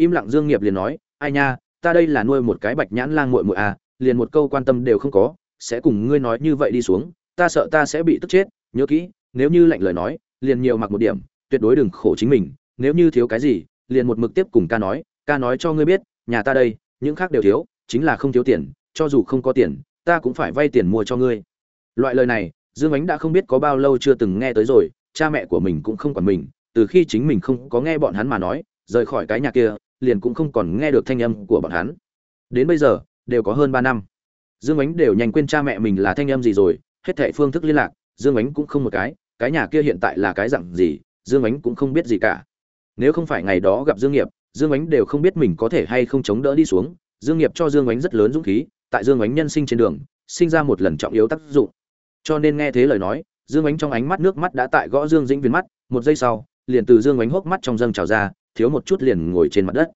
im lặng dương nghiệp liền nói, ai nha, ta đây là nuôi một cái bạch nhãn lang muội muội à liền một câu quan tâm đều không có, sẽ cùng ngươi nói như vậy đi xuống, ta sợ ta sẽ bị tức chết, nhớ kỹ, nếu như lạnh lời nói, liền nhiều mặc một điểm, tuyệt đối đừng khổ chính mình, nếu như thiếu cái gì, liền một mực tiếp cùng ca nói ca nói cho ngươi biết, nhà ta đây, những khác đều thiếu, chính là không thiếu tiền, cho dù không có tiền, ta cũng phải vay tiền mua cho ngươi. Loại lời này, dương ánh đã không biết có bao lâu chưa từng nghe tới rồi, cha mẹ của mình cũng không quản mình, từ khi chính mình không có nghe bọn hắn mà nói, rời khỏi cái nhà kia liền cũng không còn nghe được thanh âm của bọn hắn. Đến bây giờ, đều có hơn ba năm. Dương ánh đều nhanh quên cha mẹ mình là thanh âm gì rồi, hết thảy phương thức liên lạc, dương ánh cũng không một cái cái nhà kia hiện tại là cái dạng gì, dương ánh cũng không biết gì cả. Nếu không phải ngày đó gặp dương nghiệp, dương ánh đều không biết mình có thể hay không chống đỡ đi xuống. Dương nghiệp cho dương ánh rất lớn dũng khí, tại dương ánh nhân sinh trên đường, sinh ra một lần trọng yếu tác dụng. Cho nên nghe thế lời nói, dương ánh trong ánh mắt nước mắt đã tại gõ dương dĩnh viên mắt, một giây sau, liền từ dương ánh hốc mắt trong dâng trào ra thiếu một chút liền ngồi trên mặt đất.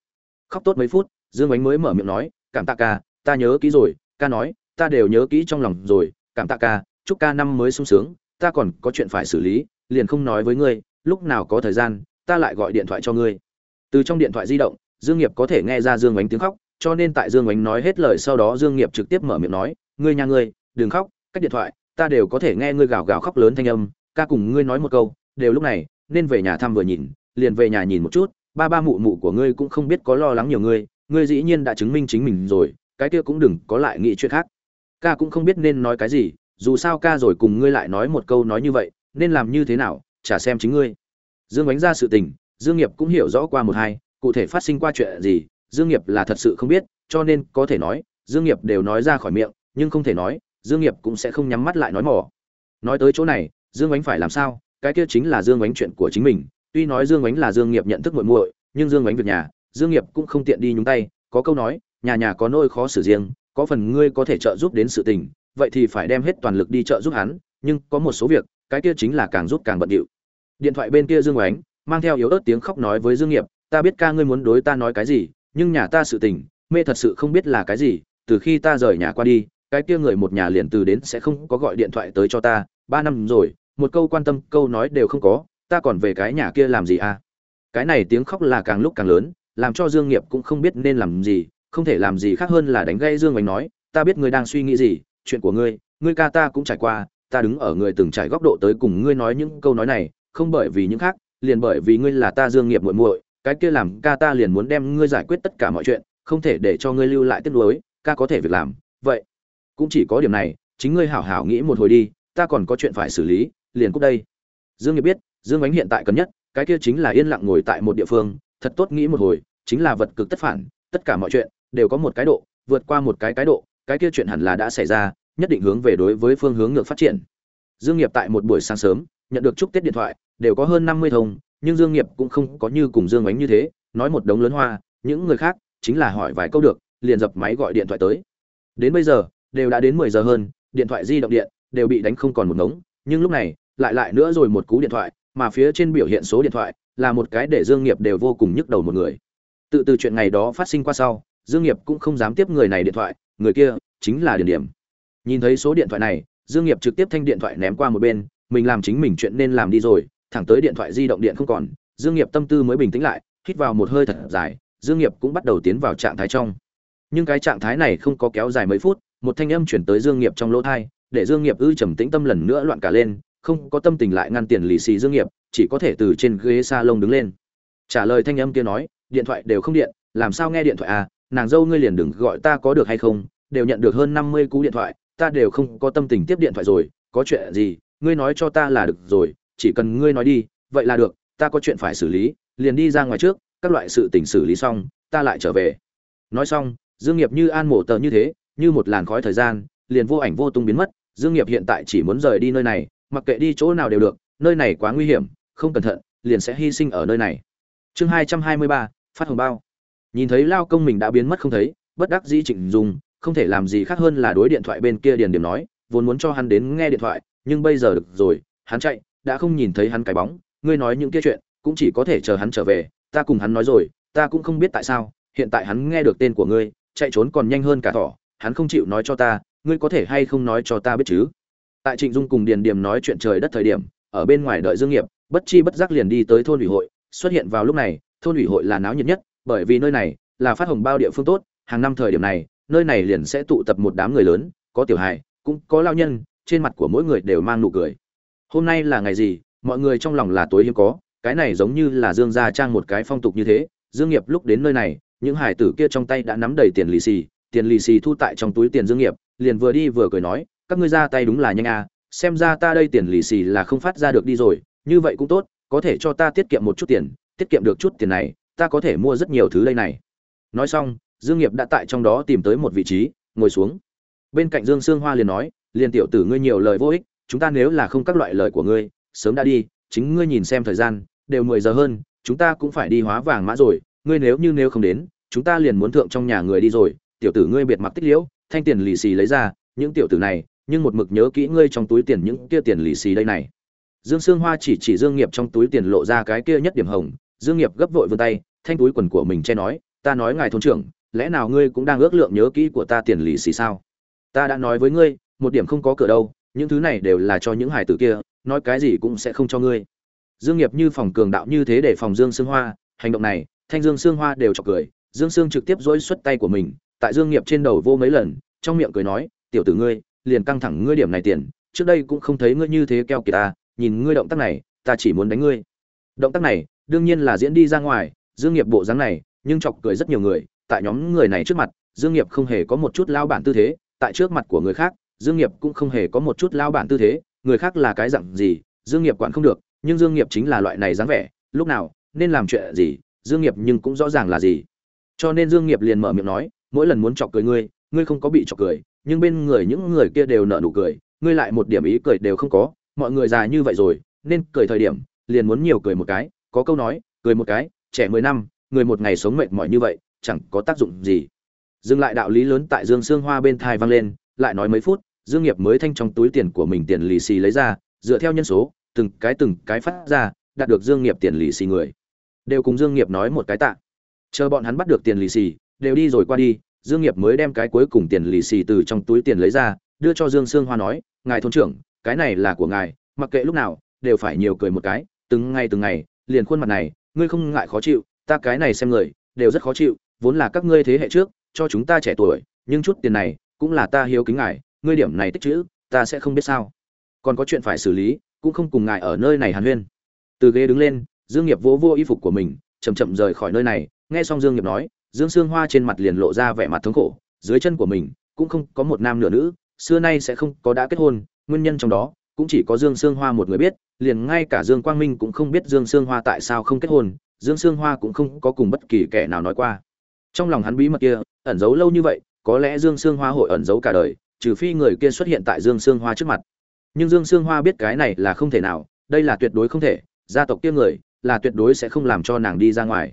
Khóc tốt mấy phút, dương ánh mới mở miệng nói, cảm tạ ca, ta nhớ kỹ rồi, ca nói, ta đều nhớ kỹ trong lòng rồi, cảm tạ ca, chúc ca năm mới sung sướng, ta còn có chuyện phải xử lý, liền không nói với ngươi, lúc nào có thời gian, ta lại gọi điện thoại cho ngươi. Từ trong điện thoại di động, dương nghiệp có thể nghe ra dương ánh tiếng khóc, cho nên tại dương ánh nói hết lời sau đó dương nghiệp trực tiếp mở miệng nói, ngươi nhà ngươi, đừng khóc, cách điện thoại, ta đều có thể nghe ngươi gào gào khóc lớn thanh âm, ca cùng ngươi nói một câu, đều lúc này, nên về nhà thăm vừa nhìn, liền về nhà nhìn một chút ba ba mụ mụ của ngươi cũng không biết có lo lắng nhiều ngươi ngươi dĩ nhiên đã chứng minh chính mình rồi, cái kia cũng đừng có lại nghĩ chuyện khác. Ca cũng không biết nên nói cái gì, dù sao ca rồi cùng ngươi lại nói một câu nói như vậy, nên làm như thế nào, chả xem chính ngươi. Dương đánh ra sự tình, dương nghiệp cũng hiểu rõ qua một hai, cụ thể phát sinh qua chuyện gì, dương nghiệp là thật sự không biết, cho nên có thể nói, dương nghiệp đều nói ra khỏi miệng, nhưng không thể nói, dương nghiệp cũng sẽ không nhắm mắt lại nói mỏ. Nói tới chỗ này, dương ánh phải làm sao, cái kia chính là dương ánh chuyện của chính mình tuy nói dương ánh là dương nghiệp nhận thức muội muội, nhưng dương ánh việc nhà, dương nghiệp cũng không tiện đi nhúng tay, có câu nói, nhà nhà có nỗi khó xử riêng, có phần ngươi có thể trợ giúp đến sự tình, vậy thì phải đem hết toàn lực đi trợ giúp hắn, nhưng có một số việc, cái kia chính là càng giúp càng bận điệu. Điện thoại bên kia dương ánh, mang theo yếu ớt tiếng khóc nói với dương nghiệp, ta biết ca ngươi muốn đối ta nói cái gì, nhưng nhà ta sự tình, mê thật sự không biết là cái gì, từ khi ta rời nhà qua đi, cái kia người một nhà liền từ đến sẽ không có gọi điện thoại tới cho ta, ba năm rồi, một câu quan tâm, câu nói đều không có ta còn về cái nhà kia làm gì à? Cái này tiếng khóc là càng lúc càng lớn, làm cho dương nghiệp cũng không biết nên làm gì, không thể làm gì khác hơn là đánh gây dương ánh nói, ta biết ngươi đang suy nghĩ gì, chuyện của ngươi ngươi ca ta cũng trải qua, ta đứng ở người từng trải góc độ tới cùng ngươi nói những câu nói này, không bởi vì những khác, liền bởi vì ngươi là ta dương nghiệp muội muội, cái kia làm ca ta liền muốn đem ngươi giải quyết tất cả mọi chuyện, không thể để cho ngươi lưu lại tiếc nuối, ca có thể việc làm, vậy cũng chỉ có điểm này, chính ngươi hảo hảo nghĩ một hồi đi, ta còn có chuyện phải xử lý, liền cúp đây. Dương nghiệp biết dương ánh hiện tại cần nhất, cái kia chính là yên lặng ngồi tại một địa phương, thật tốt nghĩ một hồi, chính là vật cực tất phản, tất cả mọi chuyện đều có một cái độ, vượt qua một cái cái độ, cái kia chuyện hẳn là đã xảy ra, nhất định hướng về đối với phương hướng ngược phát triển. Dương nghiệp tại một buổi sáng sớm, nhận được chúc tết điện thoại, đều có hơn năm mươi thông, nhưng dương nghiệp cũng không có như cùng dương ánh như thế, nói một đống lớn hoa, những người khác chính là hỏi vài câu được, liền dập máy gọi điện thoại tới. Đến bây giờ, đều đã đến mười giờ hơn, điện thoại di động điện đều bị đánh không còn một ngống, nhưng lúc này, lại lại nữa rồi một cú điện thoại mà phía trên biểu hiện số điện thoại là một cái để dương nghiệp đều vô cùng nhức đầu một người. Tự từ chuyện ngày đó phát sinh qua sau, dương nghiệp cũng không dám tiếp người này điện thoại, người kia chính là điển điểm. Nhìn thấy số điện thoại này, dương nghiệp trực tiếp thanh điện thoại ném qua một bên, mình làm chính mình chuyện nên làm đi rồi, thẳng tới điện thoại di động điện không còn, dương nghiệp tâm tư mới bình tĩnh lại, hít vào một hơi thật dài, dương nghiệp cũng bắt đầu tiến vào trạng thái trong. Nhưng cái trạng thái này không có kéo dài mấy phút, một thanh âm chuyển tới dương nghiệp trong lỗ thai để dương nghiệp ư trầm tĩnh tâm lần nữa loạn cả lên không có tâm tình lại ngăn tiền lì xì dương nghiệp, chỉ có thể từ trên ghế salon đứng lên. Trả lời thanh âm kia nói, điện thoại đều không điện, làm sao nghe điện thoại à nàng dâu ngươi liền đừng gọi ta có được hay không, đều nhận được hơn năm mươi cú điện thoại, ta đều không có tâm tình tiếp điện thoại rồi, có chuyện gì, ngươi nói cho ta là được rồi, chỉ cần ngươi nói đi, vậy là được, ta có chuyện phải xử lý, liền đi ra ngoài trước, các loại sự tình xử lý xong, ta lại trở về. Nói xong, dương nghiệp như an mổ tờ như thế, như một làn khói thời gian, liền vô ảnh vô tung biến mất, dương nghiệp hiện tại chỉ muốn rời đi nơi này mặc kệ đi chỗ nào đều được, nơi này quá nguy hiểm, không cẩn thận, liền sẽ hy sinh ở nơi này. Chương hai trăm hai mươi ba, phát hồng bao. Nhìn thấy lao công mình đã biến mất không thấy, bất đắc dĩ chỉnh dùng không thể làm gì khác hơn là đối điện thoại bên kia điền điểm nói, vốn muốn cho hắn đến nghe điện thoại, nhưng bây giờ được rồi, hắn chạy, đã không nhìn thấy hắn cái bóng, ngươi nói những kia chuyện, cũng chỉ có thể chờ hắn trở về, ta cùng hắn nói rồi, ta cũng không biết tại sao, hiện tại hắn nghe được tên của ngươi, chạy trốn còn nhanh hơn cả thỏ, hắn không chịu nói cho ta, ngươi có thể hay không nói cho ta biết chứ? Tại trịnh dung cùng điền điểm nói chuyện trời đất thời điểm, ở bên ngoài đợi dương nghiệp, bất chi bất giác liền đi tới thôn ủy hội. Xuất hiện vào lúc này, thôn ủy hội là náo nhiệt nhất, bởi vì nơi này là phát hồng bao địa phương tốt. Hàng năm thời điểm này, nơi này liền sẽ tụ tập một đám người lớn, có tiểu hài, cũng có lao nhân, trên mặt của mỗi người đều mang nụ cười. Hôm nay là ngày gì, mọi người trong lòng là tối hiếm có, cái này giống như là dương gia trang một cái phong tục như thế. Dương nghiệp lúc đến nơi này, những hải tử kia trong tay đã nắm đầy tiền lì xì, tiền lì xì thu tại trong túi tiền dương nghiệp, liền vừa đi vừa cười nói các ngươi ra tay đúng là nhanh à xem ra ta đây tiền lì xì là không phát ra được đi rồi, như vậy cũng tốt, có thể cho ta tiết kiệm một chút tiền, tiết kiệm được chút tiền này, ta có thể mua rất nhiều thứ đây này. Nói xong, dương nghiệp đã tại trong đó tìm tới một vị trí, ngồi xuống. Bên cạnh dương sương hoa liền nói liền tiểu tử ngươi nhiều lời vô ích, chúng ta nếu là không các loại lời của ngươi, sớm đã đi, chính ngươi nhìn xem thời gian, đều mười giờ hơn, chúng ta cũng phải đi hóa vàng mã rồi, ngươi nếu như nếu không đến, chúng ta liền muốn thượng trong nhà người đi rồi, tiểu tử ngươi biệt mặc tích liễu, thanh tiền lì xì lấy ra, những tiểu tử này nhưng một mực nhớ kỹ ngươi trong túi tiền những kia tiền lì xì đây này. Dương sương hoa chỉ chỉ dương nghiệp trong túi tiền lộ ra cái kia nhất điểm hồng. Dương nghiệp gấp vội vươn tay, thanh túi quần của mình che nói, ta nói ngài thôn trưởng, lẽ nào ngươi cũng đang ước lượng nhớ kỹ của ta tiền lì xì sao? Ta đã nói với ngươi, một điểm không có cửa đâu, những thứ này đều là cho những hải tử kia, nói cái gì cũng sẽ không cho ngươi. Dương nghiệp như phòng cường đạo như thế để phòng dương sương hoa, hành động này, thanh dương sương hoa đều chọc cười. Dương sương trực tiếp dỗi xuất tay của mình, tại dương nghiệp trên đầu vô mấy lần, trong miệng cười nói, tiểu tử ngươi liền căng thẳng ngươi điểm này tiền, trước đây cũng không thấy ngươi như thế keo kiệt ta, nhìn ngươi động tác này, ta chỉ muốn đánh ngươi. Động tác này, đương nhiên là diễn đi ra ngoài, dương nghiệp bộ dáng này, nhưng chọc cười rất nhiều người, tại nhóm người này trước mặt, dương nghiệp không hề có một chút lao bản tư thế, tại trước mặt của người khác, dương nghiệp cũng không hề có một chút lao bản tư thế, người khác là cái dạng gì, dương nghiệp quản không được, nhưng dương nghiệp chính là loại này dáng vẻ, lúc nào, nên làm chuyện gì, dương nghiệp nhưng cũng rõ ràng là gì. Cho nên dương nghiệp liền mở miệng nói, mỗi lần muốn chọc cười ngươi ngươi không có bị chọc cười nhưng bên người những người kia đều nở nụ cười, ngươi lại một điểm ý cười đều không có, mọi người già như vậy rồi, nên cười thời điểm, liền muốn nhiều cười một cái, có câu nói, cười một cái, trẻ mười năm, người một ngày sống mệt mỏi như vậy, chẳng có tác dụng gì. Dừng lại đạo lý lớn tại dương sương hoa bên thai vang lên, lại nói mấy phút, dương nghiệp mới thanh trong túi tiền của mình tiền lì xì lấy ra, dựa theo nhân số, từng cái từng cái phát ra, đạt được dương nghiệp tiền lì xì người. Đều cùng dương nghiệp nói một cái tạ. Chờ bọn hắn bắt được tiền lì xì, đều đi rồi qua đi dương nghiệp mới đem cái cuối cùng tiền lì xì từ trong túi tiền lấy ra, đưa cho dương sương hoa nói, ngài thôn trưởng, cái này là của ngài, mặc kệ lúc nào, đều phải nhiều cười một cái, từng ngày từng ngày, liền khuôn mặt này, ngươi không ngại khó chịu, ta cái này xem người, đều rất khó chịu, vốn là các ngươi thế hệ trước, cho chúng ta trẻ tuổi, nhưng chút tiền này, cũng là ta hiếu kính ngài, ngươi điểm này tích chữ, ta sẽ không biết sao. Còn có chuyện phải xử lý, cũng không cùng ngài ở nơi này hàn huyên. Từ ghế đứng lên, dương nghiệp vỗ vô y phục của mình, chậm chậm rời khỏi nơi này, nghe xong dương nghiệp nói dương sương hoa trên mặt liền lộ ra vẻ mặt thống khổ, dưới chân của mình cũng không có một nam nửa nữ, xưa nay sẽ không có đã kết hôn, nguyên nhân trong đó cũng chỉ có dương sương hoa một người biết, liền ngay cả dương quang minh cũng không biết dương sương hoa tại sao không kết hôn, dương sương hoa cũng không có cùng bất kỳ kẻ nào nói qua. Trong lòng hắn bí mật kia, ẩn giấu lâu như vậy, có lẽ dương sương hoa hội ẩn giấu cả đời, trừ phi người kia xuất hiện tại dương sương hoa trước mặt. Nhưng dương sương hoa biết cái này là không thể nào, đây là tuyệt đối không thể, gia tộc kia người là tuyệt đối sẽ không làm cho nàng đi ra ngoài.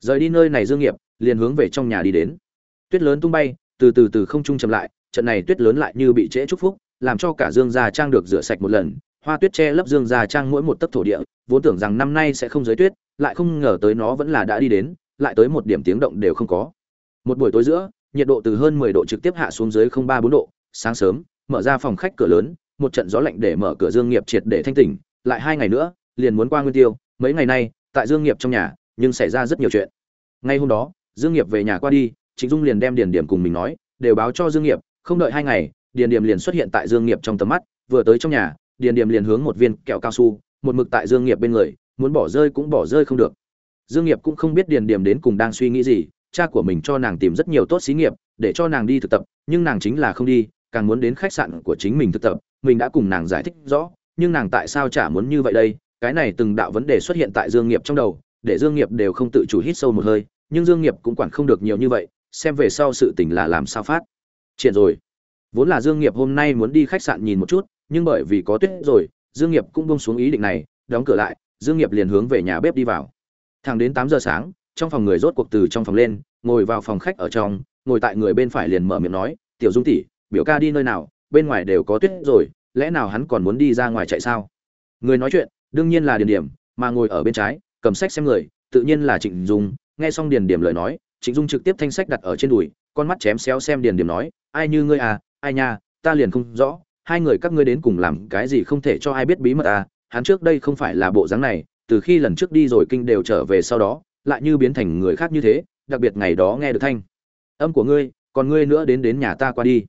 Rời đi nơi này dương nghiệp liền hướng về trong nhà đi đến. Tuyết lớn tung bay, từ từ từ không trung chậm lại, trận này tuyết lớn lại như bị trễ chúc phúc, làm cho cả dương gia trang được rửa sạch một lần, hoa tuyết che lấp dương gia trang mỗi một tấc thổ địa, vốn tưởng rằng năm nay sẽ không giới tuyết, lại không ngờ tới nó vẫn là đã đi đến, lại tới một điểm tiếng động đều không có. Một buổi tối giữa, nhiệt độ từ hơn 10 độ trực tiếp hạ xuống dưới 034 độ, sáng sớm, mở ra phòng khách cửa lớn, một trận gió lạnh để mở cửa dương nghiệp triệt để thanh tỉnh, lại hai ngày nữa, liền muốn qua nguyên tiêu, mấy ngày nay, tại dương nghiệp trong nhà, nhưng xảy ra rất nhiều chuyện. Ngay hôm đó dương nghiệp về nhà qua đi, trịnh dung liền đem điền điểm cùng mình nói, đều báo cho dương nghiệp, không đợi hai ngày, điền điểm liền xuất hiện tại dương nghiệp trong tầm mắt, vừa tới trong nhà, điền điểm liền hướng một viên kẹo cao su, một mực tại dương nghiệp bên người, muốn bỏ rơi cũng bỏ rơi không được. Dương nghiệp cũng không biết điền điểm đến cùng đang suy nghĩ gì, cha của mình cho nàng tìm rất nhiều tốt xí nghiệp, để cho nàng đi thực tập, nhưng nàng chính là không đi, càng muốn đến khách sạn của chính mình thực tập, mình đã cùng nàng giải thích rõ, nhưng nàng tại sao chả muốn như vậy đây? Cái này từng đạo vấn đề xuất hiện tại dương nghiệp trong đầu, để dương nghiệp đều không tự chủ hít sâu một hơi nhưng dương nghiệp cũng quản không được nhiều như vậy, xem về sau sự tình là làm sao phát. Triển rồi. Vốn là dương nghiệp hôm nay muốn đi khách sạn nhìn một chút, nhưng bởi vì có tuyết rồi, dương nghiệp cũng buông xuống ý định này, đóng cửa lại, dương nghiệp liền hướng về nhà bếp đi vào. Thẳng đến tám giờ sáng, trong phòng người rốt cuộc từ trong phòng lên, ngồi vào phòng khách ở trong, ngồi tại người bên phải liền mở miệng nói, tiểu dung tỷ, biểu ca đi nơi nào, bên ngoài đều có tuyết rồi, lẽ nào hắn còn muốn đi ra ngoài chạy sao? Người nói chuyện, đương nhiên là điền điểm, mà ngồi ở bên trái, cầm sách xem người, tự nhiên là trịnh dung nghe xong điền điểm lời nói, trịnh dung trực tiếp thanh sách đặt ở trên đùi, con mắt chém xéo xem điền điểm nói, ai như ngươi à ai nha, ta liền không rõ, hai người các ngươi đến cùng làm cái gì không thể cho ai biết bí mật à hắn trước đây không phải là bộ dáng này, từ khi lần trước đi rồi kinh đều trở về sau đó, lại như biến thành người khác như thế, đặc biệt ngày đó nghe được thanh âm của ngươi, còn ngươi nữa đến đến nhà ta qua đi.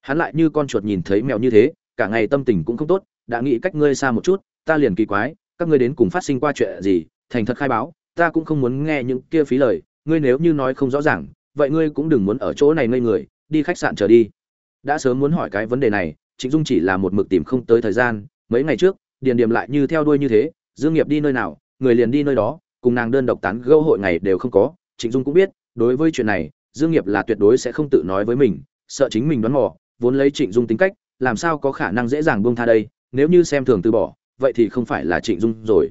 Hắn lại như con chuột nhìn thấy mèo như thế, cả ngày tâm tình cũng không tốt, đã nghĩ cách ngươi xa một chút, ta liền kỳ quái, các ngươi đến cùng phát sinh qua chuyện gì, thành thật khai báo ta cũng không muốn nghe những kia phí lời, ngươi nếu như nói không rõ ràng, vậy ngươi cũng đừng muốn ở chỗ này ngây người, đi khách sạn trở đi. Đã sớm muốn hỏi cái vấn đề này, trịnh dung chỉ là một mực tìm không tới thời gian, mấy ngày trước, điền điềm lại như theo đuôi như thế, dương nghiệp đi nơi nào, người liền đi nơi đó, cùng nàng đơn độc tán gẫu hội ngày đều không có. Trịnh dung cũng biết, đối với chuyện này, dương nghiệp là tuyệt đối sẽ không tự nói với mình, sợ chính mình đoán mò, vốn lấy trịnh dung tính cách, làm sao có khả năng dễ dàng buông tha đây, nếu như xem thường từ bỏ, vậy thì không phải là trịnh dung rồi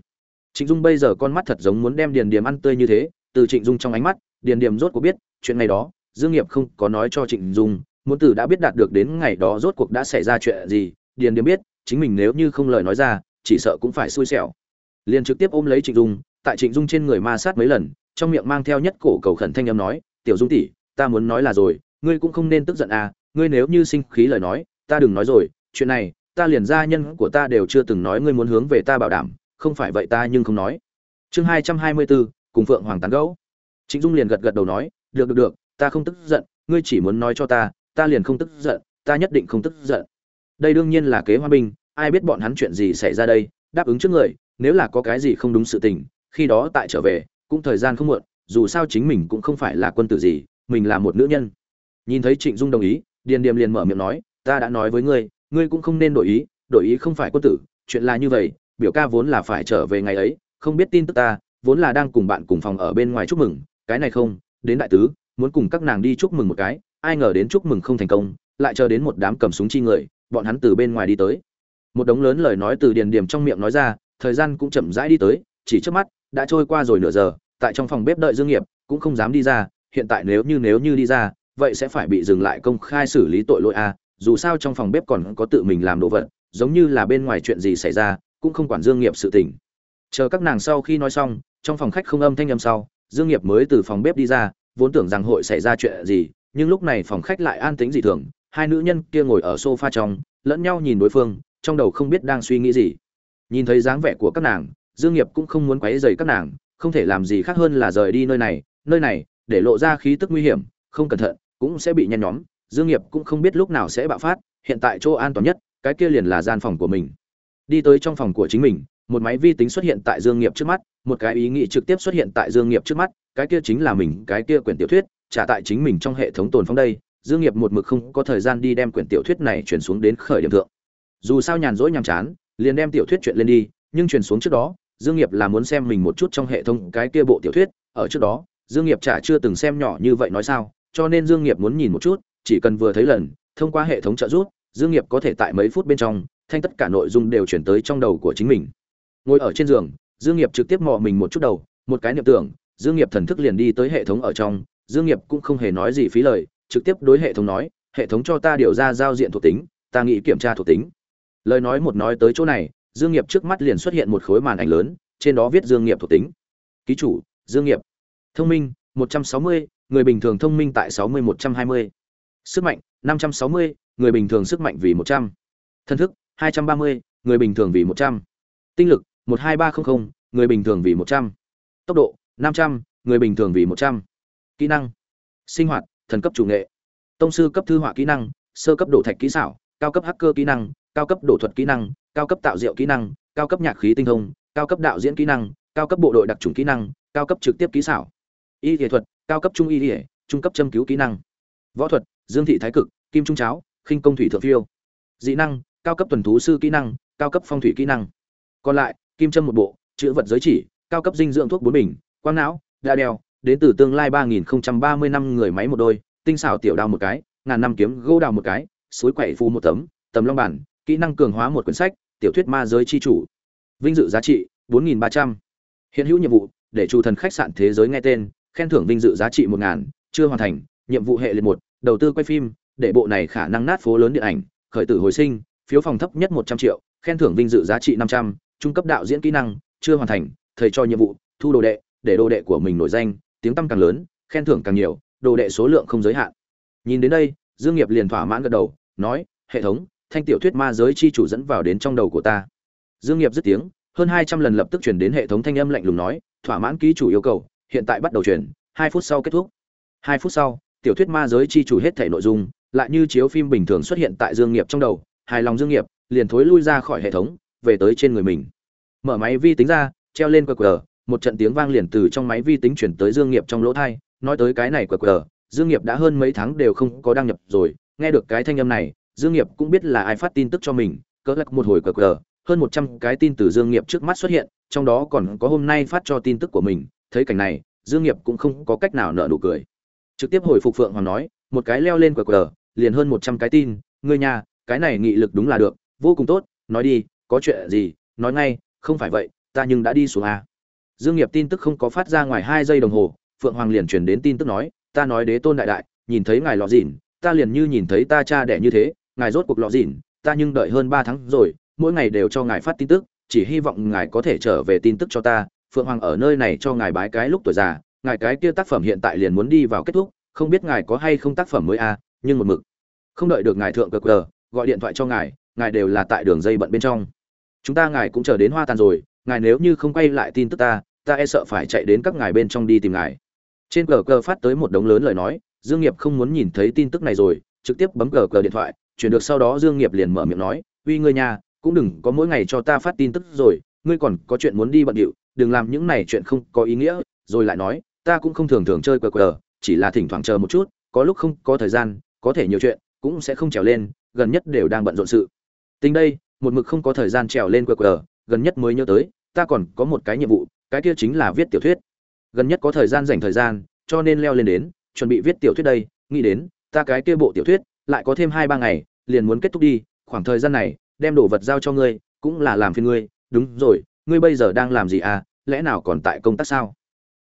trịnh dung bây giờ con mắt thật giống muốn đem điền điềm ăn tươi như thế, từ trịnh dung trong ánh mắt, điền điềm rốt cuộc biết, chuyện ngày đó, dương nghiệp không có nói cho trịnh dung, muốn tử đã biết đạt được đến ngày đó rốt cuộc đã xảy ra chuyện gì, điền điềm biết, chính mình nếu như không lời nói ra, chỉ sợ cũng phải xui xẻo. Liền trực tiếp ôm lấy trịnh dung, tại trịnh dung trên người ma sát mấy lần, trong miệng mang theo nhất cổ cầu khẩn thanh âm nói, tiểu dung tỷ, ta muốn nói là rồi, ngươi cũng không nên tức giận à ngươi nếu như sinh khí lời nói, ta đừng nói rồi, chuyện này, ta liền gia nhân của ta đều chưa từng nói, ngươi muốn hướng về ta bảo đảm không phải vậy ta nhưng không nói. Chương hai trăm hai mươi bốn cùng phượng hoàng tán gẫu. Trịnh dung liền gật gật đầu nói, được được được, ta không tức giận, ngươi chỉ muốn nói cho ta ta liền không tức giận, ta nhất định không tức giận. Đây đương nhiên là kế hoa binh, ai biết bọn hắn chuyện gì xảy ra đây, đáp ứng trước người, nếu là có cái gì không đúng sự tình, khi đó tại trở về, cũng thời gian không muộn, dù sao chính mình cũng không phải là quân tử gì, mình là một nữ nhân. Nhìn thấy trịnh dung đồng ý, điền điềm liền mở miệng nói, ta đã nói với ngươi ngươi cũng không nên đổi ý đổi ý không phải quân tử, chuyện là như vậy biểu ca vốn là phải trở về ngày ấy, không biết tin tức ta, vốn là đang cùng bạn cùng phòng ở bên ngoài chúc mừng, cái này không, đến đại tứ, muốn cùng các nàng đi chúc mừng một cái, ai ngờ đến chúc mừng không thành công, lại chờ đến một đám cầm súng chi người, bọn hắn từ bên ngoài đi tới. Một đống lớn lời nói từ điền điểm trong miệng nói ra, thời gian cũng chậm rãi đi tới, chỉ trước mắt, đã trôi qua rồi nửa giờ, tại trong phòng bếp đợi dương nghiệp, cũng không dám đi ra, hiện tại nếu như nếu như đi ra, vậy sẽ phải bị dừng lại công khai xử lý tội lỗi a dù sao trong phòng bếp còn có tự mình làm đồ vật, giống như là bên ngoài chuyện gì xảy ra cũng không quản dương nghiệp sự tình. Chờ các nàng sau khi nói xong, trong phòng khách không âm thanh âm sau, dương nghiệp mới từ phòng bếp đi ra, vốn tưởng rằng hội xảy ra chuyện gì, nhưng lúc này phòng khách lại an tĩnh dị thường, hai nữ nhân kia ngồi ở sofa trong, lẫn nhau nhìn đối phương, trong đầu không biết đang suy nghĩ gì. Nhìn thấy dáng vẻ của các nàng, dương nghiệp cũng không muốn quấy rầy các nàng, không thể làm gì khác hơn là rời đi nơi này nơi này, để lộ ra khí tức nguy hiểm, không cẩn thận, cũng sẽ bị nhen nhóm. Dương nghiệp cũng không biết lúc nào sẽ bạo phát, hiện tại chỗ an toàn nhất, cái kia liền là gian phòng của mình đi tới trong phòng của chính mình, một máy vi tính xuất hiện tại dương nghiệp trước mắt, một cái ý nghĩ trực tiếp xuất hiện tại dương nghiệp trước mắt, cái kia chính là mình, cái kia quyển tiểu thuyết, trả tại chính mình trong hệ thống tồn phong đây. Dương nghiệp một mực không có thời gian đi đem quyển tiểu thuyết này chuyển xuống đến khởi điểm thượng. Dù sao nhàn rỗi nhàm chán, liền đem tiểu thuyết chuyện lên đi, nhưng chuyển xuống trước đó, dương nghiệp là muốn xem mình một chút trong hệ thống cái kia bộ tiểu thuyết. Ở trước đó, dương nghiệp chả chưa từng xem nhỏ như vậy nói sao, cho nên dương nghiệp muốn nhìn một chút, chỉ cần vừa thấy lần, thông qua hệ thống trợ giúp, dương nghiệp có thể tại mấy phút bên trong thanh tất cả nội dung đều chuyển tới trong đầu của chính mình ngồi ở trên giường dương nghiệp trực tiếp mò mình một chút đầu một cái niệm tưởng dương nghiệp thần thức liền đi tới hệ thống ở trong dương nghiệp cũng không hề nói gì phí lời trực tiếp đối hệ thống nói hệ thống cho ta điều ra giao diện thuộc tính ta nghĩ kiểm tra thuộc tính lời nói một nói tới chỗ này dương nghiệp trước mắt liền xuất hiện một khối màn ảnh lớn trên đó viết dương nghiệp thuộc tính ký chủ dương nghiệp thông minh 160, người bình thường thông minh tại 60 120. sức mạnh 560, người bình thường sức mạnh vì 100. thân thức 230, người bình thường vì 100. tinh lực 12300, người bình thường vì 100. tốc độ 500, người bình thường vì 100. kỹ năng sinh hoạt thần cấp chủ nghệ tông sư cấp thư họa kỹ năng sơ cấp đổ thạch kỹ xảo cao cấp hacker kỹ năng cao cấp đổ thuật kỹ năng cao cấp tạo diệu kỹ năng cao cấp nhạc khí tinh thông cao cấp đạo diễn kỹ năng cao cấp bộ đội đặc trùng kỹ năng cao cấp trực tiếp kỹ xảo y y thuật cao cấp trung y y trung cấp châm cứu kỹ năng võ thuật dương thị thái cực kim trung cháo khinh công thủy thượng phiêu dị năng cao cấp tuần thú sư kỹ năng, cao cấp phong thủy kỹ năng. Còn lại, kim châm một bộ, chữ vật giới chỉ, cao cấp dinh dưỡng thuốc bốn bình, quang não, đa đeo đến từ tương lai ba nghìn ba mươi năm người máy một đôi, tinh xảo tiểu đao một cái, ngàn năm kiếm gỗ đào một cái, suối quậy phu một tấm, tầm long bản, kỹ năng cường hóa một quyển sách, tiểu thuyết ma giới chi chủ. Vinh dự giá trị, bốn nghìn ba trăm. Hiện hữu nhiệm vụ, để chủ thần khách sạn thế giới nghe tên, khen thưởng vinh dự giá trị một ngàn, chưa hoàn thành, nhiệm vụ hệ liệt một, đầu tư quay phim, để bộ này khả năng nát phố lớn điện ảnh, khởi tử hồi sinh phiếu phòng thấp nhất một trăm triệu khen thưởng vinh dự giá trị năm trăm trung cấp đạo diễn kỹ năng chưa hoàn thành thầy cho nhiệm vụ thu đồ đệ để đồ đệ của mình nổi danh tiếng tăm càng lớn khen thưởng càng nhiều đồ đệ số lượng không giới hạn. Nhìn đến đây dương nghiệp liền thỏa mãn gật đầu nói hệ thống thanh tiểu thuyết ma giới chi chủ dẫn vào đến trong đầu của ta. Dương nghiệp dứt tiếng hơn hai trăm lần lập tức truyền đến hệ thống thanh âm lạnh lùng nói thỏa mãn ký chủ yêu cầu hiện tại bắt đầu truyền, hai phút sau kết thúc. Hai phút sau tiểu thuyết ma giới chi chủ hết thể nội dung lại như chiếu phim bình thường xuất hiện tại dương nghiệp trong đầu hài lòng dương nghiệp, liền thối lui ra khỏi hệ thống, về tới trên người mình. Mở máy vi tính ra, treo lên qr, một trận tiếng vang liền từ trong máy vi tính chuyển tới dương nghiệp trong lỗ thay nói tới cái này qr, dương nghiệp đã hơn mấy tháng đều không có đăng nhập rồi, nghe được cái thanh âm này, dương nghiệp cũng biết là ai phát tin tức cho mình, cỡ lắc một hồi qr, hơn 100 cái tin từ dương nghiệp trước mắt xuất hiện, trong đó còn có hôm nay phát cho tin tức của mình, thấy cảnh này, dương nghiệp cũng không có cách nào nở nụ cười. Trực tiếp hồi phục phượng hoàng nói, một cái leo lên qr, liền hơn 100 cái tin, ngươi nhà cái này nghị lực đúng là được, vô cùng tốt, nói đi, có chuyện gì, nói ngay, không phải vậy, ta nhưng đã đi xuống a. Dương nghiệp tin tức không có phát ra ngoài hai giây đồng hồ, phượng hoàng liền truyền đến tin tức nói, ta nói đế tôn đại đại, nhìn thấy ngài lọ dỉn ta liền như nhìn thấy ta cha đẻ như thế, ngài rốt cuộc lọ dỉn ta nhưng đợi hơn ba tháng rồi, mỗi ngày đều cho ngài phát tin tức, chỉ hy vọng ngài có thể trở về tin tức cho ta, phượng hoàng ở nơi này cho ngài bái cái lúc tuổi già, ngài cái kia tác phẩm hiện tại liền muốn đi vào kết thúc, không biết ngài có hay không tác phẩm mới a, nhưng một mực không đợi được ngài thượng cờ cờ gọi điện thoại cho ngài ngài đều là tại đường dây bận bên trong. Chúng ta ngài cũng chờ đến hoa tàn rồi, ngài nếu như không quay lại tin tức ta ta e sợ phải chạy đến các ngài bên trong đi tìm ngài. Trên cờ cờ phát tới một đống lớn lời nói, dương nghiệp không muốn nhìn thấy tin tức này rồi, trực tiếp bấm cờ cờ điện thoại, chuyển được sau đó dương nghiệp liền mở miệng nói, uy ngươi nhà cũng đừng có mỗi ngày cho ta phát tin tức rồi, ngươi còn có chuyện muốn đi bận điệu, đừng làm những này chuyện không có ý nghĩa. Rồi lại nói, ta cũng không thường thường chơi cờ cờ, chỉ là thỉnh thoảng chờ một chút, có lúc không có thời gian, có thể nhiều chuyện cũng sẽ không trèo lên, gần nhất đều đang bận rộn sự. Tính đây, một mực không có thời gian trèo lên cờ gần nhất mới nhớ tới, ta còn có một cái nhiệm vụ, cái kia chính là viết tiểu thuyết. Gần nhất có thời gian dành thời gian, cho nên leo lên đến, chuẩn bị viết tiểu thuyết đây, nghĩ đến, ta cái kia bộ tiểu thuyết, lại có thêm hai ba ngày, liền muốn kết thúc đi, khoảng thời gian này, đem đồ vật giao cho ngươi, cũng là làm phiền ngươi. Đúng rồi, ngươi bây giờ đang làm gì à lẽ nào còn tại công tác sao?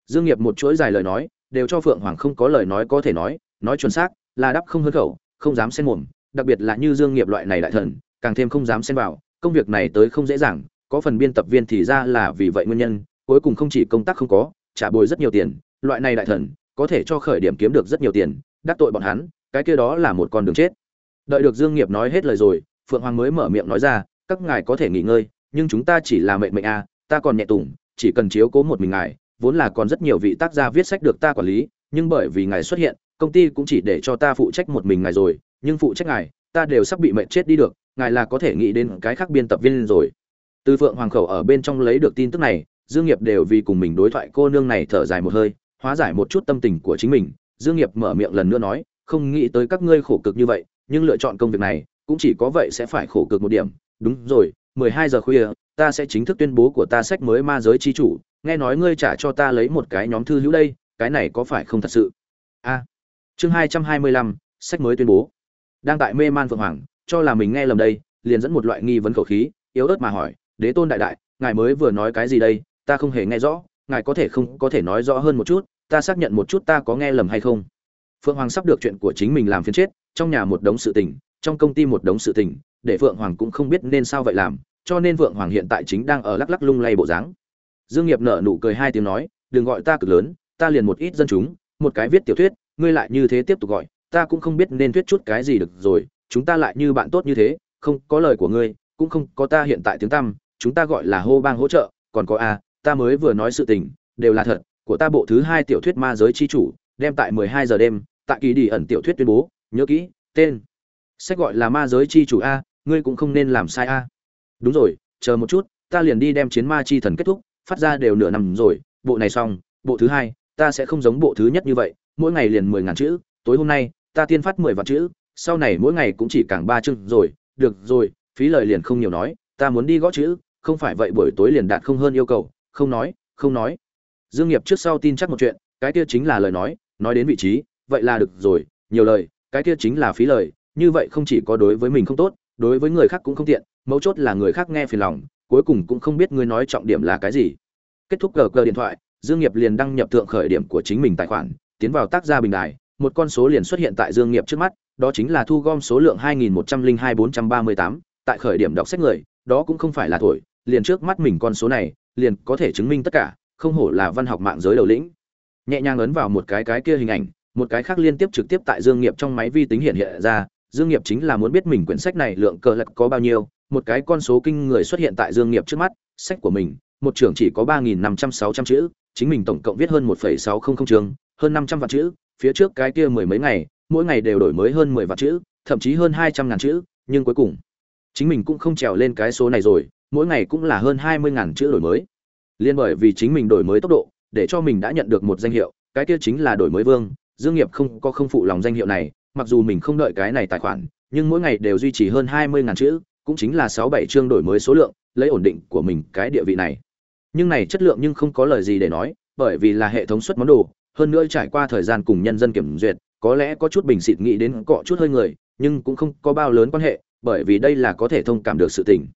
Dương nghiệp một chuỗi dài lời nói, đều cho phượng hoàng không có lời nói có thể nói nói chuẩn xác, là đắp không hơn khẩu không dám xen mồm đặc biệt là như dương nghiệp loại này đại thần càng thêm không dám xen vào công việc này tới không dễ dàng có phần biên tập viên thì ra là vì vậy nguyên nhân cuối cùng không chỉ công tác không có trả bồi rất nhiều tiền loại này đại thần có thể cho khởi điểm kiếm được rất nhiều tiền đắc tội bọn hắn cái kia đó là một con đường chết. Đợi được dương nghiệp nói hết lời rồi phượng hoàng mới mở miệng nói ra các ngài có thể nghỉ ngơi nhưng chúng ta chỉ là mệnh mệnh a ta còn nhẹ tủng, chỉ cần chiếu cố một mình ngài vốn là còn rất nhiều vị tác gia viết sách được ta quản lý nhưng bởi vì ngài xuất hiện công ty cũng chỉ để cho ta phụ trách một mình ngài rồi nhưng phụ trách ngài ta đều sắp bị mệnh chết đi được ngài là có thể nghĩ đến cái khác biên tập viên rồi. Từ phượng hoàng khẩu ở bên trong lấy được tin tức này dương nghiệp đều vì cùng mình đối thoại cô nương này thở dài một hơi hóa giải một chút tâm tình của chính mình. Dương nghiệp mở miệng lần nữa nói không nghĩ tới các ngươi khổ cực như vậy nhưng lựa chọn công việc này cũng chỉ có vậy sẽ phải khổ cực một điểm. Đúng rồi 12 giờ khuya ta sẽ chính thức tuyên bố của ta sách mới ma giới chi chủ nghe nói ngươi trả cho ta lấy một cái nhóm thư hữu đây cái này có phải không thật sự? A à, chương 225, sách mới tuyên bố. Đang tại mê man phượng hoàng cho là mình nghe lầm đây liền dẫn một loại nghi vấn khẩu khí yếu ớt mà hỏi đế tôn đại đại ngài mới vừa nói cái gì đây? Ta không hề nghe rõ ngài có thể không có thể nói rõ hơn một chút ta xác nhận một chút ta có nghe lầm hay không? Phượng hoàng sắp được chuyện của chính mình làm phiền chết trong nhà một đống sự tình trong công ty một đống sự tình để phượng hoàng cũng không biết nên sao vậy làm cho nên phượng hoàng hiện tại chính đang ở lắc lắc lung lay bộ dáng. Dương nghiệp nở nụ cười hai tiếng nói đừng gọi ta cực lớn ta liền một ít dân chúng một cái viết tiểu thuyết ngươi lại như thế tiếp tục gọi, ta cũng không biết nên thuyết chút cái gì được rồi, chúng ta lại như bạn tốt như thế, không có lời của ngươi, cũng không có ta hiện tại tiếng tăm, chúng ta gọi là hô bang hỗ trợ, còn có a ta mới vừa nói sự tình, đều là thật, của ta bộ thứ hai tiểu thuyết ma giới chi chủ, đem tại 12 giờ đêm, tại kỳ đi ẩn tiểu thuyết tuyên bố, nhớ kỹ, tên. Sách gọi là ma giới chi chủ a, ngươi cũng không nên làm sai a. Đúng rồi, chờ một chút, ta liền đi đem chiến ma chi thần kết thúc, phát ra đều nửa năm rồi, bộ này xong, bộ thứ hai, ta sẽ không giống bộ thứ nhất như vậy mỗi ngày liền mười ngàn chữ, tối hôm nay, ta tiên phát mười vạn chữ, sau này mỗi ngày cũng chỉ càng ba chương rồi, được rồi, phí lời liền không nhiều nói, ta muốn đi gõ chữ, không phải vậy buổi tối liền đạt không hơn yêu cầu, không nói không nói. Dương nghiệp trước sau tin chắc một chuyện, cái kia chính là lời nói nói đến vị trí, vậy là được rồi, nhiều lời, cái kia chính là phí lời, như vậy không chỉ có đối với mình không tốt, đối với người khác cũng không tiện, mấu chốt là người khác nghe phiền lòng, cuối cùng cũng không biết ngươi nói trọng điểm là cái gì. Kết thúc gờ gờ điện thoại, dương nghiệp liền đăng nhập thượng khởi điểm của chính mình tài khoản tiến vào tác gia bình đài một con số liền xuất hiện tại dương nghiệp trước mắt đó chính là thu gom số lượng 2102-438, tại khởi điểm đọc sách người đó cũng không phải là thổi liền trước mắt mình con số này liền có thể chứng minh tất cả không hổ là văn học mạng giới đầu lĩnh. Nhẹ nhàng ấn vào một cái cái kia hình ảnh một cái khác liên tiếp trực tiếp tại dương nghiệp trong máy vi tính hiện hiện ra dương nghiệp chính là muốn biết mình quyển sách này lượng cờ lật có bao nhiêu một cái con số kinh người xuất hiện tại dương nghiệp trước mắt sách của mình một trưởng chỉ có ba nghìn năm trăm sáu trăm chữ chính mình tổng cộng viết hơn 1.600 chương, hơn 500 vạn chữ, phía trước cái kia mười mấy ngày, mỗi ngày đều đổi mới hơn 10 vạn chữ, thậm chí hơn 200 ngàn chữ, nhưng cuối cùng, chính mình cũng không trèo lên cái số này rồi, mỗi ngày cũng là hơn 20 ngàn chữ đổi mới. Liên bởi vì chính mình đổi mới tốc độ, để cho mình đã nhận được một danh hiệu, cái kia chính là đổi mới vương, Dương Nghiệp không có không phụ lòng danh hiệu này, mặc dù mình không đợi cái này tài khoản, nhưng mỗi ngày đều duy trì hơn 20 ngàn chữ, cũng chính là 6 7 chương đổi mới số lượng, lấy ổn định của mình cái địa vị này. Nhưng này chất lượng nhưng không có lời gì để nói, bởi vì là hệ thống xuất món đồ, hơn nữa trải qua thời gian cùng nhân dân kiểm duyệt, có lẽ có chút bình xịt nghĩ đến cọ chút hơi người, nhưng cũng không có bao lớn quan hệ, bởi vì đây là có thể thông cảm được sự tình.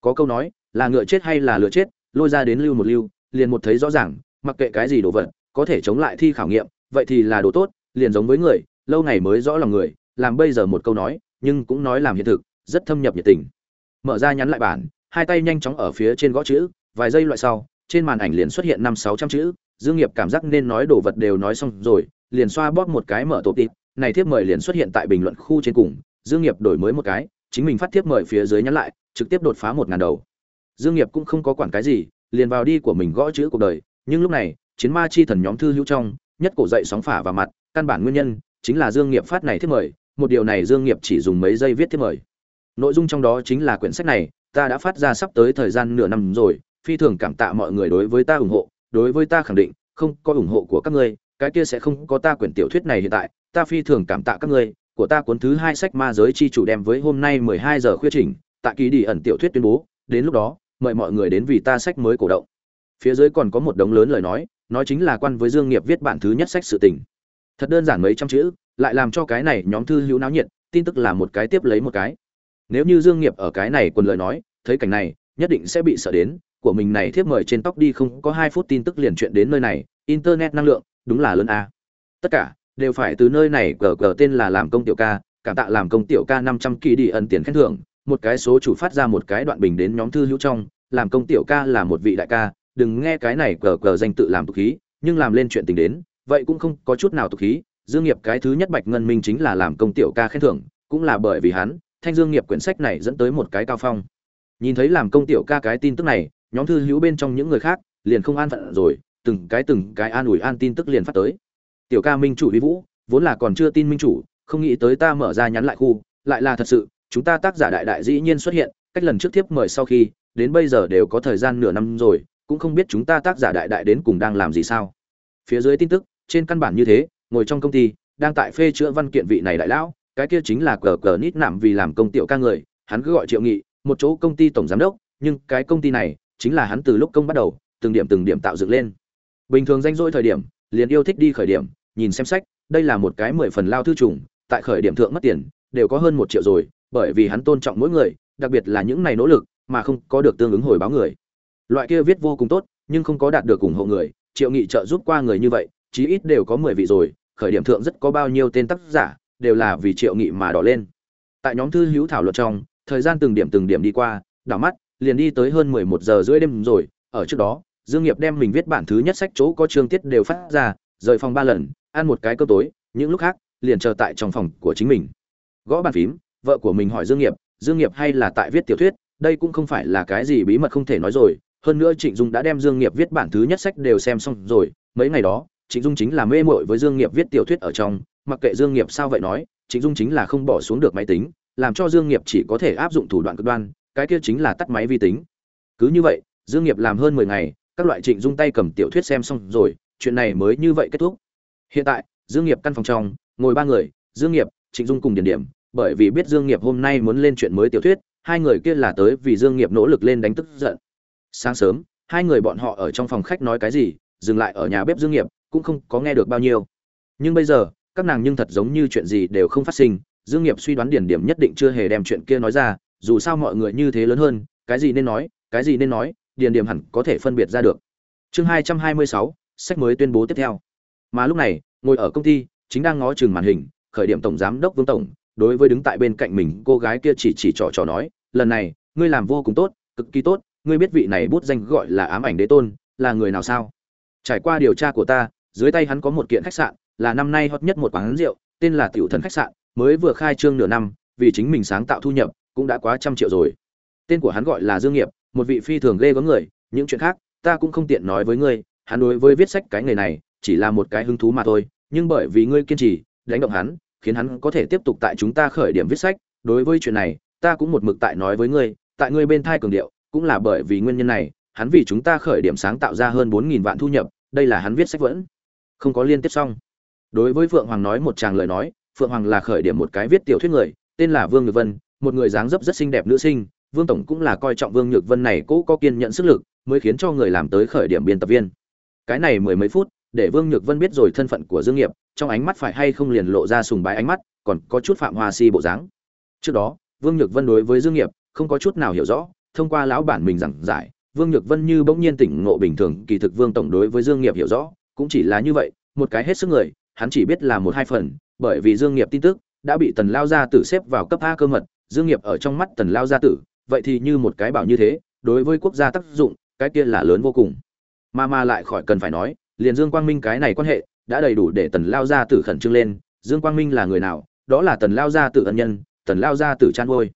Có câu nói, là ngựa chết hay là lựa chết, lôi ra đến lưu một lưu, liền một thấy rõ ràng, mặc kệ cái gì đồ vật, có thể chống lại thi khảo nghiệm, vậy thì là đồ tốt, liền giống với người, lâu ngày mới rõ lòng người, làm bây giờ một câu nói, nhưng cũng nói làm hiện thực, rất thâm nhập nhiệt tình. Mở ra nhắn lại bản, hai tay nhanh chóng ở phía trên gõ chữ, vài giây loại sau, trên màn ảnh liền xuất hiện năm sáu trăm chữ, Dương Nghiệp cảm giác nên nói đồ vật đều nói xong rồi, liền xoa bóp một cái mở tổ tịt. Này thiếp mời liền xuất hiện tại bình luận khu trên cùng, Dương Nghiệp đổi mới một cái, chính mình phát thiếp mời phía dưới nhắn lại, trực tiếp đột phá một ngàn đầu. Dương Nghiệp cũng không có quản cái gì, liền vào đi của mình gõ chữ cuộc đời, nhưng lúc này, chiến ma chi thần nhóm thư hữu trong, nhất cổ dậy sóng phả vào mặt, căn bản nguyên nhân chính là Dương Nghiệp phát này thiếp mời, một điều này Dương Nghiệp chỉ dùng mấy giây viết thiếp mời. Nội dung trong đó chính là quyển sách này, ta đã phát ra sắp tới thời gian nửa năm rồi, phi thường cảm tạ mọi người đối với ta ủng hộ, đối với ta khẳng định, không có ủng hộ của các ngươi, cái kia sẽ không có ta quyển tiểu thuyết này hiện tại, ta phi thường cảm tạ các ngươi, của ta cuốn thứ hai sách ma giới chi chủ đem với hôm nay 12 giờ khuya chỉnh, tại ký đi ẩn tiểu thuyết tuyên bố, đến lúc đó, mời mọi người đến vì ta sách mới cổ động. Phía dưới còn có một đống lớn lời nói, nói chính là quan với Dương Nghiệp viết bản thứ nhất sách sự tình. Thật đơn giản mấy trăm chữ, lại làm cho cái này nhóm thư hữu náo nhiệt, tin tức là một cái tiếp lấy một cái. Nếu như Dương Nghiệp ở cái này quần lời nói, thấy cảnh này, nhất định sẽ bị sợ đến, của mình này thiếp mời trên tóc đi không có 2 phút tin tức liền chuyện đến nơi này, internet năng lượng, đúng là lớn a. Tất cả đều phải từ nơi này cờ cờ tên là làm công tiểu ca, cảm tạ làm công tiểu ca 500 kỳ đi ân tiền khen thưởng, một cái số chủ phát ra một cái đoạn bình đến nhóm thư hữu trong, làm công tiểu ca là một vị đại ca, đừng nghe cái này cờ cờ danh tự làm tục khí, nhưng làm lên chuyện tình đến, vậy cũng không có chút nào tục khí, Dương Nghiệp cái thứ nhất Bạch Ngân Minh chính là làm công tiểu ca khen thưởng, cũng là bởi vì hắn, Thanh Dương Nghiệp quyển sách này dẫn tới một cái cao phong. Nhìn thấy làm công tiểu ca cái tin tức này, nhóm thư hữu bên trong những người khác liền không an phận rồi, từng cái từng cái an ủi an tin tức liền phát tới. Tiểu ca Minh chủ Lý Vũ, vốn là còn chưa tin Minh chủ, không nghĩ tới ta mở ra nhắn lại khu, lại là thật sự, chúng ta tác giả đại đại dĩ nhiên xuất hiện, cách lần trước tiếp mời sau khi, đến bây giờ đều có thời gian nửa năm rồi, cũng không biết chúng ta tác giả đại đại đến cùng đang làm gì sao. Phía dưới tin tức, trên căn bản như thế, ngồi trong công ty, đang tại phê chữa văn kiện vị này đại lão, cái kia chính là cờ cờ nít nạm vì làm công tiểu ca người, hắn cứ gọi Triệu Nghị, một chỗ công ty tổng giám đốc, nhưng cái công ty này chính là hắn từ lúc công bắt đầu, từng điểm từng điểm tạo dựng lên. Bình thường danh dỗi thời điểm, liền yêu thích đi khởi điểm, nhìn xem sách, đây là một cái mười phần lao thư trùng, tại khởi điểm thượng mất tiền, đều có hơn một triệu rồi, bởi vì hắn tôn trọng mỗi người, đặc biệt là những này nỗ lực, mà không có được tương ứng hồi báo người. Loại kia viết vô cùng tốt, nhưng không có đạt được ủng hộ người, Triệu Nghị trợ giúp qua người như vậy, chí ít đều có mười vị rồi, khởi điểm thượng rất có bao nhiêu tên tác giả, đều là vì Triệu Nghị mà đỏ lên. Tại nhóm thư hữu thảo luận trong, thời gian từng điểm từng điểm đi qua, đảo mắt, liền đi tới hơn mười một giờ rưỡi đêm rồi, ở trước đó, Dương Nghiệp đem mình viết bản thứ nhất sách chỗ có chương tiết đều phát ra, rời phòng ba lần, ăn một cái cơm tối, những lúc khác, liền chờ tại trong phòng của chính mình. Gõ bàn phím, vợ của mình hỏi Dương Nghiệp, Dương Nghiệp hay là tại viết tiểu thuyết, đây cũng không phải là cái gì bí mật không thể nói rồi, hơn nữa Trịnh Dung đã đem Dương Nghiệp viết bản thứ nhất sách đều xem xong rồi, mấy ngày đó, Trịnh Dung chính là mê muội với Dương Nghiệp viết tiểu thuyết ở trong, mặc kệ Dương Nghiệp sao vậy nói, Trịnh Dung chính là không bỏ xuống được máy tính, làm cho Dương Nghiệp chỉ có thể áp dụng thủ đoạn cực đoan, cái kia chính là tắt máy vi tính. Cứ như vậy, Dương Nghiệp làm hơn 10 ngày, các loại Trịnh Dung tay cầm tiểu thuyết xem xong rồi, chuyện này mới như vậy kết thúc. Hiện tại, Dương Nghiệp căn phòng trong, ngồi ba người, Dương Nghiệp, Trịnh Dung cùng Điền Điểm, bởi vì biết Dương Nghiệp hôm nay muốn lên chuyện mới tiểu thuyết, hai người kia là tới vì Dương Nghiệp nỗ lực lên đánh tức giận. Sáng sớm, hai người bọn họ ở trong phòng khách nói cái gì, dừng lại ở nhà bếp Dương Nghiệp, cũng không có nghe được bao nhiêu. Nhưng bây giờ, các nàng nhưng thật giống như chuyện gì đều không phát sinh, Dương Nghiệp suy đoán Điền Điểm nhất định chưa hề đem chuyện kia nói ra, dù sao mọi người như thế lớn hơn, cái gì nên nói, cái gì nên nói, Điền Điểm hẳn có thể phân biệt ra được. Chương hai hai mươi sáu, sách mới tuyên bố tiếp theo. Mà lúc này, ngồi ở công ty, chính đang ngó chừng màn hình, khởi điểm tổng giám đốc Vương tổng, đối với đứng tại bên cạnh mình cô gái kia chỉ chỉ trò trò nói, lần này, ngươi làm vô cùng tốt, cực kỳ tốt, ngươi biết vị này bút danh gọi là ám ảnh đế tôn, là người nào sao? Trải qua điều tra của ta, dưới tay hắn có một kiện khách sạn, là năm nay hot nhất một quán rượu, tên là Tiểu Thần khách sạn, mới vừa khai trương nửa năm, vì chính mình sáng tạo thu nhập, cũng đã quá trăm triệu rồi. Tên của hắn gọi là Dương Nghiệp, một vị phi thường ghê gớm người, những chuyện khác, ta cũng không tiện nói với ngươi, hắn đối với viết sách cái nghề này chỉ là một cái hứng thú mà thôi nhưng bởi vì ngươi kiên trì đánh động hắn khiến hắn có thể tiếp tục tại chúng ta khởi điểm viết sách đối với chuyện này ta cũng một mực tại nói với ngươi tại ngươi bên thai cường điệu cũng là bởi vì nguyên nhân này hắn vì chúng ta khởi điểm sáng tạo ra hơn bốn nghìn vạn thu nhập đây là hắn viết sách vẫn không có liên tiếp xong đối với phượng hoàng nói một tràng lời nói phượng hoàng là khởi điểm một cái viết tiểu thuyết người tên là vương ngự vân một người dáng dấp rất xinh đẹp nữ sinh, vương tổng cũng là coi trọng vương nhược vân này cố có kiên nhận sức lực, mới khiến cho người làm tới khởi điểm biên tập viên. Cái này mười mấy phút, để vương nhược vân biết rồi thân phận của dương nghiệp, trong ánh mắt phải hay không liền lộ ra sùng bái ánh mắt, còn có chút phạm hoa si bộ dáng. Trước đó, vương nhược vân đối với dương nghiệp, không có chút nào hiểu rõ, thông qua lão bản mình giảng giải, vương nhược vân như bỗng nhiên tỉnh ngộ bình thường, kỳ thực vương tổng đối với dương nghiệp hiểu rõ, cũng chỉ là như vậy, một cái hết sức người, hắn chỉ biết là một hai phần, bởi vì dương nghiệp tin tức đã bị tần lao gia tử xếp vào cấp a cơ mật, dương nghiệp ở trong mắt tần lao gia tử, vậy thì như một cái bảo như thế, đối với quốc gia tác dụng, cái kia là lớn vô cùng mà mà lại khỏi cần phải nói, liền dương quang minh cái này quan hệ, đã đầy đủ để tần lao gia tử khẩn trương lên, dương quang minh là người nào, đó là tần lao gia tử ân nhân, tần lao gia tử chăn ôi.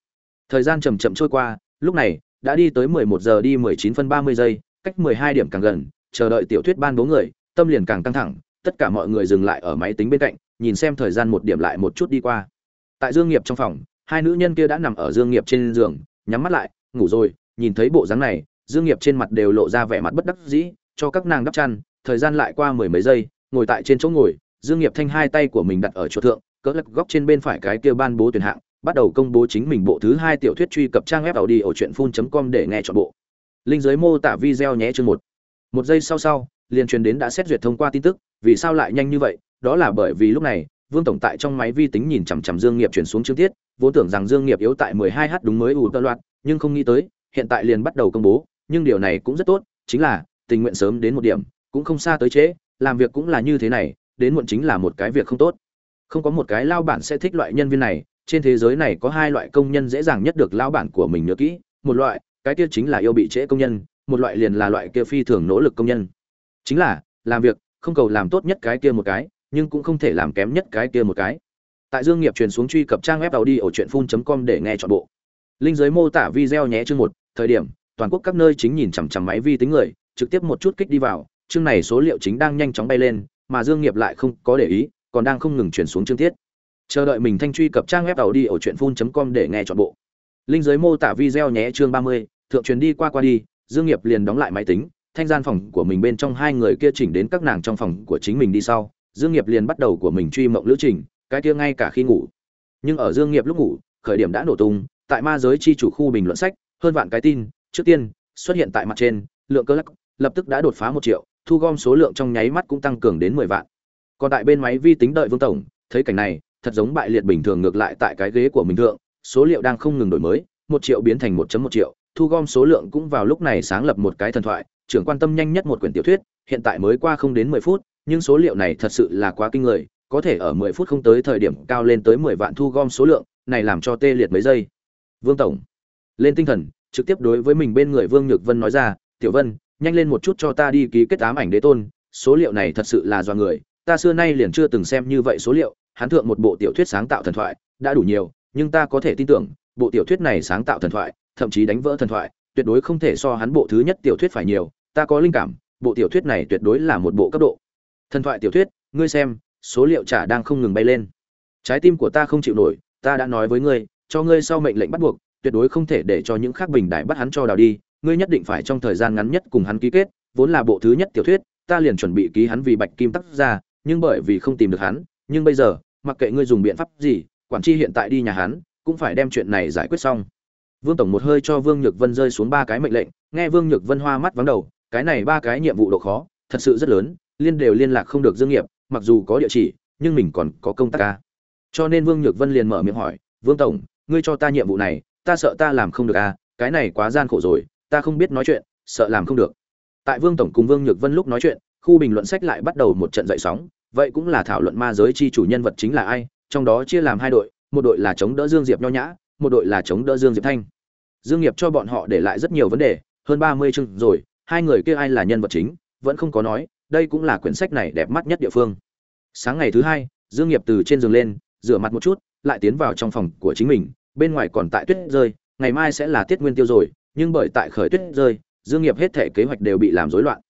thời gian chậm chậm trôi qua, lúc này, đã đi tới 11 giờ đi 19 phân 30 giây, cách 12 điểm càng gần, chờ đợi tiểu thuyết ban bố người, tâm liền càng căng thẳng tất cả mọi người dừng lại ở máy tính bên cạnh, nhìn xem thời gian một điểm lại một chút đi qua. Tại dương nghiệp trong phòng, hai nữ nhân kia đã nằm ở dương nghiệp trên giường, nhắm mắt lại, ngủ rồi, nhìn thấy bộ dáng này, dương nghiệp trên mặt đều lộ ra vẻ mặt bất đắc dĩ, cho các nàng đắp chăn, thời gian lại qua mười mấy giây, ngồi tại trên chỗ ngồi, dương nghiệp thanh hai tay của mình đặt ở chỗ thượng, cỡ lật góc trên bên phải cái kia ban bố tuyển hạng, bắt đầu công bố chính mình bộ thứ hai tiểu thuyết truy cập trang web tàu đi ở truyện phun.com để nghe chọn bộ. Linh dưới mô tả video nhé chương một. Một giây sau sau, liền truyền đến đã xét duyệt thông qua tin tức vì sao lại nhanh như vậy? Đó là bởi vì lúc này, vương tổng tại trong máy vi tính nhìn chằm chằm dương nghiệp chuyển xuống chương tiết vốn tưởng rằng dương nghiệp yếu tại 12h đúng mới ủ tơ loạt, nhưng không nghĩ tới, hiện tại liền bắt đầu công bố, nhưng điều này cũng rất tốt, chính là, tình nguyện sớm đến một điểm, cũng không xa tới trễ, làm việc cũng là như thế này, đến muộn chính là một cái việc không tốt. Không có một cái lao bản sẽ thích loại nhân viên này, trên thế giới này có hai loại công nhân dễ dàng nhất được lao bản của mình nhớ kỹ, một loại, cái kia chính là yêu bị trễ công nhân, một loại liền là loại kia phi thường nỗ lực công nhân. Chính là, làm việc không cầu làm tốt nhất cái kia một cái nhưng cũng không thể làm kém nhất cái kia một cái. Tại dương nghiệp truyền xuống truy cập trang web tàu đi ở truyện phun.com để nghe trọn bộ. Linh dưới mô tả video nhé chương một thời điểm toàn quốc các nơi chính nhìn chằm chằm máy vi tính người trực tiếp một chút kích đi vào chương này số liệu chính đang nhanh chóng bay lên mà dương nghiệp lại không có để ý còn đang không ngừng chuyển xuống chương tiết. Chờ đợi mình thanh truy cập trang web đầu đi ở chuyệnfun.com để nghe trọn bộ. Linh dưới mô tả video nhé chương 30, thượng truyền đi qua qua đi dương nghiệp liền đóng lại máy tính thanh gian phòng của mình bên trong hai người kia chỉnh đến các nàng trong phòng của chính mình đi sau, dương nghiệp liền bắt đầu của mình truy mộng lữ trình, cái kia ngay cả khi ngủ. Nhưng ở dương nghiệp lúc ngủ, khởi điểm đã nổ tung, tại ma giới chi chủ khu bình luận sách, hơn vạn cái tin, trước tiên, xuất hiện tại mặt trên, lượng cơ lắc, lập tức đã đột phá một triệu, thu gom số lượng trong nháy mắt cũng tăng cường đến mười vạn. Còn tại bên máy vi tính đợi vương tổng, thấy cảnh này, thật giống bại liệt bình thường ngược lại tại cái ghế của mình thượng, số liệu đang không ngừng đổi mới, một triệu biến thành 1 một triệu, thu gom số lượng cũng vào lúc này sáng lập một cái thần thoại trưởng quan tâm nhanh nhất một quyển tiểu thuyết, hiện tại mới qua không đến mười phút, nhưng số liệu này thật sự là quá kinh người, có thể ở mười phút không tới thời điểm cao lên tới mười vạn thu gom số lượng, này làm cho tê liệt mấy giây. Vương tổng, lên tinh thần, trực tiếp đối với mình bên người vương nhược vân nói ra, tiểu vân, nhanh lên một chút cho ta đi ký kết ám ảnh đế tôn, số liệu này thật sự là do người, ta xưa nay liền chưa từng xem như vậy số liệu, hắn thượng một bộ tiểu thuyết sáng tạo thần thoại, đã đủ nhiều, nhưng ta có thể tin tưởng, bộ tiểu thuyết này sáng tạo thần thoại, thậm chí đánh vỡ thần thoại, tuyệt đối không thể so hắn bộ thứ nhất tiểu thuyết phải nhiều ta có linh cảm, bộ tiểu thuyết này tuyệt đối là một bộ cấp độ. Thần thoại tiểu thuyết, ngươi xem, số liệu trả đang không ngừng bay lên. Trái tim của ta không chịu nổi, ta đã nói với ngươi, cho ngươi sau mệnh lệnh bắt buộc, tuyệt đối không thể để cho những khác bình đại bắt hắn cho đào đi, ngươi nhất định phải trong thời gian ngắn nhất cùng hắn ký kết, vốn là bộ thứ nhất tiểu thuyết, ta liền chuẩn bị ký hắn vì bạch kim tác ra nhưng bởi vì không tìm được hắn, nhưng bây giờ, mặc kệ ngươi dùng biện pháp gì, quản tri hiện tại đi nhà hắn, cũng phải đem chuyện này giải quyết xong. Vương tổng một hơi cho vương nhược vân rơi xuống ba cái mệnh lệnh, nghe vương nhược vân hoa mắt vắng đầu cái này ba cái nhiệm vụ độ khó, thật sự rất lớn, liên đều liên lạc không được dương nghiệp, mặc dù có địa chỉ, nhưng mình còn có công tác ca. Cho nên vương nhược vân liền mở miệng hỏi, vương tổng, ngươi cho ta nhiệm vụ này, ta sợ ta làm không được à cái này quá gian khổ rồi, ta không biết nói chuyện, sợ làm không được. Tại vương tổng cùng vương nhược vân lúc nói chuyện, khu bình luận sách lại bắt đầu một trận dậy sóng, vậy cũng là thảo luận ma giới chi chủ nhân vật chính là ai, trong đó chia làm hai đội, một đội là chống đỡ dương diệp nho nhã, một đội là chống đỡ dương diệp thanh. Dương nghiệp cho bọn họ để lại rất nhiều vấn đề, hơn ba mươi chương rồi hai người kia ai là nhân vật chính, vẫn không có nói, đây cũng là quyển sách này đẹp mắt nhất địa phương. Sáng ngày thứ hai, dương nghiệp từ trên giường lên, rửa mặt một chút, lại tiến vào trong phòng của chính mình, bên ngoài còn tại tuyết rơi, ngày mai sẽ là tiết nguyên tiêu rồi, nhưng bởi tại khởi tuyết rơi, dương nghiệp hết thể kế hoạch đều bị làm rối loạn.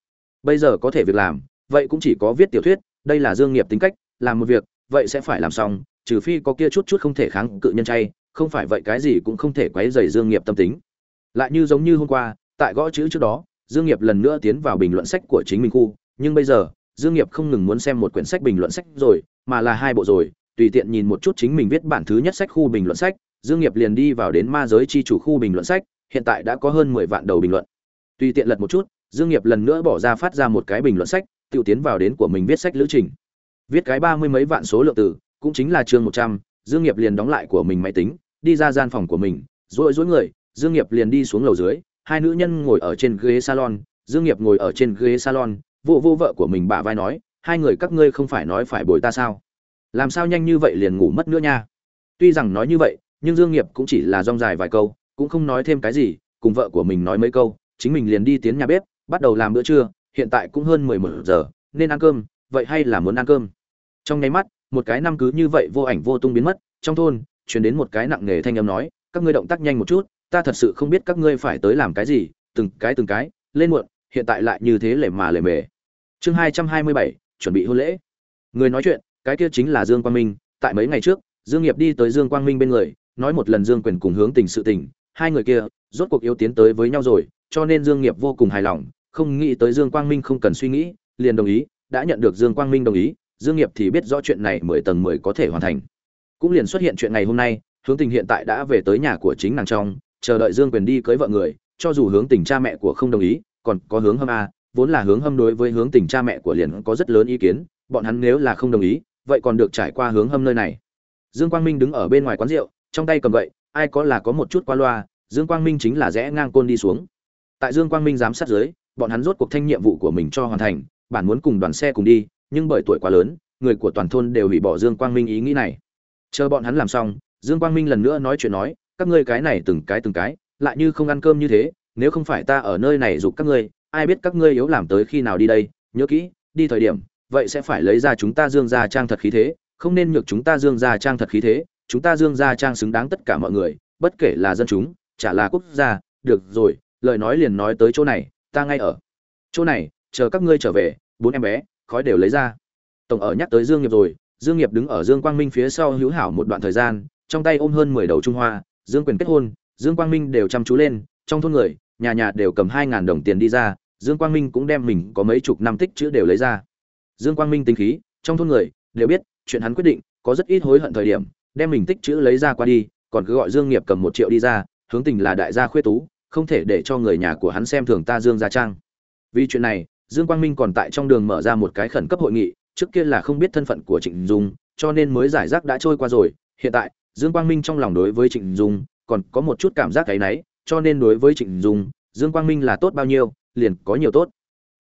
Bây giờ có thể việc làm, vậy cũng chỉ có viết tiểu thuyết, đây là dương nghiệp tính cách, làm một việc, vậy sẽ phải làm xong, trừ phi có kia chút chút không thể kháng cự nhân chay, không phải vậy cái gì cũng không thể quấy rầy dương nghiệp tâm tính. Lại như giống như hôm qua, tại gõ chữ trước đó dương nghiệp lần nữa tiến vào bình luận sách của chính mình khu nhưng bây giờ dương nghiệp không ngừng muốn xem một quyển sách bình luận sách rồi mà là hai bộ rồi. Tùy tiện nhìn một chút chính mình viết bản thứ nhất sách khu bình luận sách dương nghiệp liền đi vào đến ma giới chi chủ khu bình luận sách hiện tại đã có hơn 10 vạn đầu bình luận. Tùy tiện lật một chút dương nghiệp lần nữa bỏ ra phát ra một cái bình luận sách Tiểu tiến vào đến của mình viết sách lữ trình. Viết cái ba mươi mấy vạn số lượng từ cũng chính là chương 100, dương nghiệp liền đóng lại của mình máy tính đi ra gian phòng của mình rũi rũi người dương nghiệp liền đi xuống lầu dưới hai nữ nhân ngồi ở trên ghế salon, dương nghiệp ngồi ở trên ghế salon, vô vô vợ của mình bả vai nói, hai người các ngươi không phải nói phải bồi ta sao? Làm sao nhanh như vậy liền ngủ mất nữa nha? Tuy rằng nói như vậy, nhưng dương nghiệp cũng chỉ là rong dài vài câu, cũng không nói thêm cái gì, cùng vợ của mình nói mấy câu, chính mình liền đi tiến nhà bếp, bắt đầu làm bữa trưa, hiện tại cũng hơn mười một giờ, nên ăn cơm, vậy hay là muốn ăn cơm? Trong nháy mắt, một cái năm cứ như vậy vô ảnh vô tung biến mất, trong thôn, truyền đến một cái nặng nề thanh âm nói, các ngươi động tác nhanh một chút ta thật sự không biết các ngươi phải tới làm cái gì, từng cái từng cái, lên muộn, hiện tại lại như thế lề mà lề mề. Chương hai trăm hai mươi bảy, chuẩn bị hôn lễ. Người nói chuyện, cái kia chính là dương quang minh, tại mấy ngày trước, dương nghiệp đi tới dương quang minh bên người, nói một lần dương quyền cùng hướng tình sự tình, hai người kia, rốt cuộc yếu tiến tới với nhau rồi, cho nên dương nghiệp vô cùng hài lòng, không nghĩ tới dương quang minh không cần suy nghĩ, liền đồng ý, đã nhận được dương quang minh đồng ý, dương nghiệp thì biết rõ chuyện này mười tầng mười có thể hoàn thành. Cũng liền xuất hiện chuyện ngày hôm nay, hướng tình hiện tại đã về tới nhà của chính nàng trong chờ đợi dương quyền đi cưới vợ người, cho dù hướng tình cha mẹ của không đồng ý, còn có hướng hâm a, vốn là hướng hâm đối với hướng tình cha mẹ của liền có rất lớn ý kiến, bọn hắn nếu là không đồng ý, vậy còn được trải qua hướng hâm nơi này. Dương quang minh đứng ở bên ngoài quán rượu, trong tay cầm gậy, ai có là có một chút qua loa, dương quang minh chính là rẽ ngang côn đi xuống. Tại dương quang minh giám sát dưới, bọn hắn rốt cuộc thanh nhiệm vụ của mình cho hoàn thành, bản muốn cùng đoàn xe cùng đi, nhưng bởi tuổi quá lớn, người của toàn thôn đều hủy bỏ dương quang minh ý nghĩ này. Chờ bọn hắn làm xong, dương quang minh lần nữa nói chuyện nói các ngươi cái này từng cái từng cái, lại như không ăn cơm như thế, nếu không phải ta ở nơi này giục các ngươi, ai biết các ngươi yếu làm tới khi nào đi đây, nhớ kỹ, đi thời điểm, vậy sẽ phải lấy ra chúng ta dương gia trang thật khí thế, không nên nhược chúng ta dương gia trang thật khí thế, chúng ta dương gia trang xứng đáng tất cả mọi người, bất kể là dân chúng, chả là quốc gia, được rồi, lời nói liền nói tới chỗ này, ta ngay ở. Chỗ này, chờ các ngươi trở về, bốn em bé, khói đều lấy ra. Tổng ở nhắc tới dương nghiệp rồi, dương nghiệp đứng ở dương quang minh phía sau hữu hảo một đoạn thời gian, trong tay ôm hơn mười đầu trung hoa dương quyền kết hôn, dương quang minh đều chăm chú lên, trong thôn người, nhà nhà đều cầm hai ngàn đồng tiền đi ra, dương quang minh cũng đem mình có mấy chục năm tích chữ đều lấy ra. Dương quang minh tính khí, trong thôn người, đều biết, chuyện hắn quyết định, có rất ít hối hận thời điểm, đem mình tích chữ lấy ra qua đi, còn cứ gọi dương nghiệp cầm một triệu đi ra, hướng tình là đại gia khuê tú, không thể để cho người nhà của hắn xem thường ta dương gia trang. Vì chuyện này, dương quang minh còn tại trong đường mở ra một cái khẩn cấp hội nghị, trước kia là không biết thân phận của trịnh dung, cho nên mới giải rác đã trôi qua rồi, hiện tại dương quang minh trong lòng đối với trịnh dung còn có một chút cảm giác cái nấy, cho nên đối với trịnh dung dương quang minh là tốt bao nhiêu liền có nhiều tốt.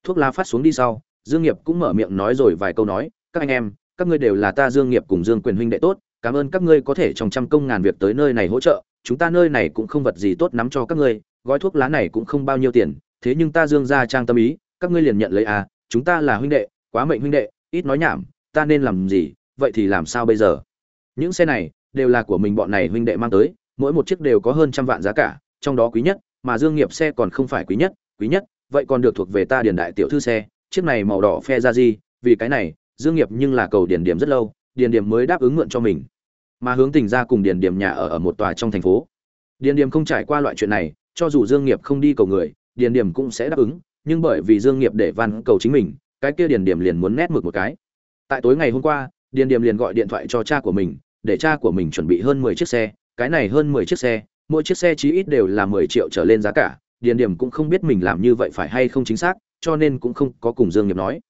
Thuốc lá phát xuống đi sau dương nghiệp cũng mở miệng nói rồi vài câu nói các anh em các ngươi đều là ta dương nghiệp cùng dương quyền huynh đệ tốt cảm ơn các ngươi có thể trong trăm công ngàn việc tới nơi này hỗ trợ chúng ta nơi này cũng không vật gì tốt nắm cho các ngươi gói thuốc lá này cũng không bao nhiêu tiền thế nhưng ta dương gia trang tâm ý các ngươi liền nhận lấy à chúng ta là huynh đệ quá mệnh huynh đệ ít nói nhảm ta nên làm gì vậy thì làm sao bây giờ? Những xe này đều là của mình bọn này huynh đệ mang tới, mỗi một chiếc đều có hơn trăm vạn giá cả, trong đó quý nhất, mà dương nghiệp xe còn không phải quý nhất quý nhất, vậy còn được thuộc về ta điền đại tiểu thư xe, chiếc này màu đỏ phe ra gì vì cái này, dương nghiệp nhưng là cầu điền điểm rất lâu, điền điểm mới đáp ứng mượn cho mình. Mà hướng tình ra cùng điền điểm nhà ở ở một tòa trong thành phố. Điền điểm không trải qua loại chuyện này, cho dù dương nghiệp không đi cầu người, điền điểm cũng sẽ đáp ứng, nhưng bởi vì dương nghiệp để van cầu chính mình, cái kia điền điểm liền muốn nét mực một cái. Tại tối ngày hôm qua, điền điểm liền gọi điện thoại cho cha của mình để cha của mình chuẩn bị hơn 10 chiếc xe, cái này hơn 10 chiếc xe, mỗi chiếc xe chí ít đều là 10 triệu trở lên giá cả, điền điểm cũng không biết mình làm như vậy phải hay không chính xác, cho nên cũng không có cùng dương nghiệp nói.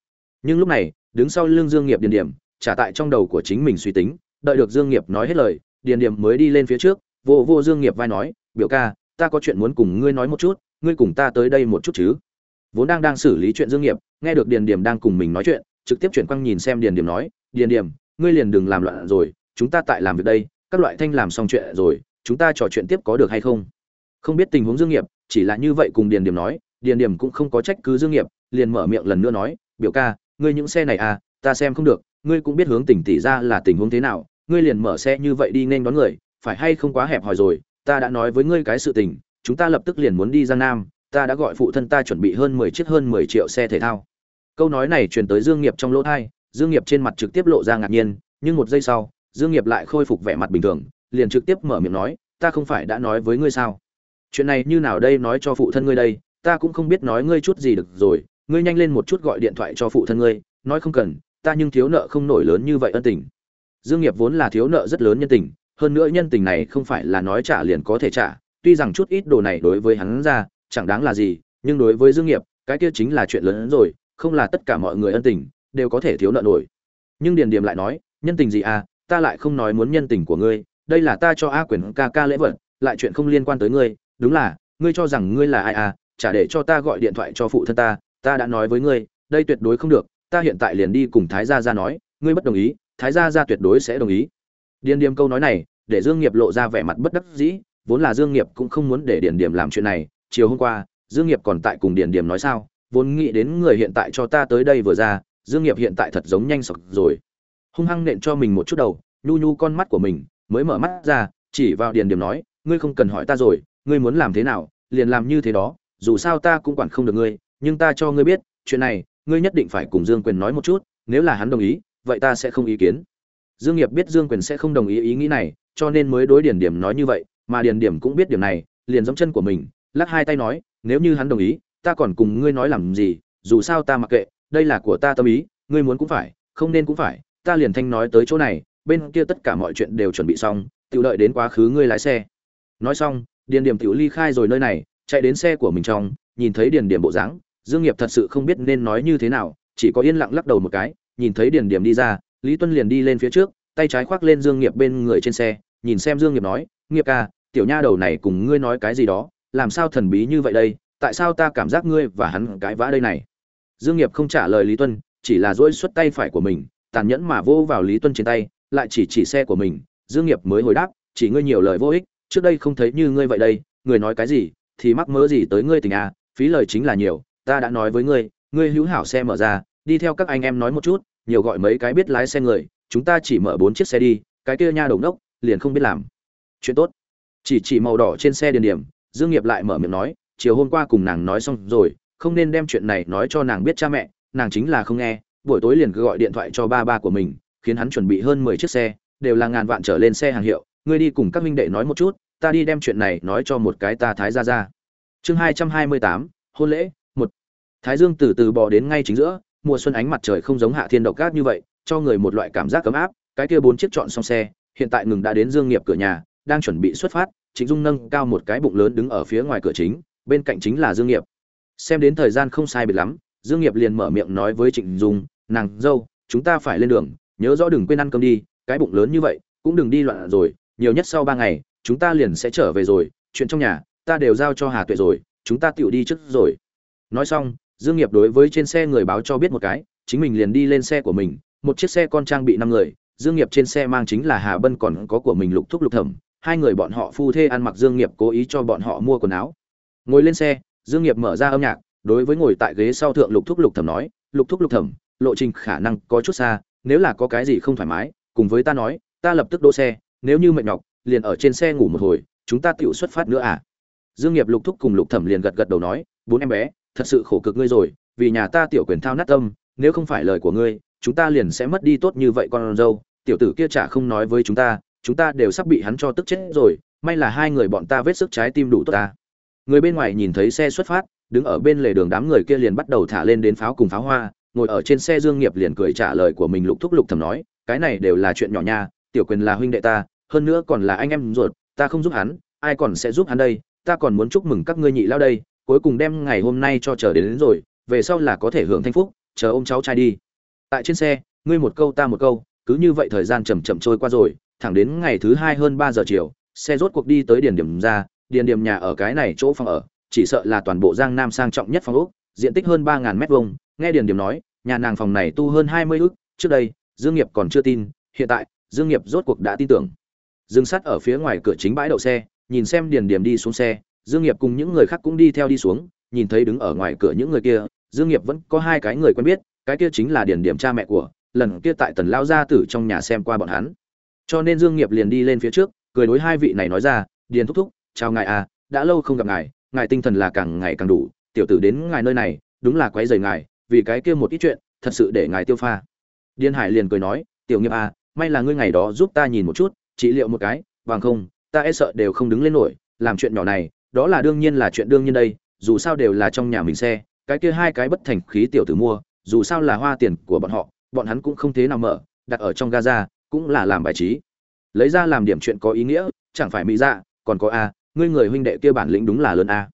Nhưng lúc này, đứng sau lưng dương nghiệp điền điểm, trả tại trong đầu của chính mình suy tính, đợi được dương nghiệp nói hết lời, điền điểm mới đi lên phía trước, vô vô dương nghiệp vai nói, biểu ca, ta có chuyện muốn cùng ngươi nói một chút, ngươi cùng ta tới đây một chút chứ. Vốn đang đang xử lý chuyện dương nghiệp, nghe được điền điểm đang cùng mình nói chuyện, trực tiếp chuyển quang nhìn xem điền điểm nói, điền điểm, ngươi liền đừng làm loạn rồi chúng ta tại làm việc đây, các loại thanh làm xong chuyện rồi, chúng ta trò chuyện tiếp có được hay không? Không biết tình huống dương nghiệp, chỉ là như vậy cùng điền điểm nói, điền điểm cũng không có trách cứ dương nghiệp, liền mở miệng lần nữa nói, biểu ca, ngươi những xe này à ta xem không được, ngươi cũng biết hướng tỉnh tỷ ra là tình huống thế nào, ngươi liền mở xe như vậy đi nên đón người, phải hay không quá hẹp hòi rồi, ta đã nói với ngươi cái sự tình, chúng ta lập tức liền muốn đi giang nam, ta đã gọi phụ thân ta chuẩn bị hơn mười chiếc hơn mười triệu xe thể thao. Câu nói này truyền tới dương nghiệp trong lỗ tai, dương nghiệp trên mặt trực tiếp lộ ra ngạc nhiên, nhưng một giây sau dương nghiệp lại khôi phục vẻ mặt bình thường, liền trực tiếp mở miệng nói, ta không phải đã nói với ngươi sao? Chuyện này như nào đây nói cho phụ thân ngươi đây? Ta cũng không biết nói ngươi chút gì được rồi, ngươi nhanh lên một chút gọi điện thoại cho phụ thân ngươi, nói không cần, ta nhưng thiếu nợ không nổi lớn như vậy ân tình. Dương nghiệp vốn là thiếu nợ rất lớn nhân tình, hơn nữa nhân tình này không phải là nói trả liền có thể trả, tuy rằng chút ít đồ này đối với hắn ra, chẳng đáng là gì, nhưng đối với dương nghiệp, cái kia chính là chuyện lớn hơn rồi, không là tất cả mọi người ân tình, đều có thể thiếu nợ nổi. Nhưng điền điềm lại nói, nhân tình gì à? Ta lại không nói muốn nhân tình của ngươi, đây là ta cho a quyền ca ca lễ vật, lại chuyện không liên quan tới ngươi, đúng là, ngươi cho rằng ngươi là ai à chả để cho ta gọi điện thoại cho phụ thân ta ta đã nói với ngươi, đây tuyệt đối không được, ta hiện tại liền đi cùng thái gia gia nói, ngươi bất đồng ý, thái gia gia tuyệt đối sẽ đồng ý. Điền điềm câu nói này, để dương nghiệp lộ ra vẻ mặt bất đắc dĩ, vốn là dương nghiệp cũng không muốn để điền điềm làm chuyện này, chiều hôm qua, dương nghiệp còn tại cùng điền điềm nói sao, vốn nghĩ đến người hiện tại cho ta tới đây vừa ra, dương nghiệp hiện tại thật giống nhanh sọc rồi hung hăng nện cho mình một chút đầu, nhu nhu con mắt của mình mới mở mắt ra, chỉ vào điền điềm nói, ngươi không cần hỏi ta rồi, ngươi muốn làm thế nào, liền làm như thế đó, dù sao ta cũng quản không được ngươi, nhưng ta cho ngươi biết, chuyện này, ngươi nhất định phải cùng dương quyền nói một chút, nếu là hắn đồng ý, vậy ta sẽ không ý kiến. Dương nghiệp biết dương quyền sẽ không đồng ý ý nghĩ này, cho nên mới đối điền điểm nói như vậy, mà điền điểm cũng biết điểm này, liền giẫm chân của mình, lắc hai tay nói, nếu như hắn đồng ý, ta còn cùng ngươi nói làm gì, dù sao ta mặc kệ, đây là của ta tâm ý, ngươi muốn cũng phải, không nên cũng phải ta liền thanh nói tới chỗ này, bên kia tất cả mọi chuyện đều chuẩn bị xong tự đợi đến quá khứ ngươi lái xe. Nói xong, điền điểm tiểu ly khai rồi nơi này, chạy đến xe của mình trong, nhìn thấy điền điểm bộ dáng, dương nghiệp thật sự không biết nên nói như thế nào, chỉ có yên lặng lắc đầu một cái, nhìn thấy điền điểm đi ra, lý tuân liền đi lên phía trước, tay trái khoác lên dương nghiệp bên người trên xe, nhìn xem dương nghiệp nói, nghiệp ca, tiểu nha đầu này cùng ngươi nói cái gì đó, làm sao thần bí như vậy đây, tại sao ta cảm giác ngươi và hắn cãi vã đây này? Dương nghiệp không trả lời lý tuân, chỉ là dỗi xuất tay phải của mình tàn nhẫn mà vô vào lý tuân trên tay, lại chỉ chỉ xe của mình, dương nghiệp mới hồi đáp, chỉ ngươi nhiều lời vô ích, trước đây không thấy như ngươi vậy đây, người nói cái gì, thì mắc mớ gì tới ngươi tình à phí lời chính là nhiều, ta đã nói với ngươi ngươi hữu hảo xe mở ra, đi theo các anh em nói một chút, nhiều gọi mấy cái biết lái xe người, chúng ta chỉ mở bốn chiếc xe đi, cái kia nha đầu nốc liền không biết làm. Chuyện tốt. Chỉ chỉ màu đỏ trên xe điền điểm, dương nghiệp lại mở miệng nói, chiều hôm qua cùng nàng nói xong rồi, không nên đem chuyện này nói cho nàng biết cha mẹ, nàng chính là không nghe buổi tối liền cứ gọi điện thoại cho ba ba của mình, khiến hắn chuẩn bị hơn mười chiếc xe, đều là ngàn vạn trở lên xe hàng hiệu. Ngươi đi cùng các minh đệ nói một chút, ta đi đem chuyện này nói cho một cái ta thái ra ra chương hai trăm hai mươi tám, hôn lễ, một. Thái dương từ từ bò đến ngay chính giữa, mùa xuân ánh mặt trời không giống hạ thiên độc ác như vậy, cho người một loại cảm giác ấm áp. Cái kia bốn chiếc chọn xong xe, hiện tại ngừng đã đến dương nghiệp cửa nhà, đang chuẩn bị xuất phát, trịnh dung nâng cao một cái bụng lớn đứng ở phía ngoài cửa chính, bên cạnh chính là dương nghiệp. Xem đến thời gian không sai biệt lắm dương nghiệp liền mở miệng nói với trịnh dung, nàng, dâu, chúng ta phải lên đường, nhớ rõ đừng quên ăn cơm đi, cái bụng lớn như vậy, cũng đừng đi loạn rồi, nhiều nhất sau ba ngày, chúng ta liền sẽ trở về rồi, chuyện trong nhà, ta đều giao cho hà tuệ rồi, chúng ta tựu đi trước rồi. Nói xong, dương nghiệp đối với trên xe người báo cho biết một cái, chính mình liền đi lên xe của mình, một chiếc xe con trang bị năm người, dương nghiệp trên xe mang chính là hà bân còn có của mình lục thúc lục thẩm, hai người bọn họ phu thê ăn mặc dương nghiệp cố ý cho bọn họ mua quần áo. Ngồi lên xe, dương nghiệp mở ra âm nhạc đối với ngồi tại ghế sau thượng lục thúc lục thẩm nói, lục thúc lục thẩm, lộ trình khả năng có chút xa, nếu là có cái gì không thoải mái, cùng với ta nói, ta lập tức đỗ xe, nếu như mệt nhọc, liền ở trên xe ngủ một hồi, chúng ta tựu xuất phát nữa à? Dương nghiệp lục thúc cùng lục thẩm liền gật gật đầu nói, bốn em bé, thật sự khổ cực ngươi rồi, vì nhà ta tiểu quyền thao nát tâm, nếu không phải lời của ngươi, chúng ta liền sẽ mất đi tốt như vậy con dâu, tiểu tử kia chả không nói với chúng ta chúng ta đều sắp bị hắn cho tức chết rồi, may là hai người bọn ta vết sức trái tim đủ tốt ta. Người bên ngoài nhìn thấy xe xuất phát đứng ở bên lề đường đám người kia liền bắt đầu thả lên đến pháo cùng pháo hoa ngồi ở trên xe dương nghiệp liền cười trả lời của mình lục thúc lục thầm nói cái này đều là chuyện nhỏ nha tiểu quyền là huynh đệ ta hơn nữa còn là anh em ruột ta không giúp hắn ai còn sẽ giúp hắn đây ta còn muốn chúc mừng các ngươi nhị lao đây cuối cùng đem ngày hôm nay cho chờ đến, đến rồi về sau là có thể hưởng thanh phúc chờ ôm cháu trai đi. Tại trên xe ngươi một câu ta một câu cứ như vậy thời gian chậm chậm trôi qua rồi thẳng đến ngày thứ hai hơn ba giờ chiều xe rốt cuộc đi tới điền điểm ra điền điểm nhà ở cái này chỗ phòng ở chỉ sợ là toàn bộ giang nam sang trọng nhất phòng ốc, diện tích hơn ba ngàn mét vuông. Nghe điền điểm nói, nhà nàng phòng này tu hơn hai mươi ước trước đây, dương nghiệp còn chưa tin, hiện tại, dương nghiệp rốt cuộc đã tin tưởng. Dừng sát ở phía ngoài cửa chính bãi đậu xe, nhìn xem điền điểm đi xuống xe, dương nghiệp cùng những người khác cũng đi theo đi xuống, nhìn thấy đứng ở ngoài cửa những người kia, dương nghiệp vẫn có hai cái người quen biết, cái kia chính là điền điểm cha mẹ của, lần kia tại tần lao gia tử trong nhà xem qua bọn hắn. Cho nên dương nghiệp liền đi lên phía trước, cười đối hai vị này nói ra, điền thúc thúc, chào ngài à đã lâu không gặp ngài ngài tinh thần là càng ngày càng đủ, tiểu tử đến ngài nơi này, đúng là quấy rầy ngài, vì cái kia một ít chuyện, thật sự để ngài tiêu pha. Điên hải liền cười nói, tiểu nghiệp à may là ngươi ngày đó giúp ta nhìn một chút, trị liệu một cái, bằng không, ta e sợ đều không đứng lên nổi, làm chuyện nhỏ này, đó là đương nhiên là chuyện đương nhiên đây, dù sao đều là trong nhà mình xe, cái kia hai cái bất thành khí tiểu tử mua, dù sao là hoa tiền của bọn họ, bọn hắn cũng không thế nào mở, đặt ở trong gaza, cũng là làm bài trí. Lấy ra làm điểm chuyện có ý nghĩa, chẳng phải mỹ dạ còn có a ngươi người huynh đệ kia bản lĩnh đúng là lớn a.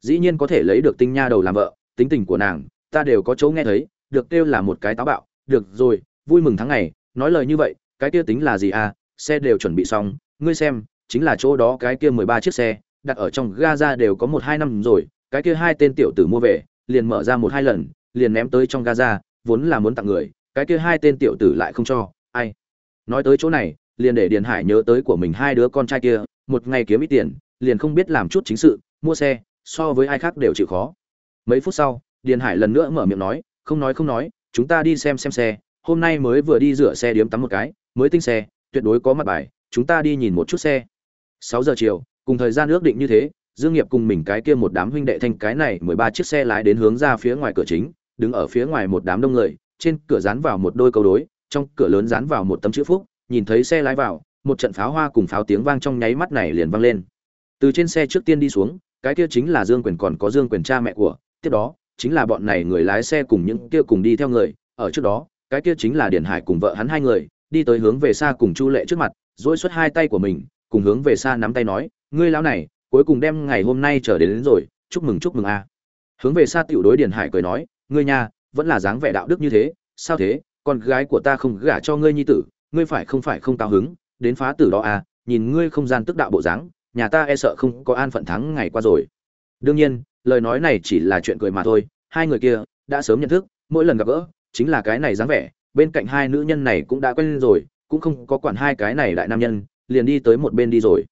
Dĩ nhiên có thể lấy được tinh nha đầu làm vợ, tính tình của nàng, ta đều có chỗ nghe thấy, được kêu là một cái táo bạo. Được rồi, vui mừng tháng ngày, nói lời như vậy, cái kia tính là gì a? Xe đều chuẩn bị xong, ngươi xem, chính là chỗ đó cái kia mười ba chiếc xe, đặt ở trong gaza đều có một hai năm rồi, cái kia hai tên tiểu tử mua về, liền mở ra một hai lần, liền ném tới trong gaza, vốn là muốn tặng người, cái kia hai tên tiểu tử lại không cho, ai? Nói tới chỗ này, liền để điền hải nhớ tới của mình hai đứa con trai kia, một ngày kiếm ít tiền liền không biết làm chút chính sự, mua xe, so với ai khác đều chịu khó. Mấy phút sau, điền hải lần nữa mở miệng nói, không nói không nói, chúng ta đi xem xem xe, hôm nay mới vừa đi rửa xe điếm tắm một cái, mới tinh xe, tuyệt đối có mặt bài, chúng ta đi nhìn một chút xe. Sáu giờ chiều, cùng thời gian ước định như thế, dương nghiệp cùng mình cái kia một đám huynh đệ thành cái này mười ba chiếc xe lái đến hướng ra phía ngoài cửa chính, đứng ở phía ngoài một đám đông người, trên cửa dán vào một đôi câu đối, trong cửa lớn dán vào một tấm chữ phúc, nhìn thấy xe lái vào, một trận pháo hoa cùng pháo tiếng vang trong nháy mắt này liền vang lên từ trên xe trước tiên đi xuống cái kia chính là dương quyền còn có dương quyền cha mẹ của tiếp đó chính là bọn này người lái xe cùng những kia cùng đi theo người ở trước đó cái kia chính là điển hải cùng vợ hắn hai người đi tới hướng về xa cùng chu lệ trước mặt dỗi xuất hai tay của mình cùng hướng về xa nắm tay nói ngươi lão này cuối cùng đem ngày hôm nay trở đến, đến rồi chúc mừng chúc mừng a. Hướng về xa tiểu đối điển hải cười nói ngươi nha vẫn là dáng vẻ đạo đức như thế sao thế? Con gái của ta không gả cho ngươi nhi tử ngươi phải không phải không cao hứng đến phá tử đó à nhìn ngươi không gian tức đạo bộ dáng nhà ta e sợ không có an phận thắng ngày qua rồi. Đương nhiên, lời nói này chỉ là chuyện cười mà thôi, hai người kia đã sớm nhận thức, mỗi lần gặp gỡ chính là cái này dáng vẻ, bên cạnh hai nữ nhân này cũng đã quen rồi, cũng không có quản hai cái này đại nam nhân, liền đi tới một bên đi rồi.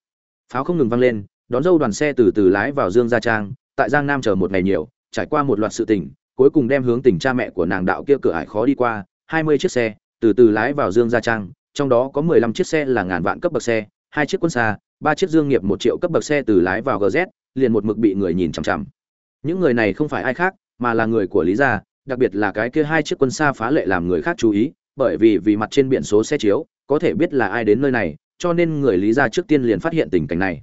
Pháo không ngừng vang lên, đón dâu đoàn xe từ từ lái vào dương gia trang, tại giang nam chờ một ngày nhiều, trải qua một loạt sự tình, cuối cùng đem hướng tỉnh cha mẹ của nàng đạo kia cửa ải khó đi qua, hai mươi chiếc xe, từ từ lái vào dương gia trang, trong đó có mười lăm chiếc xe là ngàn vạn cấp bậc xe, hai chiếc quân xa ba chiếc dương nghiệp một triệu cấp bậc xe từ lái vào gz liền một mực bị người nhìn chằm chằm. Những người này không phải ai khác, mà là người của lý gia, đặc biệt là cái kia hai chiếc quân xa phá lệ làm người khác chú ý, bởi vì vì mặt trên biển số xe chiếu, có thể biết là ai đến nơi này, cho nên người lý gia trước tiên liền phát hiện tình cảnh này.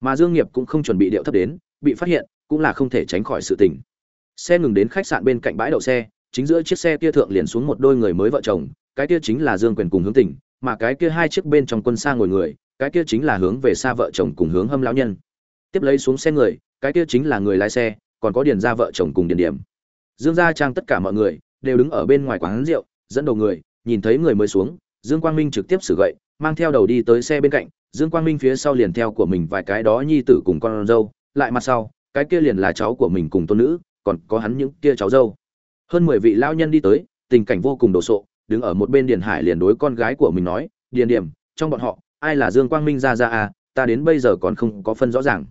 Mà dương nghiệp cũng không chuẩn bị điệu thấp đến, bị phát hiện, cũng là không thể tránh khỏi sự tình. Xe ngừng đến khách sạn bên cạnh bãi đậu xe, chính giữa chiếc xe kia thượng liền xuống một đôi người mới vợ chồng, cái kia chính là dương quyền cùng hướng tỉnh, mà cái kia hai chiếc bên trong quân xa ngồi người cái kia chính là hướng về xa vợ chồng cùng hướng hâm lão nhân. Tiếp lấy xuống xe người, cái kia chính là người lái xe, còn có điền ra vợ chồng cùng điền điểm. Dương gia trang tất cả mọi người đều đứng ở bên ngoài quán rượu, dẫn đầu người, nhìn thấy người mới xuống, dương quang minh trực tiếp xử gậy, mang theo đầu đi tới xe bên cạnh. Dương quang minh phía sau liền theo của mình vài cái đó nhi tử cùng con dâu, lại mặt sau, cái kia liền là cháu của mình cùng tôn nữ, còn có hắn những kia cháu dâu. Hơn mười vị lao nhân đi tới, tình cảnh vô cùng đồ sộ, đứng ở một bên điền hải liền đối con gái của mình nói, điền điểm, trong bọn họ ai là dương quang minh ra ra à ta đến bây giờ còn không có phân rõ ràng.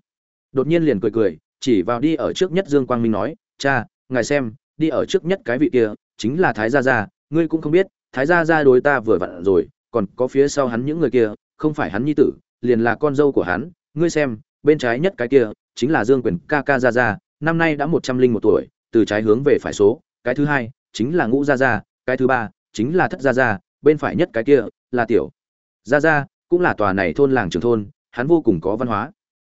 Đột nhiên liền cười cười, chỉ vào đi ở trước nhất dương quang minh nói, cha, ngài xem, đi ở trước nhất cái vị kia, chính là thái gia gia, ngươi cũng không biết, thái gia gia đối ta vừa vặn rồi, còn có phía sau hắn những người kia, không phải hắn nhi tử, liền là con dâu của hắn, ngươi xem, bên trái nhất cái kia, chính là dương quyền ca ca gia gia, năm nay đã một trăm linh một tuổi, từ trái hướng về phải số, cái thứ hai, chính là ngũ gia gia, cái thứ ba, chính là thất gia gia, bên phải nhất cái kia, là tiểu gia gia cũng là tòa này thôn làng trường thôn, hắn vô cùng có văn hóa.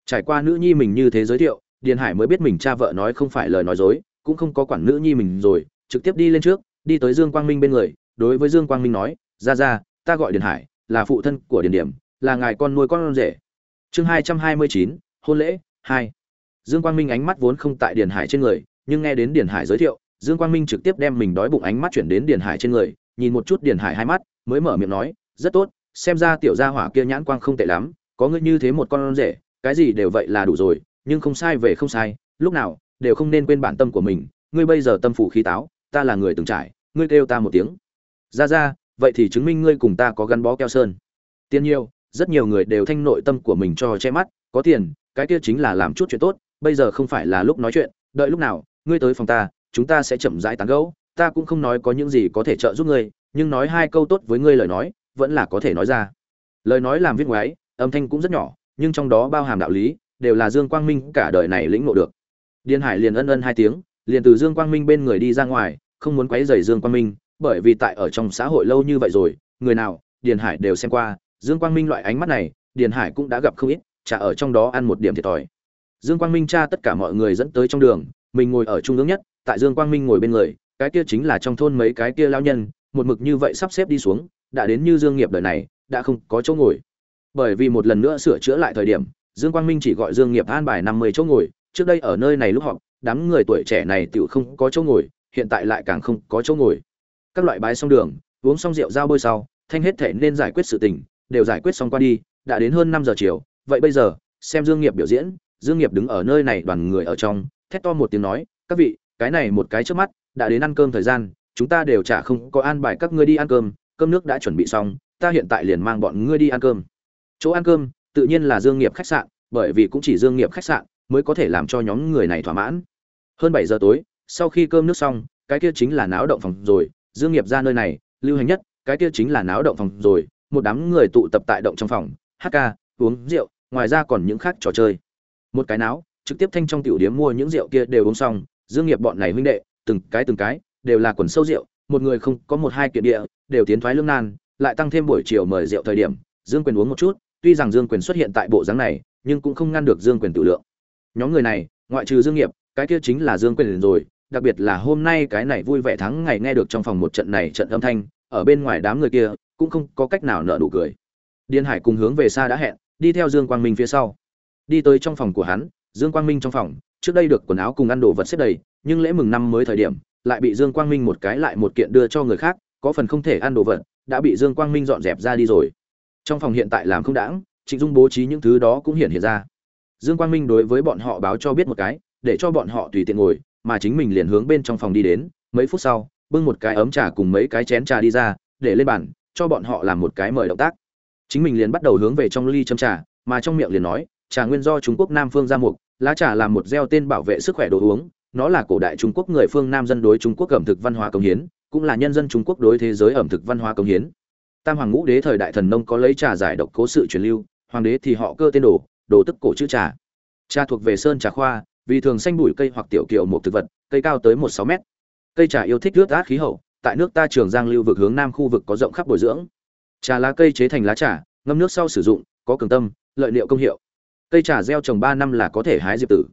Trải qua nữ nhi mình như thế giới thiệu, điền hải mới biết mình cha vợ nói không phải lời nói dối, cũng không có quản nữ nhi mình rồi, trực tiếp đi lên trước, đi tới dương quang minh bên người, đối với dương quang minh nói, ra ra, ta gọi điền hải, là phụ thân của điền điểm, là ngài con nuôi con rể. Chương hai trăm hai mươi chín, hôn lễ hai. Dương quang minh ánh mắt vốn không tại điền hải trên người, nhưng nghe đến điền hải giới thiệu, dương quang minh trực tiếp đem mình đói bụng ánh mắt chuyển đến điền hải trên người, nhìn một chút điền hải hai mắt, mới mở miệng nói, rất tốt xem ra tiểu gia hỏa kia nhãn quang không tệ lắm, có ngươi như thế một con rể, cái gì đều vậy là đủ rồi, nhưng không sai về không sai, lúc nào, đều không nên quên bản tâm của mình, ngươi bây giờ tâm phủ khí táo, ta là người từng trải, ngươi kêu ta một tiếng. Ra ra, vậy thì chứng minh ngươi cùng ta có gắn bó keo sơn. Tiền nhiều, rất nhiều người đều thanh nội tâm của mình cho che mắt, có tiền, cái kia chính là làm chút chuyện tốt, bây giờ không phải là lúc nói chuyện, đợi lúc nào, ngươi tới phòng ta, chúng ta sẽ chậm rãi tán gẫu, ta cũng không nói có những gì có thể trợ giúp ngươi, nhưng nói hai câu tốt với ngươi lời nói vẫn là có thể nói ra. Lời nói làm viết ngoái âm thanh cũng rất nhỏ nhưng trong đó bao hàm đạo lý đều là dương quang minh cả đời này lĩnh ngộ được. Điền hải liền ân ân hai tiếng liền từ dương quang minh bên người đi ra ngoài không muốn quấy rầy Dương Quang Minh, bởi vì tại ở trong xã hội lâu như vậy rồi, người nào, Điền Hải đều xem qua, Dương Quang Minh loại ánh mắt này, Điền Hải cũng đã gặp không ít, chả ở trong đó ăn một điểm thiệt thòi. Dương Quang Minh tra tất cả mọi người dẫn tới trong đường, mình ngồi ở trung ương nhất, tại Dương Quang Minh ngồi bên người, cái kia chính là trong thôn mấy cái kia lao nhân, một mực như vậy sắp xếp đi xuống, đã đến như Dương Nghiệp đời này, đã không có chỗ ngồi. Bởi vì một lần nữa sửa chữa lại thời điểm, Dương Quang Minh chỉ gọi Dương Nghiệp an bài 50 chỗ ngồi, trước đây ở nơi này lúc họp, đám người tuổi trẻ này tự không có chỗ ngồi, hiện tại lại càng không có chỗ ngồi. Các loại bái xong đường, uống xong rượu dao bôi sau, thanh hết thể nên giải quyết sự tình, đều giải quyết xong qua đi, đã đến hơn năm giờ chiều, vậy bây giờ, xem Dương Nghiệp biểu diễn, Dương Nghiệp đứng ở nơi này đoàn người ở trong, thét to một tiếng nói, "Các vị, cái này một cái trước mắt, đã đến ăn cơm thời gian, chúng ta đều chả không có an bài các ngươi đi ăn cơm, cơm nước đã chuẩn bị xong, ta hiện tại liền mang bọn ngươi đi ăn cơm." Chỗ ăn cơm, tự nhiên là Dương Nghiệp khách sạn, bởi vì cũng chỉ Dương Nghiệp khách sạn mới có thể làm cho nhóm người này thỏa mãn. Hơn 7 giờ tối, sau khi cơm nước xong, cái kia chính là náo động phòng rồi, Dương Nghiệp ra nơi này, lưu hành nhất, cái kia chính là náo động phòng rồi, một đám người tụ tập tại động trong phòng, hát ca, uống rượu, ngoài ra còn những khác trò chơi. Một cái náo, trực tiếp thanh trong tiểu điếm mua những rượu kia đều uống xong, Dương Nghiệp bọn này huynh đệ, từng cái từng cái, đều là quần sâu rượu, một người không có một hai kiện địa, đều tiến thoái lương nan, lại tăng thêm buổi chiều mời rượu thời điểm, Dương Quyền uống một chút, tuy rằng Dương Quyền xuất hiện tại bộ dáng này, nhưng cũng không ngăn được Dương Quyền tự lượng. Nhóm người này, ngoại trừ Dương Nghiệp, cái kia chính là Dương Quyền rồi, đặc biệt là hôm nay cái này vui vẻ thắng ngày nghe được trong phòng một trận này trận âm thanh, ở bên ngoài đám người kia cũng không có cách nào nở nụ cười. Điên Hải cùng hướng về xa đã hẹn, đi theo Dương Quang Minh phía sau. Đi tới trong phòng của hắn, Dương Quang Minh trong phòng, trước đây được quần áo cùng ăn đồ vật xếp đầy, nhưng lễ mừng năm mới thời điểm, lại bị Dương Quang Minh một cái lại một kiện đưa cho người khác, có phần không thể ăn đồ vật, đã bị Dương Quang Minh dọn dẹp ra đi rồi. Trong phòng hiện tại làm không đãng, Trịnh Dung bố trí những thứ đó cũng hiện hiện ra. Dương Quang Minh đối với bọn họ báo cho biết một cái, để cho bọn họ tùy tiện ngồi, mà chính mình liền hướng bên trong phòng đi đến, mấy phút sau, bưng một cái ấm trà cùng mấy cái chén trà đi ra, để lên bàn, cho bọn họ làm một cái mời động tác. Chính mình liền bắt đầu hướng về trong ly châm trà, mà trong miệng liền nói, trà nguyên do Trung Quốc Nam phương ra mục, lá trà là một gieo tên bảo vệ sức khỏe đồ uống, nó là cổ đại Trung Quốc người phương Nam dân đối Trung Quốc ẩm thực văn hóa công hiến, cũng là nhân dân Trung Quốc đối thế giới ẩm thực văn hóa công hiến. Tam hoàng ngũ đế thời đại thần nông có lấy trà giải độc cố sự truyền lưu, hoàng đế thì họ cơ tên đồ, đồ tức cổ chữ trà. Trà thuộc về sơn trà khoa, vì thường xanh bụi cây hoặc tiểu kiều một thực vật, cây cao tới một sáu mét. Cây trà yêu thích nước át khí hậu, tại nước ta Trường Giang lưu vực hướng nam khu vực có rộng khắp bồi dưỡng. Trà lá cây chế thành lá trà, ngâm nước sau sử dụng, có cường tâm, lợi liệu công hiệu. Cây trà gieo trồng ba năm là có thể hái diệp tử.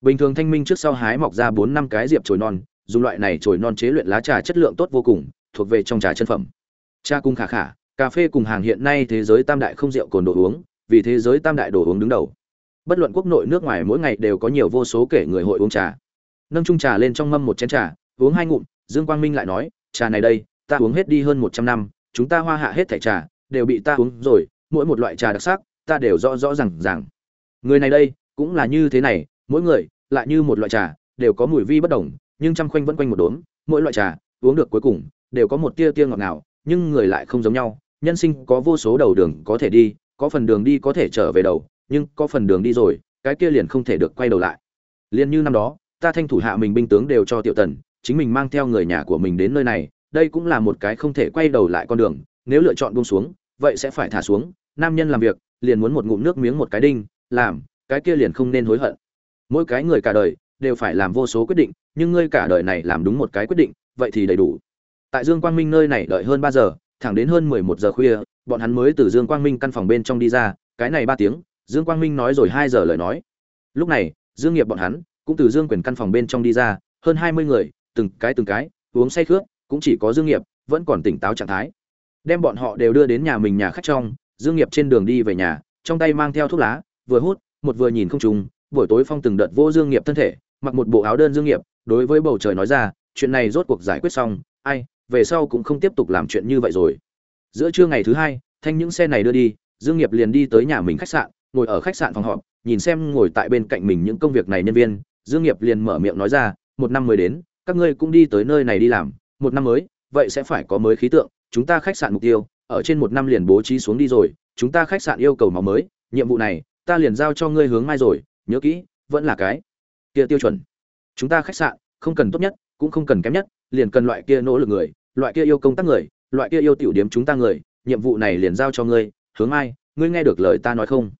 Bình thường thanh minh trước sau hái mọc ra bốn năm cái diệp chồi non, dùng loại này trồi non chế luyện lá trà chất lượng tốt vô cùng, thuộc về trong trà chân phẩm. Trà cung khả khả, cà phê cùng hàng hiện nay thế giới tam đại không rượu cồn đồ uống, vì thế giới tam đại đồ uống đứng đầu. Bất luận quốc nội nước ngoài mỗi ngày đều có nhiều vô số kể người hội uống trà. Nâng chung trà lên trong mâm một chén trà, uống hai ngụm, Dương Quang Minh lại nói, trà này đây, ta uống hết đi hơn một trăm năm, chúng ta hoa hạ hết thảy trà đều bị ta uống rồi, mỗi một loại trà đặc sắc, ta đều rõ rõ ràng ràng. Người này đây, cũng là như thế này, mỗi người lại như một loại trà, đều có mùi vi bất đồng, nhưng trăm khoanh vẫn quanh một đốm, mỗi loại trà uống được cuối cùng đều có một tia tia ngọt ngào, nhưng người lại không giống nhau, nhân sinh có vô số đầu đường có thể đi, có phần đường đi có thể trở về đầu, nhưng có phần đường đi rồi, cái kia liền không thể được quay đầu lại. liền như năm đó, ta thanh thủ hạ mình binh tướng đều cho Tiểu Tần, chính mình mang theo người nhà của mình đến nơi này, đây cũng là một cái không thể quay đầu lại con đường, nếu lựa chọn buông xuống, vậy sẽ phải thả xuống, nam nhân làm việc, liền muốn một ngụm nước miếng một cái đinh, làm, cái kia liền không nên hối hận. Mỗi cái người cả đời đều phải làm vô số quyết định, nhưng ngươi cả đời này làm đúng một cái quyết định, vậy thì đầy đủ. Tại Dương Quang Minh nơi này đợi hơn ba giờ, thẳng đến hơn mười một giờ khuya, bọn hắn mới từ Dương Quang Minh căn phòng bên trong đi ra, cái này ba tiếng, Dương Quang Minh nói rồi hai giờ lời nói. Lúc này, Dương Nghiệp bọn hắn cũng từ Dương Quyền căn phòng bên trong đi ra, hơn hai mươi người, từng cái từng cái, uống say khướt, cũng chỉ có Dương Nghiệp vẫn còn tỉnh táo trạng thái. Đem bọn họ đều đưa đến nhà mình nhà khách trong, Dương Nghiệp trên đường đi về nhà, trong tay mang theo thuốc lá, vừa hút, một vừa nhìn không trùng, buổi tối phong từng đợt vô Dương Nghiệp thân thể, mặc một bộ áo đơn Dương Nghiệp, đối với bầu trời nói ra, chuyện này rốt cuộc giải quyết xong, ai, về sau cũng không tiếp tục làm chuyện như vậy rồi. Giữa trưa ngày thứ hai, thanh những xe này đưa đi, Dương Nghiệp liền đi tới nhà mình khách sạn, ngồi ở khách sạn phòng họp, nhìn xem ngồi tại bên cạnh mình những công việc này nhân viên, Dương Nghiệp liền mở miệng nói ra, một năm mới đến, các ngươi cũng đi tới nơi này đi làm, một năm mới, vậy sẽ phải có mới khí tượng, chúng ta khách sạn mục tiêu, ở trên một năm liền bố trí xuống đi rồi, chúng ta khách sạn yêu cầu máu mới, nhiệm vụ này, ta liền giao cho ngươi hướng mai rồi, nhớ kỹ, vẫn là cái kia tiêu chuẩn. Chúng ta khách sạn, không cần tốt nhất, cũng không cần kém nhất, liền cần loại kia nỗ lực người, loại kia yêu công tác người, loại kia yêu tiểu điểm chúng ta người, nhiệm vụ này liền giao cho ngươi, hướng mai, ngươi nghe được lời ta nói không?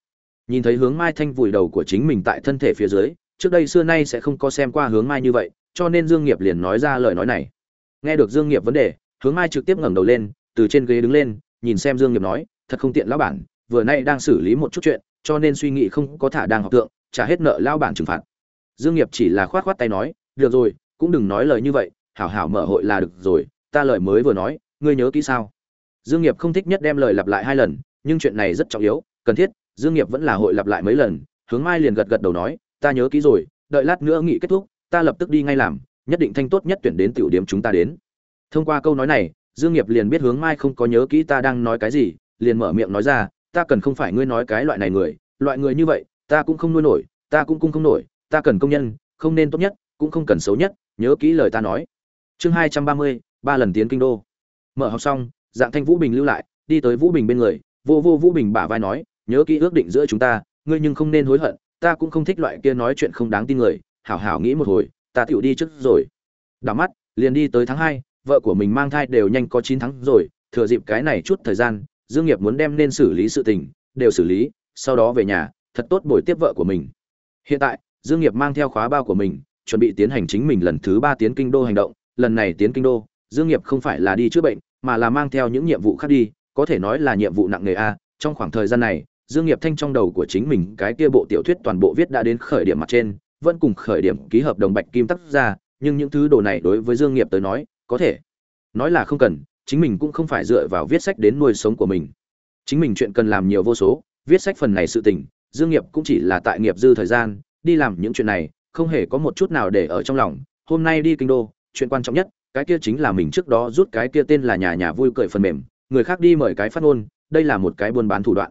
Nhìn thấy hướng mai thanh vùi đầu của chính mình tại thân thể phía dưới, trước đây xưa nay sẽ không có xem qua hướng mai như vậy, cho nên Dương Nghiệp liền nói ra lời nói này. nghe được dương nghiệp vấn đề hướng mai trực tiếp ngẩng đầu lên từ trên ghế đứng lên nhìn xem dương nghiệp nói thật không tiện lão bản vừa nay đang xử lý một chút chuyện cho nên suy nghĩ không có thả đang học tượng trả hết nợ lão bản trừng phạt dương nghiệp chỉ là khoát khoát tay nói, được rồi, cũng đừng nói lời như vậy, hảo hảo mở hội là được rồi, ta lời mới vừa nói, ngươi nhớ kỹ sao? Dương nghiệp không thích nhất đem lời lặp lại hai lần, nhưng chuyện này rất trọng yếu, cần thiết, dương nghiệp vẫn là hội lặp lại mấy lần, hướng mai liền gật gật đầu nói, ta nhớ kỹ rồi, đợi lát nữa nghị kết thúc, ta lập tức đi ngay làm, nhất định thanh tốt nhất tuyển đến tiểu điểm chúng ta đến. Thông qua câu nói này, dương nghiệp liền biết hướng mai không có nhớ kỹ ta đang nói cái gì, liền mở miệng nói ra, ta cần không phải ngươi nói cái loại này người, loại người như vậy, ta cũng không nuôi nổi, ta cũng cung không nổi ta cần công nhân, không nên tốt nhất, cũng không cần xấu nhất, nhớ kỹ lời ta nói. Chương hai trăm ba mươi, ba lần tiến kinh đô. Mở học xong, dạng thanh vũ bình lưu lại, đi tới vũ bình bên người, vô vô vũ bình bả vai nói, nhớ kỹ ước định giữa chúng ta, ngươi nhưng không nên hối hận, ta cũng không thích loại kia nói chuyện không đáng tin người, hảo hảo nghĩ một hồi, ta tựu đi trước rồi. Đảo mắt, liền đi tới tháng hai, vợ của mình mang thai đều nhanh có chín tháng rồi, thừa dịp cái này chút thời gian, dương nghiệp muốn đem nên xử lý sự tình, đều xử lý, sau đó về nhà, thật tốt bồi tiếp vợ của mình. Hiện tại dương nghiệp mang theo khóa bao của mình, chuẩn bị tiến hành chính mình lần thứ ba tiến kinh đô hành động. Lần này tiến kinh đô, dương nghiệp không phải là đi chữa bệnh, mà là mang theo những nhiệm vụ khác đi, có thể nói là nhiệm vụ nặng nề a. Trong khoảng thời gian này, dương nghiệp thanh trong đầu của chính mình cái kia bộ tiểu thuyết toàn bộ viết đã đến khởi điểm mặt trên, vẫn cùng khởi điểm ký hợp đồng bạch kim tác ra, nhưng những thứ đồ này đối với dương nghiệp tới nói, có thể nói là không cần, chính mình cũng không phải dựa vào viết sách đến nuôi sống của mình. Chính mình chuyện cần làm nhiều vô số, viết sách phần này sự tình, dương nghiệp cũng chỉ là tại nghiệp dư thời gian đi làm những chuyện này, không hề có một chút nào để ở trong lòng. Hôm nay đi kinh đô, chuyện quan trọng nhất, cái kia chính là mình trước đó rút cái kia tên là nhà nhà vui cười phần mềm, người khác đi mời cái phát ngôn, đây là một cái buôn bán thủ đoạn.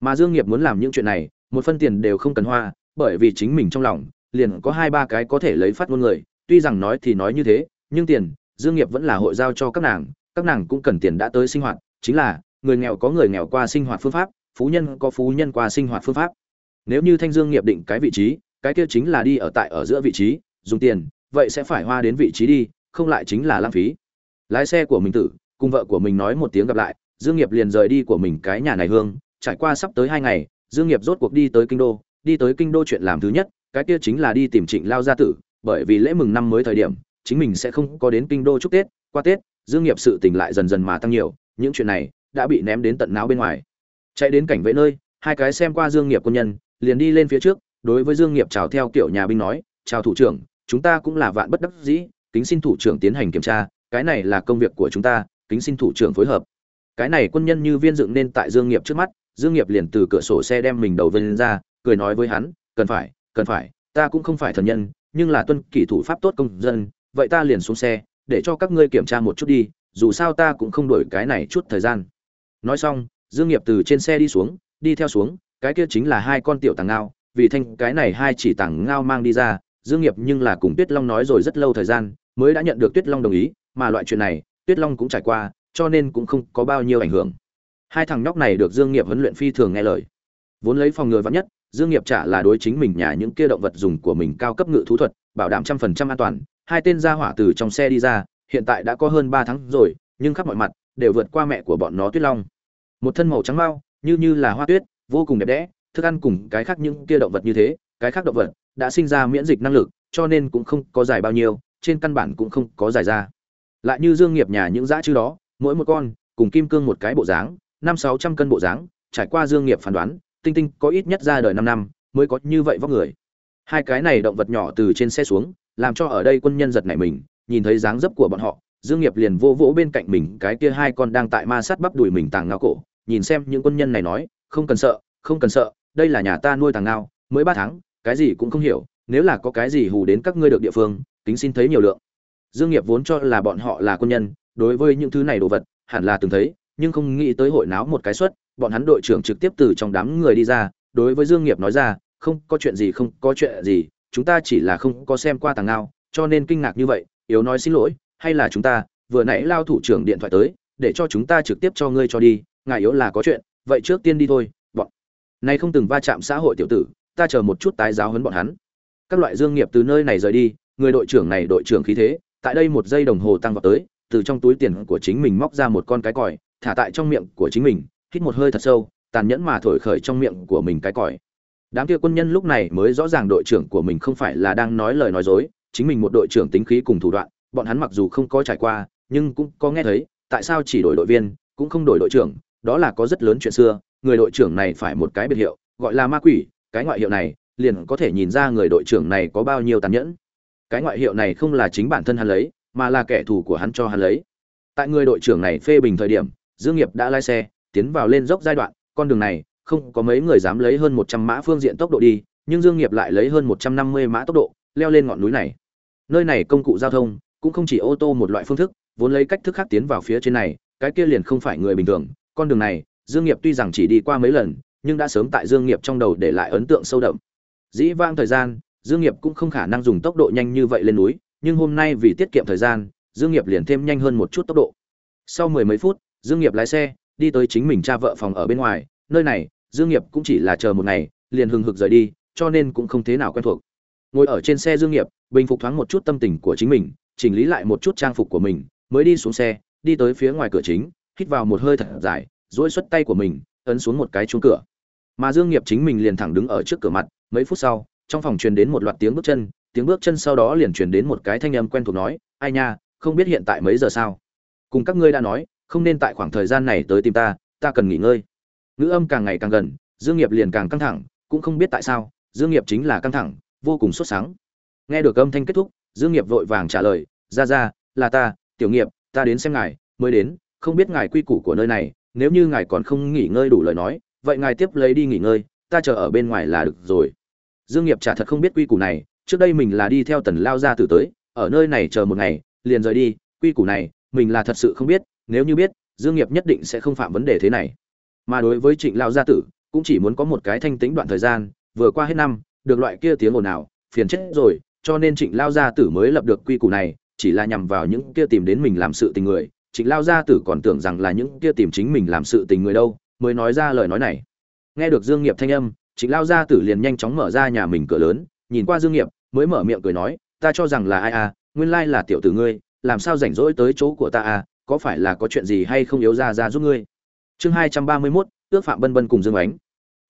Mà dương nghiệp muốn làm những chuyện này, một phân tiền đều không cần hoa, bởi vì chính mình trong lòng, liền có hai ba cái có thể lấy phát ngôn người, tuy rằng nói thì nói như thế, nhưng tiền, dương nghiệp vẫn là hội giao cho các nàng các nàng cũng cần tiền đã tới sinh hoạt, chính là, người nghèo có người nghèo qua sinh hoạt phương pháp, phú nhân có phú nhân qua sinh hoạt phương pháp. Nếu như thanh dương nghiệp định cái vị trí cái kia chính là đi ở tại ở giữa vị trí, dùng tiền, vậy sẽ phải hoa đến vị trí đi, không lại chính là lãng phí. Lái xe của mình tử, cùng vợ của mình nói một tiếng gặp lại, dương nghiệp liền rời đi của mình cái nhà này hương, trải qua sắp tới hai ngày, dương nghiệp rốt cuộc đi tới kinh đô, đi tới kinh đô chuyện làm thứ nhất, cái kia chính là đi tìm trịnh lao gia tử, bởi vì lễ mừng năm mới thời điểm, chính mình sẽ không có đến kinh đô chúc tết, qua tết, dương nghiệp sự tình lại dần dần mà tăng nhiều, những chuyện này đã bị ném đến tận não bên ngoài. Chạy đến cảnh vệ nơi, hai cái xem qua dương nghiệp quân nhân, liền đi lên phía trước đối với dương nghiệp chào theo kiểu nhà binh nói, chào thủ trưởng, chúng ta cũng là vạn bất đắc dĩ, kính xin thủ trưởng tiến hành kiểm tra, cái này là công việc của chúng ta, kính xin thủ trưởng phối hợp. Cái này quân nhân như viên dựng nên tại dương nghiệp trước mắt, dương nghiệp liền từ cửa sổ xe đem mình đầu vươn ra, cười nói với hắn, cần phải cần phải, ta cũng không phải thần nhân, nhưng là tuân kỷ thủ pháp tốt công dân, vậy ta liền xuống xe, để cho các ngươi kiểm tra một chút đi, dù sao ta cũng không đổi cái này chút thời gian. Nói xong, dương nghiệp từ trên xe đi xuống, đi theo xuống, cái kia chính là hai con tiểu tàng ngao vì thanh cái này hai chỉ tảng ngao mang đi ra, dương nghiệp nhưng là cùng tuyết long nói rồi rất lâu thời gian, mới đã nhận được tuyết long đồng ý, mà loại chuyện này, tuyết long cũng trải qua, cho nên cũng không có bao nhiêu ảnh hưởng. Hai thằng nhóc này được dương nghiệp huấn luyện phi thường nghe lời. Vốn lấy phòng ngừa vắn nhất, dương nghiệp trả là đối chính mình nhà những kia động vật dùng của mình cao cấp ngự thú thuật, bảo đảm trăm phần trăm an toàn, hai tên gia hỏa từ trong xe đi ra, hiện tại đã có hơn ba tháng rồi, nhưng khắp mọi mặt, đều vượt qua mẹ của bọn nó tuyết long. Một thân màu trắng mau, như như là hoa tuyết, vô cùng đẹp đẽ thức ăn cùng cái khác những kia động vật như thế, cái khác động vật đã sinh ra miễn dịch năng lực, cho nên cũng không có dài bao nhiêu, trên căn bản cũng không có dài ra. Lại như dương nghiệp nhà những dã chư đó, mỗi một con, cùng kim cương một cái bộ dáng, năm sáu trăm cân bộ dáng, trải qua dương nghiệp phán đoán, tinh tinh có ít nhất ra đời năm năm, mới có như vậy vóc người. Hai cái này động vật nhỏ từ trên xe xuống, làm cho ở đây quân nhân giật nảy mình, nhìn thấy dáng dấp của bọn họ, dương nghiệp liền vô vỗ bên cạnh mình, cái kia hai con đang tại ma sát bắp đùi mình tàng ngao cổ, nhìn xem những quân nhân này nói, không cần sợ, không cần sợ đây là nhà ta nuôi thằng ngao, mới ba tháng, cái gì cũng không hiểu, nếu là có cái gì hù đến các ngươi được địa phương tính xin thấy nhiều lượng. Dương nghiệp vốn cho là bọn họ là quân nhân, đối với những thứ này đồ vật, hẳn là từng thấy, nhưng không nghĩ tới hội náo một cái suất, bọn hắn đội trưởng trực tiếp từ trong đám người đi ra, đối với dương nghiệp nói ra, không, có chuyện gì, không có chuyện gì, chúng ta chỉ là không có xem qua tàng ngao, cho nên kinh ngạc như vậy, yếu nói xin lỗi, hay là chúng ta, vừa nãy lao thủ trưởng điện thoại tới, để cho chúng ta trực tiếp cho ngươi cho đi, ngài yếu là có chuyện, vậy trước tiên đi thôi nay không từng va chạm xã hội tiểu tử, ta chờ một chút tái giáo huấn bọn hắn. Các loại dương nghiệp từ nơi này rời đi, người đội trưởng này đội trưởng khí thế, tại đây một giây đồng hồ tăng vào tới, từ trong túi tiền của chính mình móc ra một con cái còi, thả tại trong miệng của chính mình, hít một hơi thật sâu, tàn nhẫn mà thổi khởi trong miệng của mình cái còi. Đám kia quân nhân lúc này mới rõ ràng đội trưởng của mình không phải là đang nói lời nói dối, chính mình một đội trưởng tính khí cùng thủ đoạn, bọn hắn mặc dù không có trải qua, nhưng cũng có nghe thấy, tại sao chỉ đổi đội viên, cũng không đổi đội trưởng đó là có rất lớn chuyện xưa, người đội trưởng này phải một cái biệt hiệu, gọi là ma quỷ, cái ngoại hiệu này liền có thể nhìn ra người đội trưởng này có bao nhiêu tàn nhẫn. Cái ngoại hiệu này không là chính bản thân hắn lấy, mà là kẻ thù của hắn cho hắn lấy. Tại người đội trưởng này phê bình thời điểm, dương nghiệp đã lái xe, tiến vào lên dốc giai đoạn, con đường này, không có mấy người dám lấy hơn 100 mã phương diện tốc độ đi, nhưng dương nghiệp lại lấy hơn 150 mã tốc độ, leo lên ngọn núi này. Nơi này công cụ giao thông, cũng không chỉ ô tô một loại phương thức, vốn lấy cách thức khác tiến vào phía trên này, cái kia liền không phải người bình thường con đường này, dương nghiệp tuy rằng chỉ đi qua mấy lần, nhưng đã sớm tại dương nghiệp trong đầu để lại ấn tượng sâu đậm. Dĩ vãng thời gian, dương nghiệp cũng không khả năng dùng tốc độ nhanh như vậy lên núi, nhưng hôm nay vì tiết kiệm thời gian, dương nghiệp liền thêm nhanh hơn một chút tốc độ. Sau mười mấy phút, dương nghiệp lái xe, đi tới chính mình cha vợ phòng ở bên ngoài, nơi này, dương nghiệp cũng chỉ là chờ một ngày, liền hừng hực rời đi, cho nên cũng không thế nào quen thuộc. Ngồi ở trên xe dương nghiệp, bình phục thoáng một chút tâm tình của chính mình, chỉnh lý lại một chút trang phục của mình, mới đi xuống xe, đi tới phía ngoài cửa chính hít vào một hơi thật dài dỗi xuất tay của mình, ấn xuống một cái chuông cửa. Mà dương nghiệp chính mình liền thẳng đứng ở trước cửa mặt, mấy phút sau, trong phòng truyền đến một loạt tiếng bước chân, tiếng bước chân sau đó liền truyền đến một cái thanh âm quen thuộc nói, ai nha, không biết hiện tại mấy giờ sao? Cùng các ngươi đã nói, không nên tại khoảng thời gian này tới tìm ta ta cần nghỉ ngơi. Ngữ âm càng ngày càng gần, dương nghiệp liền càng căng thẳng, cũng không biết tại sao, dương nghiệp chính là căng thẳng, vô cùng sốt sáng. Nghe được âm thanh kết thúc, dương nghiệp vội vàng trả lời, ra ra, là ta, tiểu nghiệp, ta đến xem ngài, mới đến không biết ngài quy củ của nơi này, nếu như ngài còn không nghỉ ngơi đủ lời nói, vậy ngài tiếp lấy đi nghỉ ngơi, ta chờ ở bên ngoài là được rồi. Dương nghiệp trả thật không biết quy củ này, trước đây mình là đi theo tần lao gia tử tới, ở nơi này chờ một ngày, liền rời đi, quy củ này, mình là thật sự không biết, nếu như biết, dương nghiệp nhất định sẽ không phạm vấn đề thế này. Mà đối với trịnh lao gia tử, cũng chỉ muốn có một cái thanh tĩnh đoạn thời gian, vừa qua hết năm, được loại kia tiếng ồn nào phiền chết rồi, cho nên trịnh lao gia tử mới lập được quy củ này, chỉ là nhằm vào những kia tìm đến mình làm sự tình người trịnh lao gia tử còn tưởng rằng là những kia tìm chính mình làm sự tình người đâu mới nói ra lời nói này. Nghe được dương nghiệp thanh âm trịnh lao gia tử liền nhanh chóng mở ra nhà mình cửa lớn nhìn qua dương nghiệp mới mở miệng cười nói ta cho rằng là ai à nguyên lai là tiểu tử ngươi làm sao rảnh rỗi tới chỗ của ta à có phải là có chuyện gì hay không yếu ra ra giúp ngươi? Chương hai trăm ba mươi 231, ước phạm bân bân cùng dương ánh.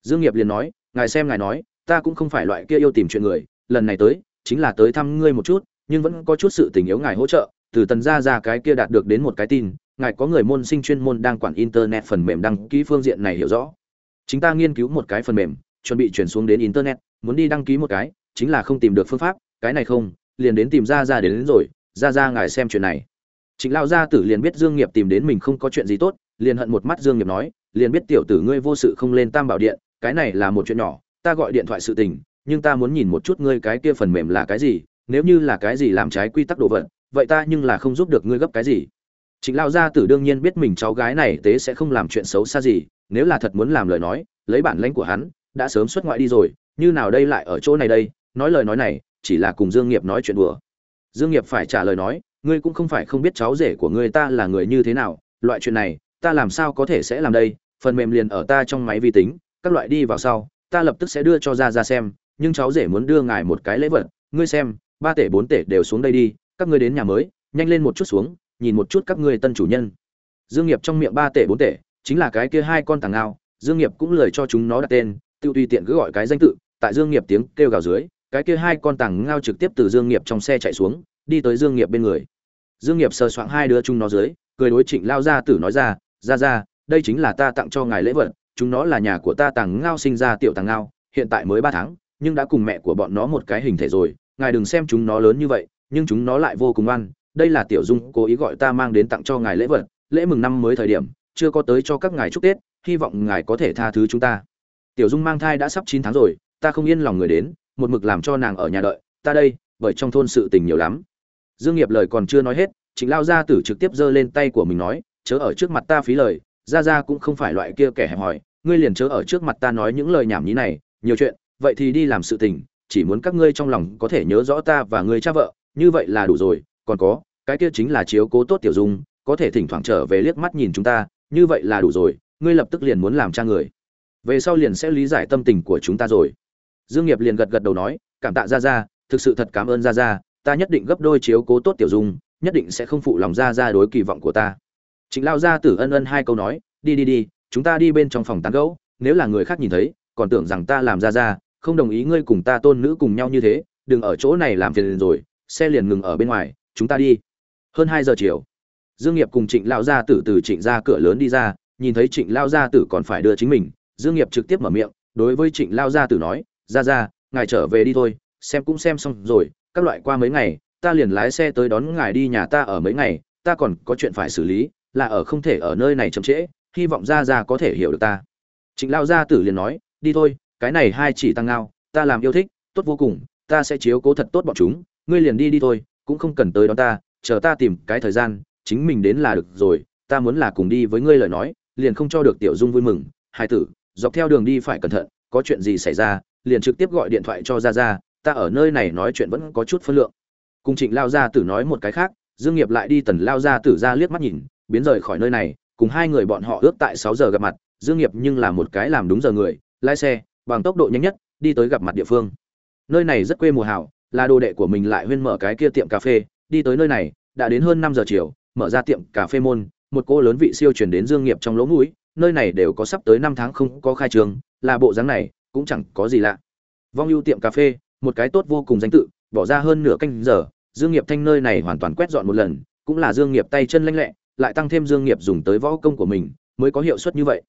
Dương nghiệp liền nói ngài xem ngài nói ta cũng không phải loại kia yêu tìm chuyện người lần này tới chính là tới thăm ngươi một chút nhưng vẫn có chút sự tình yếu ngài hỗ trợ từ tần gia ra cái kia đạt được đến một cái tin ngài có người môn sinh chuyên môn đang quản internet phần mềm đăng ký phương diện này hiểu rõ. Chính ta nghiên cứu một cái phần mềm chuẩn bị chuyển xuống đến internet muốn đi đăng ký một cái chính là không tìm được phương pháp cái này không liền đến tìm ra ra đến, đến rồi ra ra ngài xem chuyện này. Chính lao gia tử liền biết dương nghiệp tìm đến mình không có chuyện gì tốt liền hận một mắt dương nghiệp nói liền biết tiểu tử ngươi vô sự không lên tam bảo điện cái này là một chuyện nhỏ ta gọi điện thoại sự tình nhưng ta muốn nhìn một chút ngươi cái kia phần mềm là cái gì nếu như là cái gì làm trái quy tắc đồ vật vậy ta nhưng là không giúp được ngươi gấp cái gì. Trịnh lao gia tử đương nhiên biết mình cháu gái này tế sẽ không làm chuyện xấu xa gì, nếu là thật muốn làm lời nói, lấy bản lãnh của hắn, đã sớm xuất ngoại đi rồi, như nào đây lại ở chỗ này đây? Nói lời nói này, chỉ là cùng dương nghiệp nói chuyện đùa. Dương nghiệp phải trả lời nói, ngươi cũng không phải không biết cháu rể của ngươi ta là người như thế nào, loại chuyện này, ta làm sao có thể sẽ làm đây? Phần mềm liền ở ta trong máy vi tính, các loại đi vào sau, ta lập tức sẽ đưa cho ra ra xem, nhưng cháu rể muốn đưa ngài một cái lễ vật, ngươi xem, ba tể bốn tể đều xuống đây đi các ngươi đến nhà mới, nhanh lên một chút xuống, nhìn một chút các ngươi tân chủ nhân. Dương nghiệp trong miệng ba tể bốn tể, chính là cái kia hai con tàng ngao, dương nghiệp cũng lời cho chúng nó đặt tên tiêu tùy tiện cứ gọi cái danh tự, tại dương nghiệp tiếng kêu gào dưới, cái kia hai con tàng ngao trực tiếp từ dương nghiệp trong xe chạy xuống, đi tới dương nghiệp bên người. Dương nghiệp sờ soạng hai đứa chúng nó dưới, cười đối trịnh lao ra tử nói ra ra ra đây chính là ta tặng cho ngài lễ vật, chúng nó là nhà của ta tàng ngao sinh ra tiểu tàng ngao, hiện tại mới ba tháng, nhưng đã cùng mẹ của bọn nó một cái hình thể rồi, ngài đừng xem chúng nó lớn như vậy nhưng chúng nó lại vô cùng ngoan đây là tiểu dung cố ý gọi ta mang đến tặng cho ngài lễ vật, lễ mừng năm mới thời điểm, chưa có tới cho các ngài chúc tết, hy vọng ngài có thể tha thứ chúng ta. Tiểu dung mang thai đã sắp chín tháng rồi, ta không yên lòng người đến, một mực làm cho nàng ở nhà đợi, ta đây, bởi trong thôn sự tình nhiều lắm. Dương nghiệp lời còn chưa nói hết, trịnh lao gia tử trực tiếp giơ lên tay của mình nói, chớ ở trước mặt ta phí lời, gia gia cũng không phải loại kia kẻ hẹp hòi, ngươi liền chớ ở trước mặt ta nói những lời nhảm nhí này, nhiều chuyện, vậy thì đi làm sự tình, chỉ muốn các ngươi trong lòng có thể nhớ rõ ta và ngươi cha vợ như vậy là đủ rồi, còn có, cái kia chính là chiếu cố tốt tiểu dung, có thể thỉnh thoảng trở về liếc mắt nhìn chúng ta, như vậy là đủ rồi, ngươi lập tức liền muốn làm cha người. Về sau liền sẽ lý giải tâm tình của chúng ta rồi. Dương nghiệp liền gật gật đầu nói, cảm tạ gia gia, thực sự thật cảm ơn gia gia, ta nhất định gấp đôi chiếu cố tốt tiểu dung, nhất định sẽ không phụ lòng gia gia đối kỳ vọng của ta. Trịnh lao gia tử ân ân hai câu nói, đi đi đi, chúng ta đi bên trong phòng tán gẫu, nếu là người khác nhìn thấy, còn tưởng rằng ta làm gia gia, không đồng ý ngươi cùng ta tôn nữ cùng nhau như thế, đừng ở chỗ này làm phiền rồi xe liền ngừng ở bên ngoài, chúng ta đi. Hơn hai giờ chiều, dương nghiệp cùng trịnh lao gia tử từ trịnh ra cửa lớn đi ra, nhìn thấy trịnh lao gia tử còn phải đưa chính mình, dương nghiệp trực tiếp mở miệng, đối với trịnh lao gia tử nói, ra ra, ngài trở về đi thôi, xem cũng xem xong rồi, các loại qua mấy ngày, ta liền lái xe tới đón ngài đi nhà ta ở mấy ngày, ta còn có chuyện phải xử lý, là ở không thể ở nơi này chậm trễ, hy vọng ra ra có thể hiểu được ta. Trịnh lao gia tử liền nói, đi thôi, cái này hai chỉ tăng ngao, ta làm yêu thích, tốt vô cùng, ta sẽ chiếu cố thật tốt bọn chúng ngươi liền đi đi thôi, cũng không cần tới đón ta, chờ ta tìm cái thời gian, chính mình đến là được rồi, ta muốn là cùng đi với ngươi lời nói, liền không cho được tiểu dung vui mừng. Hai tử, dọc theo đường đi phải cẩn thận, có chuyện gì xảy ra, liền trực tiếp gọi điện thoại cho ra ra ta ở nơi này nói chuyện vẫn có chút phân lượng. Cùng trịnh lao gia tử nói một cái khác, dương nghiệp lại đi tần lao gia tử ra liếc mắt nhìn, biến rời khỏi nơi này, cùng hai người bọn họ ước tại sáu giờ gặp mặt, dương nghiệp nhưng là một cái làm đúng giờ người, lái xe, bằng tốc độ nhanh nhất, đi tới gặp mặt địa phương. Nơi này rất quê mùa hảo là đồ đệ của mình lại huyên mở cái kia tiệm cà phê, đi tới nơi này, đã đến hơn năm giờ chiều, mở ra tiệm cà phê môn, một cô lớn vị siêu truyền đến dương nghiệp trong lỗ mũi, nơi này đều có sắp tới năm tháng không có khai trường, là bộ dáng này, cũng chẳng có gì lạ. Vong ưu tiệm cà phê, một cái tốt vô cùng danh tự, bỏ ra hơn nửa canh giờ, dương nghiệp thanh nơi này hoàn toàn quét dọn một lần, cũng là dương nghiệp tay chân lanh lẹ, lại tăng thêm dương nghiệp dùng tới võ công của mình, mới có hiệu suất như vậy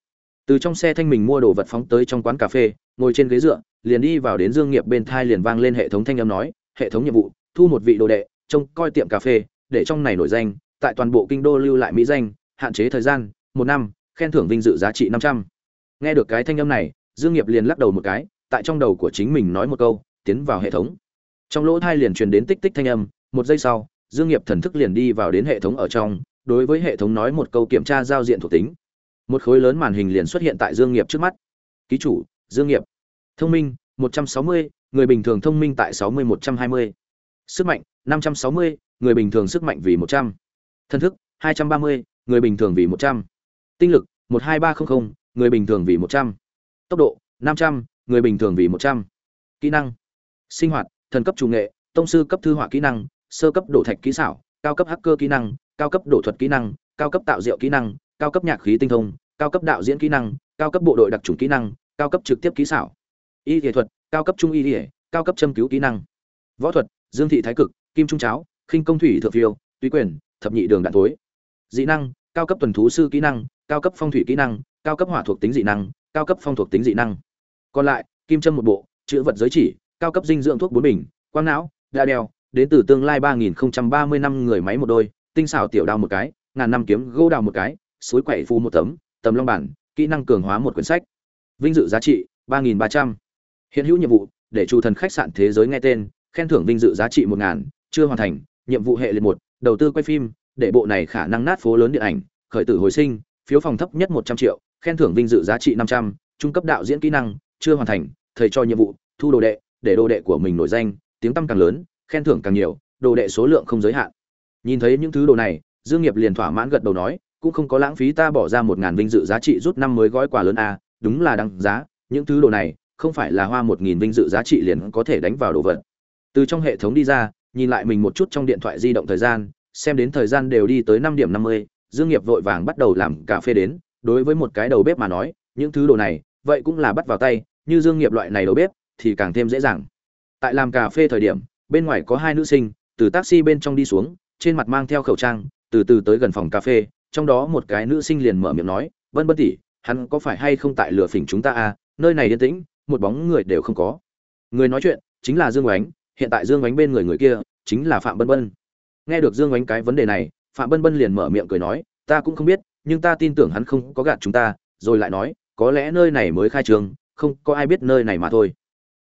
từ trong xe thanh mình mua đồ vật phóng tới trong quán cà phê, ngồi trên ghế dựa, liền đi vào đến dương nghiệp bên thai liền vang lên hệ thống thanh âm nói, hệ thống nhiệm vụ, thu một vị đồ đệ, trông coi tiệm cà phê, để trong này nổi danh, tại toàn bộ kinh đô lưu lại mỹ danh, hạn chế thời gian, một năm, khen thưởng vinh dự giá trị năm trăm. Nghe được cái thanh âm này, dương nghiệp liền lắc đầu một cái, tại trong đầu của chính mình nói một câu, tiến vào hệ thống. Trong lỗ thai liền truyền đến tích tích thanh âm, một giây sau, dương nghiệp thần thức liền đi vào đến hệ thống ở trong, đối với hệ thống nói một câu kiểm tra giao diện thuộc tính một khối lớn màn hình liền xuất hiện tại dương nghiệp trước mắt ký chủ dương nghiệp thông minh 160, người bình thường thông minh tại 60 120. sức mạnh 560, người bình thường sức mạnh vì 100. thân thức 230, người bình thường vì 100. tinh lực 12300, người bình thường vì 100. tốc độ 500, người bình thường vì 100. kỹ năng sinh hoạt thần cấp chủ nghệ tông sư cấp thư họa kỹ năng sơ cấp đổ thạch kỹ xảo cao cấp hacker kỹ năng cao cấp đổ thuật kỹ năng cao cấp tạo diệu kỹ năng cao cấp nhạc khí tinh thông cao cấp đạo diễn kỹ năng cao cấp bộ đội đặc trùng kỹ năng cao cấp trực tiếp kỹ xảo y nghệ thuật cao cấp trung y nghệ cao cấp châm cứu kỹ năng võ thuật dương thị thái cực kim trung cháo khinh công thủy thượng phiêu túy quyền thập nhị đường đạn thối dị năng cao cấp tuần thú sư kỹ năng cao cấp phong thủy kỹ năng cao cấp hỏa thuộc tính dị năng cao cấp phong thuộc tính dị năng còn lại kim châm một bộ chữ vật giới chỉ cao cấp dinh dưỡng thuốc bốn bình quang não đa đeo đến từ tương lai ba nghìn ba mươi năm người máy một đôi tinh xảo tiểu đao một cái ngàn năm kiếm gỗ đào một cái suối quậy phu một tấm, tầm long bản, kỹ năng cường hóa một quyển sách. Vinh dự giá trị, ba nghìn ba trăm. Hiện hữu nhiệm vụ, để chủ thần khách sạn thế giới nghe tên, khen thưởng vinh dự giá trị một ngàn chưa hoàn thành, nhiệm vụ hệ liệt một, đầu tư quay phim, để bộ này khả năng nát phố lớn điện ảnh, khởi tử hồi sinh, phiếu phòng thấp nhất một trăm triệu, khen thưởng vinh dự giá trị năm trăm, trung cấp đạo diễn kỹ năng, chưa hoàn thành, thầy cho nhiệm vụ, thu đồ đệ, để đồ đệ của mình nổi danh, tiếng tăm càng lớn, khen thưởng càng nhiều, đồ đệ số lượng không giới hạn. Nhìn thấy những thứ đồ này, dương nghiệp liền thỏa mãn gật đầu nói cũng không có lãng phí ta bỏ ra một ngàn vinh dự giá trị rút năm mới gói quà lớn a, đúng là đăng giá, những thứ đồ này, không phải là hoa một nghìn vinh dự giá trị liền có thể đánh vào đồ vật. Từ trong hệ thống đi ra, nhìn lại mình một chút trong điện thoại di động thời gian, xem đến thời gian đều đi tới năm điểm năm mươi, dương nghiệp vội vàng bắt đầu làm cà phê đến, đối với một cái đầu bếp mà nói, những thứ đồ này, vậy cũng là bắt vào tay, như dương nghiệp loại này đầu bếp, thì càng thêm dễ dàng. Tại làm cà phê thời điểm, bên ngoài có hai nữ sinh, từ taxi bên trong đi xuống, trên mặt mang theo khẩu trang, từ từ tới gần phòng cà phê trong đó một cái nữ sinh liền mở miệng nói, vân vân tỷ, hắn có phải hay không tại lửa phỉnh chúng ta à? Nơi này yên tĩnh, một bóng người đều không có. Người nói chuyện chính là dương oánh hiện tại dương oánh bên người người kia chính là phạm bân bân. Nghe được dương oánh cái vấn đề này, phạm bân bân liền mở miệng cười nói, ta cũng không biết, nhưng ta tin tưởng hắn không có gạt chúng ta, rồi lại nói, có lẽ nơi này mới khai trường, không có ai biết nơi này mà thôi.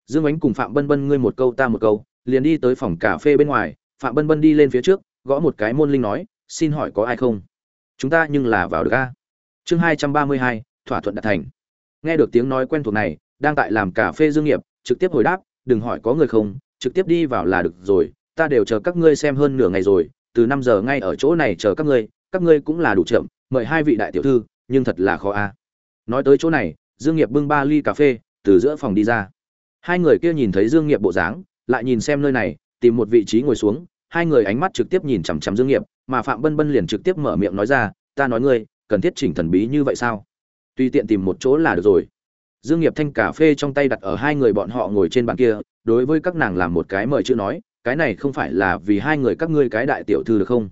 Dương ánh cùng phạm bân bân ngươi một câu ta một câu, liền đi tới phòng cà phê bên ngoài, phạm bân bân đi lên phía trước, gõ một cái môn linh nói, xin hỏi có ai không? Chúng ta nhưng là vào được a. Chương hai trăm ba mươi hai, thỏa thuận đạt thành. Nghe được tiếng nói quen thuộc này, đang tại làm cà phê dương nghiệp, trực tiếp hồi đáp, đừng hỏi có người không, trực tiếp đi vào là được rồi, ta đều chờ các ngươi xem hơn nửa ngày rồi, từ năm giờ ngay ở chỗ này chờ các ngươi các ngươi cũng là đủ chậm, mời hai vị đại tiểu thư, nhưng thật là khó a. Nói tới chỗ này, dương nghiệp bưng ba ly cà phê, từ giữa phòng đi ra. Hai người kia nhìn thấy dương nghiệp bộ dáng, lại nhìn xem nơi này, tìm một vị trí ngồi xuống hai người ánh mắt trực tiếp nhìn chằm chằm dương nghiệp, mà phạm bân bân liền trực tiếp mở miệng nói ra, ta nói ngươi, cần thiết chỉnh thần bí như vậy sao? Tùy tiện tìm một chỗ là được rồi. Dương nghiệp thanh cà phê trong tay đặt ở hai người bọn họ ngồi trên bàn kia, đối với các nàng làm một cái mời chữ nói, cái này không phải là vì hai người các ngươi cái đại tiểu thư được không?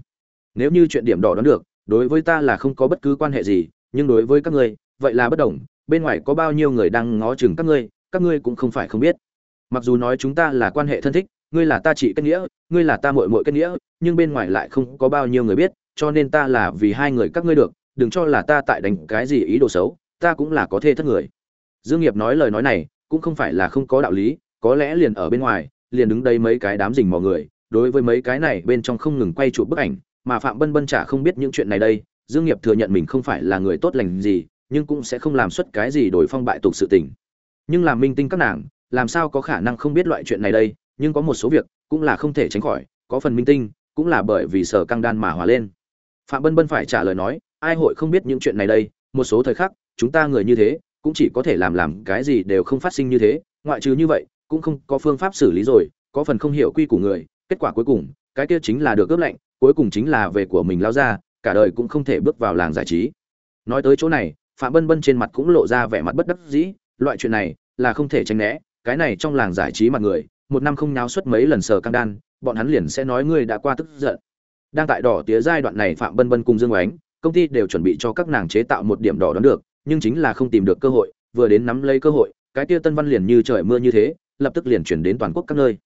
Nếu như chuyện điểm đỏ đoán được, đối với ta là không có bất cứ quan hệ gì, nhưng đối với các ngươi, vậy là bất đồng, bên ngoài có bao nhiêu người đang ngó chừng các ngươi các ngươi cũng không phải không biết. Mặc dù nói chúng ta là quan hệ thân thích ngươi là ta chị kết nghĩa, ngươi là ta muội muội kết nghĩa, nhưng bên ngoài lại không có bao nhiêu người biết, cho nên ta là vì hai người các ngươi được, đừng cho là ta tại đánh cái gì ý đồ xấu, ta cũng là có thê thất người. Dương nghiệp nói lời nói này, cũng không phải là không có đạo lý, có lẽ liền ở bên ngoài, liền đứng đây mấy cái đám rình mò người, đối với mấy cái này bên trong không ngừng quay chụp bức ảnh, mà phạm bân bân chả không biết những chuyện này đây, dương nghiệp thừa nhận mình không phải là người tốt lành gì, nhưng cũng sẽ không làm xuất cái gì đổi phong bại tục sự tình. Nhưng làm minh tinh các nàng, làm sao có khả năng không biết loại chuyện này đây nhưng có một số việc cũng là không thể tránh khỏi, có phần minh tinh, cũng là bởi vì sở căng đan mà hòa lên. Phạm bân bân phải trả lời nói, ai hội không biết những chuyện này đây? Một số thời khắc, chúng ta người như thế, cũng chỉ có thể làm làm cái gì đều không phát sinh như thế, ngoại trừ như vậy, cũng không có phương pháp xử lý rồi, có phần không hiểu quy của người. Kết quả cuối cùng, cái kia chính là được ướp lạnh, cuối cùng chính là về của mình lao ra, cả đời cũng không thể bước vào làng giải trí. Nói tới chỗ này, phạm bân bân trên mặt cũng lộ ra vẻ mặt bất đắc dĩ, loại chuyện này là không thể tránh né, cái này trong làng giải trí mặt người một năm không nháo suất mấy lần sờ căng đan, bọn hắn liền sẽ nói ngươi đã qua tức giận. Đang tại đỏ tía giai đoạn này phạm bân bân cùng dương oánh, công ty đều chuẩn bị cho các nàng chế tạo một điểm đỏ đón được, nhưng chính là không tìm được cơ hội, vừa đến nắm lấy cơ hội, cái tia tân văn liền như trời mưa như thế, lập tức liền chuyển đến toàn quốc các nơi.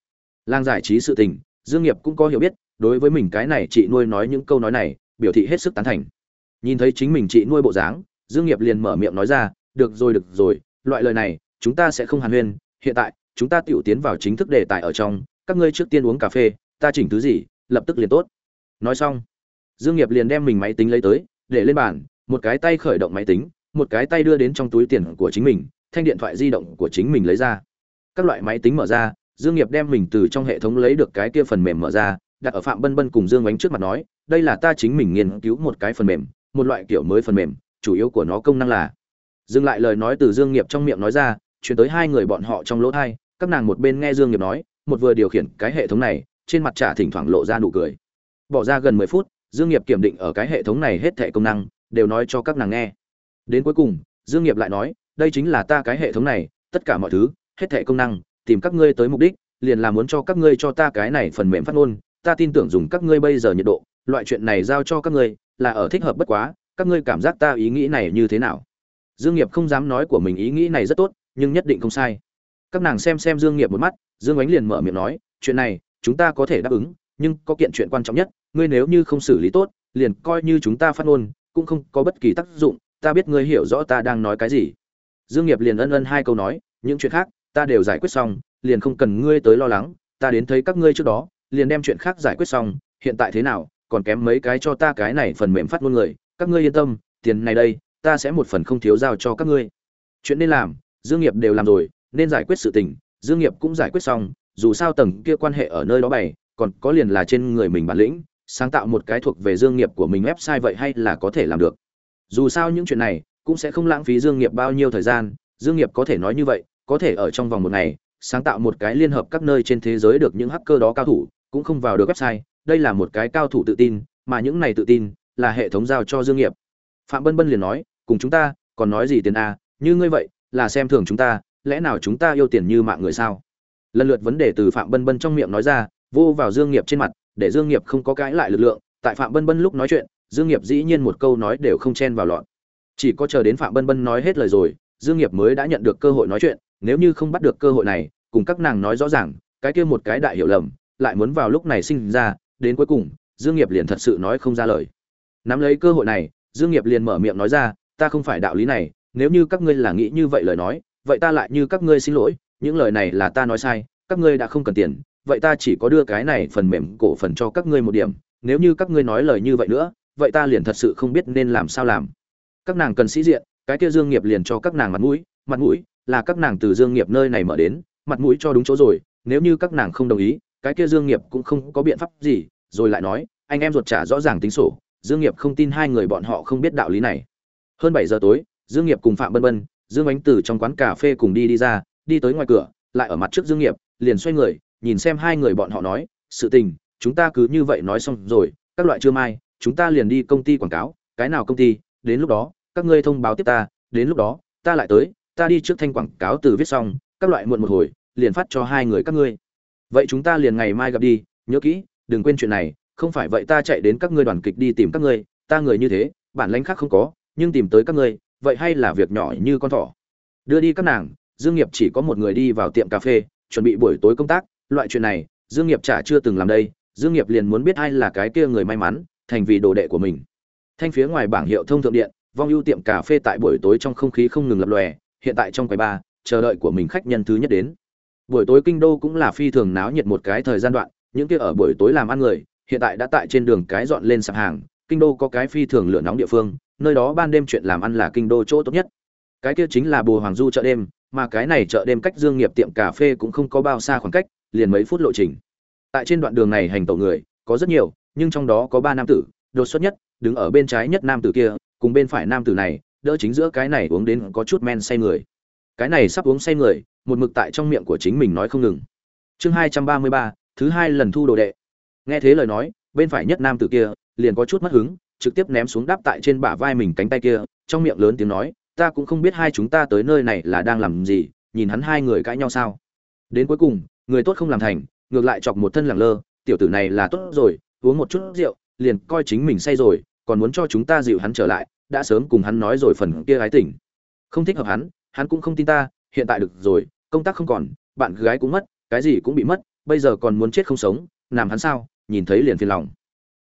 Lang giải trí sự tình, dương nghiệp cũng có hiểu biết, đối với mình cái này chị nuôi nói những câu nói này, biểu thị hết sức tán thành. Nhìn thấy chính mình chị nuôi bộ dáng, dương nghiệp liền mở miệng nói ra, được rồi được rồi, loại lời này, chúng ta sẽ không hàn huyên, hiện tại chúng ta tiểu tiến vào chính thức đề tài ở trong, các ngươi trước tiên uống cà phê, ta chỉnh thứ gì, lập tức liền tốt. Nói xong, dương nghiệp liền đem mình máy tính lấy tới, để lên bàn, một cái tay khởi động máy tính, một cái tay đưa đến trong túi tiền của chính mình, thanh điện thoại di động của chính mình lấy ra. Các loại máy tính mở ra, dương nghiệp đem mình từ trong hệ thống lấy được cái kia phần mềm mở ra, đặt ở phạm bân bân cùng dương ánh trước mặt nói, đây là ta chính mình nghiên cứu một cái phần mềm, một loại kiểu mới phần mềm, chủ yếu của nó công năng là dừng lại lời nói từ dương nghiệp trong miệng nói ra truyền tới hai người bọn họ trong lỗ thai các nàng một bên nghe dương nghiệp nói, một vừa điều khiển cái hệ thống này, trên mặt trả thỉnh thoảng lộ ra nụ cười. Bỏ ra gần mười phút, dương nghiệp kiểm định ở cái hệ thống này hết thảy công năng, đều nói cho các nàng nghe. Đến cuối cùng, dương nghiệp lại nói, đây chính là ta cái hệ thống này, tất cả mọi thứ, hết thảy công năng, tìm các ngươi tới mục đích, liền là muốn cho các ngươi cho ta cái này phần mềm phát ngôn, ta tin tưởng dùng các ngươi bây giờ nhiệt độ, loại chuyện này giao cho các ngươi, là ở thích hợp bất quá, các ngươi cảm giác ta ý nghĩ này như thế nào? Dương nghiệp không dám nói của mình ý nghĩ này rất tốt, nhưng nhất định không sai các nàng xem xem dương nghiệp một mắt, dương ánh liền mở miệng nói, chuyện này, chúng ta có thể đáp ứng, nhưng có kiện chuyện quan trọng nhất, ngươi nếu như không xử lý tốt, liền coi như chúng ta phát ngôn, cũng không có bất kỳ tác dụng, ta biết ngươi hiểu rõ ta đang nói cái gì. Dương nghiệp liền ân ân hai câu nói, những chuyện khác, ta đều giải quyết xong, liền không cần ngươi tới lo lắng, ta đến thấy các ngươi trước đó, liền đem chuyện khác giải quyết xong, hiện tại thế nào, còn kém mấy cái cho ta cái này phần mềm phát ngôn người, các ngươi yên tâm, tiền này đây, ta sẽ một phần không thiếu giao cho các ngươi. Chuyện nên làm, dương nghiệp đều làm rồi nên giải quyết sự tình, dương nghiệp cũng giải quyết xong, dù sao tầng kia quan hệ ở nơi đó bày, còn có liền là trên người mình bản lĩnh, sáng tạo một cái thuộc về dương nghiệp của mình website vậy hay là có thể làm được. Dù sao những chuyện này cũng sẽ không lãng phí dương nghiệp bao nhiêu thời gian, dương nghiệp có thể nói như vậy, có thể ở trong vòng một ngày, sáng tạo một cái liên hợp các nơi trên thế giới được những hacker đó cao thủ, cũng không vào được website, đây là một cái cao thủ tự tin, mà những này tự tin là hệ thống giao cho dương nghiệp. Phạm bân bân liền nói, cùng chúng ta, còn nói gì tiền a, như ngươi vậy, là xem thường chúng ta lẽ nào chúng ta yêu tiền như mạng người sao? Lần lượt vấn đề từ phạm bân bân trong miệng nói ra, vô vào dương nghiệp trên mặt, để dương nghiệp không có cãi lại lực lượng. Tại phạm bân bân lúc nói chuyện, dương nghiệp dĩ nhiên một câu nói đều không chen vào loạn chỉ có chờ đến phạm bân bân nói hết lời rồi, dương nghiệp mới đã nhận được cơ hội nói chuyện. Nếu như không bắt được cơ hội này, cùng các nàng nói rõ ràng, cái kia một cái đại hiểu lầm, lại muốn vào lúc này sinh ra, đến cuối cùng, dương nghiệp liền thật sự nói không ra lời. Nắm lấy cơ hội này, dương nghiệp liền mở miệng nói ra, ta không phải đạo lý này, nếu như các ngươi là nghĩ như vậy lời nói vậy ta lại như các ngươi xin lỗi, những lời này là ta nói sai, các ngươi đã không cần tiền, vậy ta chỉ có đưa cái này phần mềm cổ phần cho các ngươi một điểm, nếu như các ngươi nói lời như vậy nữa, vậy ta liền thật sự không biết nên làm sao làm. Các nàng cần sĩ diện, cái kia dương nghiệp liền cho các nàng mặt mũi mặt mũi là các nàng từ dương nghiệp nơi này mở đến, mặt mũi cho đúng chỗ rồi, nếu như các nàng không đồng ý, cái kia dương nghiệp cũng không có biện pháp gì, rồi lại nói, anh em ruột trả rõ ràng tính sổ, dương nghiệp không tin hai người bọn họ không biết đạo lý này. Hơn bảy giờ tối, dương nghiệp cùng phạm bân bân dương ánh từ trong quán cà phê cùng đi đi ra, đi tới ngoài cửa, lại ở mặt trước dương nghiệp, liền xoay người, nhìn xem hai người bọn họ nói, sự tình, chúng ta cứ như vậy nói xong rồi, các loại chưa mai, chúng ta liền đi công ty quảng cáo, cái nào công ty, đến lúc đó, các ngươi thông báo tiếp ta, đến lúc đó, ta lại tới, ta đi trước thanh quảng cáo từ viết xong, các loại muộn một hồi, liền phát cho hai người các ngươi. Vậy chúng ta liền ngày mai gặp đi, nhớ kỹ, đừng quên chuyện này, không phải vậy ta chạy đến các ngươi đoàn kịch đi tìm các ngươi, ta người như thế, bản lãnh khác không có, nhưng tìm tới các ngươi vậy hay là việc nhỏ như con thỏ? Đưa đi các nàng, dương nghiệp chỉ có một người đi vào tiệm cà phê, chuẩn bị buổi tối công tác. Loại chuyện này, dương nghiệp chả chưa từng làm đây. Dương nghiệp liền muốn biết ai là cái kia người may mắn, thành vì đồ đệ của mình. Thanh phía ngoài bảng hiệu thông thượng điện, vong ưu tiệm cà phê tại buổi tối trong không khí không ngừng lập lòe. Hiện tại trong quầy ba, chờ đợi của mình khách nhân thứ nhất đến. Buổi tối kinh đô cũng là phi thường náo nhiệt một cái thời gian đoạn. Những kia ở buổi tối làm ăn người, hiện tại đã tại trên đường cái dọn lên sạp hàng kinh đô có cái phi thường lửa nóng địa phương, nơi đó ban đêm chuyện làm ăn là kinh đô chỗ tốt nhất. Cái kia chính là bồ hoàng du chợ đêm, mà cái này chợ đêm cách dương nghiệp tiệm cà phê cũng không có bao xa khoảng cách, liền mấy phút lộ trình. Tại trên đoạn đường này hành tẩu người, có rất nhiều, nhưng trong đó có ba nam tử, đột xuất nhất, đứng ở bên trái nhất nam tử kia, cùng bên phải nam tử này, đỡ chính giữa cái này uống đến có chút men say người. Cái này sắp uống say người, một mực tại trong miệng của chính mình nói không ngừng. Chương hai trăm ba mươi ba, thứ hai lần thu đồ đệ. Nghe thế lời nói, bên phải nhất nam tử kia liền có chút mất hứng, trực tiếp ném xuống đáp tại trên bả vai mình cánh tay kia, trong miệng lớn tiếng nói, ta cũng không biết hai chúng ta tới nơi này là đang làm gì, nhìn hắn hai người cãi nhau sao. Đến cuối cùng, người tốt không làm thành, ngược lại chọc một thân lẳng lơ, tiểu tử này là tốt rồi, uống một chút rượu, liền coi chính mình say rồi, còn muốn cho chúng ta dịu hắn trở lại, đã sớm cùng hắn nói rồi phần kia ái tỉnh không thích hợp hắn hắn cũng không tin ta, hiện tại được rồi, công tác không còn, bạn gái cũng mất, cái gì cũng bị mất, bây giờ còn muốn chết không sống, làm hắn sao, nhìn thấy liền phiền lòng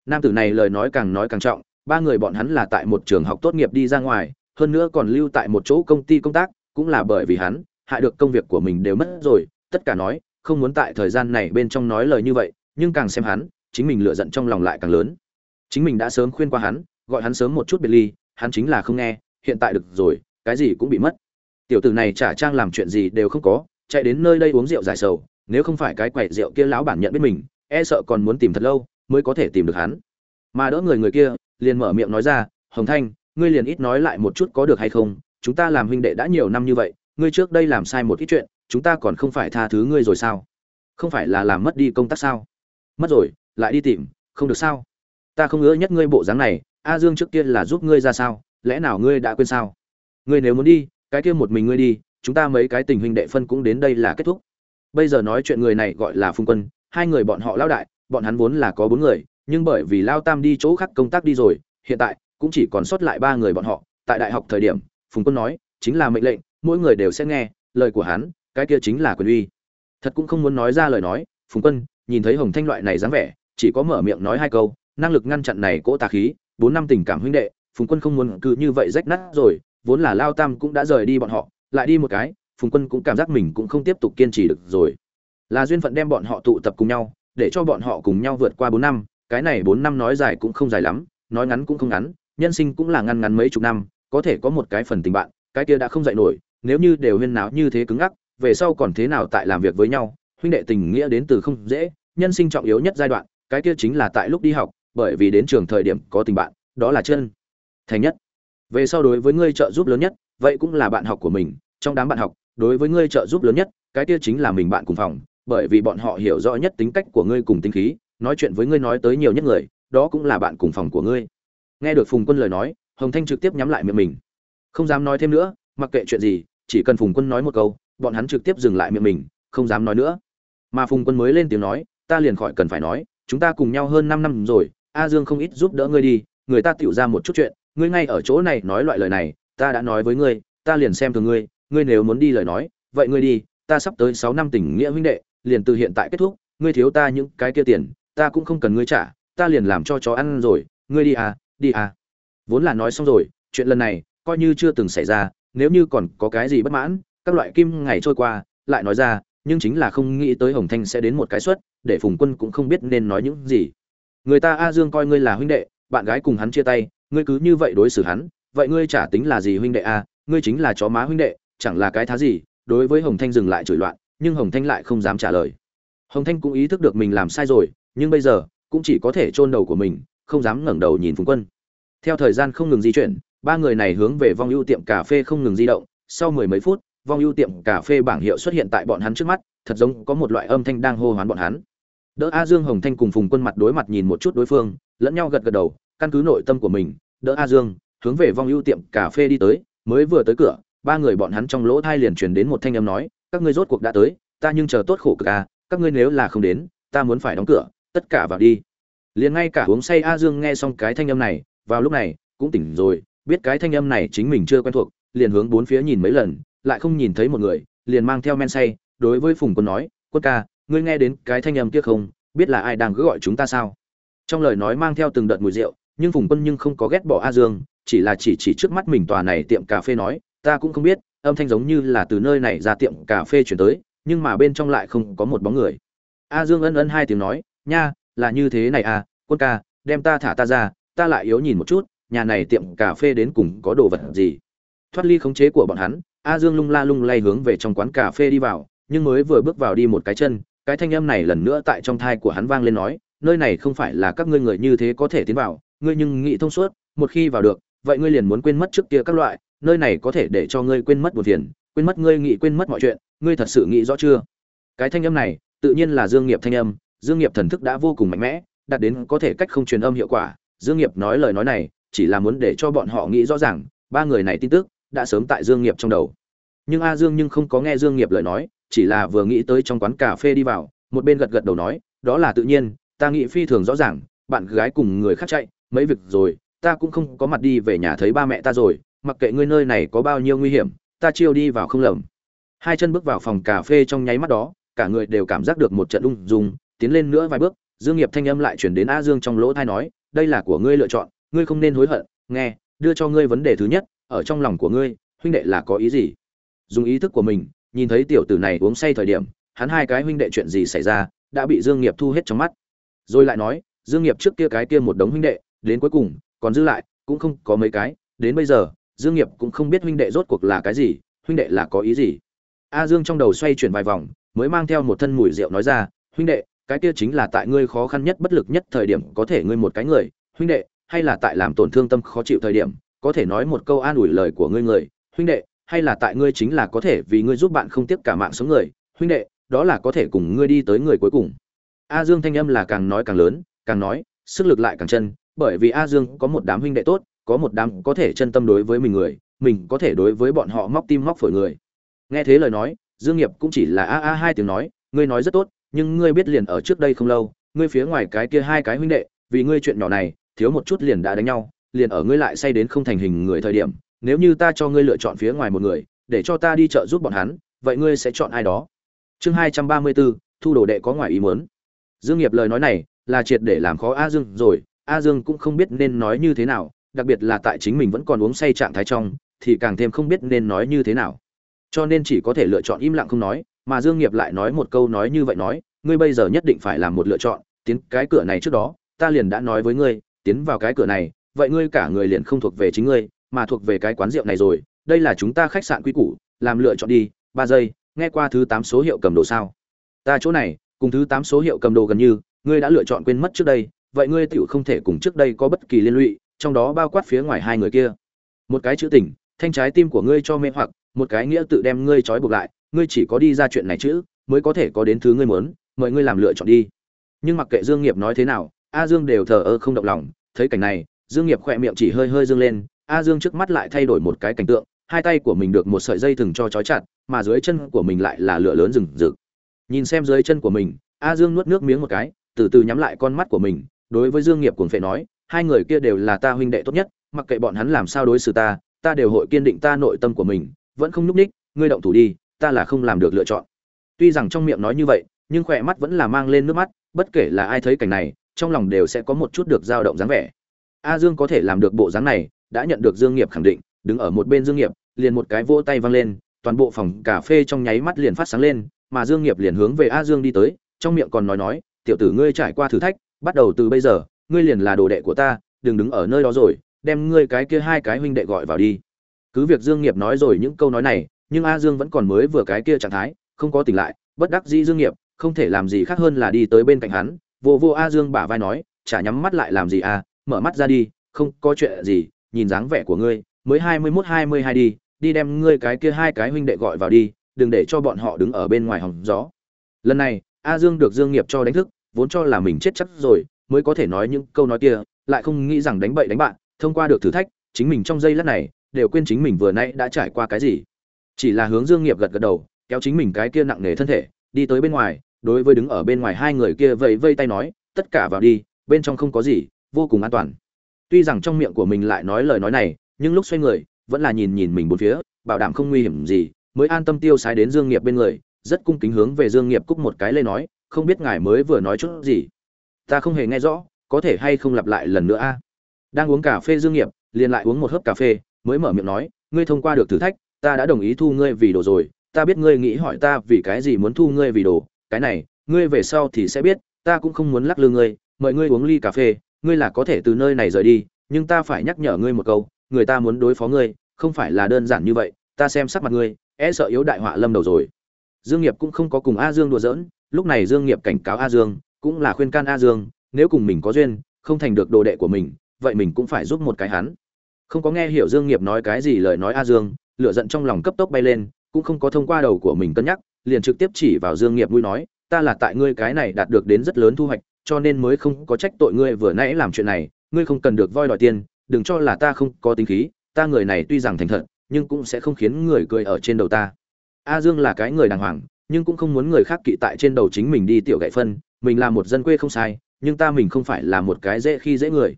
nam tử này lời nói càng nói càng trọng, ba người bọn hắn là tại một trường học tốt nghiệp đi ra ngoài, hơn nữa còn lưu tại một chỗ công ty công tác, cũng là bởi vì hắn, hại được công việc của mình đều mất rồi, tất cả nói, không muốn tại thời gian này bên trong nói lời như vậy, nhưng càng xem hắn, chính mình lựa giận trong lòng lại càng lớn. Chính mình đã sớm khuyên qua hắn, gọi hắn sớm một chút biệt ly, hắn chính là không nghe, hiện tại được rồi, cái gì cũng bị mất. Tiểu tử này trả trang làm chuyện gì đều không có, chạy đến nơi đây uống rượu giải sầu, nếu không phải cái quậy rượu kia lão bản nhận biết mình e sợ còn muốn tìm thật lâu mới có thể tìm được hắn. Mà đỡ người người kia, liền mở miệng nói ra, hồng thanh, ngươi liền ít nói lại một chút có được hay không? Chúng ta làm huynh đệ đã nhiều năm như vậy, ngươi trước đây làm sai một ít chuyện, chúng ta còn không phải tha thứ ngươi rồi sao? Không phải là làm mất đi công tác sao? Mất rồi, lại đi tìm, không được sao? Ta không ngỡ nhất ngươi bộ dáng này, a dương trước kia là giúp ngươi ra sao? Lẽ nào ngươi đã quên sao? Ngươi nếu muốn đi, cái kia một mình ngươi đi, chúng ta mấy cái tình huynh đệ phân cũng đến đây là kết thúc. Bây giờ nói chuyện người này gọi là phung quân, hai người bọn họ lao đại bọn hắn vốn là có bốn người, nhưng bởi vì lao tam đi chỗ khác công tác đi rồi, hiện tại cũng chỉ còn sót lại ba người bọn họ. Tại đại học thời điểm, phùng quân nói, chính là mệnh lệnh, mỗi người đều sẽ nghe, lời của hắn, cái kia chính là quyền uy. Thật cũng không muốn nói ra lời nói, phùng quân nhìn thấy hồng thanh loại này dáng vẻ, chỉ có mở miệng nói hai câu, năng lực ngăn chặn này cỗ tà khí, bốn năm tình cảm huynh đệ, phùng quân không muốn cứ như vậy rách nát rồi, vốn là lao tam cũng đã rời đi bọn họ, lại đi một cái, phùng quân cũng cảm giác mình cũng không tiếp tục kiên trì được rồi. Là duyên phận đem bọn họ tụ tập cùng nhau để cho bọn họ cùng nhau vượt qua bốn năm, cái này bốn năm nói dài cũng không dài lắm, nói ngắn cũng không ngắn, nhân sinh cũng là ngăn ngắn mấy chục năm, có thể có một cái phần tình bạn, cái kia đã không dạy nổi, nếu như đều huyên náo như thế cứng ngắc, về sau còn thế nào tại làm việc với nhau, huynh đệ tình nghĩa đến từ không dễ, nhân sinh trọng yếu nhất giai đoạn, cái kia chính là tại lúc đi học, bởi vì đến trường thời điểm có tình bạn, đó là chân thành nhất. Về sau đối với ngươi trợ giúp lớn nhất, vậy cũng là bạn học của mình, trong đám bạn học, đối với ngươi trợ giúp lớn nhất, cái kia chính là mình bạn cùng phòng bởi vì bọn họ hiểu rõ nhất tính cách của ngươi cùng tính khí, nói chuyện với ngươi nói tới nhiều nhất người, đó cũng là bạn cùng phòng của ngươi. Nghe được phùng quân lời nói, hồng thanh trực tiếp nhắm lại miệng mình. Không dám nói thêm nữa, mặc kệ chuyện gì, chỉ cần phùng quân nói một câu, bọn hắn trực tiếp dừng lại miệng mình, không dám nói nữa. Mà phùng quân mới lên tiếng nói, ta liền khỏi cần phải nói, chúng ta cùng nhau hơn năm năm rồi, a dương không ít giúp đỡ ngươi đi, người ta tiểu ra một chút chuyện, ngươi ngay ở chỗ này nói loại lời này, ta đã nói với ngươi, ta liền xem thường ngươi ngươi nếu muốn đi lời nói, vậy ngươi đi ta sắp tới sáu năm tình nghĩa huynh đệ, liền từ hiện tại kết thúc, ngươi thiếu ta những cái kia tiền, ta cũng không cần ngươi trả, ta liền làm cho chó ăn rồi, ngươi đi à đi à. Vốn là nói xong rồi, chuyện lần này, coi như chưa từng xảy ra, nếu như còn có cái gì bất mãn, các loại kim ngày trôi qua, lại nói ra, nhưng chính là không nghĩ tới hồng thanh sẽ đến một cái suất, để phùng quân cũng không biết nên nói những gì. Người ta a dương coi ngươi là huynh đệ, bạn gái cùng hắn chia tay, ngươi cứ như vậy đối xử hắn, vậy ngươi trả tính là gì huynh đệ a, ngươi chính là chó má huynh đệ, chẳng là cái thá gì đối với hồng thanh dừng lại chửi loạn, nhưng hồng thanh lại không dám trả lời. Hồng thanh cũng ý thức được mình làm sai rồi, nhưng bây giờ, cũng chỉ có thể chôn đầu của mình, không dám ngẩng đầu nhìn phùng quân. Theo thời gian không ngừng di chuyển, ba người này hướng về vong ưu tiệm cà phê không ngừng di động. Sau mười mấy phút, vong ưu tiệm cà phê bảng hiệu xuất hiện tại bọn hắn trước mắt, thật giống có một loại âm thanh đang hô hoán bọn hắn. Đỡ a dương, hồng thanh cùng phùng quân mặt đối mặt nhìn một chút đối phương, lẫn nhau gật gật đầu, căn cứ nội tâm của mình, đỡ a dương hướng về vong ưu tiệm cà phê đi tới, mới vừa tới cửa ba người bọn hắn trong lỗ thai liền truyền đến một thanh âm nói, các ngươi rốt cuộc đã tới, ta nhưng chờ tốt khổ cực à các ngươi nếu là không đến, ta muốn phải đóng cửa, tất cả vào đi. Liền ngay cả uống say a dương nghe xong cái thanh âm này, vào lúc này, cũng tỉnh rồi, biết cái thanh âm này chính mình chưa quen thuộc, liền hướng bốn phía nhìn mấy lần, lại không nhìn thấy một người, liền mang theo men say, đối với phùng quân nói, quân ca, ngươi nghe đến cái thanh âm kia không, biết là ai đang cứ gọi chúng ta sao? Trong lời nói mang theo từng đợt mùi rượu, nhưng phùng quân nhưng không có ghét bỏ a dương, chỉ là chỉ chỉ trước mắt mình tòa này tiệm cà phê nói ta cũng không biết, âm thanh giống như là từ nơi này ra tiệm cà phê chuyển tới, nhưng mà bên trong lại không có một bóng người. A dương ân ân hai tiếng nói, nha, là như thế này à quân ca, đem ta thả ta ra, ta lại yếu nhìn một chút, nhà này tiệm cà phê đến cùng có đồ vật gì? Thoát ly khống chế của bọn hắn, a dương lung la lung lay hướng về trong quán cà phê đi vào, nhưng mới vừa bước vào đi một cái chân, cái thanh âm này lần nữa tại trong thai của hắn vang lên nói, nơi này không phải là các ngươi người như thế có thể tiến vào, ngươi nhưng nghĩ thông suốt, một khi vào được, vậy ngươi liền muốn quên mất trước kia các loại nơi này có thể để cho ngươi quên mất buồn phiền, quên mất ngươi nghĩ quên mất mọi chuyện, ngươi thật sự nghĩ rõ chưa? Cái thanh âm này, tự nhiên là dương nghiệp thanh âm, dương nghiệp thần thức đã vô cùng mạnh mẽ, đạt đến có thể cách không truyền âm hiệu quả. Dương nghiệp nói lời nói này, chỉ là muốn để cho bọn họ nghĩ rõ ràng, ba người này tin tức đã sớm tại dương nghiệp trong đầu. Nhưng a dương nhưng không có nghe dương nghiệp lời nói, chỉ là vừa nghĩ tới trong quán cà phê đi vào, một bên gật gật đầu nói, đó là tự nhiên, ta nghĩ phi thường rõ ràng, bạn gái cùng người khác chạy, mấy việc rồi, ta cũng không có mặt đi về nhà thấy ba mẹ ta rồi mặc kệ ngươi nơi này có bao nhiêu nguy hiểm, ta chiêu đi vào không lầm. Hai chân bước vào phòng cà phê trong nháy mắt đó, cả người đều cảm giác được một trận ung dung, tiến lên nữa vài bước, dương nghiệp thanh âm lại chuyển đến a dương trong lỗ tai nói, đây là của ngươi lựa chọn, ngươi không nên hối hận, nghe, đưa cho ngươi vấn đề thứ nhất, ở trong lòng của ngươi, huynh đệ là có ý gì? Dùng ý thức của mình, nhìn thấy tiểu tử này uống say thời điểm, hắn hai cái huynh đệ chuyện gì xảy ra, đã bị dương nghiệp thu hết trong mắt. Rồi lại nói, dương nghiệp trước kia cái kia một đống huynh đệ, đến cuối cùng, còn dư lại, cũng không có mấy cái, đến bây giờ dương nghiệp cũng không biết huynh đệ rốt cuộc là cái gì, huynh đệ là có ý gì. A dương trong đầu xoay chuyển vài vòng, mới mang theo một thân mùi rượu nói ra, huynh đệ, cái kia chính là tại ngươi khó khăn nhất bất lực nhất thời điểm, có thể ngươi một cái người, huynh đệ, hay là tại làm tổn thương tâm khó chịu thời điểm, có thể nói một câu an ủi lời của ngươi người, huynh đệ, hay là tại ngươi chính là có thể vì ngươi giúp bạn không tiếc cả mạng sống người, huynh đệ, đó là có thể cùng ngươi đi tới người cuối cùng. A dương thanh âm là càng nói càng lớn, càng nói, sức lực lại càng chân, bởi vì a dương có một đám huynh đệ tốt có một đám có thể chân tâm đối với mình người, mình có thể đối với bọn họ móc tim móc phổi người. Nghe thế lời nói, dương nghiệp cũng chỉ là a a hai tiếng nói, ngươi nói rất tốt, nhưng ngươi biết liền ở trước đây không lâu, ngươi phía ngoài cái kia hai cái huynh đệ, vì ngươi chuyện nhỏ này, thiếu một chút liền đã đánh nhau, liền ở ngươi lại say đến không thành hình người thời điểm, nếu như ta cho ngươi lựa chọn phía ngoài một người, để cho ta đi chợ giúp bọn hắn, vậy ngươi sẽ chọn ai đó? Chương hai trăm ba mươi bốn, thu đồ đệ có ngoài ý muốn. Dương nghiệp lời nói này là triệt để làm khó a dương rồi, a dương cũng không biết nên nói như thế nào đặc biệt là tại chính mình vẫn còn uống say trạng thái trong, thì càng thêm không biết nên nói như thế nào. Cho nên chỉ có thể lựa chọn im lặng không nói, mà dương nghiệp lại nói một câu nói như vậy nói, ngươi bây giờ nhất định phải làm một lựa chọn, tiến cái cửa này trước đó, ta liền đã nói với ngươi, tiến vào cái cửa này, vậy ngươi cả người liền không thuộc về chính ngươi, mà thuộc về cái quán rượu này rồi, đây là chúng ta khách sạn quy củ, làm lựa chọn đi, ba giây, nghe qua thứ tám số hiệu cầm đồ sao? Ta chỗ này, cùng thứ tám số hiệu cầm đồ gần như, ngươi đã lựa chọn quên mất trước đây, vậy ngươi tựu không thể cùng trước đây có bất kỳ liên lụy trong đó bao quát phía ngoài hai người kia. Một cái chữ tình, thanh trái tim của ngươi cho mê hoặc, một cái nghĩa tự đem ngươi trói buộc lại, ngươi chỉ có đi ra chuyện này chữ mới có thể có đến thứ ngươi muốn, mời ngươi làm lựa chọn đi. Nhưng mặc kệ dương nghiệp nói thế nào, a dương đều thờ ơ không động lòng, thấy cảnh này, dương nghiệp khỏe miệng chỉ hơi hơi dương lên, a dương trước mắt lại thay đổi một cái cảnh tượng, hai tay của mình được một sợi dây thừng cho trói chặt, mà dưới chân của mình lại là lửa lớn rừng rực. Nhìn xem dưới chân của mình, a dương nuốt nước miếng một cái, từ từ nhắm lại con mắt của mình, đối với dương nghiệp cuồng phệ nói hai người kia đều là ta huynh đệ tốt nhất, mặc kệ bọn hắn làm sao đối xử ta ta đều hội kiên định ta nội tâm của mình, vẫn không nhúc ních ngươi động thủ đi, ta là không làm được lựa chọn. Tuy rằng trong miệng nói như vậy, nhưng khỏe mắt vẫn là mang lên nước mắt, bất kể là ai thấy cảnh này, trong lòng đều sẽ có một chút được dao động dáng vẻ. A dương có thể làm được bộ dáng này, đã nhận được dương nghiệp khẳng định, đứng ở một bên dương nghiệp, liền một cái vỗ tay văng lên, toàn bộ phòng cà phê trong nháy mắt liền phát sáng lên, mà dương nghiệp liền hướng về a dương đi tới, trong miệng còn nói nói, tiểu tử ngươi trải qua thử thách, bắt đầu từ bây giờ ngươi liền là đồ đệ của ta, đừng đứng ở nơi đó rồi, đem ngươi cái kia hai cái huynh đệ gọi vào đi. Cứ việc dương nghiệp nói rồi những câu nói này, nhưng a dương vẫn còn mới vừa cái kia trạng thái, không có tỉnh lại, bất đắc dĩ dương nghiệp, không thể làm gì khác hơn là đi tới bên cạnh hắn, vô vô a dương bả vai nói, chả nhắm mắt lại làm gì a mở mắt ra đi, không có chuyện gì, nhìn dáng vẻ của ngươi, mới hai mươi mốt hai mươi hai đi đi đem ngươi cái kia hai cái huynh đệ gọi vào đi, đừng để cho bọn họ đứng ở bên ngoài hòng gió. Lần này, a dương được dương nghiệp cho đánh thức, vốn cho là mình chết chắc rồi mới có thể nói những câu nói kia, lại không nghĩ rằng đánh bậy đánh bạn, thông qua được thử thách, chính mình trong giây lát này, đều quên chính mình vừa nãy đã trải qua cái gì. Chỉ là hướng dương nghiệp gật gật đầu, kéo chính mình cái kia nặng nề thân thể, đi tới bên ngoài, đối với đứng ở bên ngoài hai người kia vẫy vây tay nói, tất cả vào đi, bên trong không có gì, vô cùng an toàn. Tuy rằng trong miệng của mình lại nói lời nói này, nhưng lúc xoay người, vẫn là nhìn nhìn mình bốn phía, bảo đảm không nguy hiểm gì, mới an tâm tiêu sái đến dương nghiệp bên người, rất cung kính hướng về dương nghiệp cúc một cái lê nói, không biết ngài mới vừa nói chút gì? Ta không hề nghe rõ, có thể hay không lặp lại lần nữa a? Đang uống cà phê dương nghiệp, liền lại uống một hớp cà phê, mới mở miệng nói, ngươi thông qua được thử thách, ta đã đồng ý thu ngươi vì đồ rồi, ta biết ngươi nghĩ hỏi ta vì cái gì muốn thu ngươi vì đồ, cái này, ngươi về sau thì sẽ biết, ta cũng không muốn lắc lư ngươi, mời ngươi uống ly cà phê, ngươi là có thể từ nơi này rời đi, nhưng ta phải nhắc nhở ngươi một câu, người ta muốn đối phó ngươi, không phải là đơn giản như vậy, ta xem sắc mặt ngươi e sợ yếu đại họa lâm đầu rồi. Dương nghiệp cũng không có cùng a dương đùa giỡn, lúc này dương nghiệp cảnh cáo a dương cũng là khuyên can a dương, nếu cùng mình có duyên, không thành được đồ đệ của mình, vậy mình cũng phải giúp một cái hắn. Không có nghe hiểu dương nghiệp nói cái gì lời nói a dương, lửa giận trong lòng cấp tốc bay lên, cũng không có thông qua đầu của mình cân nhắc, liền trực tiếp chỉ vào dương nghiệp nuôi nói, ta là tại ngươi cái này đạt được đến rất lớn thu hoạch, cho nên mới không có trách tội ngươi vừa nãy làm chuyện này, ngươi không cần được voi đòi tiền, đừng cho là ta không có tính khí, ta người này tuy rằng thành thật, nhưng cũng sẽ không khiến người cười ở trên đầu ta. A dương là cái người đàng hoàng, nhưng cũng không muốn người khác kỵ tại trên đầu chính mình đi tiểu gậy phân mình là một dân quê không sai, nhưng ta mình không phải là một cái dễ khi dễ người.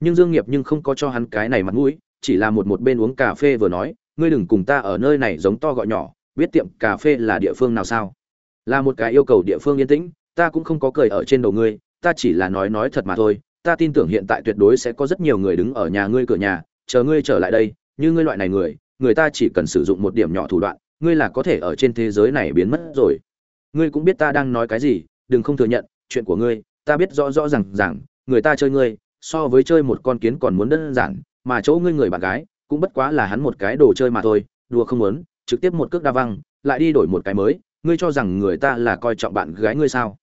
Nhưng dương nghiệp nhưng không có cho hắn cái này mặt mũi, chỉ là một một bên uống cà phê vừa nói, ngươi đừng cùng ta ở nơi này giống to gọi nhỏ, biết tiệm cà phê là địa phương nào sao? Là một cái yêu cầu địa phương yên tĩnh, ta cũng không có cười ở trên đầu ngươi, ta chỉ là nói nói thật mà thôi. Ta tin tưởng hiện tại tuyệt đối sẽ có rất nhiều người đứng ở nhà ngươi cửa nhà, chờ ngươi trở lại đây, như ngươi loại này người người ta chỉ cần sử dụng một điểm nhỏ thủ đoạn, ngươi là có thể ở trên thế giới này biến mất rồi. Ngươi cũng biết ta đang nói cái gì đừng không thừa nhận chuyện của ngươi ta biết rõ rõ ràng, rằng người ta chơi ngươi so với chơi một con kiến còn muốn đơn giản mà chỗ ngươi người bạn gái cũng bất quá là hắn một cái đồ chơi mà thôi đùa không muốn trực tiếp một cước đa văng lại đi đổi một cái mới ngươi cho rằng người ta là coi trọng bạn gái ngươi sao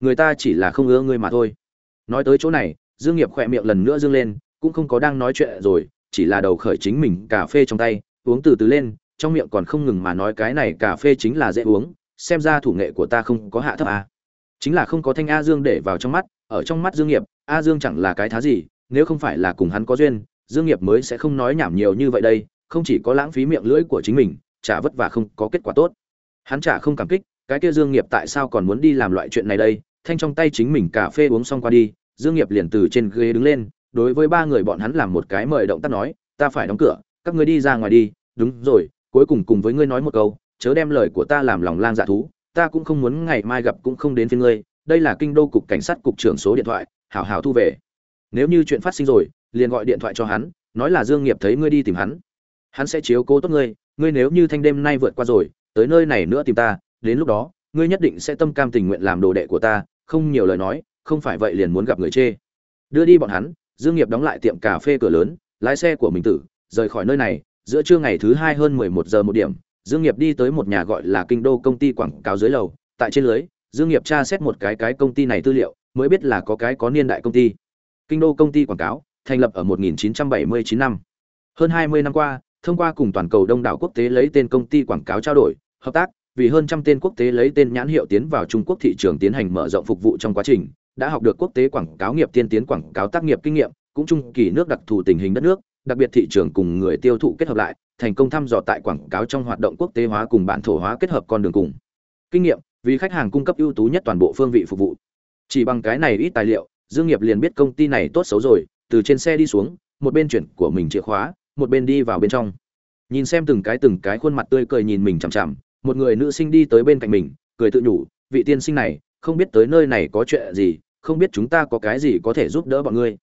người ta chỉ là không ưa ngươi mà thôi nói tới chỗ này dương nghiệp khẽ miệng lần nữa dương lên cũng không có đang nói chuyện rồi chỉ là đầu khởi chính mình cà phê trong tay uống từ từ lên trong miệng còn không ngừng mà nói cái này cà phê chính là dễ uống xem ra thủ nghệ của ta không có hạ thấp à chính là không có thanh a dương để vào trong mắt, ở trong mắt dương nghiệp, a dương chẳng là cái thá gì, nếu không phải là cùng hắn có duyên, dương nghiệp mới sẽ không nói nhảm nhiều như vậy đây, không chỉ có lãng phí miệng lưỡi của chính mình, chả vất vả không có kết quả tốt. Hắn chả không cảm kích, cái kia dương nghiệp tại sao còn muốn đi làm loại chuyện này đây, thanh trong tay chính mình cà phê uống xong qua đi, dương nghiệp liền từ trên ghế đứng lên, đối với ba người bọn hắn làm một cái mời động tác nói, ta phải đóng cửa, các ngươi đi ra ngoài đi, đúng rồi, cuối cùng cùng với ngươi nói một câu, chớ đem lời của ta làm lòng lang dạ thú ta cũng không muốn ngày mai gặp cũng không đến với ngươi, đây là kinh đô cục cảnh sát cục trưởng số điện thoại, hảo hảo thu về. Nếu như chuyện phát sinh rồi, liền gọi điện thoại cho hắn, nói là dương nghiệp thấy ngươi đi tìm hắn. Hắn sẽ chiếu cố tốt ngươi ngươi nếu như thanh đêm nay vượt qua rồi, tới nơi này nữa tìm ta, đến lúc đó, ngươi nhất định sẽ tâm cam tình nguyện làm đồ đệ của ta, không nhiều lời nói, không phải vậy liền muốn gặp người chê. Đưa đi bọn hắn, dương nghiệp đóng lại tiệm cà phê cửa lớn, lái xe của mình tử, rời khỏi nơi này, giữa trưa ngày thứ hai hơn 11 giờ một điểm dương nghiệp đi tới một nhà gọi là kinh đô công ty quảng cáo dưới lầu. Tại trên lưới dương nghiệp tra xét một cái cái công ty này tư liệu mới biết là có cái có niên đại công ty. Kinh đô công ty quảng cáo thành lập ở 1979 năm. Hơn 20 năm qua thông qua cùng toàn cầu đông đảo quốc tế lấy tên công ty quảng cáo trao đổi hợp tác vì hơn trăm tên quốc tế lấy tên nhãn hiệu tiến vào Trung Quốc thị trường tiến hành mở rộng phục vụ trong quá trình, đã học được quốc tế quảng cáo nghiệp tiên tiến quảng cáo tác nghiệp kinh nghiệm, cũng chung kỳ nước đặc thù tình hình đất nước, đặc biệt thị trường cùng người tiêu thụ kết hợp lại, thành công thăm dò tại quảng cáo trong hoạt động quốc tế hóa cùng bản thổ hóa kết hợp con đường cùng. Kinh nghiệm, vì khách hàng cung cấp ưu tú nhất toàn bộ phương vị phục vụ. Chỉ bằng cái này ít tài liệu, Dương Nghiệp liền biết công ty này tốt xấu rồi, từ trên xe đi xuống, một bên chuyển của mình chìa khóa, một bên đi vào bên trong. Nhìn xem từng cái từng cái khuôn mặt tươi cười nhìn mình chằm chằm, một người nữ sinh đi tới bên cạnh mình cười tự nhủ vị tiên sinh này không biết tới nơi này có chuyện gì không biết chúng ta có cái gì có thể giúp đỡ bọn ngươi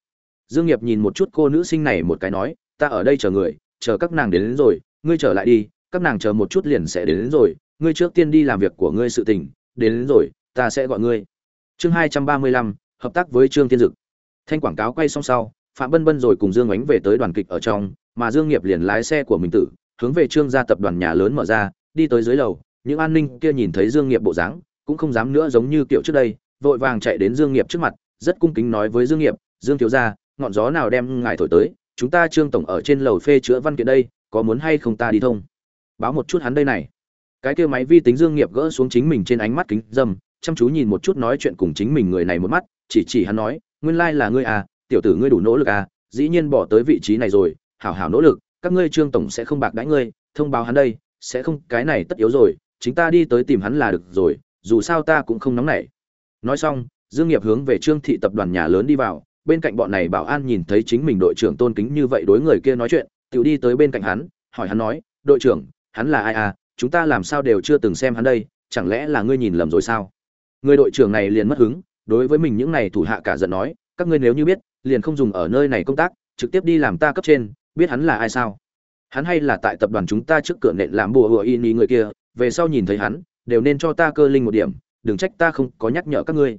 dương nghiệp nhìn một chút cô nữ sinh này một cái nói ta ở đây chờ người chờ các nàng đến, đến rồi ngươi trở lại đi các nàng chờ một chút liền sẽ đến, đến rồi ngươi trước tiên đi làm việc của ngươi sự tình đến, đến rồi ta sẽ gọi ngươi. Chương hai trăm ba mươi lăm hợp tác với trương tiên dực. Thanh quảng cáo quay xong sau phạm bân bân rồi cùng dương ánh về tới đoàn kịch ở trong mà dương nghiệp liền lái xe của mình tự hướng về trương gia tập đoàn nhà lớn mở ra đi tới dưới lầu những an ninh kia nhìn thấy dương nghiệp bộ dáng cũng không dám nữa giống như kiểu trước đây vội vàng chạy đến dương nghiệp trước mặt rất cung kính nói với dương nghiệp dương thiếu gia ngọn gió nào đem ngài thổi tới, chúng ta trương tổng ở trên lầu phê chữa văn kiện đây, có muốn hay không ta đi thông? Báo một chút hắn đây này. Cái kia máy vi tính dương nghiệp gỡ xuống chính mình trên ánh mắt kính dâm, chăm chú nhìn một chút nói chuyện cùng chính mình người này một mắt, chỉ chỉ hắn nói, nguyên lai like là ngươi à tiểu tử ngươi đủ nỗ lực à dĩ nhiên bỏ tới vị trí này rồi, hảo hảo nỗ lực, các ngươi trương tổng sẽ không bạc đãi ngươi, thông báo hắn đây, sẽ không, cái này tất yếu rồi, chính ta đi tới tìm hắn là được rồi, dù sao ta cũng không nóng nảy. Nói xong, dương nghiệp hướng về trương thị tập đoàn nhà lớn đi vào bên cạnh bọn này bảo an nhìn thấy chính mình đội trưởng tôn kính như vậy đối người kia nói chuyện tự đi tới bên cạnh hắn, hỏi hắn nói, đội trưởng, hắn là ai à? Chúng ta làm sao đều chưa từng xem hắn đây, chẳng lẽ là ngươi nhìn lầm rồi sao? Người đội trưởng này liền mất hứng, đối với mình những này thủ hạ cả giận nói, các ngươi nếu như biết, liền không dùng ở nơi này công tác, trực tiếp đi làm ta cấp trên, biết hắn là ai sao? Hắn hay là tại tập đoàn chúng ta trước cửa nện làm bùa hựa y ni người kia, về sau nhìn thấy hắn, đều nên cho ta cơ linh một điểm, đừng trách ta không có nhắc nhở các ngươi.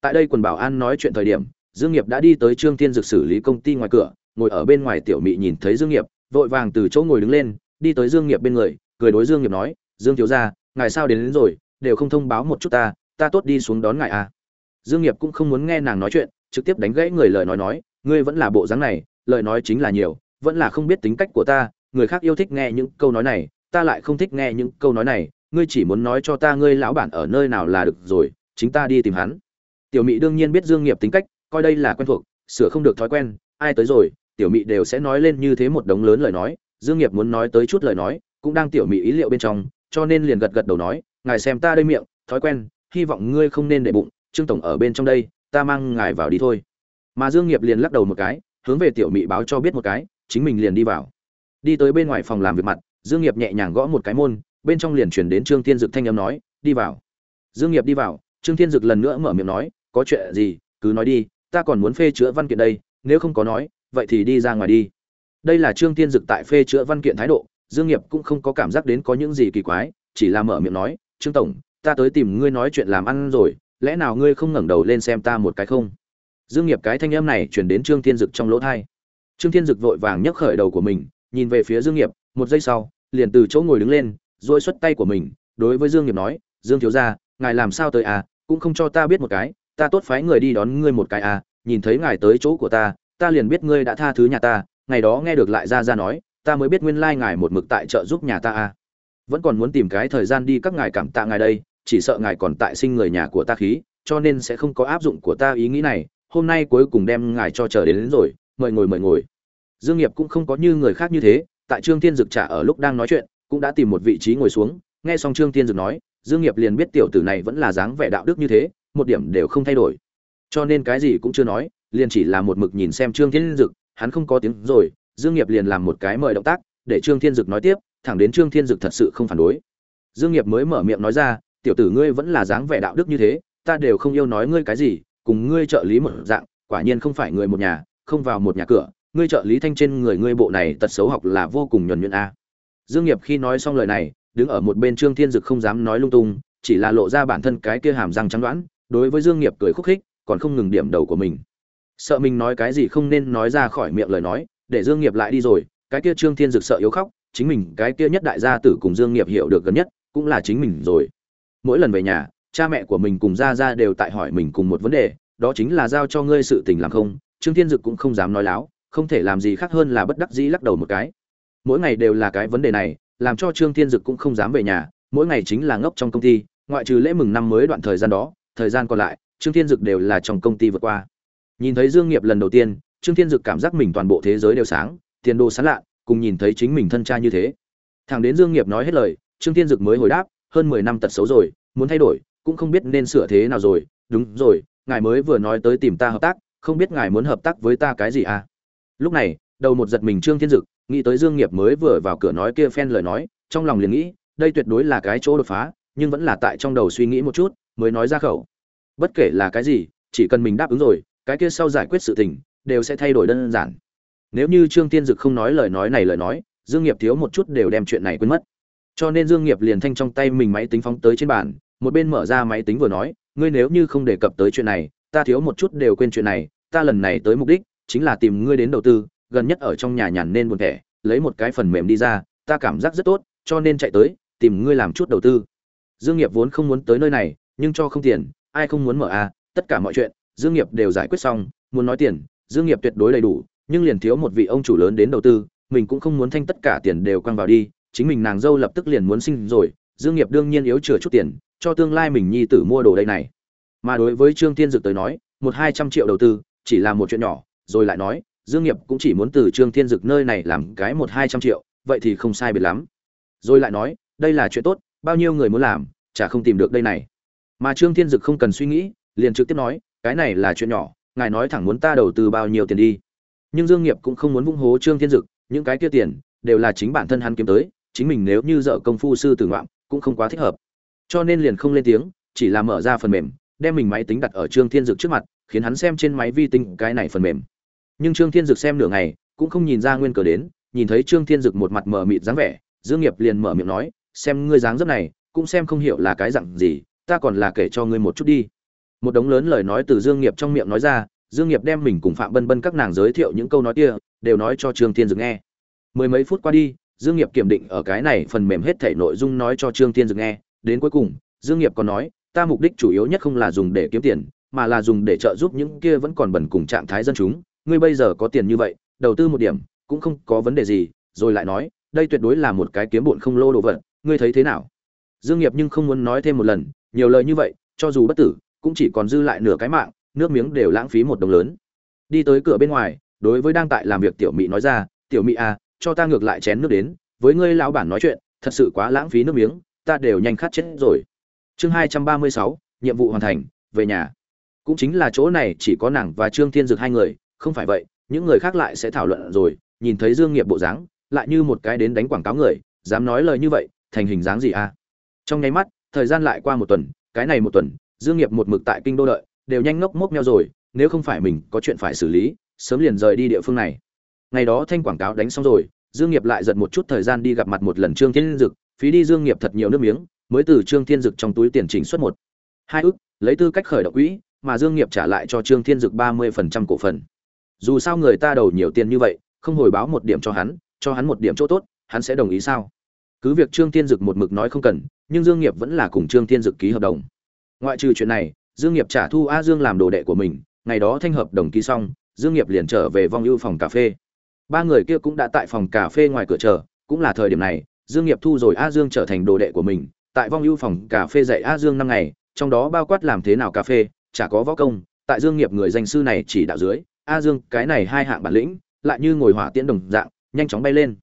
Tại đây quần bảo an nói chuyện thời điểm dương nghiệp đã đi tới trương thiên dực xử lý công ty ngoài cửa ngồi ở bên ngoài tiểu mỹ nhìn thấy dương nghiệp vội vàng từ chỗ ngồi đứng lên đi tới dương nghiệp bên người cười đối dương nghiệp nói dương thiếu gia ngài sao đến, đến rồi đều không thông báo một chút ta ta tốt đi xuống đón ngài à. Dương nghiệp cũng không muốn nghe nàng nói chuyện trực tiếp đánh gãy người lời nói nói ngươi vẫn là bộ dáng này lời nói chính là nhiều vẫn là không biết tính cách của ta người khác yêu thích nghe những câu nói này ta lại không thích nghe những câu nói này ngươi chỉ muốn nói cho ta ngươi lão bản ở nơi nào là được rồi chính ta đi tìm hắn. Tiểu Mị đương nhiên biết dương nghiệp tính cách coi đây là quen thuộc, sửa không được thói quen, ai tới rồi, tiểu mỹ đều sẽ nói lên như thế một đống lớn lời nói, dương nghiệp muốn nói tới chút lời nói, cũng đang tiểu mỹ ý liệu bên trong, cho nên liền gật gật đầu nói, ngài xem ta đây miệng, thói quen, hy vọng ngươi không nên để bụng, trương tổng ở bên trong đây, ta mang ngài vào đi thôi. Mà dương nghiệp liền lắc đầu một cái, hướng về tiểu mỹ báo cho biết một cái, chính mình liền đi vào. Đi tới bên ngoài phòng làm việc mặt, dương nghiệp nhẹ nhàng gõ một cái môn, bên trong liền truyền đến trương thiên dực thanh âm nói, đi vào. Dương nghiệp đi vào, trương thiên dực lần nữa mở miệng nói, có chuyện gì, cứ nói đi ta còn muốn phê chữa văn kiện đây, nếu không có nói, vậy thì đi ra ngoài đi. Đây là trương thiên dực tại phê chữa văn kiện thái độ, dương nghiệp cũng không có cảm giác đến có những gì kỳ quái, chỉ là mở miệng nói, trương tổng, ta tới tìm ngươi nói chuyện làm ăn rồi, lẽ nào ngươi không ngẩng đầu lên xem ta một cái không? Dương nghiệp cái thanh âm này truyền đến trương thiên dực trong lỗ tai. Trương thiên dực vội vàng nhấc khởi đầu của mình, nhìn về phía dương nghiệp, một giây sau, liền từ chỗ ngồi đứng lên rồi xuất tay của mình, đối với dương nghiệp nói, dương thiếu gia, ngài làm sao tới à cũng không cho ta biết một cái ta tốt phái người đi đón ngươi một cái à nhìn thấy ngài tới chỗ của ta ta liền biết ngươi đã tha thứ nhà ta ngày đó nghe được lại ra ra nói ta mới biết nguyên lai ngài một mực tại trợ giúp nhà ta à. Vẫn còn muốn tìm cái thời gian đi các ngài cảm tạ ngài đây chỉ sợ ngài còn tại sinh người nhà của ta khí cho nên sẽ không có áp dụng của ta ý nghĩ này hôm nay cuối cùng đem ngài cho chờ đến, đến rồi mời ngồi mời ngồi. Dương nghiệp cũng không có như người khác như thế tại trương thiên dực trả ở lúc đang nói chuyện cũng đã tìm một vị trí ngồi xuống nghe xong trương thiên dực nói dương nghiệp liền biết tiểu tử này vẫn là dáng vẻ đạo đức như thế một điểm đều không thay đổi. Cho nên cái gì cũng chưa nói, liền chỉ là một mực nhìn xem trương thiên dực, hắn không có tiếng rồi, dương nghiệp liền làm một cái mời động tác, để trương thiên dực nói tiếp, thẳng đến trương thiên dực thật sự không phản đối. Dương nghiệp mới mở miệng nói ra, tiểu tử ngươi vẫn là dáng vẻ đạo đức như thế, ta đều không yêu nói ngươi cái gì, cùng ngươi trợ lý một dạng, quả nhiên không phải người một nhà, không vào một nhà cửa, ngươi trợ lý thanh trên người ngươi bộ này tật xấu học là vô cùng nhuần nhuyễn a. Dương nghiệp khi nói xong lời này, đứng ở một bên trương thiên dực không dám nói lung tung, chỉ là lộ ra bản thân cái kia hàm răng trắng đoán đối với dương nghiệp cười khúc khích, còn không ngừng điểm đầu của mình. Sợ mình nói cái gì không nên nói ra khỏi miệng lời nói, để dương nghiệp lại đi rồi, cái kia trương thiên dực sợ yếu khóc, chính mình, cái kia nhất đại gia tử cùng dương nghiệp hiểu được gần nhất, cũng là chính mình rồi. Mỗi lần về nhà, cha mẹ của mình cùng gia gia đều tại hỏi mình cùng một vấn đề, đó chính là giao cho ngươi sự tình làm không, trương thiên dực cũng không dám nói láo, không thể làm gì khác hơn là bất đắc dĩ lắc đầu một cái. Mỗi ngày đều là cái vấn đề này, làm cho trương thiên dực cũng không dám về nhà, mỗi ngày chính là ngốc trong công ty, ngoại trừ lễ mừng năm mới đoạn thời gian đó thời gian còn lại, trương thiên dực đều là trong công ty vượt qua. Nhìn thấy dương nghiệp lần đầu tiên, trương thiên dực cảm giác mình toàn bộ thế giới đều sáng, tiền đồ sáng lạ, cùng nhìn thấy chính mình thân cha như thế. Thằng đến dương nghiệp nói hết lời, trương thiên dực mới hồi đáp, hơn mười năm tật xấu rồi, muốn thay đổi, cũng không biết nên sửa thế nào rồi. Đúng rồi, ngài mới vừa nói tới tìm ta hợp tác, không biết ngài muốn hợp tác với ta cái gì à? Lúc này, đầu một giật mình trương thiên dực, nghĩ tới dương nghiệp mới vừa vào cửa nói kia phen lời nói, trong lòng liền nghĩ, đây tuyệt đối là cái chỗ đột phá, nhưng vẫn là tại trong đầu suy nghĩ một chút mới nói ra khẩu. Bất kể là cái gì, chỉ cần mình đáp ứng rồi, cái kia sau giải quyết sự tình, đều sẽ thay đổi đơn giản. Nếu như trương tiên dực không nói lời nói này lời nói, dương nghiệp thiếu một chút đều đem chuyện này quên mất. Cho nên dương nghiệp liền thanh trong tay mình máy tính phóng tới trên bàn, một bên mở ra máy tính vừa nói, ngươi nếu như không đề cập tới chuyện này, ta thiếu một chút đều quên chuyện này, ta lần này tới mục đích chính là tìm ngươi đến đầu tư, gần nhất ở trong nhà nhàn nên buồn thẻ, lấy một cái phần mềm đi ra, ta cảm giác rất tốt, cho nên chạy tới, tìm ngươi làm chút đầu tư. Dương nghiệp vốn không muốn tới nơi này nhưng cho không tiền, ai không muốn mở a tất cả mọi chuyện, dương nghiệp đều giải quyết xong, muốn nói tiền, dương nghiệp tuyệt đối đầy đủ, nhưng liền thiếu một vị ông chủ lớn đến đầu tư, mình cũng không muốn thanh tất cả tiền đều quăng vào đi, chính mình nàng dâu lập tức liền muốn sinh rồi, dương nghiệp đương nhiên yếu chừa chút tiền, cho tương lai mình nhi tử mua đồ đây này. Mà đối với trương Thiên dực tới nói, một hai trăm triệu đầu tư, chỉ là một chuyện nhỏ, rồi lại nói, dương nghiệp cũng chỉ muốn từ trương thiên dực nơi này làm cái một hai trăm triệu, vậy thì không sai biệt lắm. Rồi lại nói, đây là chuyện tốt, bao nhiêu người muốn làm, chả không tìm được đây này mà trương thiên dực không cần suy nghĩ, liền trực tiếp nói, cái này là chuyện nhỏ, ngài nói thẳng muốn ta đầu tư bao nhiêu tiền đi. Nhưng dương nghiệp cũng không muốn vung hố trương thiên dực, những cái kia tiền đều là chính bản thân hắn kiếm tới, chính mình nếu như dợ công phu sư tử ngoạm cũng không quá thích hợp. Cho nên liền không lên tiếng, chỉ là mở ra phần mềm, đem mình máy tính đặt ở trương thiên dực trước mặt, khiến hắn xem trên máy vi tính cái này phần mềm. Nhưng trương thiên dực xem nửa ngày, cũng không nhìn ra nguyên cớ đến, nhìn thấy trương thiên dực một mặt mờ mịt dáng vẻ, dương nghiệp liền mở miệng nói, xem ngươi dáng dấp này, cũng xem không hiểu là cái dạng gì ta còn là kể cho ngươi một chút đi. Một đống lớn lời nói từ dương nghiệp trong miệng nói ra, dương nghiệp đem mình cùng phạm bân bân các nàng giới thiệu những câu nói kia, đều nói cho trương thiên dực nghe. Mười mấy phút qua đi, dương nghiệp kiểm định ở cái này phần mềm hết thảy nội dung nói cho trương thiên dực nghe. Đến cuối cùng, dương nghiệp còn nói, ta mục đích chủ yếu nhất không là dùng để kiếm tiền, mà là dùng để trợ giúp những kia vẫn còn bẩn cùng trạng thái dân chúng. Ngươi bây giờ có tiền như vậy, đầu tư một điểm, cũng không có vấn đề gì. Rồi lại nói, đây tuyệt đối là một cái kiếm bộn không lô đồ vật, ngươi thấy thế nào? Dương nghiệp nhưng không muốn nói thêm một lần, nhiều lời như vậy, cho dù bất tử, cũng chỉ còn dư lại nửa cái mạng, nước miếng đều lãng phí một đồng lớn. Đi tới cửa bên ngoài, đối với đang tại làm việc tiểu mỹ nói ra, tiểu mỹ à cho ta ngược lại chén nước đến, với ngươi lão bản nói chuyện, thật sự quá lãng phí nước miếng, ta đều nhanh khát chết rồi. Chương hai trăm ba mươi sáu, nhiệm vụ hoàn thành, về nhà. Cũng chính là chỗ này chỉ có nàng và trương thiên dực hai người, không phải vậy, những người khác lại sẽ thảo luận rồi, nhìn thấy dương nghiệp bộ dáng, lại như một cái đến đánh quảng cáo người, dám nói lời như vậy, thành hình dáng gì à? Trong nháy mắt, thời gian lại qua một tuần, cái này một tuần, dương nghiệp một mực tại kinh đô đợi, đều nhanh ngốc mốc meo rồi, nếu không phải mình có chuyện phải xử lý, sớm liền rời đi địa phương này. Ngày đó thanh quảng cáo đánh xong rồi, dương nghiệp lại giật một chút thời gian đi gặp mặt một lần trương thiên dực, phí đi dương nghiệp thật nhiều nước miếng, mới từ trương thiên dực trong túi tiền chỉnh xuất một. Hai ức, lấy tư cách khởi động quỹ, mà dương nghiệp trả lại cho trương thiên dực ba mươi phần trăm cổ phần. Dù sao người ta đầu nhiều tiền như vậy, không hồi báo một điểm cho hắn cho hắn một điểm chỗ tốt, hắn sẽ đồng ý sao? Cứ việc trương thiên dực một mực nói không cần, nhưng dương nghiệp vẫn là cùng trương thiên dực ký hợp đồng. Ngoại trừ chuyện này, dương nghiệp trả thu a dương làm đồ đệ của mình, ngày đó thanh hợp đồng ký xong, dương nghiệp liền trở về vong ưu phòng cà phê. Ba người kia cũng đã tại phòng cà phê ngoài cửa chờ, cũng là thời điểm này, dương nghiệp thu rồi a dương trở thành đồ đệ của mình, tại vong ưu phòng cà phê dạy a dương năm ngày, trong đó bao quát làm thế nào cà phê, chả có võ công, tại dương nghiệp người danh sư này chỉ đạo dưới, a dương cái này hai hạng bản lĩnh, lại như ngồi hỏa tiễn đồng dạng, nhanh chóng bay lên.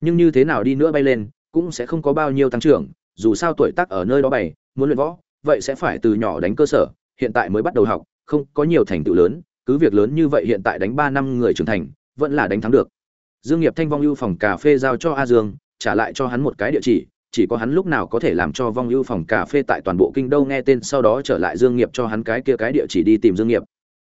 Nhưng như thế nào đi nữa bay lên cũng sẽ không có bao nhiêu tăng trưởng, dù sao tuổi tác ở nơi đó bày, muốn luyện võ, vậy sẽ phải từ nhỏ đánh cơ sở, hiện tại mới bắt đầu học, không có nhiều thành tựu lớn, cứ việc lớn như vậy hiện tại đánh ba năm người trưởng thành, vẫn là đánh thắng được. Dương nghiệp thanh vong ưu phòng cà phê giao cho a dương, trả lại cho hắn một cái địa chỉ chỉ có hắn lúc nào có thể làm cho vong ưu phòng cà phê tại toàn bộ kinh đô nghe tên, sau đó trở lại dương nghiệp cho hắn cái kia cái địa chỉ đi tìm dương nghiệp.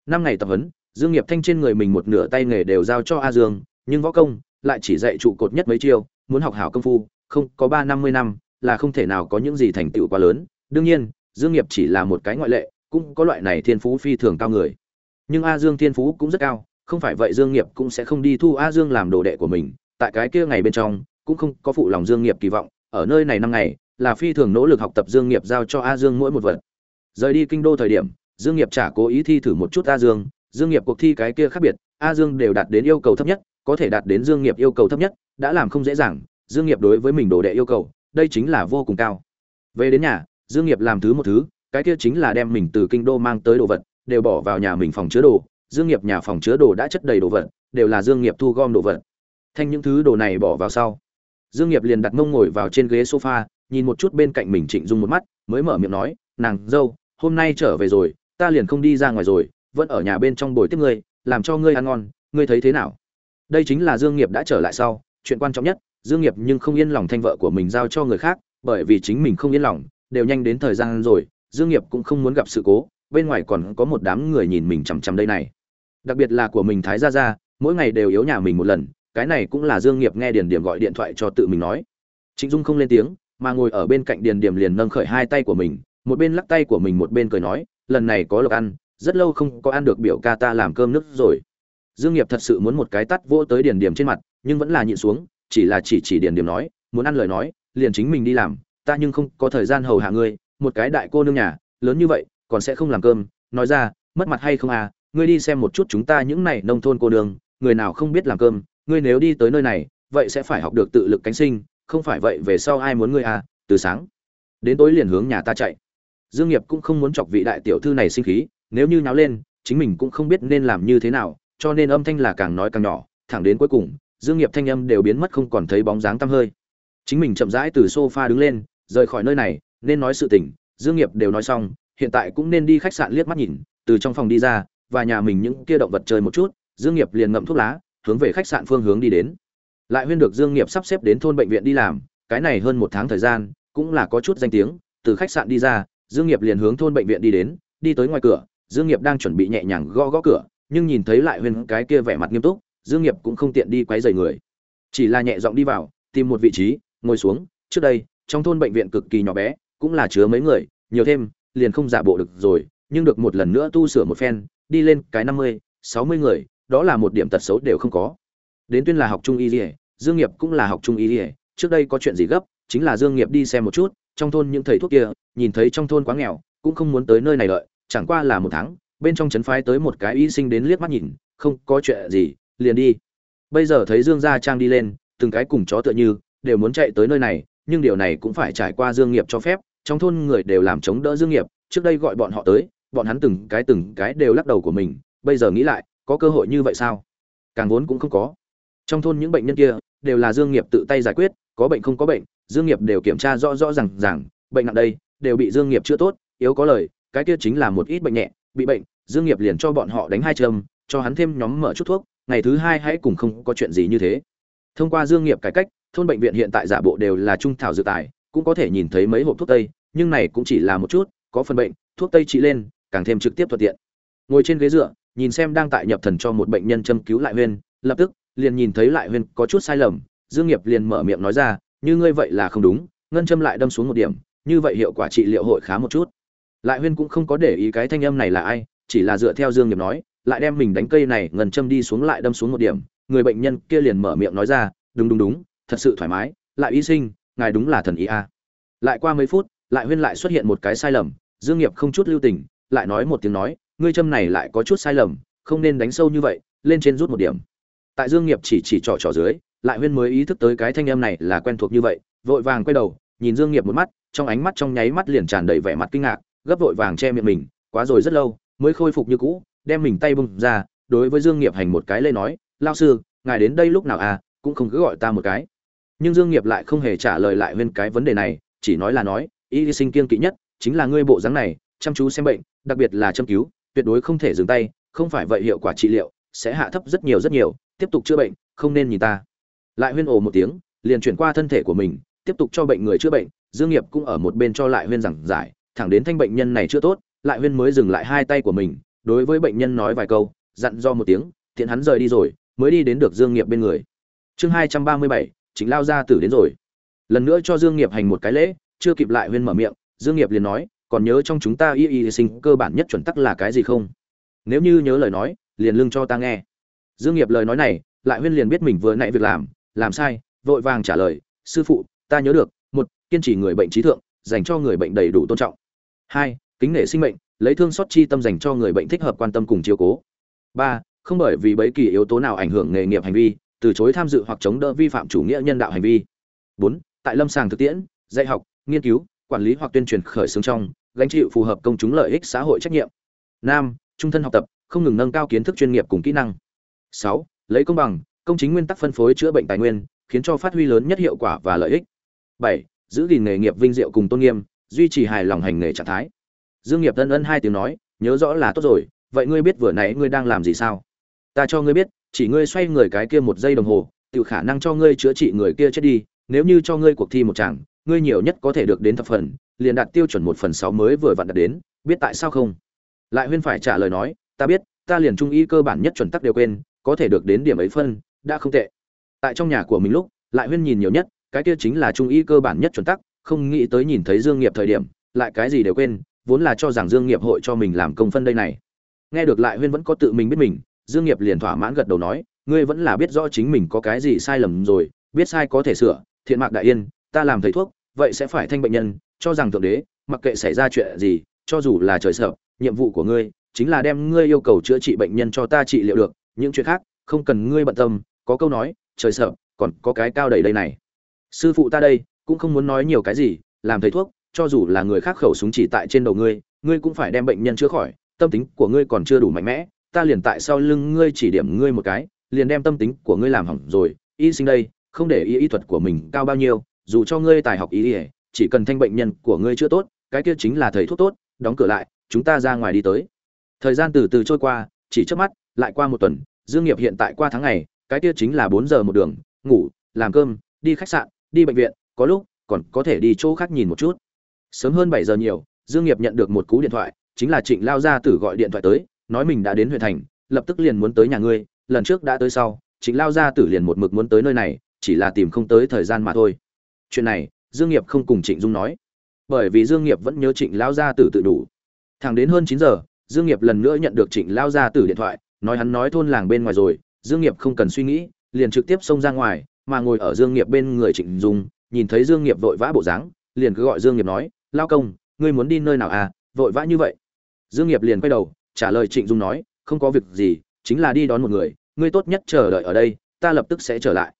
Năm ngày tập huấn, dương nghiệp thanh trên người mình một nửa tay nghề đều giao cho a dương, nhưng võ công lại chỉ dạy trụ cột nhất mấy chiêu, muốn học hảo công phu không có ba năm mươi năm, là không thể nào có những gì thành tựu quá lớn. Đương nhiên, dương nghiệp chỉ là một cái ngoại lệ, cũng có loại này thiên phú phi thường cao người. Nhưng a dương thiên phú cũng rất cao, không phải vậy dương nghiệp cũng sẽ không đi thu a dương làm đồ đệ của mình. Tại cái kia ngày bên trong, cũng không có phụ lòng dương nghiệp kỳ vọng. Ở nơi này năm ngày, là phi thường nỗ lực học tập dương nghiệp giao cho a dương mỗi một vật. Rời đi kinh đô thời điểm, dương nghiệp trả cố ý thi thử một chút a dương. Dương nghiệp cuộc thi cái kia khác biệt, a dương đều đạt đến yêu cầu thấp nhất, có thể đạt đến dương nghiệp yêu cầu thấp nhất, đã làm không dễ dàng dương nghiệp đối với mình đồ đệ yêu cầu, đây chính là vô cùng cao. Về đến nhà, dương nghiệp làm thứ một thứ, cái kia chính là đem mình từ kinh đô mang tới đồ vật, đều bỏ vào nhà mình phòng chứa đồ. Dương nghiệp nhà phòng chứa đồ đã chất đầy đồ vật, đều là dương nghiệp thu gom đồ vật. Thanh những thứ đồ này bỏ vào sau, dương nghiệp liền đặt mông ngồi vào trên ghế sofa, nhìn một chút bên cạnh mình trịnh dung một mắt, mới mở miệng nói, nàng, dâu, hôm nay trở về rồi, ta liền không đi ra ngoài rồi, vẫn ở nhà bên trong bồi tiếp ngươi, làm cho ngươi ăn ngon, ngươi thấy thế nào? Đây chính là dương nghiệp đã trở lại sau, chuyện quan trọng nhất dương nghiệp nhưng không yên lòng thanh vợ của mình giao cho người khác, bởi vì chính mình không yên lòng, đều nhanh đến thời gian rồi, dương nghiệp cũng không muốn gặp sự cố, bên ngoài còn có một đám người nhìn mình chằm chằm đây này. Đặc biệt là của mình thái gia gia, mỗi ngày đều yếu nhà mình một lần, cái này cũng là dương nghiệp nghe điền điểm gọi điện thoại cho tự mình nói. Trịnh dung không lên tiếng, mà ngồi ở bên cạnh điền điểm liền nâng khởi hai tay của mình, một bên lắc tay của mình một bên cười nói, lần này có lộc ăn, rất lâu không có ăn được biểu ca ta làm cơm nước rồi. Dương nghiệp thật sự muốn một cái tát vỗ tới điền điểm trên mặt, nhưng vẫn là nhịn xuống chỉ là chỉ chỉ điền điểm nói, muốn ăn lời nói, liền chính mình đi làm, ta nhưng không có thời gian hầu hạ ngươi, một cái đại cô nương nhà, lớn như vậy, còn sẽ không làm cơm, nói ra, mất mặt hay không à ngươi đi xem một chút chúng ta những này nông thôn cô đường người nào không biết làm cơm, ngươi nếu đi tới nơi này, vậy sẽ phải học được tự lực cánh sinh, không phải vậy về sau ai muốn ngươi à từ sáng. Đến tối liền hướng nhà ta chạy. Dương nghiệp cũng không muốn chọc vị đại tiểu thư này sinh khí, nếu như nháo lên, chính mình cũng không biết nên làm như thế nào, cho nên âm thanh là càng nói càng nhỏ, thẳng đến cuối cùng dương nghiệp thanh âm đều biến mất không còn thấy bóng dáng tăm hơi. Chính mình chậm rãi từ sofa đứng lên, rời khỏi nơi này, nên nói sự tình, dương nghiệp đều nói xong, hiện tại cũng nên đi khách sạn liếc mắt nhìn, từ trong phòng đi ra, và nhà mình những kia động vật chơi một chút, dương nghiệp liền ngậm thuốc lá, hướng về khách sạn phương hướng đi đến. Lại huyên được dương nghiệp sắp xếp đến thôn bệnh viện đi làm, cái này hơn một tháng thời gian, cũng là có chút danh tiếng, từ khách sạn đi ra, dương nghiệp liền hướng thôn bệnh viện đi đến, đi tới ngoài cửa, dương nghiệp đang chuẩn bị nhẹ nhàng gõ gõ cửa, nhưng nhìn thấy lại huyên cái kia vẻ mặt nghiêm túc dương nghiệp cũng không tiện đi quấy rầy người. Chỉ là nhẹ giọng đi vào, tìm một vị trí, ngồi xuống. Trước đây, trong thôn bệnh viện cực kỳ nhỏ bé, cũng là chứa mấy người, nhiều thêm, liền không giả bộ được rồi. Nhưng được một lần nữa tu sửa một phen, đi lên cái năm mươi, sáu mươi người, đó là một điểm tật xấu đều không có. Đến tuyên là học trung y lìa dương nghiệp cũng là học trung y lìa trước đây có chuyện gì gấp, chính là dương nghiệp đi xem một chút, trong thôn những thầy thuốc kia, nhìn thấy trong thôn quá nghèo, cũng không muốn tới nơi này đợi, chẳng qua là một tháng, bên trong trấn phái tới một cái y sinh đến liếc mắt nhìn, không có chuyện gì liền đi. Bây giờ thấy dương gia trang đi lên, từng cái cùng chó tựa như, đều muốn chạy tới nơi này, nhưng điều này cũng phải trải qua dương nghiệp cho phép, trong thôn người đều làm chống đỡ dương nghiệp, trước đây gọi bọn họ tới, bọn hắn từng cái từng cái đều lắc đầu của mình, bây giờ nghĩ lại, có cơ hội như vậy sao? Càng vốn cũng không có. Trong thôn những bệnh nhân kia, đều là dương nghiệp tự tay giải quyết, có bệnh không có bệnh, dương nghiệp đều kiểm tra rõ rõ ràng ràng, bệnh nặng đây, đều bị dương nghiệp chữa tốt, yếu có lời, cái kia chính là một ít bệnh nhẹ, bị bệnh, dương nghiệp liền cho bọn họ đánh hai châm, cho hắn thêm nhóm mở chút thuốc ngày thứ hai hãy cùng không có chuyện gì như thế. Thông qua dương nghiệp cải cách, thôn bệnh viện hiện tại giả bộ đều là trung thảo dự tài, cũng có thể nhìn thấy mấy hộp thuốc tây, nhưng này cũng chỉ là một chút, có phần bệnh, thuốc tây trị lên, càng thêm trực tiếp thuận tiện. Ngồi trên ghế dựa, nhìn xem đang tại nhập thần cho một bệnh nhân châm cứu lại huyên, lập tức, liền nhìn thấy lại huyên có chút sai lầm, dương nghiệp liền mở miệng nói ra, như ngươi vậy là không đúng, ngân châm lại đâm xuống một điểm, như vậy hiệu quả trị liệu hội khá một chút. Lại huyên cũng không có để ý cái thanh âm này là ai, chỉ là dựa theo dương nghiệp nói lại đem mình đánh cây này ngần châm đi xuống lại đâm xuống một điểm. Người bệnh nhân kia liền mở miệng nói ra, đúng đúng đúng, thật sự thoải mái, lại y sinh, ngài đúng là thần y a. Lại qua mấy phút, lại huyên lại xuất hiện một cái sai lầm, dương nghiệp không chút lưu tình, lại nói một tiếng nói, ngươi châm này lại có chút sai lầm, không nên đánh sâu như vậy, lên trên rút một điểm. Tại dương nghiệp chỉ chỉ trỏ trỏ dưới, lại huyên mới ý thức tới cái thanh âm này là quen thuộc như vậy, vội vàng quay đầu, nhìn dương nghiệp một mắt, trong ánh mắt trong nháy mắt liền tràn đầy vẻ mặt kinh ngạc, gấp vội vàng che miệng mình, quá rồi rất lâu, mới khôi phục như cũ đem mình tay bung ra, đối với dương nghiệp hành một cái lê nói, lao sư, ngài đến đây lúc nào à cũng không cứ gọi ta một cái. Nhưng dương nghiệp lại không hề trả lời lại huyên cái vấn đề này, chỉ nói là nói, y sinh kiên kỵ nhất, chính là ngươi bộ dáng này, chăm chú xem bệnh, đặc biệt là châm cứu, tuyệt đối không thể dừng tay, không phải vậy hiệu quả trị liệu sẽ hạ thấp rất nhiều rất nhiều, tiếp tục chữa bệnh, không nên nhìn ta. Lại huyên ồ một tiếng, liền chuyển qua thân thể của mình, tiếp tục cho bệnh người chữa bệnh, dương nghiệp cũng ở một bên cho lại huyên giảng giải, thẳng đến thanh bệnh nhân này chưa tốt, lại huyên mới dừng lại hai tay của mình đối với bệnh nhân nói vài câu, dặn do một tiếng, thiện hắn rời đi rồi, mới đi đến được dương nghiệp bên người. Chương hai trăm ba mươi bảy, chính lao gia tử đến rồi. Lần nữa cho dương nghiệp hành một cái lễ, chưa kịp lại huyên mở miệng, dương nghiệp liền nói, còn nhớ trong chúng ta y y sinh cơ bản nhất chuẩn tắc là cái gì không? Nếu như nhớ lời nói, liền lưng cho ta nghe. Dương nghiệp lời nói này, lại huyên liền biết mình vừa nãy việc làm làm sai, vội vàng trả lời, sư phụ, ta nhớ được, một, kiên trì người bệnh trí thượng, dành cho người bệnh đầy đủ tôn trọng. Hai, kính nể sinh mệnh lấy thương xót chi tâm dành cho người bệnh thích hợp quan tâm cùng chiếu cố. Ba, không bởi vì bất kỳ yếu tố nào ảnh hưởng nghề nghiệp hành vi, từ chối tham dự hoặc chống đỡ vi phạm chủ nghĩa nhân đạo hành vi. Bốn, tại lâm sàng thực tiễn, dạy học, nghiên cứu, quản lý hoặc tuyên truyền khởi xướng trong, gánh chịu phù hợp công chúng lợi ích xã hội trách nhiệm. Năm, trung thân học tập, không ngừng nâng cao kiến thức chuyên nghiệp cùng kỹ năng. Sáu, lấy công bằng, công chính nguyên tắc phân phối chữa bệnh tài nguyên, khiến cho phát huy lớn nhất hiệu quả và lợi ích. Bảy, giữ gìn nghề nghiệp vinh diệu cùng tôn nghiêm, duy trì hài lòng hành nghề trạng thái dương nghiệp ân ân hai tiếng nói, nhớ rõ là tốt rồi, vậy ngươi biết vừa nãy ngươi đang làm gì sao? Ta cho ngươi biết, chỉ ngươi xoay người cái kia một giây đồng hồ tự khả năng cho ngươi chữa trị người kia chết đi, nếu như cho ngươi cuộc thi một chàng ngươi nhiều nhất có thể được đến thập phần, liền đạt tiêu chuẩn một phần sáu mới vừa vặn đạt đến, biết tại sao không? Lại huyên phải trả lời nói, ta biết, ta liền trung y cơ bản nhất chuẩn tắc đều quên, có thể được đến điểm ấy phân, đã không tệ. Tại trong nhà của mình lúc, lại huyên nhìn nhiều nhất, cái kia chính là trung y cơ bản nhất chuẩn tắc, không nghĩ tới nhìn thấy dương nghiệp thời điểm, lại cái gì đều quên vốn là cho rằng dương nghiệp hội cho mình làm công phân đây này. Nghe được lại huyên vẫn có tự mình biết mình, dương nghiệp liền thỏa mãn gật đầu nói, ngươi vẫn là biết rõ chính mình có cái gì sai lầm rồi, biết sai có thể sửa, thiện mạc đại yên, ta làm thầy thuốc, vậy sẽ phải thanh bệnh nhân, cho rằng thượng đế, mặc kệ xảy ra chuyện gì, cho dù là trời sợ, nhiệm vụ của ngươi chính là đem ngươi yêu cầu chữa trị bệnh nhân cho ta trị liệu được, những chuyện khác, không cần ngươi bận tâm, có câu nói, trời sợ, còn có cái cao đầy đây này. Sư phụ ta đây, cũng không muốn nói nhiều cái gì, làm thầy thuốc cho dù là người khác khẩu súng chỉ tại trên đầu ngươi ngươi cũng phải đem bệnh nhân chữa khỏi, tâm tính của ngươi còn chưa đủ mạnh mẽ, ta liền tại sau lưng ngươi chỉ điểm ngươi một cái, liền đem tâm tính của ngươi làm hỏng rồi, y sinh đây, không để ý y thuật của mình cao bao nhiêu, dù cho ngươi tài học ý ỉa chỉ cần thanh bệnh nhân của ngươi chưa tốt, cái kia chính là thầy thuốc tốt, đóng cửa lại, chúng ta ra ngoài đi tới. Thời gian từ từ trôi qua, chỉ trước mắt, lại qua một tuần, dương nghiệp hiện tại qua tháng ngày, cái kia chính là bốn giờ một đường, ngủ, làm cơm, đi khách sạn, đi bệnh viện, có lúc còn có thể đi chỗ khác nhìn một chút sớm hơn bảy giờ nhiều, dương nghiệp nhận được một cú điện thoại, chính là trịnh lao gia tử gọi điện thoại tới, nói mình đã đến huyện thành, lập tức liền muốn tới nhà ngươi, lần trước đã tới sau, trịnh lao gia tử liền một mực muốn tới nơi này, chỉ là tìm không tới thời gian mà thôi. Chuyện này, dương nghiệp không cùng trịnh dung nói. Bởi vì dương nghiệp vẫn nhớ trịnh lao gia tử tự đủ. Thẳng đến hơn chín giờ, dương nghiệp lần nữa nhận được trịnh lao gia tử điện thoại, nói hắn nói thôn làng bên ngoài rồi, dương nghiệp không cần suy nghĩ, liền trực tiếp xông ra ngoài, mà ngồi ở dương nghiệp bên người trịnh dung, nhìn thấy dương nghiệp vội vã bộ dáng, liền cứ gọi dương nghiệp nói lao công, ngươi muốn đi nơi nào à? Vội vã như vậy. Dương nghiệp liền quay đầu, trả lời trịnh dung nói, không có việc gì, chính là đi đón một người, ngươi tốt nhất chờ đợi ở đây, ta lập tức sẽ trở lại.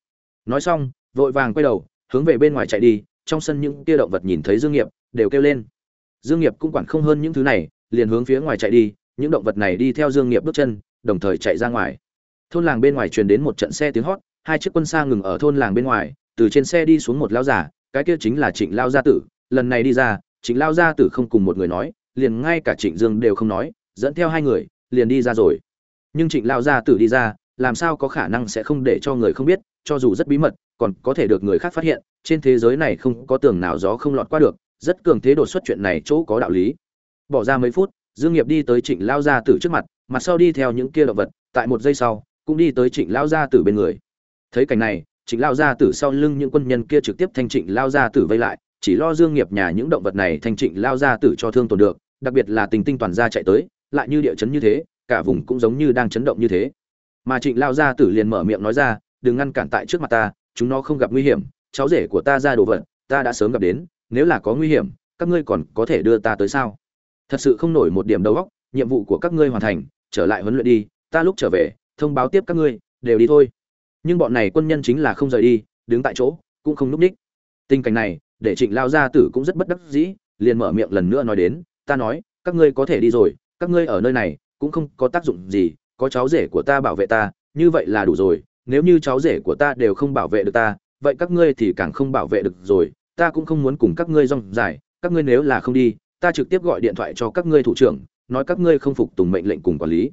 Nói xong, vội vàng quay đầu, hướng về bên ngoài chạy đi, trong sân những tia động vật nhìn thấy dương nghiệp, đều kêu lên. Dương nghiệp cũng quản không hơn những thứ này, liền hướng phía ngoài chạy đi, những động vật này đi theo dương nghiệp bước chân, đồng thời chạy ra ngoài. Thôn làng bên ngoài truyền đến một trận xe tiếng hót, hai chiếc quân xa ngừng ở thôn làng bên ngoài, từ trên xe đi xuống một lão giả, cái kia chính là trịnh lao gia tử lần này đi ra, trịnh lao gia tử không cùng một người nói, liền ngay cả trịnh dương đều không nói, dẫn theo hai người, liền đi ra rồi. Nhưng trịnh lao gia tử đi ra, làm sao có khả năng sẽ không để cho người không biết, cho dù rất bí mật, còn có thể được người khác phát hiện, trên thế giới này không có tường nào gió không lọt qua được, rất cường thế đột xuất chuyện này chỗ có đạo lý. Bỏ ra mấy phút, dương nghiệp đi tới trịnh lao gia tử trước mặt mặt sau đi theo những kia động vật, tại một giây sau, cũng đi tới trịnh lao gia tử bên người. Thấy cảnh này, trịnh lao gia tử sau lưng những quân nhân kia trực tiếp thanh trịnh lao gia tử vây lại chỉ lo dương nghiệp nhà những động vật này thanh trịnh lao ra tử cho thương tổn được, đặc biệt là tình tinh toàn gia chạy tới, lại như địa chấn như thế, cả vùng cũng giống như đang chấn động như thế. Mà trịnh lao gia tử liền mở miệng nói ra, đừng ngăn cản tại trước mặt ta, chúng nó không gặp nguy hiểm, cháu rể của ta ra đồ vật, ta đã sớm gặp đến, nếu là có nguy hiểm, các ngươi còn có thể đưa ta tới sao? Thật sự không nổi một điểm đầu óc, nhiệm vụ của các ngươi hoàn thành, trở lại huấn luyện đi, ta lúc trở về, thông báo tiếp các ngươi, đều đi thôi. Nhưng bọn này quân nhân chính là không rời đi, đứng tại chỗ, cũng không núp ních tình cảnh này để trịnh lao gia tử cũng rất bất đắc dĩ, liền mở miệng lần nữa nói đến, ta nói, các ngươi có thể đi rồi, các ngươi ở nơi này cũng không có tác dụng gì, có cháu rể của ta bảo vệ ta, như vậy là đủ rồi, nếu như cháu rể của ta đều không bảo vệ được ta, vậy các ngươi thì càng không bảo vệ được rồi, ta cũng không muốn cùng các ngươi rong dài, các ngươi nếu là không đi, ta trực tiếp gọi điện thoại cho các ngươi thủ trưởng, nói các ngươi không phục tùng mệnh lệnh cùng quản lý.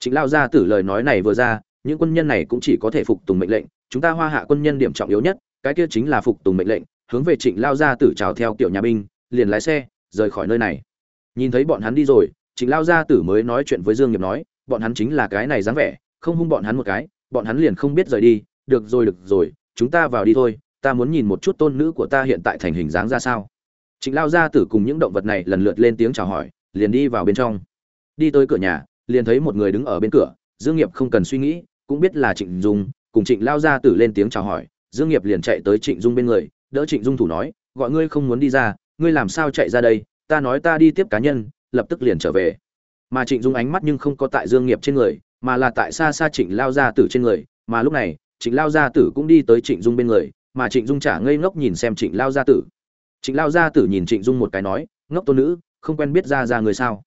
Chính lao gia tử lời nói này vừa ra, những quân nhân này cũng chỉ có thể phục tùng mệnh lệnh, chúng ta hoa hạ quân nhân điểm trọng yếu nhất, cái kia chính là phục tùng mệnh lệnh hướng về trịnh lao gia tử chào theo kiểu nhà binh, liền lái xe, rời khỏi nơi này. Nhìn thấy bọn hắn đi rồi, trịnh lao gia tử mới nói chuyện với dương nghiệp nói, bọn hắn chính là cái này dáng vẻ, không hung bọn hắn một cái, bọn hắn liền không biết rời đi, được rồi được rồi, chúng ta vào đi thôi, ta muốn nhìn một chút tôn nữ của ta hiện tại thành hình dáng ra sao. Trịnh lao gia tử cùng những động vật này lần lượt lên tiếng chào hỏi, liền đi vào bên trong. Đi tới cửa nhà, liền thấy một người đứng ở bên cửa, dương nghiệp không cần suy nghĩ, cũng biết là trịnh dung, cùng trịnh lao gia tử lên tiếng chào hỏi, dương nghiệp liền chạy tới trịnh dung bên người đỡ trịnh dung thủ nói, gọi ngươi không muốn đi ra, ngươi làm sao chạy ra đây? Ta nói ta đi tiếp cá nhân, lập tức liền trở về. Mà trịnh dung ánh mắt nhưng không có tại dương nghiệp trên người, mà là tại xa xa trịnh lao gia tử trên người. Mà lúc này, trịnh lao gia tử cũng đi tới trịnh dung bên người, mà trịnh dung trả ngây ngốc nhìn xem trịnh lao gia tử. Trịnh lao gia tử nhìn trịnh dung một cái nói, ngốc tôn nữ, không quen biết ra ra người sao?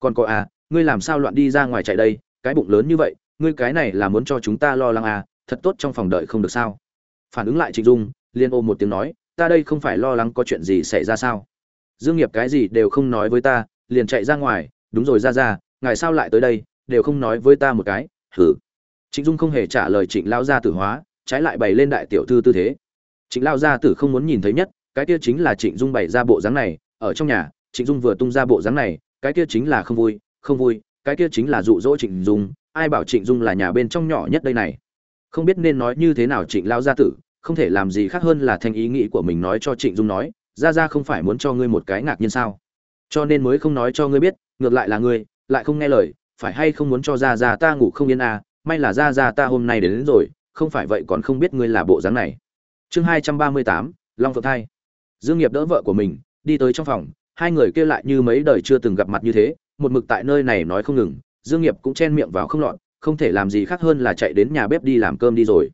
Còn có à ngươi làm sao loạn đi ra ngoài chạy đây? Cái bụng lớn như vậy, ngươi cái này là muốn cho chúng ta lo lắng à thật tốt trong phòng đợi không được sao? Phản ứng lại trịnh dung liên ôm một tiếng nói, ta đây không phải lo lắng có chuyện gì xảy ra sao? Dương nghiệp cái gì đều không nói với ta, liền chạy ra ngoài, đúng rồi ra ra, ngài sao lại tới đây, đều không nói với ta một cái, hử? Trịnh dung không hề trả lời trịnh Lão gia tử hóa, trái lại bày lên đại tiểu thư tư thế. Trịnh Lão gia tử không muốn nhìn thấy nhất, cái kia chính là trịnh dung bày ra bộ dáng này, ở trong nhà, trịnh dung vừa tung ra bộ dáng này, cái kia chính là không vui không vui, cái kia chính là dụ dỗ trịnh dung, ai bảo trịnh dung là nhà bên trong nhỏ nhất đây này? Không biết nên nói như thế nào trịnh Lão gia tử không thể làm gì khác hơn là thành ý nghĩ của mình nói cho trịnh dung nói ra ra không phải muốn cho ngươi một cái ngạc nhiên sao? Cho nên mới không nói cho ngươi biết ngược lại là ngươi lại không nghe lời phải hay không muốn cho ra ra ta ngủ không yên à? May là ra ra ta hôm nay đến, đến rồi không phải vậy còn không biết ngươi là bộ dáng này. Chương hai trăm ba mươi tám long phượng thai. Dương nghiệp đỡ vợ của mình đi tới trong phòng hai người kia lại như mấy đời chưa từng gặp mặt như thế một mực tại nơi này nói không ngừng dương nghiệp cũng chen miệng vào không lọt không thể làm gì khác hơn là chạy đến nhà bếp đi làm cơm đi rồi.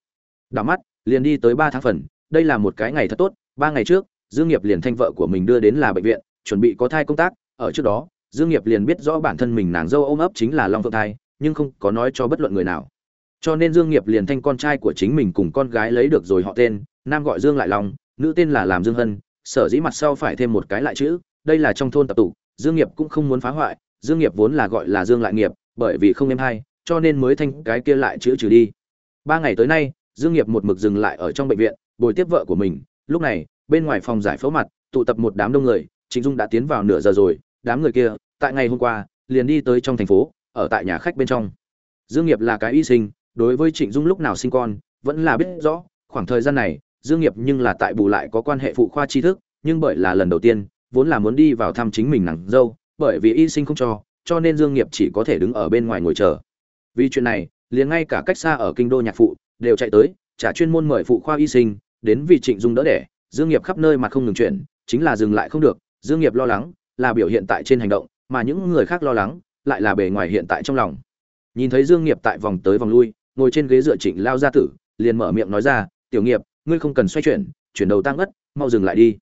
Đảo mắt liền đi tới ba tháng phần, đây là một cái ngày thật tốt, ba ngày trước, dương nghiệp liền thanh vợ của mình đưa đến là bệnh viện, chuẩn bị có thai công tác, ở trước đó, dương nghiệp liền biết rõ bản thân mình nàng dâu ôm ấp chính là long phượng thai, nhưng không có nói cho bất luận người nào. Cho nên dương nghiệp liền thanh con trai của chính mình cùng con gái lấy được rồi họ tên, nam gọi dương lại long, nữ tên là làm dương hân, sở dĩ mặt sau phải thêm một cái lại chữ, đây là trong thôn tập tụ, dương nghiệp cũng không muốn phá hoại, dương nghiệp vốn là gọi là dương lại nghiệp, bởi vì không em hay, cho nên mới thanh cái kia lại chữ trừ đi. Ba ngày tới nay dương nghiệp một mực dừng lại ở trong bệnh viện, bồi tiếp vợ của mình. Lúc này, bên ngoài phòng giải phẫu mặt, tụ tập một đám đông người. Trịnh dung đã tiến vào nửa giờ rồi, đám người kia, tại ngày hôm qua, liền đi tới trong thành phố, ở tại nhà khách bên trong. Dương nghiệp là cái y sinh, đối với trịnh dung lúc nào sinh con, vẫn là biết rõ. Khoảng thời gian này, dương nghiệp nhưng là tại bù lại có quan hệ phụ khoa tri thức, nhưng bởi là lần đầu tiên, vốn là muốn đi vào thăm chính mình nàng dâu, bởi vì y sinh không cho cho nên dương nghiệp chỉ có thể đứng ở bên ngoài ngồi chờ. Vì chuyện này, liền ngay cả cách xa ở kinh đô nhạc phụ đều chạy tới, trả chuyên môn mời phụ khoa y sinh, đến vì trịnh dung đỡ đẻ, dương nghiệp khắp nơi mà không ngừng chuyển, chính là dừng lại không được, dương nghiệp lo lắng là biểu hiện tại trên hành động, mà những người khác lo lắng lại là bề ngoài hiện tại trong lòng. Nhìn thấy dương nghiệp tại vòng tới vòng lui, ngồi trên ghế dựa trịnh lao gia tử, liền mở miệng nói ra, tiểu nghiệp, ngươi không cần xoay chuyển chuyển đầu tăng ất, mau dừng lại đi.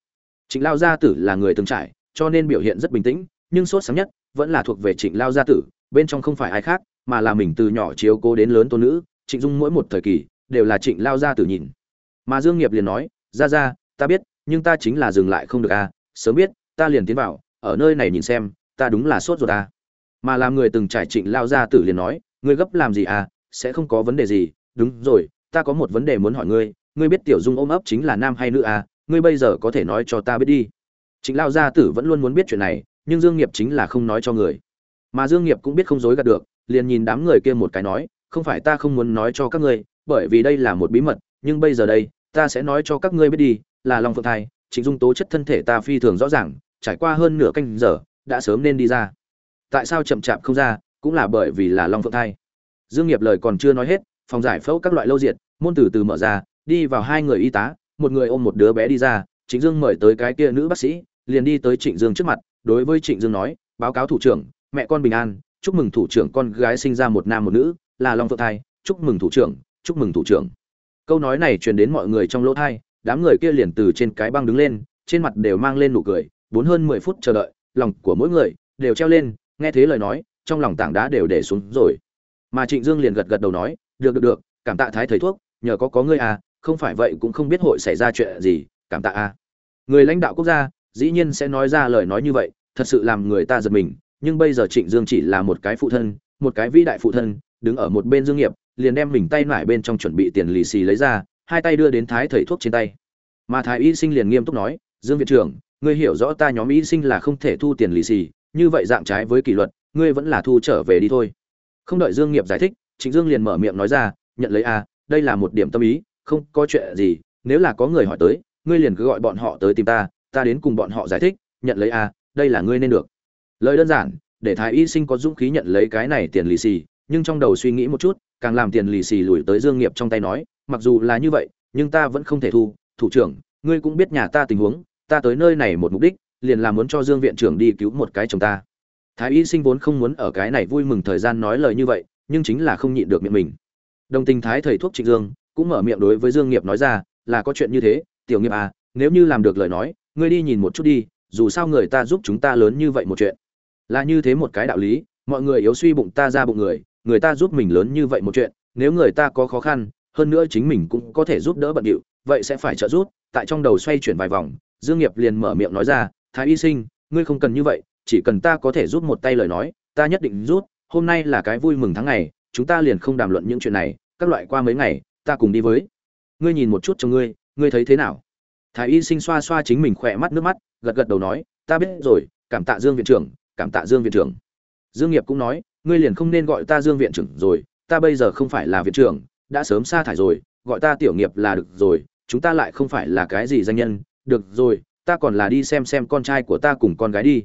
Trịnh lao gia tử là người từng trải, cho nên biểu hiện rất bình tĩnh, nhưng sốt sáng nhất vẫn là thuộc về trịnh lao gia tử, bên trong không phải ai khác, mà là mình từ nhỏ chiếu cố đến lớn tôn nữ, trịnh dung mỗi một thời kỳ đều là trịnh lao gia tử nhìn. Mà dương nghiệp liền nói ra ra ta biết, nhưng ta chính là dừng lại không được à sớm biết, ta liền tiến vào, ở nơi này nhìn xem, ta đúng là sốt ruột à. Mà làm người từng trải trịnh lao gia tử liền nói, ngươi gấp làm gì à sẽ không có vấn đề gì, đúng rồi, ta có một vấn đề muốn hỏi ngươi ngươi biết tiểu dung ôm ấp chính là nam hay nữ à ngươi bây giờ có thể nói cho ta biết đi. Trịnh lao gia tử vẫn luôn muốn biết chuyện này, nhưng dương nghiệp chính là không nói cho người. Mà dương nghiệp cũng biết không dối gạt được, liền nhìn đám người kia một cái nói, không phải ta không muốn nói cho các ngươi bởi vì đây là một bí mật, nhưng bây giờ đây, ta sẽ nói cho các ngươi biết đi, là long phượng thai, trịnh dung tố chất thân thể ta phi thường rõ ràng, trải qua hơn nửa canh giờ, đã sớm nên đi ra. Tại sao chậm chạp không ra, cũng là bởi vì là long phượng thai. Dương nghiệp lời còn chưa nói hết, phòng giải phẫu các loại lâu diệt, môn từ từ mở ra, đi vào hai người y tá, một người ôm một đứa bé đi ra, trịnh dương mời tới cái kia nữ bác sĩ, liền đi tới trịnh dương trước mặt, đối với trịnh dương nói, báo cáo thủ trưởng, mẹ con bình an, chúc mừng thủ trưởng con gái sinh ra một nam một nữ, là long phượng thai, chúc mừng thủ trưởng chúc mừng thủ trưởng. Câu nói này truyền đến mọi người trong lỗ thai, đám người kia liền từ trên cái băng đứng lên, trên mặt đều mang lên nụ cười, bốn hơn mười phút chờ đợi, lòng của mỗi người đều treo lên, nghe thế lời nói, trong lòng tảng đá đều để xuống rồi. Mà trịnh dương liền gật gật đầu nói, được được được, cảm tạ thái thầy thuốc, nhờ có có ngươi à không phải vậy cũng không biết hội xảy ra chuyện gì, cảm tạ à. Người lãnh đạo quốc gia, dĩ nhiên sẽ nói ra lời nói như vậy, thật sự làm người ta giật mình, nhưng bây giờ trịnh dương chỉ là một cái phụ thân một cái vĩ đại phụ thân đứng ở một bên dương nghiệp liền đem mình tay nải bên trong chuẩn bị tiền lì xì lấy ra hai tay đưa đến thái thầy thuốc trên tay. Mà thái y sinh liền nghiêm túc nói dương viện trưởng ngươi hiểu rõ ta nhóm y sinh là không thể thu tiền lì xì như vậy dạng trái với kỷ luật ngươi vẫn là thu trở về đi thôi. Không đợi dương nghiệp giải thích trịnh dương liền mở miệng nói ra nhận lấy a à, đây là một điểm tâm ý không có chuyện gì nếu là có người hỏi tới ngươi liền cứ gọi bọn họ tới tìm ta ta đến cùng bọn họ giải thích nhận lấy a à, đây là ngươi nên được. Lời đơn giản để thái y sinh có dũng khí nhận lấy cái này tiền lì xì, nhưng trong đầu suy nghĩ một chút, càng làm tiền lì xì lùi tới dương nghiệp trong tay nói, mặc dù là như vậy, nhưng ta vẫn không thể thu. Thủ trưởng, ngươi cũng biết nhà ta tình huống, ta tới nơi này một mục đích, liền là muốn cho dương viện trưởng đi cứu một cái chồng ta. Thái y sinh vốn không muốn ở cái này vui mừng thời gian nói lời như vậy, nhưng chính là không nhịn được miệng mình. Đồng tình thái thầy thuốc trịnh dương, cũng mở miệng đối với dương nghiệp nói ra, là có chuyện như thế, tiểu nghiệp à nếu như làm được lời nói, ngươi đi nhìn một chút đi, dù sao người ta giúp chúng ta lớn như vậy một chuyện là như thế một cái đạo lý, mọi người yếu suy bụng ta ra bụng người người ta giúp mình lớn như vậy một chuyện, nếu người ta có khó khăn, hơn nữa chính mình cũng có thể giúp đỡ bận điệu, vậy sẽ phải trợ giúp, tại trong đầu xoay chuyển vài vòng, dương nghiệp liền mở miệng nói ra, thái y sinh, ngươi không cần như vậy, chỉ cần ta có thể giúp một tay lời nói, ta nhất định giúp, hôm nay là cái vui mừng tháng ngày, chúng ta liền không đàm luận những chuyện này, các loại qua mấy ngày, ta cùng đi với. Ngươi nhìn một chút cho ngươi ngươi thấy thế nào? Thái y sinh xoa xoa chính mình khỏe mắt nước mắt, gật gật đầu nói, ta biết rồi, cảm tạ dương viện trưởng cảm tạ dương viện trưởng. Dương nghiệp cũng nói, ngươi liền không nên gọi ta dương viện trưởng rồi, ta bây giờ không phải là viện trưởng, đã sớm sa thải rồi, gọi ta tiểu nghiệp là được rồi, chúng ta lại không phải là cái gì danh nhân, được rồi, ta còn là đi xem xem con trai của ta cùng con gái đi.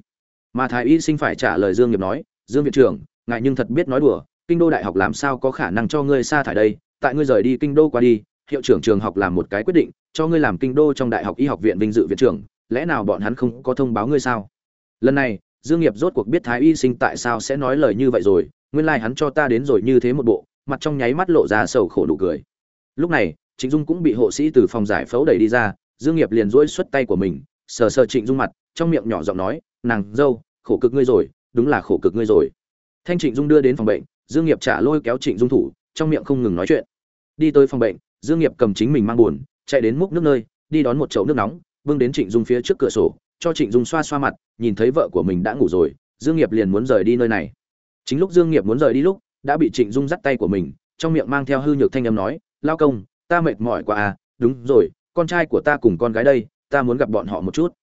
Mà thái y sinh phải trả lời dương nghiệp nói, dương viện trưởng, ngài nhưng thật biết nói đùa, kinh đô đại học làm sao có khả năng cho ngươi sa thải đây, tại ngươi rời đi kinh đô qua đi, hiệu trưởng trường học làm một cái quyết định, cho ngươi làm kinh đô trong đại học y học viện vinh dự viện trưởng, lẽ nào bọn hắn không có thông báo ngươi sao? Lần này dương nghiệp rốt cuộc biết thái y sinh tại sao sẽ nói lời như vậy rồi, nguyên lai like hắn cho ta đến rồi như thế một bộ, mặt trong nháy mắt lộ ra sầu khổ nụ cười. Lúc này, trịnh dung cũng bị hộ sĩ từ phòng giải phẫu đẩy đi ra, dương nghiệp liền duỗi xuất tay của mình, sờ sờ trịnh dung mặt, trong miệng nhỏ giọng nói, nàng, dâu, khổ cực ngươi rồi, đúng là khổ cực ngươi rồi. Thanh trịnh dung đưa đến phòng bệnh, dương nghiệp trả lôi kéo trịnh dung thủ, trong miệng không ngừng nói chuyện. Đi tới phòng bệnh, dương nghiệp cầm chính mình mang buồn, chạy đến múc nước nơi, đi đón một chậu nước nóng, bưng đến trịnh dung phía trước cửa sổ cho trịnh dung xoa xoa mặt nhìn thấy vợ của mình đã ngủ rồi dương nghiệp liền muốn rời đi nơi này. Chính lúc dương nghiệp muốn rời đi lúc đã bị trịnh dung dắt tay của mình trong miệng mang theo hư nhược thanh âm nói lao công ta mệt mỏi quá à đúng rồi con trai của ta cùng con gái đây ta muốn gặp bọn họ một chút.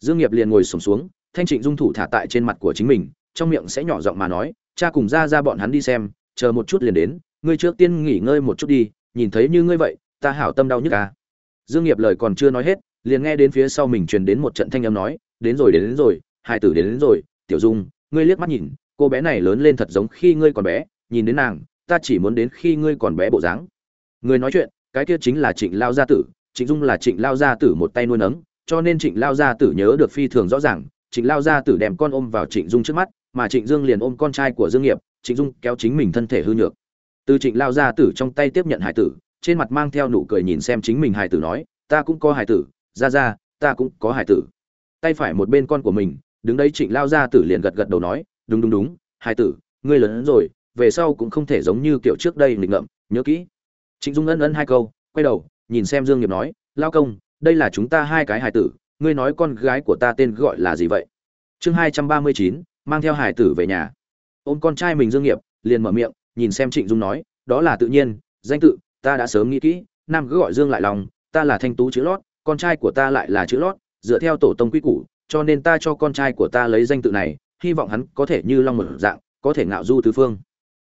Dương nghiệp liền ngồi sụp xuống, xuống thanh trịnh dung thủ thả tại trên mặt của chính mình trong miệng sẽ nhỏ giọng mà nói cha cùng ra ra bọn hắn đi xem chờ một chút liền đến ngươi trước tiên nghỉ ngơi một chút đi nhìn thấy như ngươi vậy ta hảo tâm đau nhức à. Dương nghiệp lời còn chưa nói hết liền nghe đến phía sau mình truyền đến một trận thanh âm nói đến rồi đến, đến rồi hai tử đến, đến rồi tiểu dung ngươi liếc mắt nhìn cô bé này lớn lên thật giống khi ngươi còn bé nhìn đến nàng ta chỉ muốn đến khi ngươi còn bé bộ dáng. Người nói chuyện cái kia chính là trịnh lao gia tử trịnh dung là trịnh lao gia tử một tay nuôi nấng cho nên trịnh lao gia tử nhớ được phi thường rõ ràng trịnh lao gia tử đem con ôm vào trịnh dung trước mắt mà trịnh dương liền ôm con trai của dương nghiệp trịnh dung kéo chính mình thân thể hư nhược. Từ trịnh lao gia tử trong tay tiếp nhận hải tử trên mặt mang theo nụ cười nhìn xem chính mình hải tử nói ta cũng có hải tử ra ra, ta cũng có hải tử. Tay phải một bên con của mình, đứng đấy trịnh lao gia tử liền gật gật đầu nói, đúng đúng đúng, hải tử, ngươi lớn rồi, về sau cũng không thể giống như kiểu trước đây nghịch ngợm, nhớ kỹ. Trịnh dung ân ân hai câu, quay đầu, nhìn xem dương nghiệp nói, lao công, đây là chúng ta hai cái hải tử, ngươi nói con gái của ta tên gọi là gì vậy? Chương hai trăm ba mươi chín, mang theo hải tử về nhà. Ôm con trai mình dương nghiệp, liền mở miệng, nhìn xem trịnh dung nói, đó là tự nhiên, danh tự, ta đã sớm nghĩ kỹ, nam cứ gọi dương lại lòng ta là thanh tú chữ lót con trai của ta lại là chữ lót, dựa theo tổ tông quy củ, cho nên ta cho con trai của ta lấy danh tự này, hy vọng hắn có thể như long một dạng, có thể ngạo du tứ phương.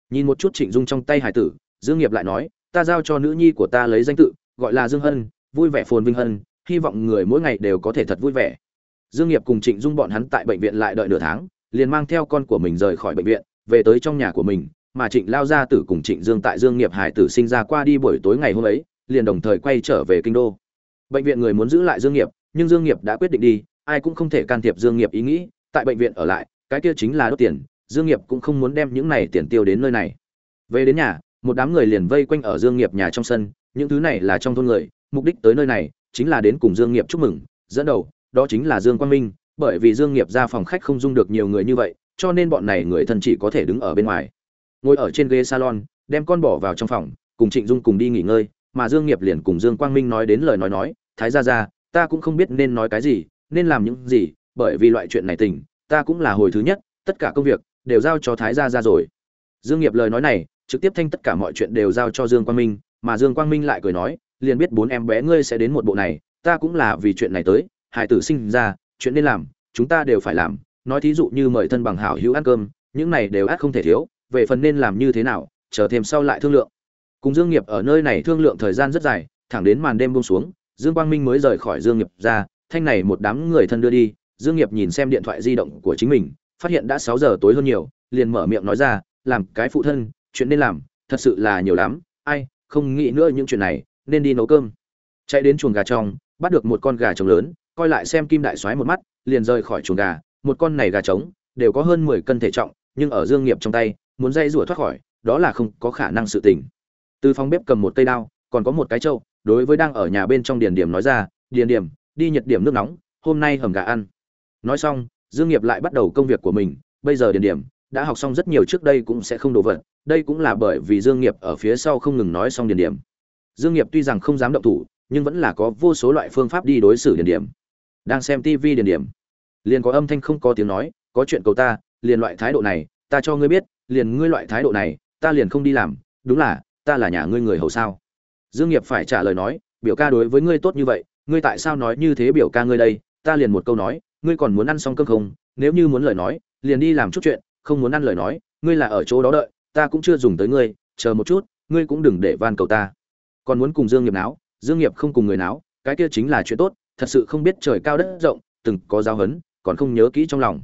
Nhìn một chút trịnh dung trong tay hải tử, dương nghiệp lại nói, ta giao cho nữ nhi của ta lấy danh tự, gọi là dương hân, vui vẻ phồn vinh hân, hy vọng người mỗi ngày đều có thể thật vui vẻ. Dương nghiệp cùng trịnh dung bọn hắn tại bệnh viện lại đợi nửa tháng, liền mang theo con của mình rời khỏi bệnh viện, về tới trong nhà của mình, mà trịnh lao gia tử cùng trịnh dương tại dương nghiệp hải tử sinh ra qua đi buổi tối ngày hôm ấy, liền đồng thời quay trở về kinh đô bệnh viện người muốn giữ lại dương nghiệp, nhưng dương nghiệp đã quyết định đi, ai cũng không thể can thiệp dương nghiệp ý nghĩ, tại bệnh viện ở lại, cái kia chính là đốt tiền, dương nghiệp cũng không muốn đem những này tiền tiêu đến nơi này. Về đến nhà, một đám người liền vây quanh ở dương nghiệp nhà trong sân, những thứ này là trong thôn người, mục đích tới nơi này chính là đến cùng dương nghiệp chúc mừng, dẫn đầu, đó chính là dương quang minh, bởi vì dương nghiệp ra phòng khách không dung được nhiều người như vậy, cho nên bọn này người thân chỉ có thể đứng ở bên ngoài, ngồi ở trên ghế salon, đem con bỏ vào trong phòng, cùng trịnh dung cùng đi nghỉ ngơi mà dương nghiệp liền cùng dương quang minh nói đến lời nói nói, thái gia gia, ta cũng không biết nên nói cái gì, nên làm những gì, bởi vì loại chuyện này tình, ta cũng là hồi thứ nhất, tất cả công việc đều giao cho thái gia gia rồi. Dương nghiệp lời nói này, trực tiếp thanh tất cả mọi chuyện đều giao cho dương quang minh, mà dương quang minh lại cười nói, liền biết bốn em bé ngươi sẽ đến một bộ này, ta cũng là vì chuyện này tới hải tử sinh ra, chuyện nên làm, chúng ta đều phải làm. Nói thí dụ như mời thân bằng hảo hữu ăn cơm, những này đều ắt không thể thiếu, về phần nên làm như thế nào, chờ thêm sau lại thương lượng cùng dương nghiệp ở nơi này thương lượng thời gian rất dài, thẳng đến màn đêm buông xuống, dương quang minh mới rời khỏi dương nghiệp ra, thanh này một đám người thân đưa đi, dương nghiệp nhìn xem điện thoại di động của chính mình, phát hiện đã sáu giờ tối hơn nhiều, liền mở miệng nói ra, làm cái phụ thân, chuyện nên làm, thật sự là nhiều lắm, ai, không nghĩ nữa những chuyện này, nên đi nấu cơm. Chạy đến chuồng gà trong, bắt được một con gà trống lớn, coi lại xem kim đại soái một mắt, liền rời khỏi chuồng gà, một con này gà trống, đều có hơn mười cân thể trọng, nhưng ở dương nghiệp trong tay, muốn dây rủa thoát khỏi, đó là không có khả năng sự tình từ phòng bếp cầm một cây đao, còn có một cái trâu, đối với đang ở nhà bên trong điền điểm nói ra, điền điểm, đi nhiệt điểm nước nóng, hôm nay hầm gà ăn. Nói xong, dương nghiệp lại bắt đầu công việc của mình. Bây giờ điền điểm đã học xong rất nhiều trước đây cũng sẽ không đổ vật. Đây cũng là bởi vì dương nghiệp ở phía sau không ngừng nói xong điền điểm. Dương nghiệp tuy rằng không dám động thủ, nhưng vẫn là có vô số loại phương pháp đi đối xử điền điểm. Đang xem TV điền điểm. Liền có âm thanh không có tiếng nói, có chuyện cầu ta, liền loại thái độ này, ta cho ngươi biết, liền ngươi loại thái độ này, ta liền không đi làm. Đúng là ta là nhà ngươi người hầu sao? Dương nghiệp phải trả lời nói, biểu ca đối với ngươi tốt như vậy, ngươi tại sao nói như thế biểu ca ngươi đây? Ta liền một câu nói, ngươi còn muốn ăn xong cơm không? Nếu như muốn lời nói, liền đi làm chút chuyện, không muốn ăn lời nói, ngươi là ở chỗ đó đợi, ta cũng chưa dùng tới ngươi, chờ một chút, ngươi cũng đừng để van cầu ta. Còn muốn cùng dương nghiệp náo, dương nghiệp không cùng người náo, cái kia chính là chuyện tốt, thật sự không biết trời cao đất rộng, từng có giáo hấn còn không nhớ kỹ trong lòng.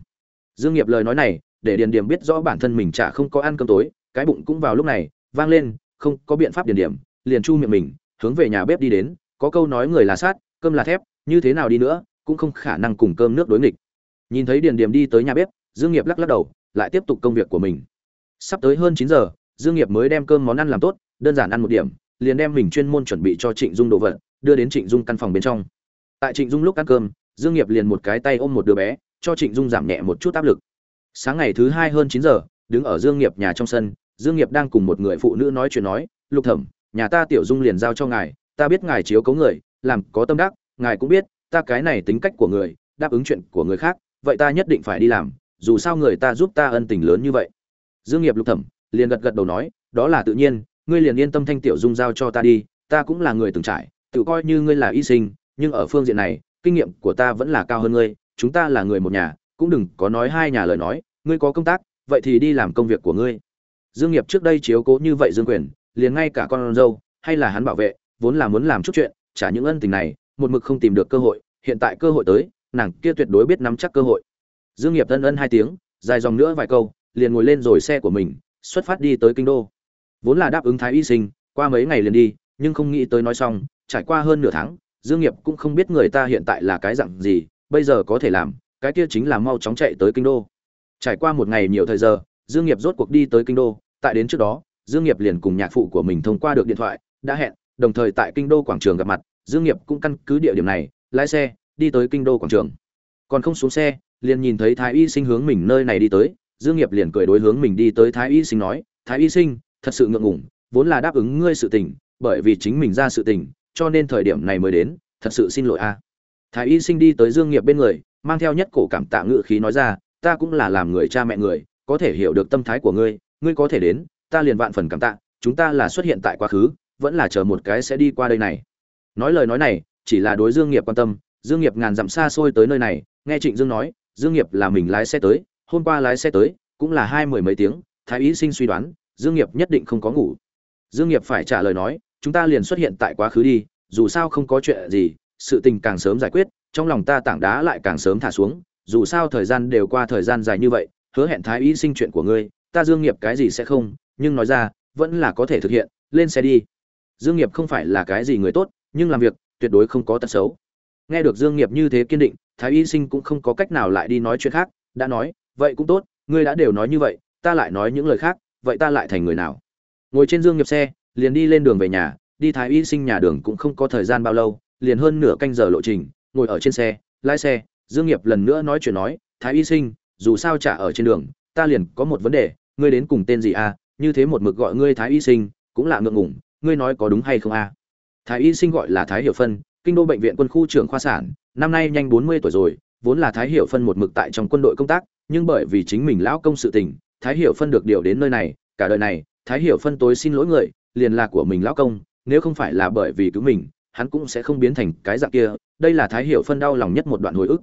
Dương nghiệp lời nói này, để điền điểm biết rõ bản thân mình chả không có ăn cơm tối, cái bụng cũng vào lúc này, vang lên không có biện pháp điền điểm, liền chu miệng mình, hướng về nhà bếp đi đến, có câu nói người là sát, cơm là thép, như thế nào đi nữa, cũng không khả năng cùng cơm nước đối nghịch. Nhìn thấy điền điểm đi tới nhà bếp, dương nghiệp lắc lắc đầu, lại tiếp tục công việc của mình. Sắp tới hơn chín giờ, dương nghiệp mới đem cơm món ăn làm tốt, đơn giản ăn một điểm, liền đem mình chuyên môn chuẩn bị cho trịnh dung đồ vật, đưa đến trịnh dung căn phòng bên trong. Tại trịnh dung lúc ăn cơm, dương nghiệp liền một cái tay ôm một đứa bé, cho trịnh dung giảm nhẹ một chút áp lực. Sáng ngày thứ hai hơn chín giờ, đứng ở dương nghiệp nhà trong sân dương nghiệp đang cùng một người phụ nữ nói chuyện nói, lục thẩm, nhà ta tiểu dung liền giao cho ngài, ta biết ngài chiếu cố người, làm có tâm đắc, ngài cũng biết, ta cái này tính cách của người, đáp ứng chuyện của người khác, vậy ta nhất định phải đi làm, dù sao người ta giúp ta ân tình lớn như vậy. Dương nghiệp lục thẩm liền gật gật đầu nói, đó là tự nhiên, ngươi liền yên tâm thanh tiểu dung giao cho ta đi, ta cũng là người từng trải, tự coi như ngươi là y sinh, nhưng ở phương diện này, kinh nghiệm của ta vẫn là cao hơn ngươi, chúng ta là người một nhà, cũng đừng có nói hai nhà lời nói, ngươi có công tác, vậy thì đi làm công việc của ngươi dương nghiệp trước đây chiếu cố như vậy dương quyền, liền ngay cả con dâu, hay là hắn bảo vệ, vốn là muốn làm chút chuyện trả những ân tình này, một mực không tìm được cơ hội, hiện tại cơ hội tới, nàng kia tuyệt đối biết nắm chắc cơ hội. Dương nghiệp ân ân hai tiếng, dài dòng nữa vài câu, liền ngồi lên rồi xe của mình, xuất phát đi tới kinh đô. Vốn là đáp ứng thái y sinh, qua mấy ngày liền đi, nhưng không nghĩ tới nói xong, trải qua hơn nửa tháng, dương nghiệp cũng không biết người ta hiện tại là cái dạng gì, bây giờ có thể làm, cái kia chính là mau chóng chạy tới kinh đô. Trải qua một ngày nhiều thời giờ dương nghiệp rốt cuộc đi tới kinh đô, tại đến trước đó, dương nghiệp liền cùng nhạc phụ của mình thông qua được điện thoại, đã hẹn, đồng thời tại kinh đô quảng trường gặp mặt, dương nghiệp cũng căn cứ địa điểm này, lái xe, đi tới kinh đô quảng trường. Còn không xuống xe, liền nhìn thấy thái y sinh hướng mình nơi này đi tới, dương nghiệp liền cười đối hướng mình đi tới thái y sinh nói, thái y sinh, thật sự ngượng ngùng, vốn là đáp ứng ngươi sự tình, bởi vì chính mình ra sự tình, cho nên thời điểm này mới đến, thật sự xin lỗi a. Thái y sinh đi tới dương nghiệp bên người, mang theo nhất cổ cảm tạ ngự khí nói ra, ta cũng là làm người cha mẹ người có thể hiểu được tâm thái của ngươi ngươi có thể đến, ta liền vạn phần cảm tạ, chúng ta là xuất hiện tại quá khứ, vẫn là chờ một cái sẽ đi qua đây này. Nói lời nói này, chỉ là đối dương nghiệp quan tâm, dương nghiệp ngàn dặm xa xôi tới nơi này, nghe trịnh dương nói, dương nghiệp là mình lái xe tới, hôm qua lái xe tới, cũng là hai mười mấy tiếng, thái y sinh suy đoán, dương nghiệp nhất định không có ngủ. Dương nghiệp phải trả lời nói, chúng ta liền xuất hiện tại quá khứ đi, dù sao không có chuyện gì, sự tình càng sớm giải quyết, trong lòng ta tảng đá lại càng sớm thả xuống, dù sao thời gian đều qua thời gian dài như vậy hứa hẹn thái y sinh chuyện của ngươi, ta dương nghiệp cái gì sẽ không, nhưng nói ra, vẫn là có thể thực hiện, lên xe đi. Dương nghiệp không phải là cái gì người tốt, nhưng làm việc, tuyệt đối không có tật xấu. Nghe được dương nghiệp như thế kiên định, thái y sinh cũng không có cách nào lại đi nói chuyện khác, đã nói, vậy cũng tốt, ngươi đã đều nói như vậy, ta lại nói những lời khác, vậy ta lại thành người nào? Ngồi trên dương nghiệp xe, liền đi lên đường về nhà, đi thái y sinh nhà đường cũng không có thời gian bao lâu, liền hơn nửa canh giờ lộ trình, ngồi ở trên xe, lái xe, dương nghiệp lần nữa nói chuyện nói, thái y sinh dù sao trả ở trên đường, ta liền có một vấn đề, ngươi đến cùng tên gì à? Như thế một mực gọi ngươi thái y sinh, cũng là ngượng ngùng, ngươi nói có đúng hay không à? Thái y sinh gọi là thái hiểu phân, kinh đô bệnh viện quân khu trưởng khoa sản, năm nay nhanh bốn mươi tuổi rồi, vốn là thái hiểu phân một mực tại trong quân đội công tác, nhưng bởi vì chính mình lão công sự tình, thái hiểu phân được điều đến nơi này, cả đời này, thái hiểu phân tối xin lỗi người, liền là của mình lão công, nếu không phải là bởi vì cứu mình, hắn cũng sẽ không biến thành cái dạng kia, đây là thái hiểu phân đau lòng nhất một đoạn hồi ức.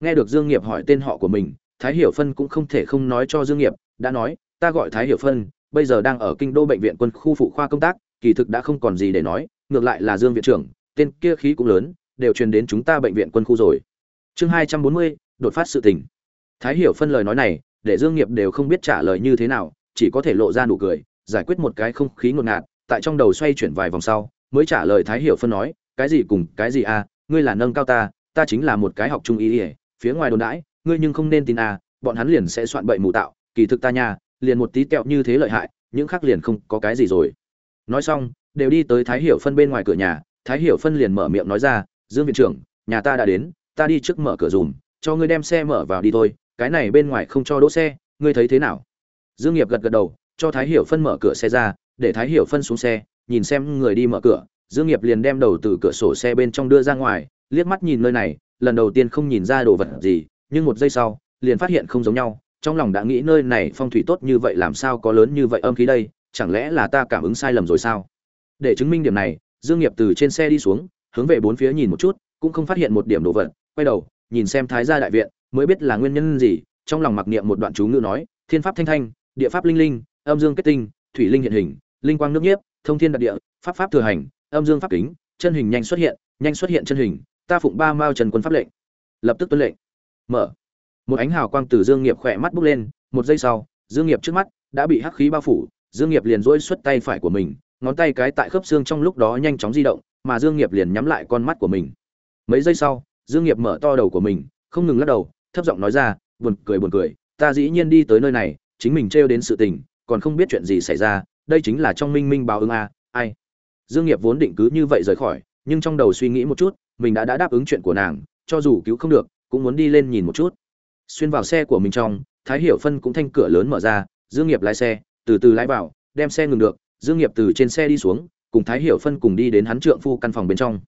Nghe được dương nghiệp hỏi tên họ của mình thái hiểu phân cũng không thể không nói cho dương nghiệp, đã nói, ta gọi thái hiểu phân, bây giờ đang ở kinh đô bệnh viện quân khu phụ khoa công tác, kỳ thực đã không còn gì để nói, ngược lại là dương viện trưởng, tên kia khí cũng lớn, đều truyền đến chúng ta bệnh viện quân khu rồi. Chương hai trăm bốn mươi, đột phát sự tình. Thái hiểu phân lời nói này, để dương nghiệp đều không biết trả lời như thế nào, chỉ có thể lộ ra nụ cười, giải quyết một cái không khí ngột ngạt, tại trong đầu xoay chuyển vài vòng sau, mới trả lời thái hiểu phân nói, cái gì cùng cái gì à ngươi là nâng cao ta ta chính là một cái học trung ý ỉa phía ngoài đồn đãi ngươi nhưng không nên tin à bọn hắn liền sẽ soạn bậy mù tạo, kỳ thực ta nha, liền một tí kẹo như thế lợi hại, những khác liền không có cái gì rồi. Nói xong, đều đi tới thái hiểu phân bên ngoài cửa nhà, thái hiểu phân liền mở miệng nói ra, dương viện trưởng, nhà ta đã đến, ta đi trước mở cửa dùm, cho ngươi đem xe mở vào đi thôi, cái này bên ngoài không cho đỗ xe, ngươi thấy thế nào? Dương nghiệp gật gật đầu, cho thái hiểu phân mở cửa xe ra, để thái hiểu phân xuống xe, nhìn xem người đi mở cửa, dương nghiệp liền đem đầu từ cửa sổ xe bên trong đưa ra ngoài, liếc mắt nhìn nơi này, lần đầu tiên không nhìn ra đồ vật gì nhưng một giây sau, liền phát hiện không giống nhau, trong lòng đã nghĩ nơi này phong thủy tốt như vậy làm sao có lớn như vậy âm khí đây, chẳng lẽ là ta cảm ứng sai lầm rồi sao? Để chứng minh điểm này, dương nghiệp từ trên xe đi xuống, hướng về bốn phía nhìn một chút, cũng không phát hiện một điểm đồ vật, quay đầu, nhìn xem thái gia đại viện, mới biết là nguyên nhân gì, trong lòng mặc niệm một đoạn chú ngữ nói, thiên pháp thanh thanh, địa pháp linh linh, âm dương kết tinh, thủy linh hiện hình, linh quang nước nhiếp, thông thiên đặc địa, pháp pháp thừa hành, âm dương pháp kính, chân hình nhanh xuất hiện, nhanh xuất hiện chân hình, ta phụng ba mao trần quân pháp lệnh. Lập tức tuân lệnh mở. Một ánh hào quang từ dương nghiệp khỏe mắt bốc lên, một giây sau, dương nghiệp trước mắt đã bị hắc khí bao phủ, dương nghiệp liền duỗi xuất tay phải của mình, ngón tay cái tại khớp xương trong lúc đó nhanh chóng di động, mà dương nghiệp liền nhắm lại con mắt của mình. Mấy giây sau, dương nghiệp mở to đầu của mình, không ngừng lắc đầu, thấp giọng nói ra, buồn cười buồn cười, ta dĩ nhiên đi tới nơi này, chính mình trêu đến sự tình, còn không biết chuyện gì xảy ra, đây chính là trong minh minh báo ứng a, ai? Dương nghiệp vốn định cứ như vậy rời khỏi, nhưng trong đầu suy nghĩ một chút, mình đã đã đáp ứng chuyện của nàng, cho dù cứu không được cũng muốn đi lên nhìn một chút. Xuyên vào xe của mình trong, thái hiểu phân cũng thanh cửa lớn mở ra, dương nghiệp lái xe, từ từ lái vào, đem xe ngừng được, dương nghiệp từ trên xe đi xuống, cùng thái hiểu phân cùng đi đến hắn trượng phu căn phòng bên trong.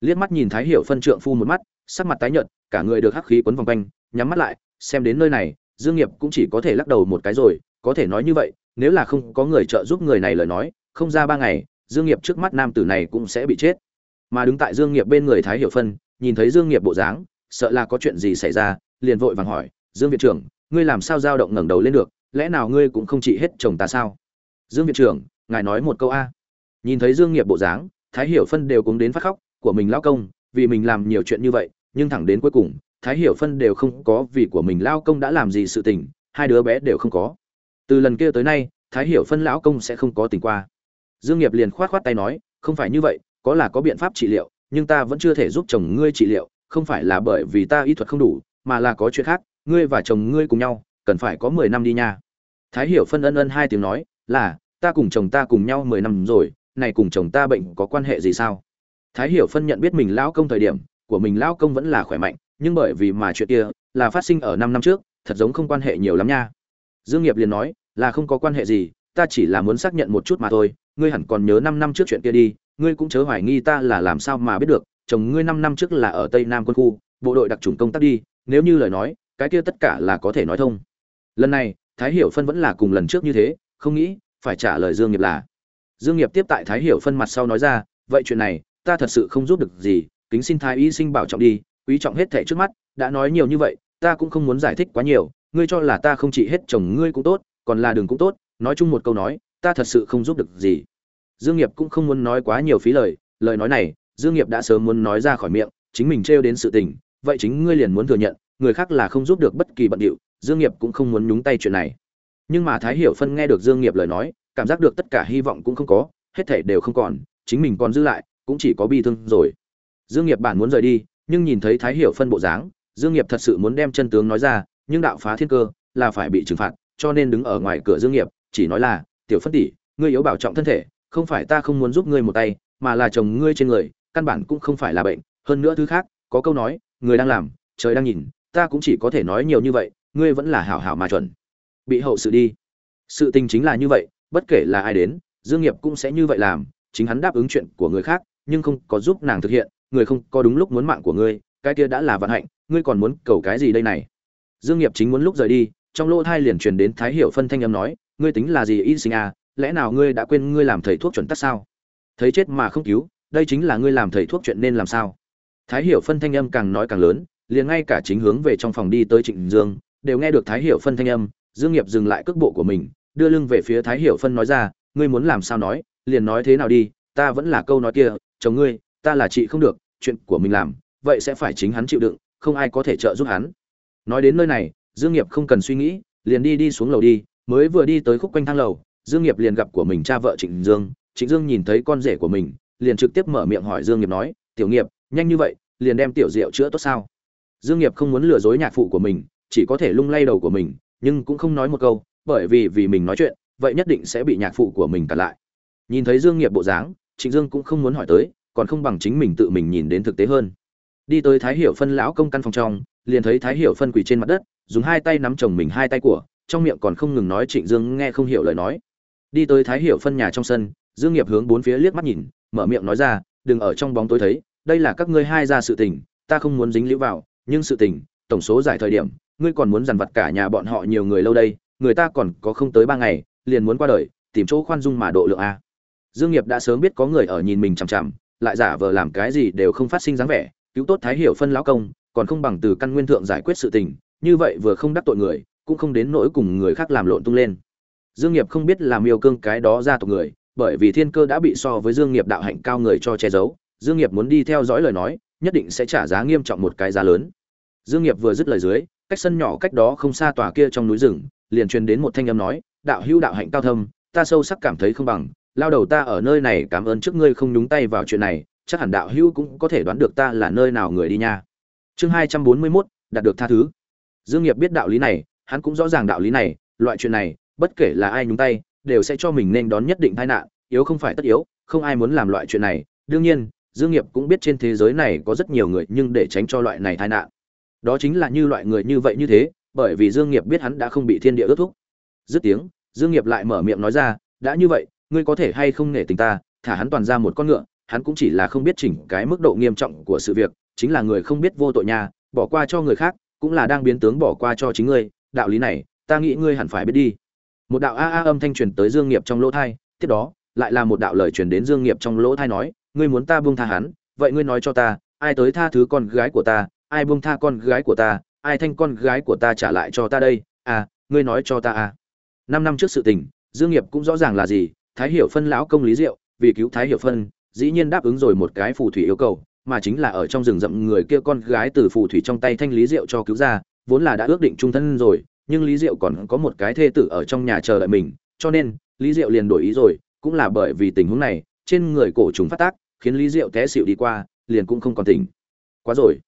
Liếc mắt nhìn thái hiểu phân trượng phu một mắt, sắc mặt tái nhợt, cả người được hắc khí quấn vòng quanh, nhắm mắt lại, xem đến nơi này, dương nghiệp cũng chỉ có thể lắc đầu một cái rồi, có thể nói như vậy, nếu là không có người trợ giúp người này lời nói, không ra ba ngày, dương nghiệp trước mắt nam tử này cũng sẽ bị chết. Mà đứng tại dương nghiệp bên người thái hiểu phân, nhìn thấy dương nghiệp bộ dáng sợ là có chuyện gì xảy ra, liền vội vàng hỏi, dương viện trưởng, ngươi làm sao dao động ngẩng đầu lên được, lẽ nào ngươi cũng không trị hết chồng ta sao? Dương viện trưởng, ngài nói một câu a. Nhìn thấy dương nghiệp bộ dáng, thái hiểu phân đều cũng đến phát khóc, của mình lao công, vì mình làm nhiều chuyện như vậy, nhưng thẳng đến cuối cùng, thái hiểu phân đều không có vì của mình lao công đã làm gì sự tình, hai đứa bé đều không có. Từ lần kia tới nay, thái hiểu phân lão công sẽ không có tình qua. Dương nghiệp liền khoát khoát tay nói, không phải như vậy, có là có biện pháp trị liệu, nhưng ta vẫn chưa thể giúp chồng ngươi trị liệu không phải là bởi vì ta y thuật không đủ, mà là có chuyện khác, ngươi và chồng ngươi cùng nhau, cần phải có mười năm đi nha. Thái hiểu phân ân ân hai tiếng nói, là, ta cùng chồng ta cùng nhau mười năm rồi, này cùng chồng ta bệnh có quan hệ gì sao? Thái hiểu phân nhận biết mình lão công thời điểm, của mình lão công vẫn là khỏe mạnh, nhưng bởi vì mà chuyện kia, là phát sinh ở năm năm trước, thật giống không quan hệ nhiều lắm nha. Dương nghiệp liền nói, là không có quan hệ gì, ta chỉ là muốn xác nhận một chút mà thôi, ngươi hẳn còn nhớ năm năm trước chuyện kia đi, ngươi cũng chớ hoài nghi ta là làm sao mà biết được chồng ngươi năm năm trước là ở tây nam quân khu, bộ đội đặc trùng công tác đi, nếu như lời nói, cái kia tất cả là có thể nói thông. Lần này, thái hiểu phân vẫn là cùng lần trước như thế, không nghĩ, phải trả lời dương nghiệp là. Dương nghiệp tiếp tại thái hiểu phân mặt sau nói ra, vậy chuyện này, ta thật sự không giúp được gì, kính xin thái y sinh bảo trọng đi, quý trọng hết thảy trước mắt, đã nói nhiều như vậy, ta cũng không muốn giải thích quá nhiều, ngươi cho là ta không trị hết chồng ngươi cũng tốt, còn là đường cũng tốt, nói chung một câu nói, ta thật sự không giúp được gì. Dương nghiệp cũng không muốn nói quá nhiều phí lời lời nói này dương nghiệp đã sớm muốn nói ra khỏi miệng, chính mình treo đến sự tình, vậy chính ngươi liền muốn thừa nhận, người khác là không giúp được bất kỳ bận điệu, dương nghiệp cũng không muốn nhúng tay chuyện này. Nhưng mà thái hiểu phân nghe được dương nghiệp lời nói, cảm giác được tất cả hy vọng cũng không có, hết thảy đều không còn, chính mình còn giữ lại, cũng chỉ có bi thương rồi. Dương nghiệp bản muốn rời đi, nhưng nhìn thấy thái hiểu phân bộ dáng, dương nghiệp thật sự muốn đem chân tướng nói ra, nhưng đạo phá thiên cơ, là phải bị trừng phạt, cho nên đứng ở ngoài cửa dương nghiệp, chỉ nói là, tiểu phân tỷ, ngươi yếu bảo trọng thân thể, không phải ta không muốn giúp ngươi một tay, mà là chồng ngươi trên người căn bản cũng không phải là bệnh, hơn nữa thứ khác, có câu nói, người đang làm, trời đang nhìn, ta cũng chỉ có thể nói nhiều như vậy, ngươi vẫn là hảo hảo mà chuẩn. Bị hậu sự đi. Sự tình chính là như vậy, bất kể là ai đến, dương nghiệp cũng sẽ như vậy làm, chính hắn đáp ứng chuyện của người khác, nhưng không có giúp nàng thực hiện, người không có đúng lúc muốn mạng của ngươi, cái kia đã là vận hạnh, ngươi còn muốn cầu cái gì đây này? Dương nghiệp chính muốn lúc rời đi, trong lỗ thai liền truyền đến thái hiểu phân thanh âm nói, ngươi tính là gì y sinh à lẽ nào ngươi đã quên ngươi làm thầy thuốc chuẩn tắc sao? Thấy chết mà không cứu đây chính là ngươi làm thầy thuốc chuyện nên làm sao? Thái hiểu phân thanh âm càng nói càng lớn, liền ngay cả chính hướng về trong phòng đi tới trịnh dương, đều nghe được thái hiểu phân thanh âm, dương nghiệp dừng lại cước bộ của mình, đưa lưng về phía thái hiểu phân nói ra, ngươi muốn làm sao nói? Liền nói thế nào đi, ta vẫn là câu nói kia, chồng ngươi, ta là chị không được, chuyện của mình làm, vậy sẽ phải chính hắn chịu đựng, không ai có thể trợ giúp hắn. Nói đến nơi này, dương nghiệp không cần suy nghĩ, liền đi đi xuống lầu đi, mới vừa đi tới khúc quanh thang lầu, dương nghiệp liền gặp của mình cha vợ trịnh dương trịnh dương nhìn thấy con rể của mình liền trực tiếp mở miệng hỏi dương nghiệp nói, tiểu nghiệp, nhanh như vậy, liền đem tiểu diệu chữa tốt sao? Dương nghiệp không muốn lừa dối nhạc phụ của mình, chỉ có thể lung lay đầu của mình, nhưng cũng không nói một câu, bởi vì vì mình nói chuyện, vậy nhất định sẽ bị nhạc phụ của mình cản lại. Nhìn thấy dương nghiệp bộ dáng, trịnh dương cũng không muốn hỏi tới, còn không bằng chính mình tự mình nhìn đến thực tế hơn. Đi tới thái hiểu phân lão công căn phòng trong, liền thấy thái hiểu phân quỳ trên mặt đất, dùng hai tay nắm chồng mình hai tay của, trong miệng còn không ngừng nói trịnh dương nghe không hiểu lời nói. Đi tới thái hiểu phân nhà trong sân, dương nghiệp hướng bốn phía liếc mắt nhìn mở miệng nói ra, đừng ở trong bóng tối thấy, đây là các ngươi hai ra sự tình, ta không muốn dính liễu vào, nhưng sự tình, tổng số giải thời điểm, ngươi còn muốn dằn vặt cả nhà bọn họ nhiều người lâu đây, người ta còn có không tới ba ngày, liền muốn qua đời, tìm chỗ khoan dung mà độ lượng a. Dương nghiệp đã sớm biết có người ở nhìn mình chằm chằm, lại giả vờ làm cái gì đều không phát sinh dáng vẻ, cứu tốt thái hiểu phân lão công, còn không bằng từ căn nguyên thượng giải quyết sự tình, như vậy vừa không đắc tội người, cũng không đến nỗi cùng người khác làm lộn tung lên. Dương nghiệp không biết làm yêu cương cái đó ra tộc người bởi vì thiên cơ đã bị so với dương nghiệp đạo hạnh cao người cho che giấu dương nghiệp muốn đi theo dõi lời nói nhất định sẽ trả giá nghiêm trọng một cái giá lớn. Dương nghiệp vừa dứt lời dưới cách sân nhỏ cách đó không xa tòa kia trong núi rừng liền truyền đến một thanh âm nói đạo hữu đạo hạnh cao thâm ta sâu sắc cảm thấy không bằng lao đầu ta ở nơi này cảm ơn trước ngươi không nhúng tay vào chuyện này chắc hẳn đạo hữu cũng có thể đoán được ta là nơi nào người đi nha. Chương hai trăm bốn mươi 241, đạt được tha thứ. Dương nghiệp biết đạo lý này hắn cũng rõ ràng đạo lý này loại chuyện này bất kể là ai nhúng tay đều sẽ cho mình nên đón nhất định tai nạn, yếu không phải tất yếu, không ai muốn làm loại chuyện này. Đương nhiên, dương nghiệp cũng biết trên thế giới này có rất nhiều người nhưng để tránh cho loại này tai nạn. Đó chính là như loại người như vậy như thế, bởi vì dương nghiệp biết hắn đã không bị thiên địa ước thúc. Dứt tiếng, dương nghiệp lại mở miệng nói ra, đã như vậy, ngươi có thể hay không nể tình ta, thả hắn toàn ra một con ngựa, hắn cũng chỉ là không biết chỉnh cái mức độ nghiêm trọng của sự việc, chính là người không biết vô tội nha, bỏ qua cho người khác, cũng là đang biến tướng bỏ qua cho chính ngươi. Đạo lý này, ta nghĩ ngươi hẳn phải biết đi một đạo a a âm thanh truyền tới dương nghiệp trong lỗ thai, tiếp đó, lại là một đạo lời truyền đến dương nghiệp trong lỗ thai nói, ngươi muốn ta buông tha hắn, vậy ngươi nói cho ta, ai tới tha thứ con gái của ta, ai buông tha con gái của ta, ai thanh con gái của ta trả lại cho ta đây à ngươi nói cho ta à. Năm năm trước sự tình, dương nghiệp cũng rõ ràng là gì, thái hiểu phân lão công lý diệu, vì cứu thái hiểu phân, dĩ nhiên đáp ứng rồi một cái phù thủy yêu cầu, mà chính là ở trong rừng rậm người kia con gái từ phù thủy trong tay thanh lý diệu cho cứu ra, vốn là đã ước định trung thân rồi nhưng lý diệu còn có một cái thê tử ở trong nhà chờ đợi mình, cho nên lý diệu liền đổi ý rồi, cũng là bởi vì tình huống này, trên người cổ trùng phát tác, khiến lý diệu té xịu đi qua, liền cũng không còn tỉnh. Quá rồi.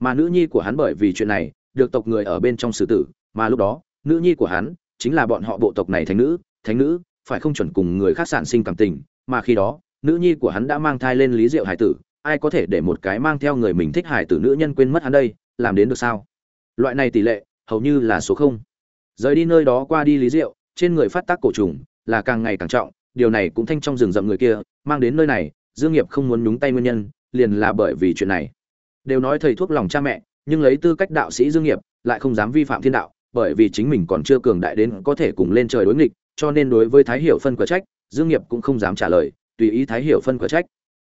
Mà nữ nhi của hắn bởi vì chuyện này, được tộc người ở bên trong xử tử, mà lúc đó, nữ nhi của hắn chính là bọn họ bộ tộc này thánh nữ thánh nữ, phải không chuẩn cùng người khác sản sinh cảm tình, mà khi đó, nữ nhi của hắn đã mang thai lên lý diệu hải tử, ai có thể để một cái mang theo người mình thích hải tử nữ nhân quên mất hắn đây, làm đến được sao? Loại này tỷ lệ hầu như là số không. Rời đi nơi đó qua đi lý diệu, trên người phát tác cổ trùng là càng ngày càng trọng, điều này cũng thanh trong rừng rậm người kia, mang đến nơi này, dương nghiệp không muốn nhúng tay nguyên nhân, liền là bởi vì chuyện này. Đều nói thầy thuốc lòng cha mẹ, nhưng lấy tư cách đạo sĩ dương nghiệp, lại không dám vi phạm thiên đạo, bởi vì chính mình còn chưa cường đại đến có thể cùng lên trời đối nghịch, cho nên đối với thái hiểu phân quả trách, dương nghiệp cũng không dám trả lời, tùy ý thái hiểu phân quả trách.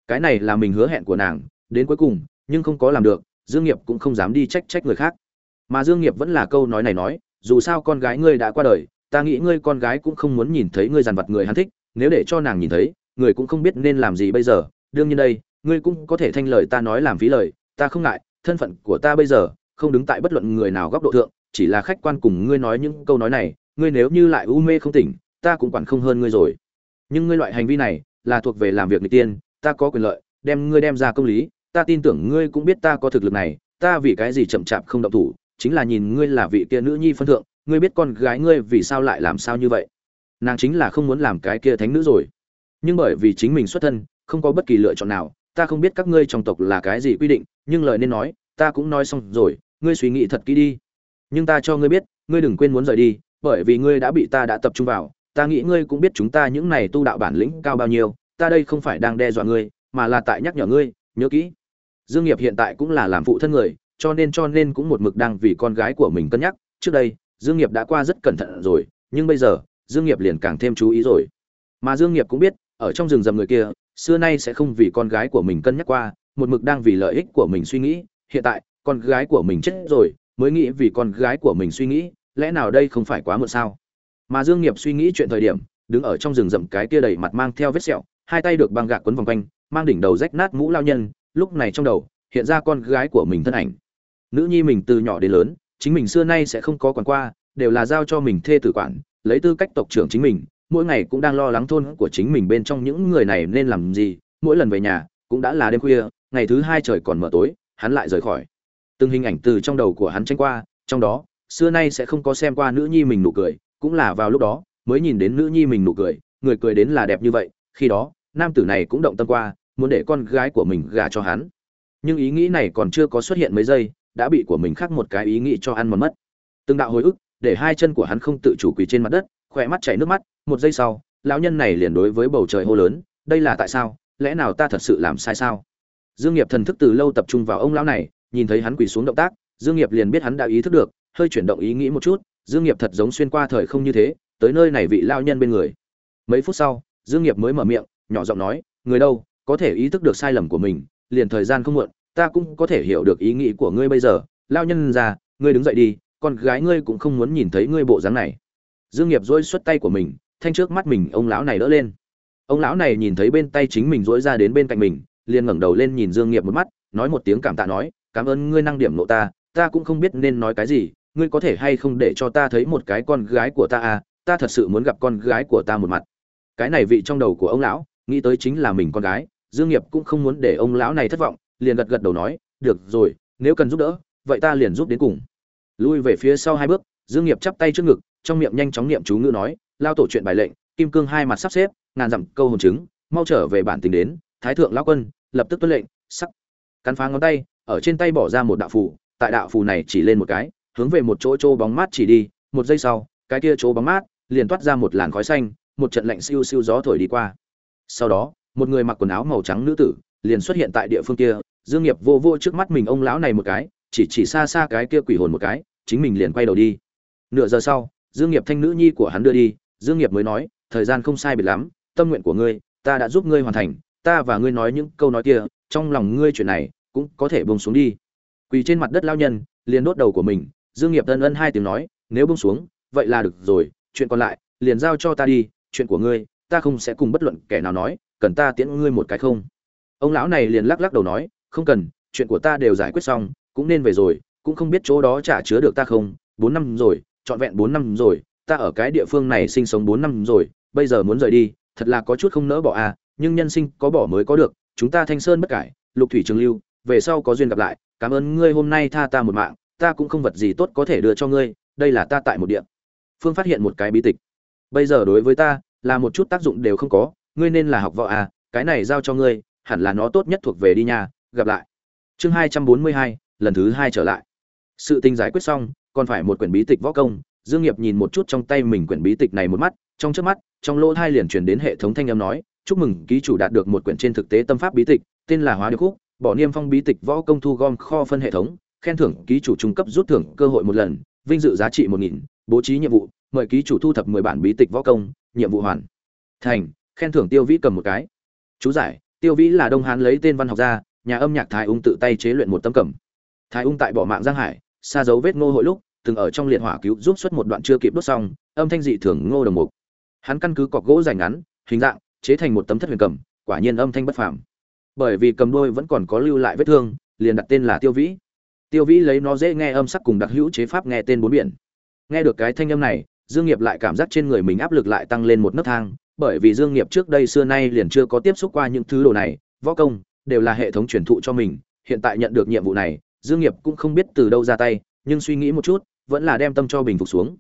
Cái này là mình hứa hẹn của nàng, đến cuối cùng, nhưng không có làm được, dương nghiệp cũng không dám đi trách trách người khác mà dương nghiệp vẫn là câu nói này nói, dù sao con gái ngươi đã qua đời, ta nghĩ ngươi con gái cũng không muốn nhìn thấy ngươi dằn vặt người hắn thích, nếu để cho nàng nhìn thấy, người cũng không biết nên làm gì bây giờ. Đương nhiên đây, ngươi cũng có thể thanh lời ta nói làm phí lời, ta không ngại, thân phận của ta bây giờ không đứng tại bất luận người nào góc độ thượng, chỉ là khách quan cùng ngươi nói những câu nói này, ngươi nếu như lại u mê không tỉnh, ta cũng quản không hơn ngươi rồi. Nhưng ngươi loại hành vi này là thuộc về làm việc người tiên, ta có quyền lợi đem ngươi đem ra công lý, ta tin tưởng ngươi cũng biết ta có thực lực này, ta vì cái gì chậm chạp không động thủ chính là nhìn ngươi là vị kia nữ nhi phân thượng, ngươi biết con gái ngươi vì sao lại làm sao như vậy. Nàng chính là không muốn làm cái kia thánh nữ rồi. Nhưng bởi vì chính mình xuất thân, không có bất kỳ lựa chọn nào, ta không biết các ngươi trong tộc là cái gì quy định, nhưng lời nên nói, ta cũng nói xong rồi, ngươi suy nghĩ thật kỹ đi. Nhưng ta cho ngươi biết, ngươi đừng quên muốn rời đi, bởi vì ngươi đã bị ta đã tập trung vào, ta nghĩ ngươi cũng biết chúng ta những này tu đạo bản lĩnh cao bao nhiêu, ta đây không phải đang đe dọa ngươi, mà là tại nhắc nhở ngươi, nhớ kỹ. Dương nghiệp hiện tại cũng là làm phụ thân người cho nên cho nên cũng một mực đang vì con gái của mình cân nhắc. Trước đây, dương nghiệp đã qua rất cẩn thận rồi, nhưng bây giờ, dương nghiệp liền càng thêm chú ý rồi. Mà dương nghiệp cũng biết, ở trong rừng rậm người kia, xưa nay sẽ không vì con gái của mình cân nhắc qua, một mực đang vì lợi ích của mình suy nghĩ. Hiện tại, con gái của mình chết rồi, mới nghĩ vì con gái của mình suy nghĩ, lẽ nào đây không phải quá muộn sao? Mà dương nghiệp suy nghĩ chuyện thời điểm, đứng ở trong rừng rậm cái kia đầy mặt mang theo vết sẹo, hai tay được băng gạc quấn vòng quanh, mang đỉnh đầu rách nát mũ lao nhân, lúc này trong đầu, hiện ra con gái của mình thân ảnh nữ nhi mình từ nhỏ đến lớn, chính mình xưa nay sẽ không có quản qua, đều là giao cho mình thê tử quản, lấy tư cách tộc trưởng chính mình, mỗi ngày cũng đang lo lắng thôn của chính mình bên trong những người này nên làm gì. Mỗi lần về nhà, cũng đã là đêm khuya, ngày thứ hai trời còn mở tối, hắn lại rời khỏi. Từng hình ảnh từ trong đầu của hắn tranh qua, trong đó, xưa nay sẽ không có xem qua nữ nhi mình nụ cười, cũng là vào lúc đó, mới nhìn đến nữ nhi mình nụ cười, người cười đến là đẹp như vậy, khi đó, nam tử này cũng động tâm qua, muốn để con gái của mình gả cho hắn. Nhưng ý nghĩ này còn chưa có xuất hiện mấy giây đã bị của mình khác một cái ý nghĩ cho ăn mòn mất. Từng đạo hồi ức, để hai chân của hắn không tự chủ quỳ trên mặt đất, khỏe mắt chảy nước mắt, một giây sau, lão nhân này liền đối với bầu trời hô lớn, đây là tại sao? Lẽ nào ta thật sự làm sai sao? Dương nghiệp thần thức từ lâu tập trung vào ông lão này, nhìn thấy hắn quỳ xuống động tác, dương nghiệp liền biết hắn đã ý thức được, hơi chuyển động ý nghĩ một chút, dương nghiệp thật giống xuyên qua thời không như thế, tới nơi này vị lão nhân bên người. Mấy phút sau, dương nghiệp mới mở miệng, nhỏ giọng nói, người đâu, có thể ý thức được sai lầm của mình, liền thời gian không muộn ta cũng có thể hiểu được ý nghĩ của ngươi bây giờ. Lão nhân già ngươi đứng dậy đi, con gái ngươi cũng không muốn nhìn thấy ngươi bộ dáng này. Dương nghiệp dỗi xuất tay của mình, thanh trước mắt mình, ông lão này đỡ lên. Ông lão này nhìn thấy bên tay chính mình dỗi ra đến bên cạnh mình, liền ngẩng đầu lên nhìn dương nghiệp một mắt, nói một tiếng cảm tạ nói, cảm ơn ngươi năng điểm nộ ta ta cũng không biết nên nói cái gì, ngươi có thể hay không để cho ta thấy một cái con gái của ta à ta thật sự muốn gặp con gái của ta một mặt. Cái này vị trong đầu của ông lão, nghĩ tới chính là mình con gái, dương nghiệp cũng không muốn để ông lão này thất vọng liền gật gật đầu nói, được rồi, nếu cần giúp đỡ, vậy ta liền giúp đến cùng. Lui về phía sau hai bước, dương nghiệp chắp tay trước ngực, trong miệng nhanh chóng niệm chú ngữ nói, lao tổ chuyện bài lệnh, kim cương hai mặt sắp xếp, ngàn dặm câu hồn chứng, mau trở về bản tình đến, thái thượng lão quân, lập tức tuân lệnh, sắc. Cắn phá ngón tay, ở trên tay bỏ ra một đạo phù, tại đạo phù này chỉ lên một cái, hướng về một chỗ chỗ bóng mát chỉ đi, một giây sau, cái kia chỗ bóng mát liền toát ra một làn khói xanh, một trận lạnh siêu siêu gió thổi đi qua. Sau đó, một người mặc quần áo màu trắng nữ tử liền xuất hiện tại địa phương kia dương nghiệp vô vô trước mắt mình ông lão này một cái, chỉ chỉ xa xa cái kia quỷ hồn một cái, chính mình liền quay đầu đi. Nửa giờ sau, dương nghiệp thanh nữ nhi của hắn đưa đi, dương nghiệp mới nói, thời gian không sai biệt lắm, tâm nguyện của ngươi, ta đã giúp ngươi hoàn thành, ta và ngươi nói những câu nói kia, trong lòng ngươi chuyện này cũng có thể buông xuống đi. Quỳ trên mặt đất lao nhân, liền đốt đầu của mình, dương nghiệp ân ân hai tiếng nói, nếu buông xuống, vậy là được rồi, chuyện còn lại, liền giao cho ta đi, chuyện của ngươi, ta không sẽ cùng bất luận kẻ nào nói, cần ta tiễn ngươi một cái không? Ông lão này liền lắc lắc đầu nói không cần, chuyện của ta đều giải quyết xong, cũng nên về rồi, cũng không biết chỗ đó trả chứa được ta không, bốn năm rồi, trọn vẹn bốn năm rồi, ta ở cái địa phương này sinh sống bốn năm rồi, bây giờ muốn rời đi, thật là có chút không nỡ bỏ à nhưng nhân sinh có bỏ mới có được, chúng ta thanh sơn bất cải, lục thủy trường lưu, về sau có duyên gặp lại, cảm ơn ngươi hôm nay tha ta một mạng, ta cũng không vật gì tốt có thể đưa cho ngươi, đây là ta tại một địa phương phát hiện một cái bí tịch. Bây giờ đối với ta, là một chút tác dụng đều không có, ngươi nên là học võ à cái này giao cho ngươi, hẳn là nó tốt nhất thuộc về đi nhà gặp lại. Chương hai trăm bốn mươi hai, lần thứ hai trở lại. Sự tình giải quyết xong, còn phải một quyển bí tịch võ công. Dương nghiệp nhìn một chút trong tay mình quyển bí tịch này một mắt, trong chớp mắt, trong lỗ thai liền truyền đến hệ thống thanh âm nói, chúc mừng, ký chủ đạt được một quyển trên thực tế tâm pháp bí tịch, tên là hóa điệp khúc, bỏ niêm phong bí tịch võ công thu gom kho phân hệ thống, khen thưởng ký chủ trung cấp rút thưởng cơ hội một lần, vinh dự giá trị một nghìn, bố trí nhiệm vụ, mời ký chủ thu thập mười bản bí tịch võ công, nhiệm vụ hoàn thành, khen thưởng tiêu vĩ cầm một cái. Chú giải, tiêu vĩ là đông hán lấy tên văn học ra nhà âm nhạc thái ung tự tay chế luyện một tấm cẩm thái ung tại bỏ mạng giang hải, xa dấu vết ngô hội lúc, từng ở trong liệt hỏa cứu giúp xuất một đoạn chưa kịp đốt xong, âm thanh dị thường ngô đồng mục. Hắn căn cứ cọc gỗ dài ngắn, hình dạng, chế thành một tấm thất huyền cầm, quả nhiên âm thanh bất phàm. Bởi vì cầm đôi vẫn còn có lưu lại vết thương, liền đặt tên là tiêu vĩ. Tiêu vĩ lấy nó dễ nghe âm sắc cùng đặc hữu chế pháp nghe tên bốn biển. Nghe được cái thanh âm này, dương nghiệp lại cảm giác trên người mình áp lực lại tăng lên một nấc thang, bởi vì dương nghiệp trước đây xưa nay liền chưa có tiếp xúc qua những thứ đồ này, võ công đều là hệ thống truyền thụ cho mình, hiện tại nhận được nhiệm vụ này, dương nghiệp cũng không biết từ đâu ra tay, nhưng suy nghĩ một chút, vẫn là đem tâm cho bình phục xuống.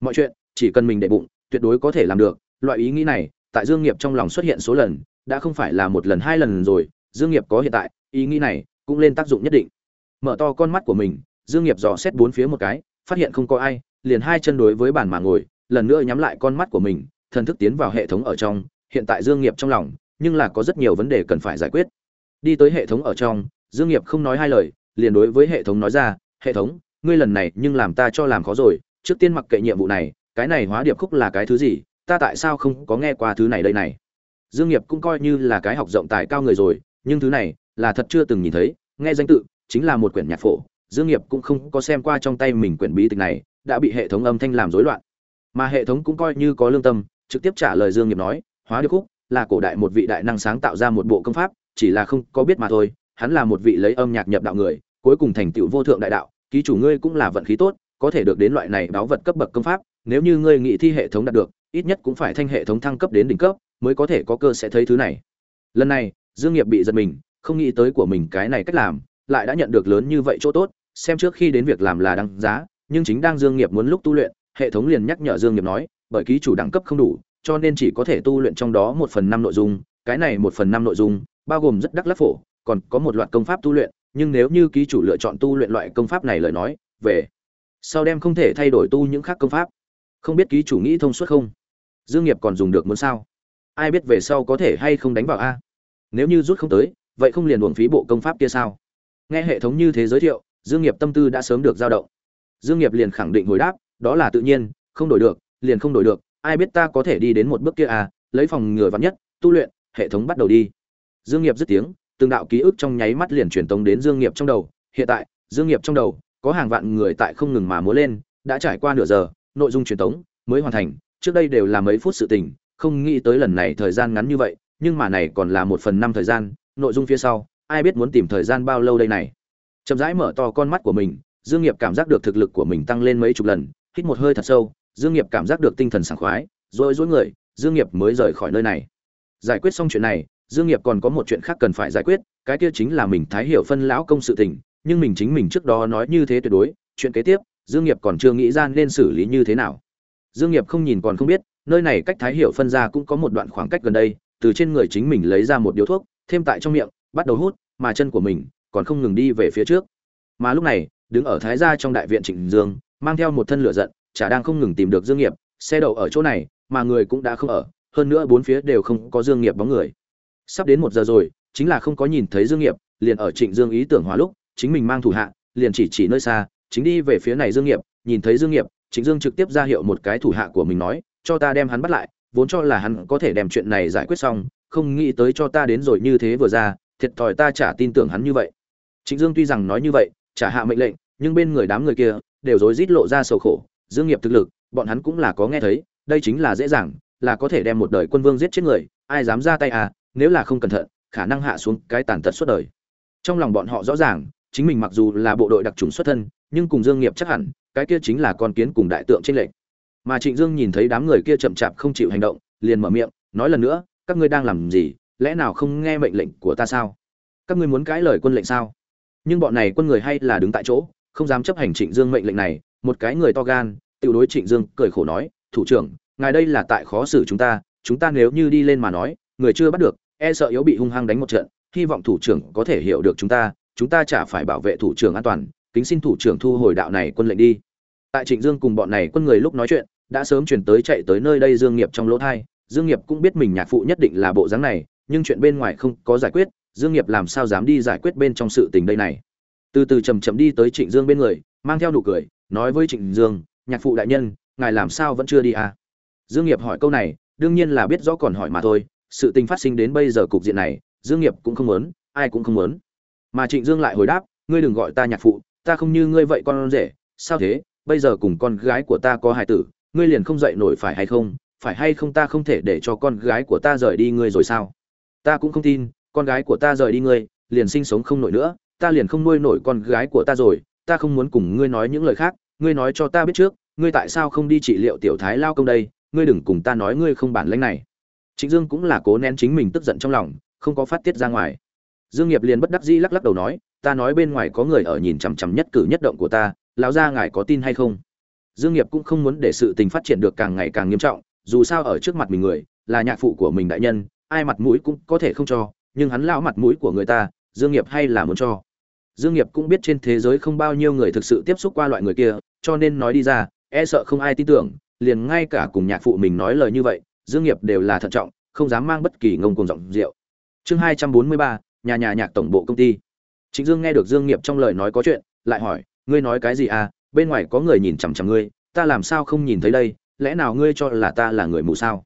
Mọi chuyện, chỉ cần mình để bụng, tuyệt đối có thể làm được. Loại ý nghĩ này, tại dương nghiệp trong lòng xuất hiện số lần, đã không phải là một lần hai lần rồi. Dương nghiệp có hiện tại, ý nghĩ này cũng lên tác dụng nhất định. Mở to con mắt của mình, dương nghiệp dò xét bốn phía một cái, phát hiện không có ai, liền hai chân đối với bàn mà ngồi, lần nữa nhắm lại con mắt của mình, thần thức tiến vào hệ thống ở trong. Hiện tại dương nghiệp trong lòng, nhưng là có rất nhiều vấn đề cần phải giải quyết đi tới hệ thống ở trong, dương nghiệp không nói hai lời, liền đối với hệ thống nói ra, hệ thống, ngươi lần này nhưng làm ta cho làm khó rồi, trước tiên mặc kệ nhiệm vụ này, cái này hóa điệp khúc là cái thứ gì, ta tại sao không có nghe qua thứ này đây này? Dương nghiệp cũng coi như là cái học rộng tài cao người rồi, nhưng thứ này là thật chưa từng nhìn thấy, nghe danh tự chính là một quyển nhạc phổ, dương nghiệp cũng không có xem qua trong tay mình quyển bí tịch này, đã bị hệ thống âm thanh làm rối loạn. Mà hệ thống cũng coi như có lương tâm, trực tiếp trả lời dương nghiệp nói, hóa điệp khúc là cổ đại một vị đại năng sáng tạo ra một bộ công pháp chỉ là không có biết mà thôi, hắn là một vị lấy âm nhạc nhập đạo người, cuối cùng thành tựu vô thượng đại đạo, ký chủ ngươi cũng là vận khí tốt, có thể được đến loại này báo vật cấp bậc công pháp, nếu như ngươi nghĩ thi hệ thống đạt được, ít nhất cũng phải thanh hệ thống thăng cấp đến đỉnh cấp, mới có thể có cơ sẽ thấy thứ này. Lần này, dương nghiệp bị giật mình, không nghĩ tới của mình cái này cách làm, lại đã nhận được lớn như vậy chỗ tốt, xem trước khi đến việc làm là đăng giá, nhưng chính đang dương nghiệp muốn lúc tu luyện, hệ thống liền nhắc nhở dương nghiệp nói, bởi ký chủ đẳng cấp không đủ, cho nên chỉ có thể tu luyện trong đó một phần năm nội dung, cái này một phần năm nội dung bao gồm rất đắc lắc phổ, còn có một loạt công pháp tu luyện, nhưng nếu như ký chủ lựa chọn tu luyện loại công pháp này lời nói, về sau đem không thể thay đổi tu những khác công pháp. Không biết ký chủ nghĩ thông suốt không? Dương nghiệp còn dùng được muốn sao? Ai biết về sau có thể hay không đánh vào a? Nếu như rút không tới, vậy không liền uổng phí bộ công pháp kia sao? Nghe hệ thống như thế giới thiệu, dương nghiệp tâm tư đã sớm được dao động. Dương nghiệp liền khẳng định hồi đáp, đó là tự nhiên, không đổi được, liền không đổi được, ai biết ta có thể đi đến một bước kia à lấy phòng ngừa vắn nhất, tu luyện, hệ thống bắt đầu đi dương nghiệp dứt tiếng, từng đạo ký ức trong nháy mắt liền truyền tống đến dương nghiệp trong đầu. Hiện tại, dương nghiệp trong đầu, có hàng vạn người tại không ngừng mà múa lên, đã trải qua nửa giờ, nội dung truyền tống mới hoàn thành. Trước đây đều là mấy phút sự tình, không nghĩ tới lần này thời gian ngắn như vậy, nhưng mà này còn là một phần năm thời gian, nội dung phía sau, ai biết muốn tìm thời gian bao lâu đây này. Chậm rãi mở to con mắt của mình, dương nghiệp cảm giác được thực lực của mình tăng lên mấy chục lần, hít một hơi thật sâu, dương nghiệp cảm giác được tinh thần sảng khoái rồi duỗi người, dương nghiệp mới rời khỏi nơi này. Giải quyết xong chuyện này dương nghiệp còn có một chuyện khác cần phải giải quyết, cái kia chính là mình thái hiểu phân lão công sự tình, nhưng mình chính mình trước đó nói như thế tuyệt đối, chuyện kế tiếp, dương nghiệp còn chưa nghĩ ra nên xử lý như thế nào. Dương nghiệp không nhìn còn không biết, nơi này cách thái hiểu phân ra cũng có một đoạn khoảng cách gần đây, từ trên người chính mình lấy ra một điếu thuốc, thêm tại trong miệng, bắt đầu hút, mà chân của mình còn không ngừng đi về phía trước. Mà lúc này, đứng ở thái gia trong đại viện trịnh dương, mang theo một thân lửa giận, chả đang không ngừng tìm được dương nghiệp, xe đậu ở chỗ này, mà người cũng đã không ở, hơn nữa bốn phía đều không có dương nghiệp bóng người sắp đến một giờ rồi, chính là không có nhìn thấy dương nghiệp, liền ở trịnh dương ý tưởng hóa lúc, chính mình mang thủ hạ, liền chỉ chỉ nơi xa, chính đi về phía này dương nghiệp, nhìn thấy dương nghiệp, trịnh dương trực tiếp ra hiệu một cái thủ hạ của mình nói, cho ta đem hắn bắt lại, vốn cho là hắn có thể đem chuyện này giải quyết xong, không nghĩ tới cho ta đến rồi như thế vừa ra, thiệt thòi ta chả tin tưởng hắn như vậy. Trịnh dương tuy rằng nói như vậy trả hạ mệnh lệnh, nhưng bên người đám người kia đều rối rít lộ ra sầu khổ. Dương nghiệp thực lực, bọn hắn cũng là có nghe thấy, đây chính là dễ dàng, là có thể đem một đời quân vương giết chết người, ai dám ra tay à nếu là không cẩn thận, khả năng hạ xuống cái tàn tật suốt đời. Trong lòng bọn họ rõ ràng, chính mình mặc dù là bộ đội đặc trùng xuất thân, nhưng cùng dương nghiệp chắc hẳn, cái kia chính là con kiến cùng đại tượng trên lệnh mà trịnh dương nhìn thấy đám người kia chậm chạp không chịu hành động, liền mở miệng, nói lần nữa, các ngươi đang làm gì, lẽ nào không nghe mệnh lệnh của ta sao? Các ngươi muốn cãi lời quân lệnh sao? Nhưng bọn này quân người hay là đứng tại chỗ, không dám chấp hành trịnh dương mệnh lệnh này, một cái người to gan tự đối trịnh dương cười khổ nói, thủ trưởng, ngài đây là tại khó xử chúng ta chúng ta nếu như đi lên mà nói người chưa bắt được e sợ yếu bị hung hăng đánh một trận, hy vọng thủ trưởng có thể hiểu được chúng ta chúng ta chả phải bảo vệ thủ trưởng an toàn, kính xin thủ trưởng thu hồi đạo này quân lệnh đi. Tại trịnh dương cùng bọn này quân người lúc nói chuyện, đã sớm chuyển tới chạy tới nơi đây dương nghiệp trong lỗ thai, dương nghiệp cũng biết mình nhạc phụ nhất định là bộ dáng này, nhưng chuyện bên ngoài không có giải quyết, dương nghiệp làm sao dám đi giải quyết bên trong sự tình đây này. Từ từ chậm chậm đi tới trịnh dương bên người, mang theo nụ cười, nói với trịnh dương, nhạc phụ đại nhân, ngài làm sao vẫn chưa đi à? Dương nghiệp hỏi câu này, đương nhiên là biết rõ còn hỏi mà thôi sự tình phát sinh đến bây giờ cục diện này, dương nghiệp cũng không muốn, ai cũng không muốn. Mà trịnh dương lại hồi đáp, ngươi đừng gọi ta nhạc phụ, ta không như ngươi vậy con rể, sao thế? Bây giờ cùng con gái của ta có hài tử, ngươi liền không dậy nổi phải hay không? Phải hay không ta không thể để cho con gái của ta rời đi ngươi rồi sao? Ta cũng không tin, con gái của ta rời đi ngươi, liền sinh sống không nổi nữa, ta liền không nuôi nổi con gái của ta rồi, ta không muốn cùng ngươi nói những lời khác, ngươi nói cho ta biết trước, ngươi tại sao không đi trị liệu tiểu thái lao công đây, ngươi đừng cùng ta nói ngươi không bản lãnh này trịnh dương cũng là cố nén chính mình tức giận trong lòng, không có phát tiết ra ngoài. Dương nghiệp liền bất đắc dĩ lắc lắc đầu nói, ta nói bên ngoài có người ở nhìn chằm chằm nhất cử nhất động của ta, lão gia ngài có tin hay không? Dương nghiệp cũng không muốn để sự tình phát triển được càng ngày càng nghiêm trọng, dù sao ở trước mặt mình người, là nhạc phụ của mình đại nhân, ai mặt mũi cũng có thể không cho, nhưng hắn lão mặt mũi của người ta, dương nghiệp hay là muốn cho. Dương nghiệp cũng biết trên thế giới không bao nhiêu người thực sự tiếp xúc qua loại người kia, cho nên nói đi ra e sợ không ai tin tưởng, liền ngay cả cùng nhạc phụ mình nói lời như vậy dương nghiệp đều là thận trọng, không dám mang bất kỳ ngông cuồng giọng rượu. Chương hai trăm bốn mươi ba, nhà nhà nhạc tổng bộ công ty. Trịnh dương nghe được dương nghiệp trong lời nói có chuyện, lại hỏi, ngươi nói cái gì à? Bên ngoài có người nhìn chằm chằm ngươi, ta làm sao không nhìn thấy đây? Lẽ nào ngươi cho là ta là người mù sao?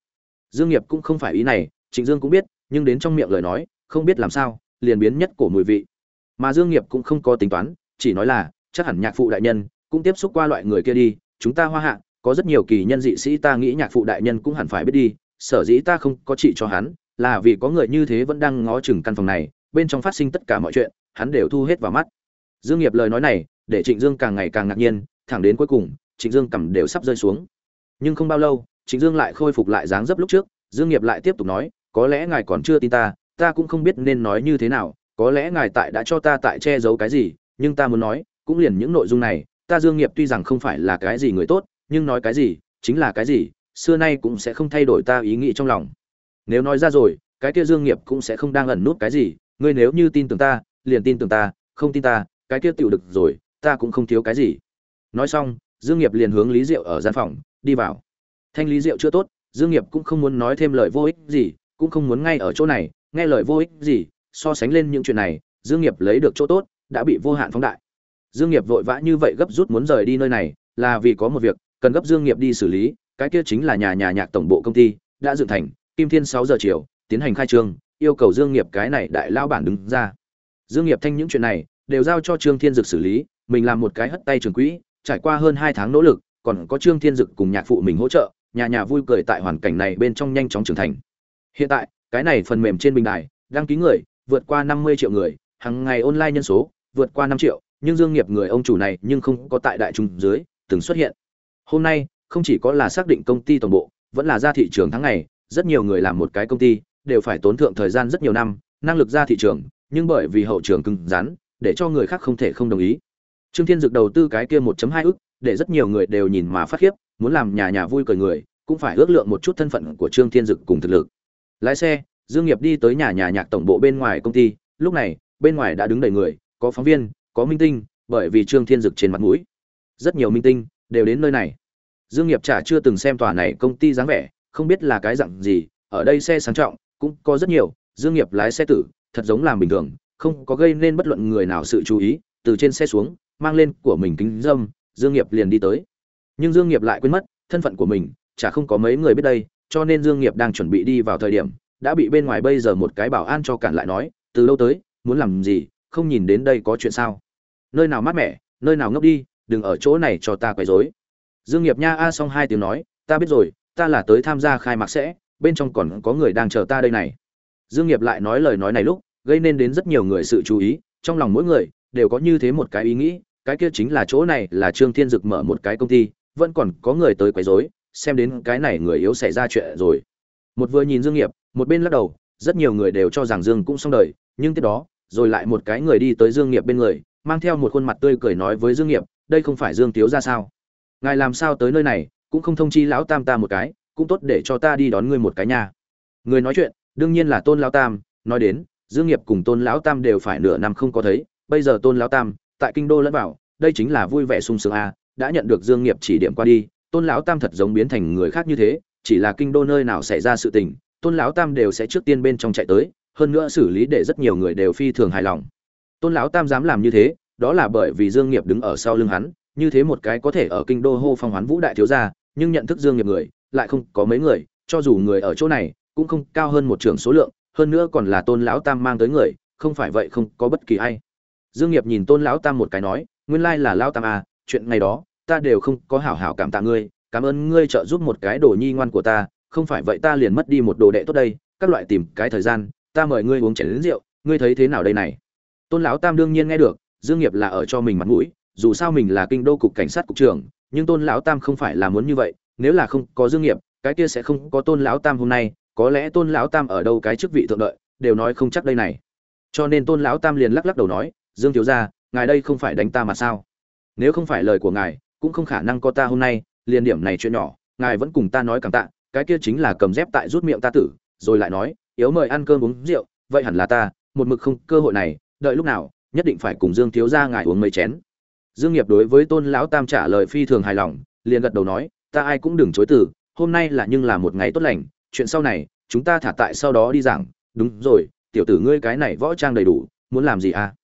Dương nghiệp cũng không phải ý này, trịnh dương cũng biết, nhưng đến trong miệng lời nói, không biết làm sao, liền biến nhất cổ mùi vị. Mà dương nghiệp cũng không có tính toán, chỉ nói là, chắc hẳn nhạc phụ đại nhân cũng tiếp xúc qua loại người kia đi, chúng ta hoa hạ có rất nhiều kỳ nhân dị sĩ ta nghĩ nhạc phụ đại nhân cũng hẳn phải biết đi, sở dĩ ta không có trị cho hắn, là vì có người như thế vẫn đang ngó chừng căn phòng này, bên trong phát sinh tất cả mọi chuyện, hắn đều thu hết vào mắt. Dương nghiệp lời nói này, để trịnh dương càng ngày càng ngạc nhiên, thẳng đến cuối cùng, trịnh dương cầm đều sắp rơi xuống. Nhưng không bao lâu, trịnh dương lại khôi phục lại dáng dấp lúc trước, dương nghiệp lại tiếp tục nói, có lẽ ngài còn chưa tin ta ta cũng không biết nên nói như thế nào, có lẽ ngài tại đã cho ta tại che giấu cái gì, nhưng ta muốn nói, cũng liền những nội dung này, ta dương nghiệp tuy rằng không phải là cái gì người tốt nhưng nói cái gì, chính là cái gì, xưa nay cũng sẽ không thay đổi ta ý nghĩ trong lòng. Nếu nói ra rồi, cái kia dương nghiệp cũng sẽ không đang ẩn nút cái gì, ngươi nếu như tin tưởng ta, liền tin tưởng ta, không tin ta, cái kia tiểu được rồi, ta cũng không thiếu cái gì. Nói xong, dương nghiệp liền hướng lý diệu ở gian phòng, đi vào. Thanh lý diệu chưa tốt, dương nghiệp cũng không muốn nói thêm lời vô ích gì, cũng không muốn ngay ở chỗ này, nghe lời vô ích gì, so sánh lên những chuyện này, dương nghiệp lấy được chỗ tốt, đã bị vô hạn phóng đại. Dương nghiệp vội vã như vậy gấp rút muốn rời đi nơi này, là vì có một việc cần gấp dương nghiệp đi xử lý, cái kia chính là nhà nhà nhạc tổng bộ công ty, đã dựng thành, kim thiên 6 giờ chiều, tiến hành khai trương, yêu cầu dương nghiệp cái này đại lao bản đứng ra. Dương nghiệp thanh những chuyện này, đều giao cho trương thiên dực xử lý, mình làm một cái hất tay trường quỹ, trải qua hơn hai tháng nỗ lực, còn có trương thiên dực cùng nhạc phụ mình hỗ trợ, nhà nhà vui cười tại hoàn cảnh này bên trong nhanh chóng trưởng thành. Hiện tại, cái này phần mềm trên bình đài, đăng ký người, vượt qua 50 triệu người, hàng ngày online nhân số, vượt qua 5 triệu, nhưng dương nghiệp người ông chủ này nhưng không có tại đại trung dưới, từng xuất hiện hôm nay, không chỉ có là xác định công ty tổng bộ, vẫn là ra thị trường tháng ngày, rất nhiều người làm một cái công ty, đều phải tốn thượng thời gian rất nhiều năm, năng lực ra thị trường, nhưng bởi vì hậu trường cứng rắn, để cho người khác không thể không đồng ý. Trương thiên dực đầu tư cái kia 1.2 ức, để rất nhiều người đều nhìn mà phát khiếp, muốn làm nhà nhà vui cười người, cũng phải ước lượng một chút thân phận của trương thiên dực cùng thực lực. Lái xe, dương nghiệp đi tới nhà nhà nhạc tổng bộ bên ngoài công ty, lúc này, bên ngoài đã đứng đầy người, có phóng viên, có minh tinh, bởi vì trương thiên dực trên mặt mũi. Rất nhiều minh tinh đều đến nơi này. Dương nghiệp chả chưa từng xem tòa này công ty dáng vẻ, không biết là cái dạng gì, ở đây xe sang trọng, cũng có rất nhiều, dương nghiệp lái xe tử, thật giống làm bình thường, không có gây nên bất luận người nào sự chú ý, từ trên xe xuống, mang lên của mình kính dâm, dương nghiệp liền đi tới. Nhưng dương nghiệp lại quên mất, thân phận của mình, chả không có mấy người biết đây, cho nên dương nghiệp đang chuẩn bị đi vào thời điểm, đã bị bên ngoài bây giờ một cái bảo an cho cản lại nói, từ lâu tới, muốn làm gì, không nhìn đến đây có chuyện sao? Nơi nào mát mẻ, nơi nào ngốc đi đừng ở chỗ này cho ta quấy rối. Dương nghiệp nha a xong hai tiếng nói, ta biết rồi, ta là tới tham gia khai mạc sẽ, bên trong còn có người đang chờ ta đây này. Dương nghiệp lại nói lời nói này lúc, gây nên đến rất nhiều người sự chú ý, trong lòng mỗi người đều có như thế một cái ý nghĩ, cái kia chính là chỗ này là trương thiên dực mở một cái công ty, vẫn còn có người tới quấy rối, xem đến cái này người yếu xảy ra chuyện rồi. Một vừa nhìn dương nghiệp, một bên lắc đầu, rất nhiều người đều cho rằng dương cũng xong đời, nhưng tiếp đó, rồi lại một cái người đi tới dương nghiệp bên người mang theo một khuôn mặt tươi cười nói với dương nghiệp, đây không phải dương tiếu ra sao? Ngài làm sao tới nơi này, cũng không thông chi lão tam ta một cái, cũng tốt để cho ta đi đón ngươi một cái nhà người nói chuyện, đương nhiên là tôn lão tam, nói đến, dương nghiệp cùng tôn lão tam đều phải nửa năm không có thấy, bây giờ tôn lão tam, tại kinh đô lẫn vào, đây chính là vui vẻ sung sướng a, đã nhận được dương nghiệp chỉ điểm qua đi, tôn lão tam thật giống biến thành người khác như thế, chỉ là kinh đô nơi nào xảy ra sự tình, tôn lão tam đều sẽ trước tiên bên trong chạy tới, hơn nữa xử lý để rất nhiều người đều phi thường hài lòng tôn lão tam dám làm như thế, đó là bởi vì dương nghiệp đứng ở sau lưng hắn, như thế một cái có thể ở kinh đô hô phong hoán vũ đại thiếu gia, nhưng nhận thức dương nghiệp người, lại không có mấy người, cho dù người ở chỗ này, cũng không cao hơn một trưởng số lượng, hơn nữa còn là tôn lão tam mang tới người, không phải vậy không có bất kỳ ai. Dương nghiệp nhìn tôn lão tam một cái nói, nguyên lai là lão tam à chuyện ngày đó, ta đều không có hảo hảo cảm tạ ngươi, cảm ơn ngươi trợ giúp một cái đồ nhi ngoan của ta, không phải vậy ta liền mất đi một đồ đệ tốt đây, các loại tìm cái thời gian, ta mời ngươi uống chén lớn rượu, ngươi thấy thế nào đây này? Tôn lão tam đương nhiên nghe được, dương nghiệp là ở cho mình mặt mũi, dù sao mình là kinh đô cục cảnh sát cục trưởng, nhưng tôn lão tam không phải là muốn như vậy, nếu là không có dương nghiệp, cái kia sẽ không có tôn lão tam hôm nay, có lẽ tôn lão tam ở đâu cái chức vị thượng đợi, đều nói không chắc đây này. Cho nên tôn lão tam liền lắc lắc đầu nói, dương thiếu gia, ngài đây không phải đánh ta mà sao? Nếu không phải lời của ngài, cũng không khả năng có ta hôm nay, liền điểm này chuyện nhỏ, ngài vẫn cùng ta nói cảm tạ, cái kia chính là cầm dép tại rút miệng ta tử. Rồi lại nói, yếu mời ăn cơm uống rượu, vậy hẳn là ta, một mực không, cơ hội này đợi lúc nào, nhất định phải cùng dương thiếu gia ngài uống mấy chén. Dương nghiệp đối với tôn lão tam trả lời phi thường hài lòng, liền gật đầu nói, ta ai cũng đừng chối từ, hôm nay là nhưng là một ngày tốt lành, chuyện sau này, chúng ta thả tại sau đó đi giảng. Đúng rồi, tiểu tử ngươi cái này võ trang đầy đủ, muốn làm gì à?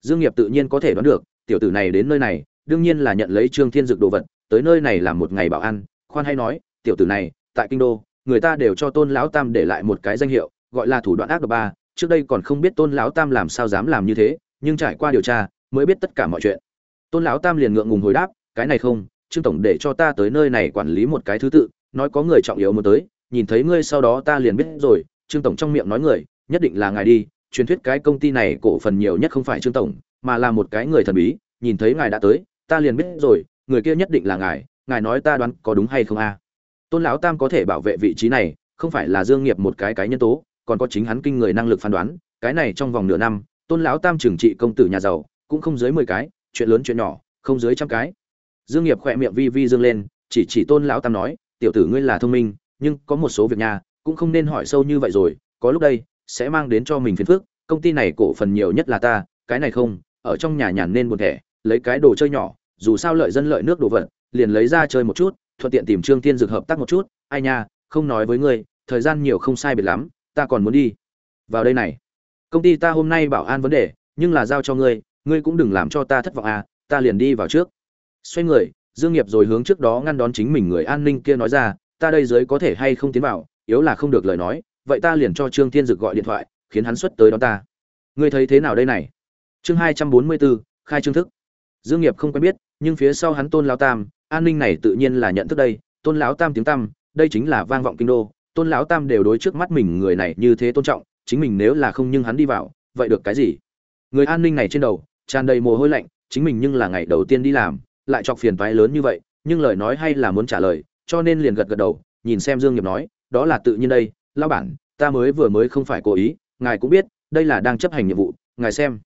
Dương nghiệp tự nhiên có thể đoán được, tiểu tử này đến nơi này, đương nhiên là nhận lấy trương thiên dực đồ vật, tới nơi này làm một ngày bảo ăn khoan hay nói, tiểu tử này, tại kinh đô, người ta đều cho tôn lão tam để lại một cái danh hiệu, gọi là thủ đoạn ác độc ba trước đây còn không biết tôn lão tam làm sao dám làm như thế, nhưng trải qua điều tra, mới biết tất cả mọi chuyện. Tôn lão tam liền ngượng ngùng hồi đáp, cái này không, trương tổng để cho ta tới nơi này quản lý một cái thứ tự, nói có người trọng yếu muốn tới, nhìn thấy ngươi sau đó ta liền biết rồi. Trương tổng trong miệng nói người, nhất định là ngài đi, truyền thuyết cái công ty này cổ phần nhiều nhất không phải trương tổng, mà là một cái người thần bí, nhìn thấy ngài đã tới, ta liền biết rồi, người kia nhất định là ngài ngài nói ta đoán có đúng hay không a? Tôn lão tam có thể bảo vệ vị trí này, không phải là dương nghiệp một cái cái nhân tố còn có chính hắn kinh người năng lực phán đoán, cái này trong vòng nửa năm, tôn lão tam trưởng trị công tử nhà giàu, cũng không dưới mười cái, chuyện lớn chuyện nhỏ, không dưới trăm cái. Dương nghiệp khỏe miệng vi vi dương lên, chỉ chỉ tôn lão tam nói, tiểu tử ngươi là thông minh, nhưng có một số việc nhà cũng không nên hỏi sâu như vậy rồi, có lúc đây, sẽ mang đến cho mình phiền phức, công ty này cổ phần nhiều nhất là ta, cái này không, ở trong nhà nhàn nên buồn thẻ, lấy cái đồ chơi nhỏ, dù sao lợi dân lợi nước đồ vật, liền lấy ra chơi một chút, thuận tiện tìm trương tiên dược hợp tác một chút, ai nha, không nói với ngươi, thời gian nhiều không sai biệt lắm ta còn muốn đi. Vào đây này. Công ty ta hôm nay bảo an vấn đề, nhưng là giao cho ngươi ngươi cũng đừng làm cho ta thất vọng à ta liền đi vào trước. Xoay người, dương nghiệp rồi hướng trước đó ngăn đón chính mình người an ninh kia nói ra, ta đây dưới có thể hay không tiến vào, yếu là không được lời nói, vậy ta liền cho trương thiên dực gọi điện thoại, khiến hắn xuất tới đón ta. Ngươi thấy thế nào đây này? Chương hai trăm bốn mươi bốn khai trương thức. Dương nghiệp không quen biết, nhưng phía sau hắn tôn lão tam, an ninh này tự nhiên là nhận thức đây, tôn lão tam tiếng tam đây chính là vang vọng kinh đô tôn lão tam đều đối trước mắt mình người này như thế tôn trọng, chính mình nếu là không nhưng hắn đi vào, vậy được cái gì? Người an ninh này trên đầu, tràn đầy mồ hôi lạnh, chính mình nhưng là ngày đầu tiên đi làm, lại chọc phiền toái lớn như vậy, nhưng lời nói hay là muốn trả lời, cho nên liền gật gật đầu, nhìn xem dương nghiệp nói, đó là tự nhiên đây, lão bản, ta mới vừa mới không phải cố ý, ngài cũng biết, đây là đang chấp hành nhiệm vụ, ngài xem.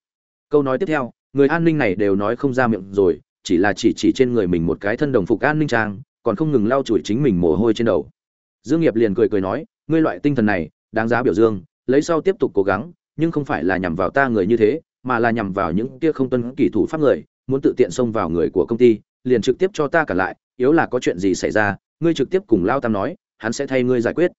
Câu nói tiếp theo, người an ninh này đều nói không ra miệng rồi, chỉ là chỉ chỉ trên người mình một cái thân đồng phục an ninh trang, còn không ngừng lau chùi chính mình mồ hôi trên đầu dương nghiệp liền cười cười nói, ngươi loại tinh thần này, đáng giá biểu dương, lấy sau tiếp tục cố gắng, nhưng không phải là nhằm vào ta người như thế, mà là nhằm vào những kia không tuân kỷ thủ pháp người, muốn tự tiện xông vào người của công ty, liền trực tiếp cho ta cả lại, yếu là có chuyện gì xảy ra, ngươi trực tiếp cùng lao tam nói, hắn sẽ thay ngươi giải quyết.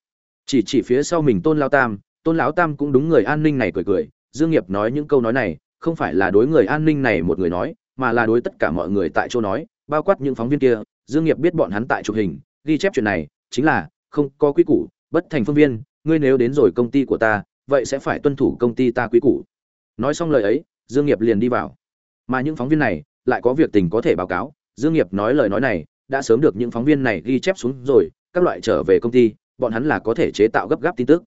Chỉ chỉ phía sau mình tôn lao tam, tôn lão tam cũng đúng người an ninh này cười cười, dương nghiệp nói những câu nói này, không phải là đối người an ninh này một người nói, mà là đối tất cả mọi người tại chỗ nói, bao quát những phóng viên kia, dương nghiệp biết bọn hắn tại chụp hình, ghi chép chuyện này, chính là không có quy củ, bất thành phương viên, ngươi nếu đến rồi công ty của ta, vậy sẽ phải tuân thủ công ty ta quy củ. Nói xong lời ấy, dương nghiệp liền đi vào. Mà những phóng viên này, lại có việc tình có thể báo cáo. Dương nghiệp nói lời nói này, đã sớm được những phóng viên này ghi chép xuống rồi, các loại trở về công ty, bọn hắn là có thể chế tạo gấp gáp tin tức.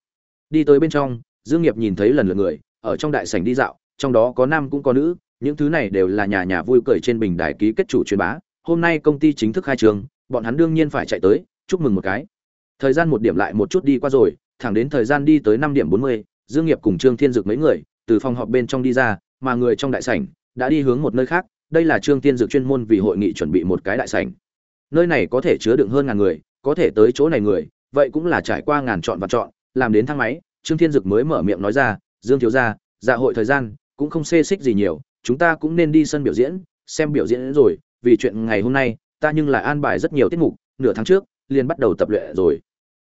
Đi tới bên trong, dương nghiệp nhìn thấy lần lượt người, ở trong đại sảnh đi dạo, trong đó có nam cũng có nữ, những thứ này đều là nhà nhà vui cười trên bình đài ký kết chủ truyền bá. Hôm nay công ty chính thức khai trường, bọn hắn đương nhiên phải chạy tới, chúc mừng một cái thời gian một điểm lại một chút đi qua rồi, thẳng đến thời gian đi tới năm điểm bốn mươi, dương nghiệp cùng trương thiên dực mấy người, từ phòng họp bên trong đi ra, mà người trong đại sảnh đã đi hướng một nơi khác, đây là trương thiên dực chuyên môn vì hội nghị chuẩn bị một cái đại sảnh. Nơi này có thể chứa đựng hơn ngàn người, có thể tới chỗ này người, vậy cũng là trải qua ngàn chọn và chọn, làm đến thang máy, trương thiên dực mới mở miệng nói ra, dương thiếu gia dạ hội thời gian cũng không xê xích gì nhiều, chúng ta cũng nên đi sân biểu diễn, xem biểu diễn rồi, vì chuyện ngày hôm nay, ta nhưng lại an bài rất nhiều tiết mục, nửa tháng trước liền bắt đầu tập luyện rồi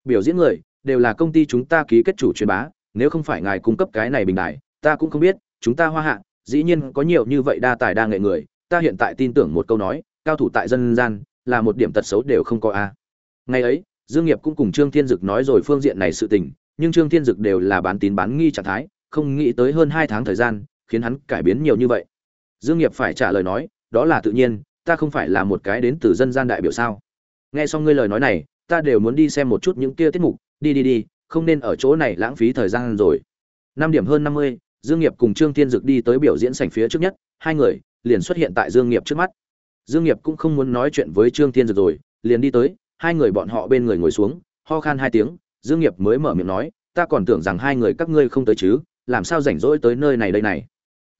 biểu diễn người, đều là công ty chúng ta ký kết chủ truyền bá, nếu không phải ngài cung cấp cái này bình đại ta cũng không biết, chúng ta hoa hạ, dĩ nhiên có nhiều như vậy đa tài đa nghệ người, ta hiện tại tin tưởng một câu nói, cao thủ tại dân gian, là một điểm tật xấu đều không có a. Ngày ấy, dương nghiệp cũng cùng trương thiên dực nói rồi phương diện này sự tình, nhưng trương thiên dực đều là bán tín bán nghi trạng thái, không nghĩ tới hơn hai tháng thời gian, khiến hắn cải biến nhiều như vậy. Dương nghiệp phải trả lời nói, đó là tự nhiên, ta không phải là một cái đến từ dân gian đại biểu sao. Nghe xong ngươi lời nói này ta đều muốn đi xem một chút những kia tiết mục, đi đi đi, không nên ở chỗ này lãng phí thời gian rồi. Năm điểm hơn năm mươi, dương nghiệp cùng trương thiên dực đi tới biểu diễn sảnh phía trước nhất, hai người liền xuất hiện tại dương nghiệp trước mắt. Dương nghiệp cũng không muốn nói chuyện với trương thiên dực rồi, liền đi tới, hai người bọn họ bên người ngồi xuống, ho khan hai tiếng, dương nghiệp mới mở miệng nói, ta còn tưởng rằng hai người các ngươi không tới chứ, làm sao rảnh rỗi tới nơi này đây này?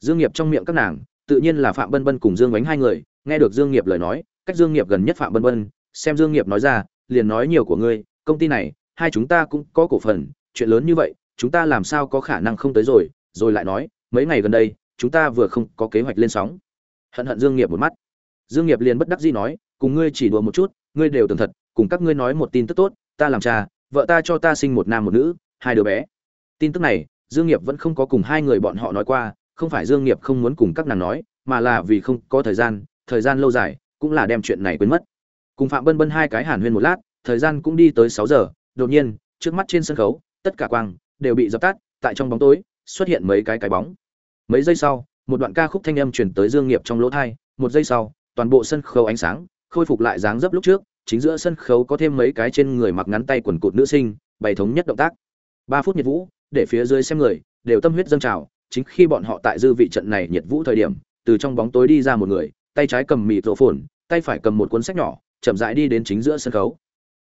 Dương nghiệp trong miệng các nàng, tự nhiên là phạm bân bân cùng dương bánh hai người, nghe được dương nghiệp lời nói, cách dương nghiệp gần nhất phạm bân bân, xem dương nghiệp nói ra liền nói nhiều của ngươi, công ty này, hai chúng ta cũng có cổ phần, chuyện lớn như vậy, chúng ta làm sao có khả năng không tới rồi rồi lại nói, mấy ngày gần đây, chúng ta vừa không có kế hoạch lên sóng. Hận hận dương nghiệp một mắt. Dương nghiệp liền bất đắc dĩ nói, cùng ngươi chỉ đùa một chút, ngươi đều tưởng thật, cùng các ngươi nói một tin tức tốt, ta làm cha, vợ ta cho ta sinh một nam một nữ, hai đứa bé. Tin tức này, dương nghiệp vẫn không có cùng hai người bọn họ nói qua, không phải dương nghiệp không muốn cùng các nàng nói, mà là vì không có thời gian thời gian lâu dài, cũng là đem chuyện này quên mất cùng phạm bân bân hai cái hàn huyên một lát, thời gian cũng đi tới sáu giờ. Đột nhiên, trước mắt trên sân khấu, tất cả quang đều bị dập tắt, tại trong bóng tối xuất hiện mấy cái cái bóng. Mấy giây sau, một đoạn ca khúc thanh âm truyền tới dương nghiệp trong lỗ thai. Một giây sau, toàn bộ sân khấu ánh sáng khôi phục lại dáng dấp lúc trước, chính giữa sân khấu có thêm mấy cái trên người mặc ngắn tay quần cụt nữ sinh, bày thống nhất động tác. Ba phút nhiệt vũ, để phía dưới xem người, đều tâm huyết dâng trào. Chính khi bọn họ tại dư vị trận này nhiệt vũ thời điểm, từ trong bóng tối đi ra một người, tay trái cầm mịt rộ phồn, tay phải cầm một cuốn sách nhỏ chậm rãi đi đến chính giữa sân khấu.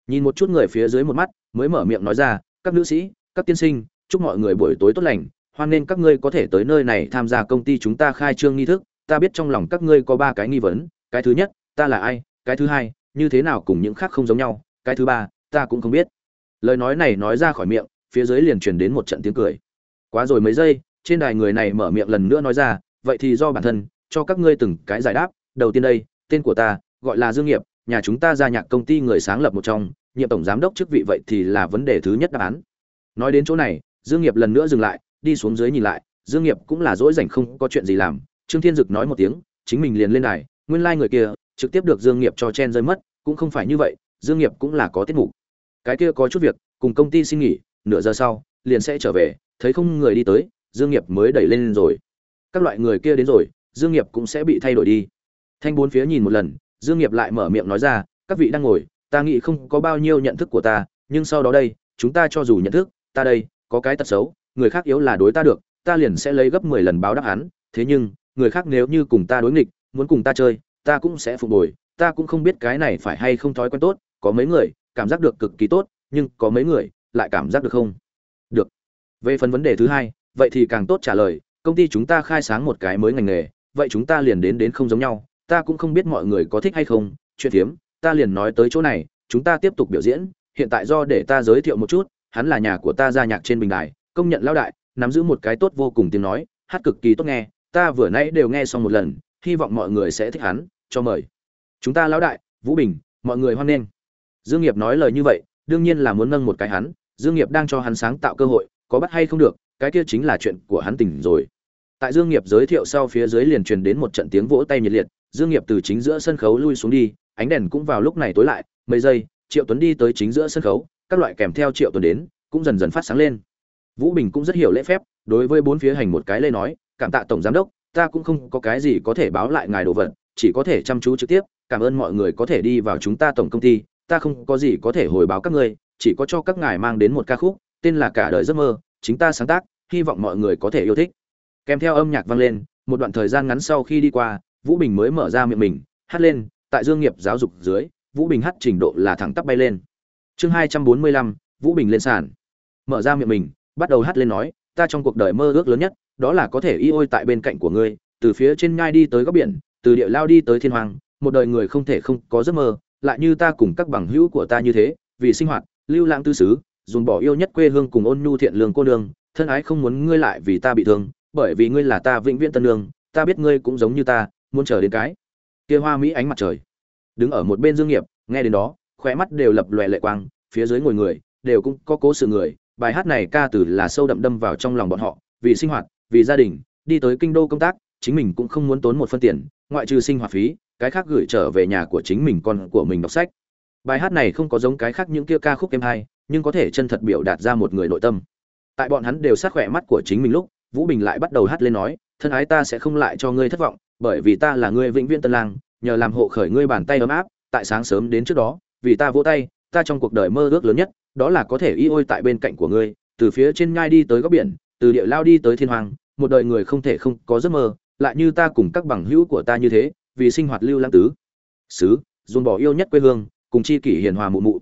Nhìn một chút người phía dưới một mắt, mới mở miệng nói ra, các nữ sĩ, các tiên sinh, chúc mọi người buổi tối tốt lành. Hoan nên các ngươi có thể tới nơi này tham gia công ty chúng ta khai trương nghi thức. Ta biết trong lòng các ngươi có ba cái nghi vấn, cái thứ nhất, ta là ai, cái thứ hai, như thế nào cùng những khác không giống nhau, cái thứ ba, ta cũng không biết. Lời nói này nói ra khỏi miệng, phía dưới liền truyền đến một trận tiếng cười. Quá rồi mấy giây, trên đài người này mở miệng lần nữa nói ra, vậy thì do bản thân, cho các ngươi từng cái giải đáp. Đầu tiên đây, tên của ta, gọi là dương nghiệp nhà chúng ta gia nhạc công ty người sáng lập một trong, nhiệm tổng giám đốc chức vị vậy thì là vấn đề thứ nhất đáp án. Nói đến chỗ này, dương nghiệp lần nữa dừng lại, đi xuống dưới nhìn lại, dương nghiệp cũng là dỗi rảnh không có chuyện gì làm. Trương thiên dực nói một tiếng, chính mình liền lên đài, nguyên lai like người kia trực tiếp được dương nghiệp cho chen rơi mất, cũng không phải như vậy, dương nghiệp cũng là có tiết mục. Cái kia có chút việc, cùng công ty xin nghỉ, nửa giờ sau, liền sẽ trở về, thấy không người đi tới, dương nghiệp mới đẩy lên rồi. Các loại người kia đến rồi, dương nghiệp cũng sẽ bị thay đổi đi. Thanh bốn phía nhìn một lần dương nghiệp lại mở miệng nói ra, các vị đang ngồi, ta nghĩ không có bao nhiêu nhận thức của ta, nhưng sau đó đây, chúng ta cho dù nhận thức, ta đây, có cái tật xấu, người khác yếu là đối ta được, ta liền sẽ lấy gấp 10 lần báo đáp hắn. Thế nhưng, người khác nếu như cùng ta đối nghịch, muốn cùng ta chơi, ta cũng sẽ phục bồi ta cũng không biết cái này phải hay không thói quen tốt, có mấy người, cảm giác được cực kỳ tốt, nhưng có mấy người, lại cảm giác được không được. Về phần vấn đề thứ hai, vậy thì càng tốt trả lời, công ty chúng ta khai sáng một cái mới ngành nghề, vậy chúng ta liền đến đến không giống nhau ta cũng không biết mọi người có thích hay không, chuyện phiếm, ta liền nói tới chỗ này, chúng ta tiếp tục biểu diễn, hiện tại do để ta giới thiệu một chút, hắn là nhà của ta ra nhạc trên bình đài, công nhận lao đại, nắm giữ một cái tốt vô cùng tiếng nói, hát cực kỳ tốt nghe, ta vừa nãy đều nghe xong một lần, hy vọng mọi người sẽ thích hắn, cho mời. Chúng ta lão đại, vũ bình, mọi người hoan nghênh. Dương nghiệp nói lời như vậy, đương nhiên là muốn nâng một cái hắn, dương nghiệp đang cho hắn sáng tạo cơ hội, có bắt hay không được, cái kia chính là chuyện của hắn tỉnh rồi. Tại dương nghiệp giới thiệu sau phía dưới liền truyền đến một trận tiếng vỗ tay nhiệt liệt dương nghiệp từ chính giữa sân khấu lui xuống đi, ánh đèn cũng vào lúc này tối lại, mấy giây, triệu tuấn đi tới chính giữa sân khấu, các loại kèm theo triệu tuấn đến, cũng dần dần phát sáng lên. Vũ bình cũng rất hiểu lễ phép, đối với bốn phía hành một cái lê nói, cảm tạ tổng giám đốc, ta cũng không có cái gì có thể báo lại ngài đồ vật, chỉ có thể chăm chú trực tiếp, cảm ơn mọi người có thể đi vào chúng ta tổng công ty, ta không có gì có thể hồi báo các ngươi, chỉ có cho các ngài mang đến một ca khúc, tên là cả đời giấc mơ, chính ta sáng tác, hy vọng mọi người có thể yêu thích. Kèm theo âm nhạc vang lên, một đoạn thời gian ngắn sau khi đi qua vũ bình mới mở ra miệng mình, hát lên, tại dương nghiệp giáo dục dưới, vũ bình hát trình độ là thẳng tắp bay lên. Chương hai trăm bốn mươi lăm, vũ bình lên sàn. Mở ra miệng mình, bắt đầu hát lên nói, ta trong cuộc đời mơ ước lớn nhất, đó là có thể y ôi tại bên cạnh của ngươi, từ phía trên nhai đi tới góc biển, từ địa lao đi tới thiên hoàng một đời người không thể không có giấc mơ, lại như ta cùng các bằng hữu của ta như thế, vì sinh hoạt, lưu lãng tư xứ dùng bỏ yêu nhất quê hương cùng ôn nhu thiện lương cô nương, thân ái không muốn ngươi lại vì ta bị thương, bởi vì ngươi là ta vĩnh viễn tân nương, ta biết ngươi cũng giống như ta muốn chờ đến cái. Kia hoa mỹ ánh mặt trời. Đứng ở một bên dương nghiệp, nghe đến đó, khóe mắt đều lập lòe lệ quang, phía dưới ngồi người, đều cũng có cố sự người. Bài hát này ca từ là sâu đậm đâm vào trong lòng bọn họ, vì sinh hoạt, vì gia đình, đi tới kinh đô công tác, chính mình cũng không muốn tốn một phân tiền, ngoại trừ sinh hoạt phí, cái khác gửi trở về nhà của chính mình con của mình đọc sách. Bài hát này không có giống cái khác những kia ca khúc êm hay, nhưng có thể chân thật biểu đạt ra một người nội tâm. Tại bọn hắn đều sát khỏe mắt của chính mình lúc, vũ bình lại bắt đầu hát lên nói, thân ái ta sẽ không lại cho ngươi thất vọng bởi vì ta là ngươi vĩnh viễn tân lang, nhờ làm hộ khởi ngươi bàn tay ấm áp, tại sáng sớm đến trước đó, vì ta vỗ tay, ta trong cuộc đời mơ ước lớn nhất, đó là có thể y ôi tại bên cạnh của ngươi, từ phía trên nhai đi tới góc biển, từ địa lao đi tới thiên hoàng một đời người không thể không có giấc mơ, lại như ta cùng các bằng hữu của ta như thế, vì sinh hoạt lưu lãng tứ. Xứ dồn bỏ yêu nhất quê hương, cùng chi kỷ hiền hòa mụ mụ.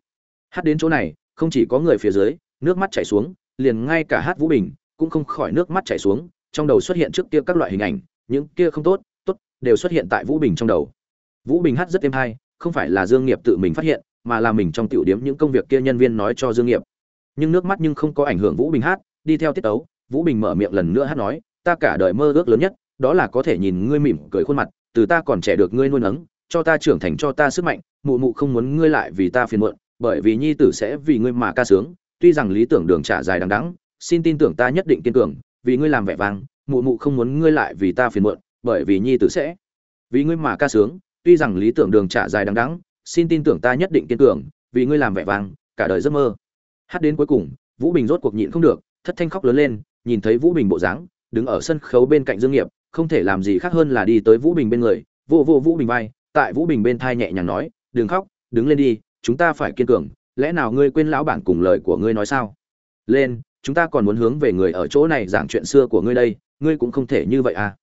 Hát đến chỗ này, không chỉ có người phía dưới, nước mắt chảy xuống, liền ngay cả hát vũ bình, cũng không khỏi nước mắt chảy xuống, trong đầu xuất hiện trước kia các loại hình ảnh, những kia không tốt đều xuất hiện tại vũ bình trong đầu. Vũ bình hát rất êm hay không phải là dương nghiệp tự mình phát hiện mà là mình trong tiểu điểm những công việc kia nhân viên nói cho dương nghiệp. Nhưng nước mắt nhưng không có ảnh hưởng vũ bình hát đi theo tiết tấu, vũ bình mở miệng lần nữa hát nói ta cả đời mơ ước lớn nhất đó là có thể nhìn ngươi mỉm cười khuôn mặt từ ta còn trẻ được ngươi nuôi nấng cho ta trưởng thành cho ta sức mạnh mụ mụ không muốn ngươi lại vì ta phiền muộn bởi vì nhi tử sẽ vì ngươi mà ca sướng tuy rằng lý tưởng đường trả dài đằng đẵng xin tin tưởng ta nhất định kiên cường vì ngươi làm vẻ vang mụ mụ không muốn ngươi lại vì ta phiền muộn bởi vì nhi tử sẽ. Vì ngươi mà ca sướng, tuy rằng lý tưởng đường trả dài đằng đẵng, xin tin tưởng ta nhất định kiên cường, vì ngươi làm vẻ vang cả đời giấc mơ. Hát đến cuối cùng, vũ bình rốt cuộc nhịn không được, thất thanh khóc lớn lên, nhìn thấy vũ bình bộ dáng, đứng ở sân khấu bên cạnh dương nghiệp, không thể làm gì khác hơn là đi tới vũ bình bên người, vô vô vũ bình vai, tại vũ bình bên thai nhẹ nhàng nói, đừng khóc, đứng lên đi, chúng ta phải kiên cường, lẽ nào ngươi quên lão bản cùng lời của ngươi nói sao? Lên, chúng ta còn muốn hướng về người ở chỗ này giảng chuyện xưa của ngươi đây, ngươi cũng không thể như vậy à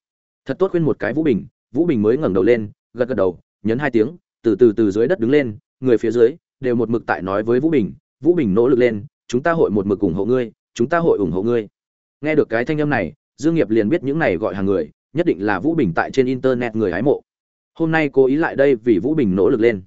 thật tốt khuyên một cái vũ bình vũ bình mới ngẩng đầu lên, gật gật đầu, nhấn hai tiếng, từ từ từ dưới đất đứng lên, người phía dưới đều một mực tại nói với vũ bình vũ bình nỗ lực lên, chúng ta hội một mực ủng hộ ngươi, chúng ta hội ủng hộ ngươi. Nghe được cái thanh âm này, dương nghiệp liền biết những này gọi hàng người, nhất định là vũ bình tại trên internet người hái mộ. Hôm nay cô ý lại đây vì vũ bình nỗ lực lên.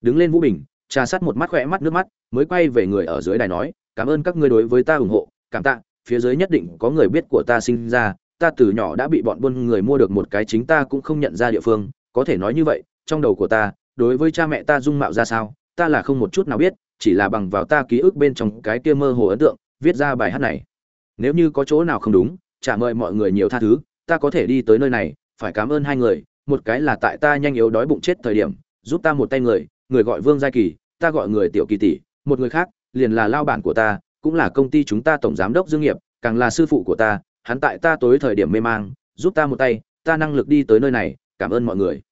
Đứng lên vũ bình, trà sát một mắt khỏe mắt nước mắt, mới quay về người ở dưới đài nói, cảm ơn các ngươi đối với ta ủng hộ, cảm tạ, phía dưới nhất định có người biết của ta sinh ra ta từ nhỏ đã bị bọn buôn người mua được một cái chính ta cũng không nhận ra địa phương, có thể nói như vậy, trong đầu của ta, đối với cha mẹ ta dung mạo ra sao, ta là không một chút nào biết, chỉ là bằng vào ta ký ức bên trong cái kia mơ hồ ấn tượng, viết ra bài hát này. Nếu như có chỗ nào không đúng, trả mời mọi người nhiều tha thứ, ta có thể đi tới nơi này, phải cảm ơn hai người, một cái là tại ta nhanh yếu đói bụng chết thời điểm, giúp ta một tay người người gọi vương giai kỳ, ta gọi người tiểu kỳ tỷ, một người khác, liền là lao bản của ta, cũng là công ty chúng ta tổng giám đốc dương nghiệp, càng là sư phụ của ta hắn tại ta tối thời điểm mê mang, giúp ta một tay, ta năng lực đi tới nơi này, cảm ơn mọi người.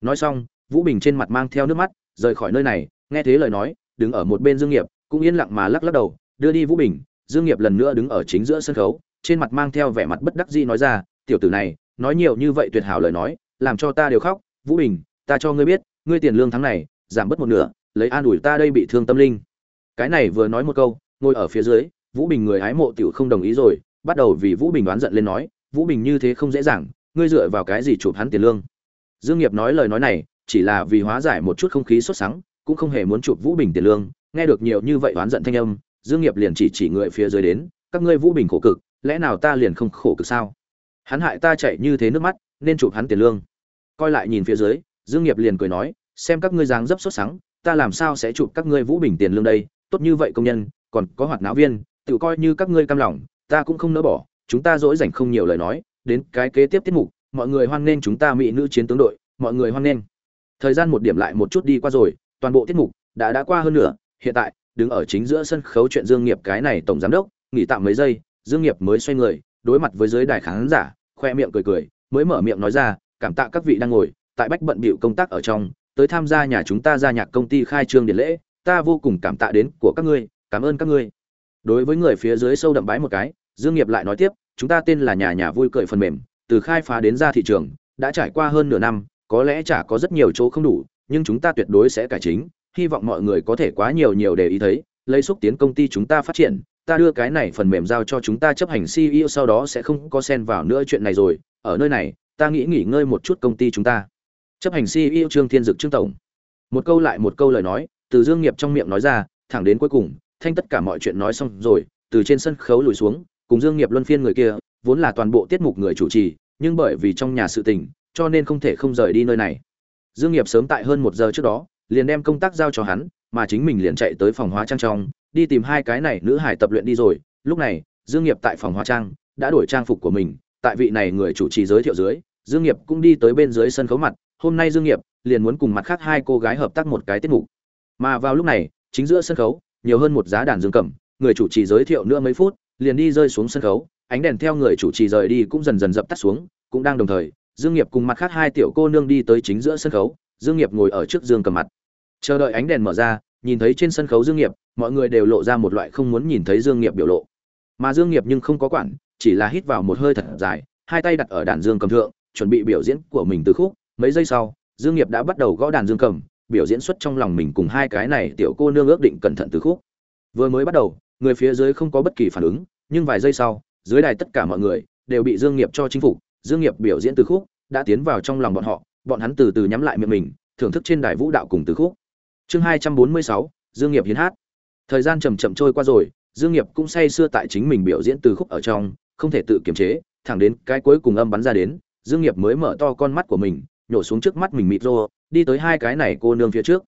Nói xong, vũ bình trên mặt mang theo nước mắt, rời khỏi nơi này, nghe thế lời nói, đứng ở một bên dương nghiệp, cũng yên lặng mà lắc lắc đầu, đưa đi vũ bình. Dương nghiệp lần nữa đứng ở chính giữa sân khấu, trên mặt mang theo vẻ mặt bất đắc dĩ nói ra, tiểu tử này, nói nhiều như vậy tuyệt hảo lời nói, làm cho ta đều khóc. Vũ bình, ta cho ngươi biết, ngươi tiền lương tháng này, giảm bớt một nửa, lấy an ủi ta đây bị thương tâm linh. Cái này vừa nói một câu, ngồi ở phía dưới, vũ bình người hái mộ tiểu không đồng ý rồi bắt đầu vì vũ bình đoán giận lên nói, vũ bình như thế không dễ dàng, ngươi dựa vào cái gì chụp hắn tiền lương? Dương nghiệp nói lời nói này, chỉ là vì hóa giải một chút không khí sốt sắng, cũng không hề muốn chụp vũ bình tiền lương. Nghe được nhiều như vậy đoán giận thanh âm, dương nghiệp liền chỉ chỉ người phía dưới đến, các ngươi vũ bình khổ cực, lẽ nào ta liền không khổ cực sao? Hắn hại ta chạy như thế nước mắt, nên chụp hắn tiền lương. Coi lại nhìn phía dưới, dương nghiệp liền cười nói, xem các ngươi dáng dấp sốt sắng, ta làm sao sẽ chụp các ngươi vũ bình tiền lương đây? Tốt như vậy công nhân, còn có hoạt náo viên, tự coi như các ngươi cam lòng ta cũng không nỡ bỏ, chúng ta dỗi dành không nhiều lời nói, đến cái kế tiếp tiết mục, mọi người hoan nghênh chúng ta mỹ nữ chiến tướng đội, mọi người hoan nghênh. Thời gian một điểm lại một chút đi qua rồi, toàn bộ tiết mục đã đã qua hơn nửa, hiện tại, đứng ở chính giữa sân khấu chuyện dương nghiệp cái này tổng giám đốc, nghỉ tạm mấy giây, dương nghiệp mới xoay người, đối mặt với giới đài khán giả, khoe miệng cười cười, mới mở miệng nói ra, cảm tạ các vị đang ngồi, tại bách bận bịu công tác ở trong, tới tham gia nhà chúng ta gia nhạc công ty khai trương điện lễ, ta vô cùng cảm tạ đến của các ngươi, cảm ơn các ngươi. Đối với người phía dưới sâu đậm bái một cái dương nghiệp lại nói tiếp, chúng ta tên là nhà nhà vui cười phần mềm, từ khai phá đến ra thị trường, đã trải qua hơn nửa năm, có lẽ chả có rất nhiều chỗ không đủ, nhưng chúng ta tuyệt đối sẽ cải chính, hy vọng mọi người có thể quá nhiều nhiều để ý thấy, lấy xúc tiến công ty chúng ta phát triển, ta đưa cái này phần mềm giao cho chúng ta chấp hành CEO sau đó sẽ không có xen vào nữa chuyện này rồi, ở nơi này, ta nghĩ nghỉ ngơi một chút công ty chúng ta. Chấp hành CEO Trương Thiên Dực Trương tổng. Một câu lại một câu lời nói, từ Dương Nghiệp trong miệng nói ra, thẳng đến cuối cùng, thanh tất cả mọi chuyện nói xong rồi, từ trên sân khấu lùi xuống cùng Dương Nghiệp luân phiên người kia, vốn là toàn bộ tiết mục người chủ trì, nhưng bởi vì trong nhà sự tình, cho nên không thể không rời đi nơi này. Dương Nghiệp sớm tại hơn một giờ trước đó, liền đem công tác giao cho hắn, mà chính mình liền chạy tới phòng hóa trang trong, đi tìm hai cái này nữ hải tập luyện đi rồi. Lúc này, Dương Nghiệp tại phòng hóa trang, đã đổi trang phục của mình, tại vị này người chủ trì giới thiệu dưới, Dương Nghiệp cũng đi tới bên dưới sân khấu mặt. Hôm nay Dương Nghiệp liền muốn cùng mặt khác hai cô gái hợp tác một cái tiết mục. Mà vào lúc này, chính giữa sân khấu, nhiều hơn một giá đàn dương cầm, người chủ trì giới thiệu nữa mấy phút liền đi rơi xuống sân khấu, ánh đèn theo người chủ trì rời đi cũng dần dần dập tắt xuống, cũng đang đồng thời, dương nghiệp cùng mặt khác hai tiểu cô nương đi tới chính giữa sân khấu, dương nghiệp ngồi ở trước dương cầm mặt. Chờ đợi ánh đèn mở ra, nhìn thấy trên sân khấu dương nghiệp, mọi người đều lộ ra một loại không muốn nhìn thấy dương nghiệp biểu lộ. Mà dương nghiệp nhưng không có quản, chỉ là hít vào một hơi thật dài, hai tay đặt ở đàn dương cầm thượng, chuẩn bị biểu diễn của mình từ khúc. Mấy giây sau, dương nghiệp đã bắt đầu gõ đàn dương cầm, biểu diễn xuất trong lòng mình cùng hai cái này tiểu cô nương ước định cẩn thận từ khúc. Vừa mới bắt đầu người phía dưới không có bất kỳ phản ứng, nhưng vài giây sau, dưới đài tất cả mọi người đều bị dương nghiệp cho chính phủ. dương nghiệp biểu diễn từ khúc, đã tiến vào trong lòng bọn họ, bọn hắn từ từ nhắm lại miệng mình, thưởng thức trên đài vũ đạo cùng từ khúc. Chương hai trăm bốn mươi sáu, dương nghiệp hiến hát. Thời gian chậm chậm trôi qua rồi, dương nghiệp cũng say sưa tại chính mình biểu diễn từ khúc ở trong, không thể tự kiềm chế, thẳng đến cái cuối cùng âm bắn ra đến, dương nghiệp mới mở to con mắt của mình, nhổ xuống trước mắt mình mịt rô, đi tới hai cái này cô nương phía trước.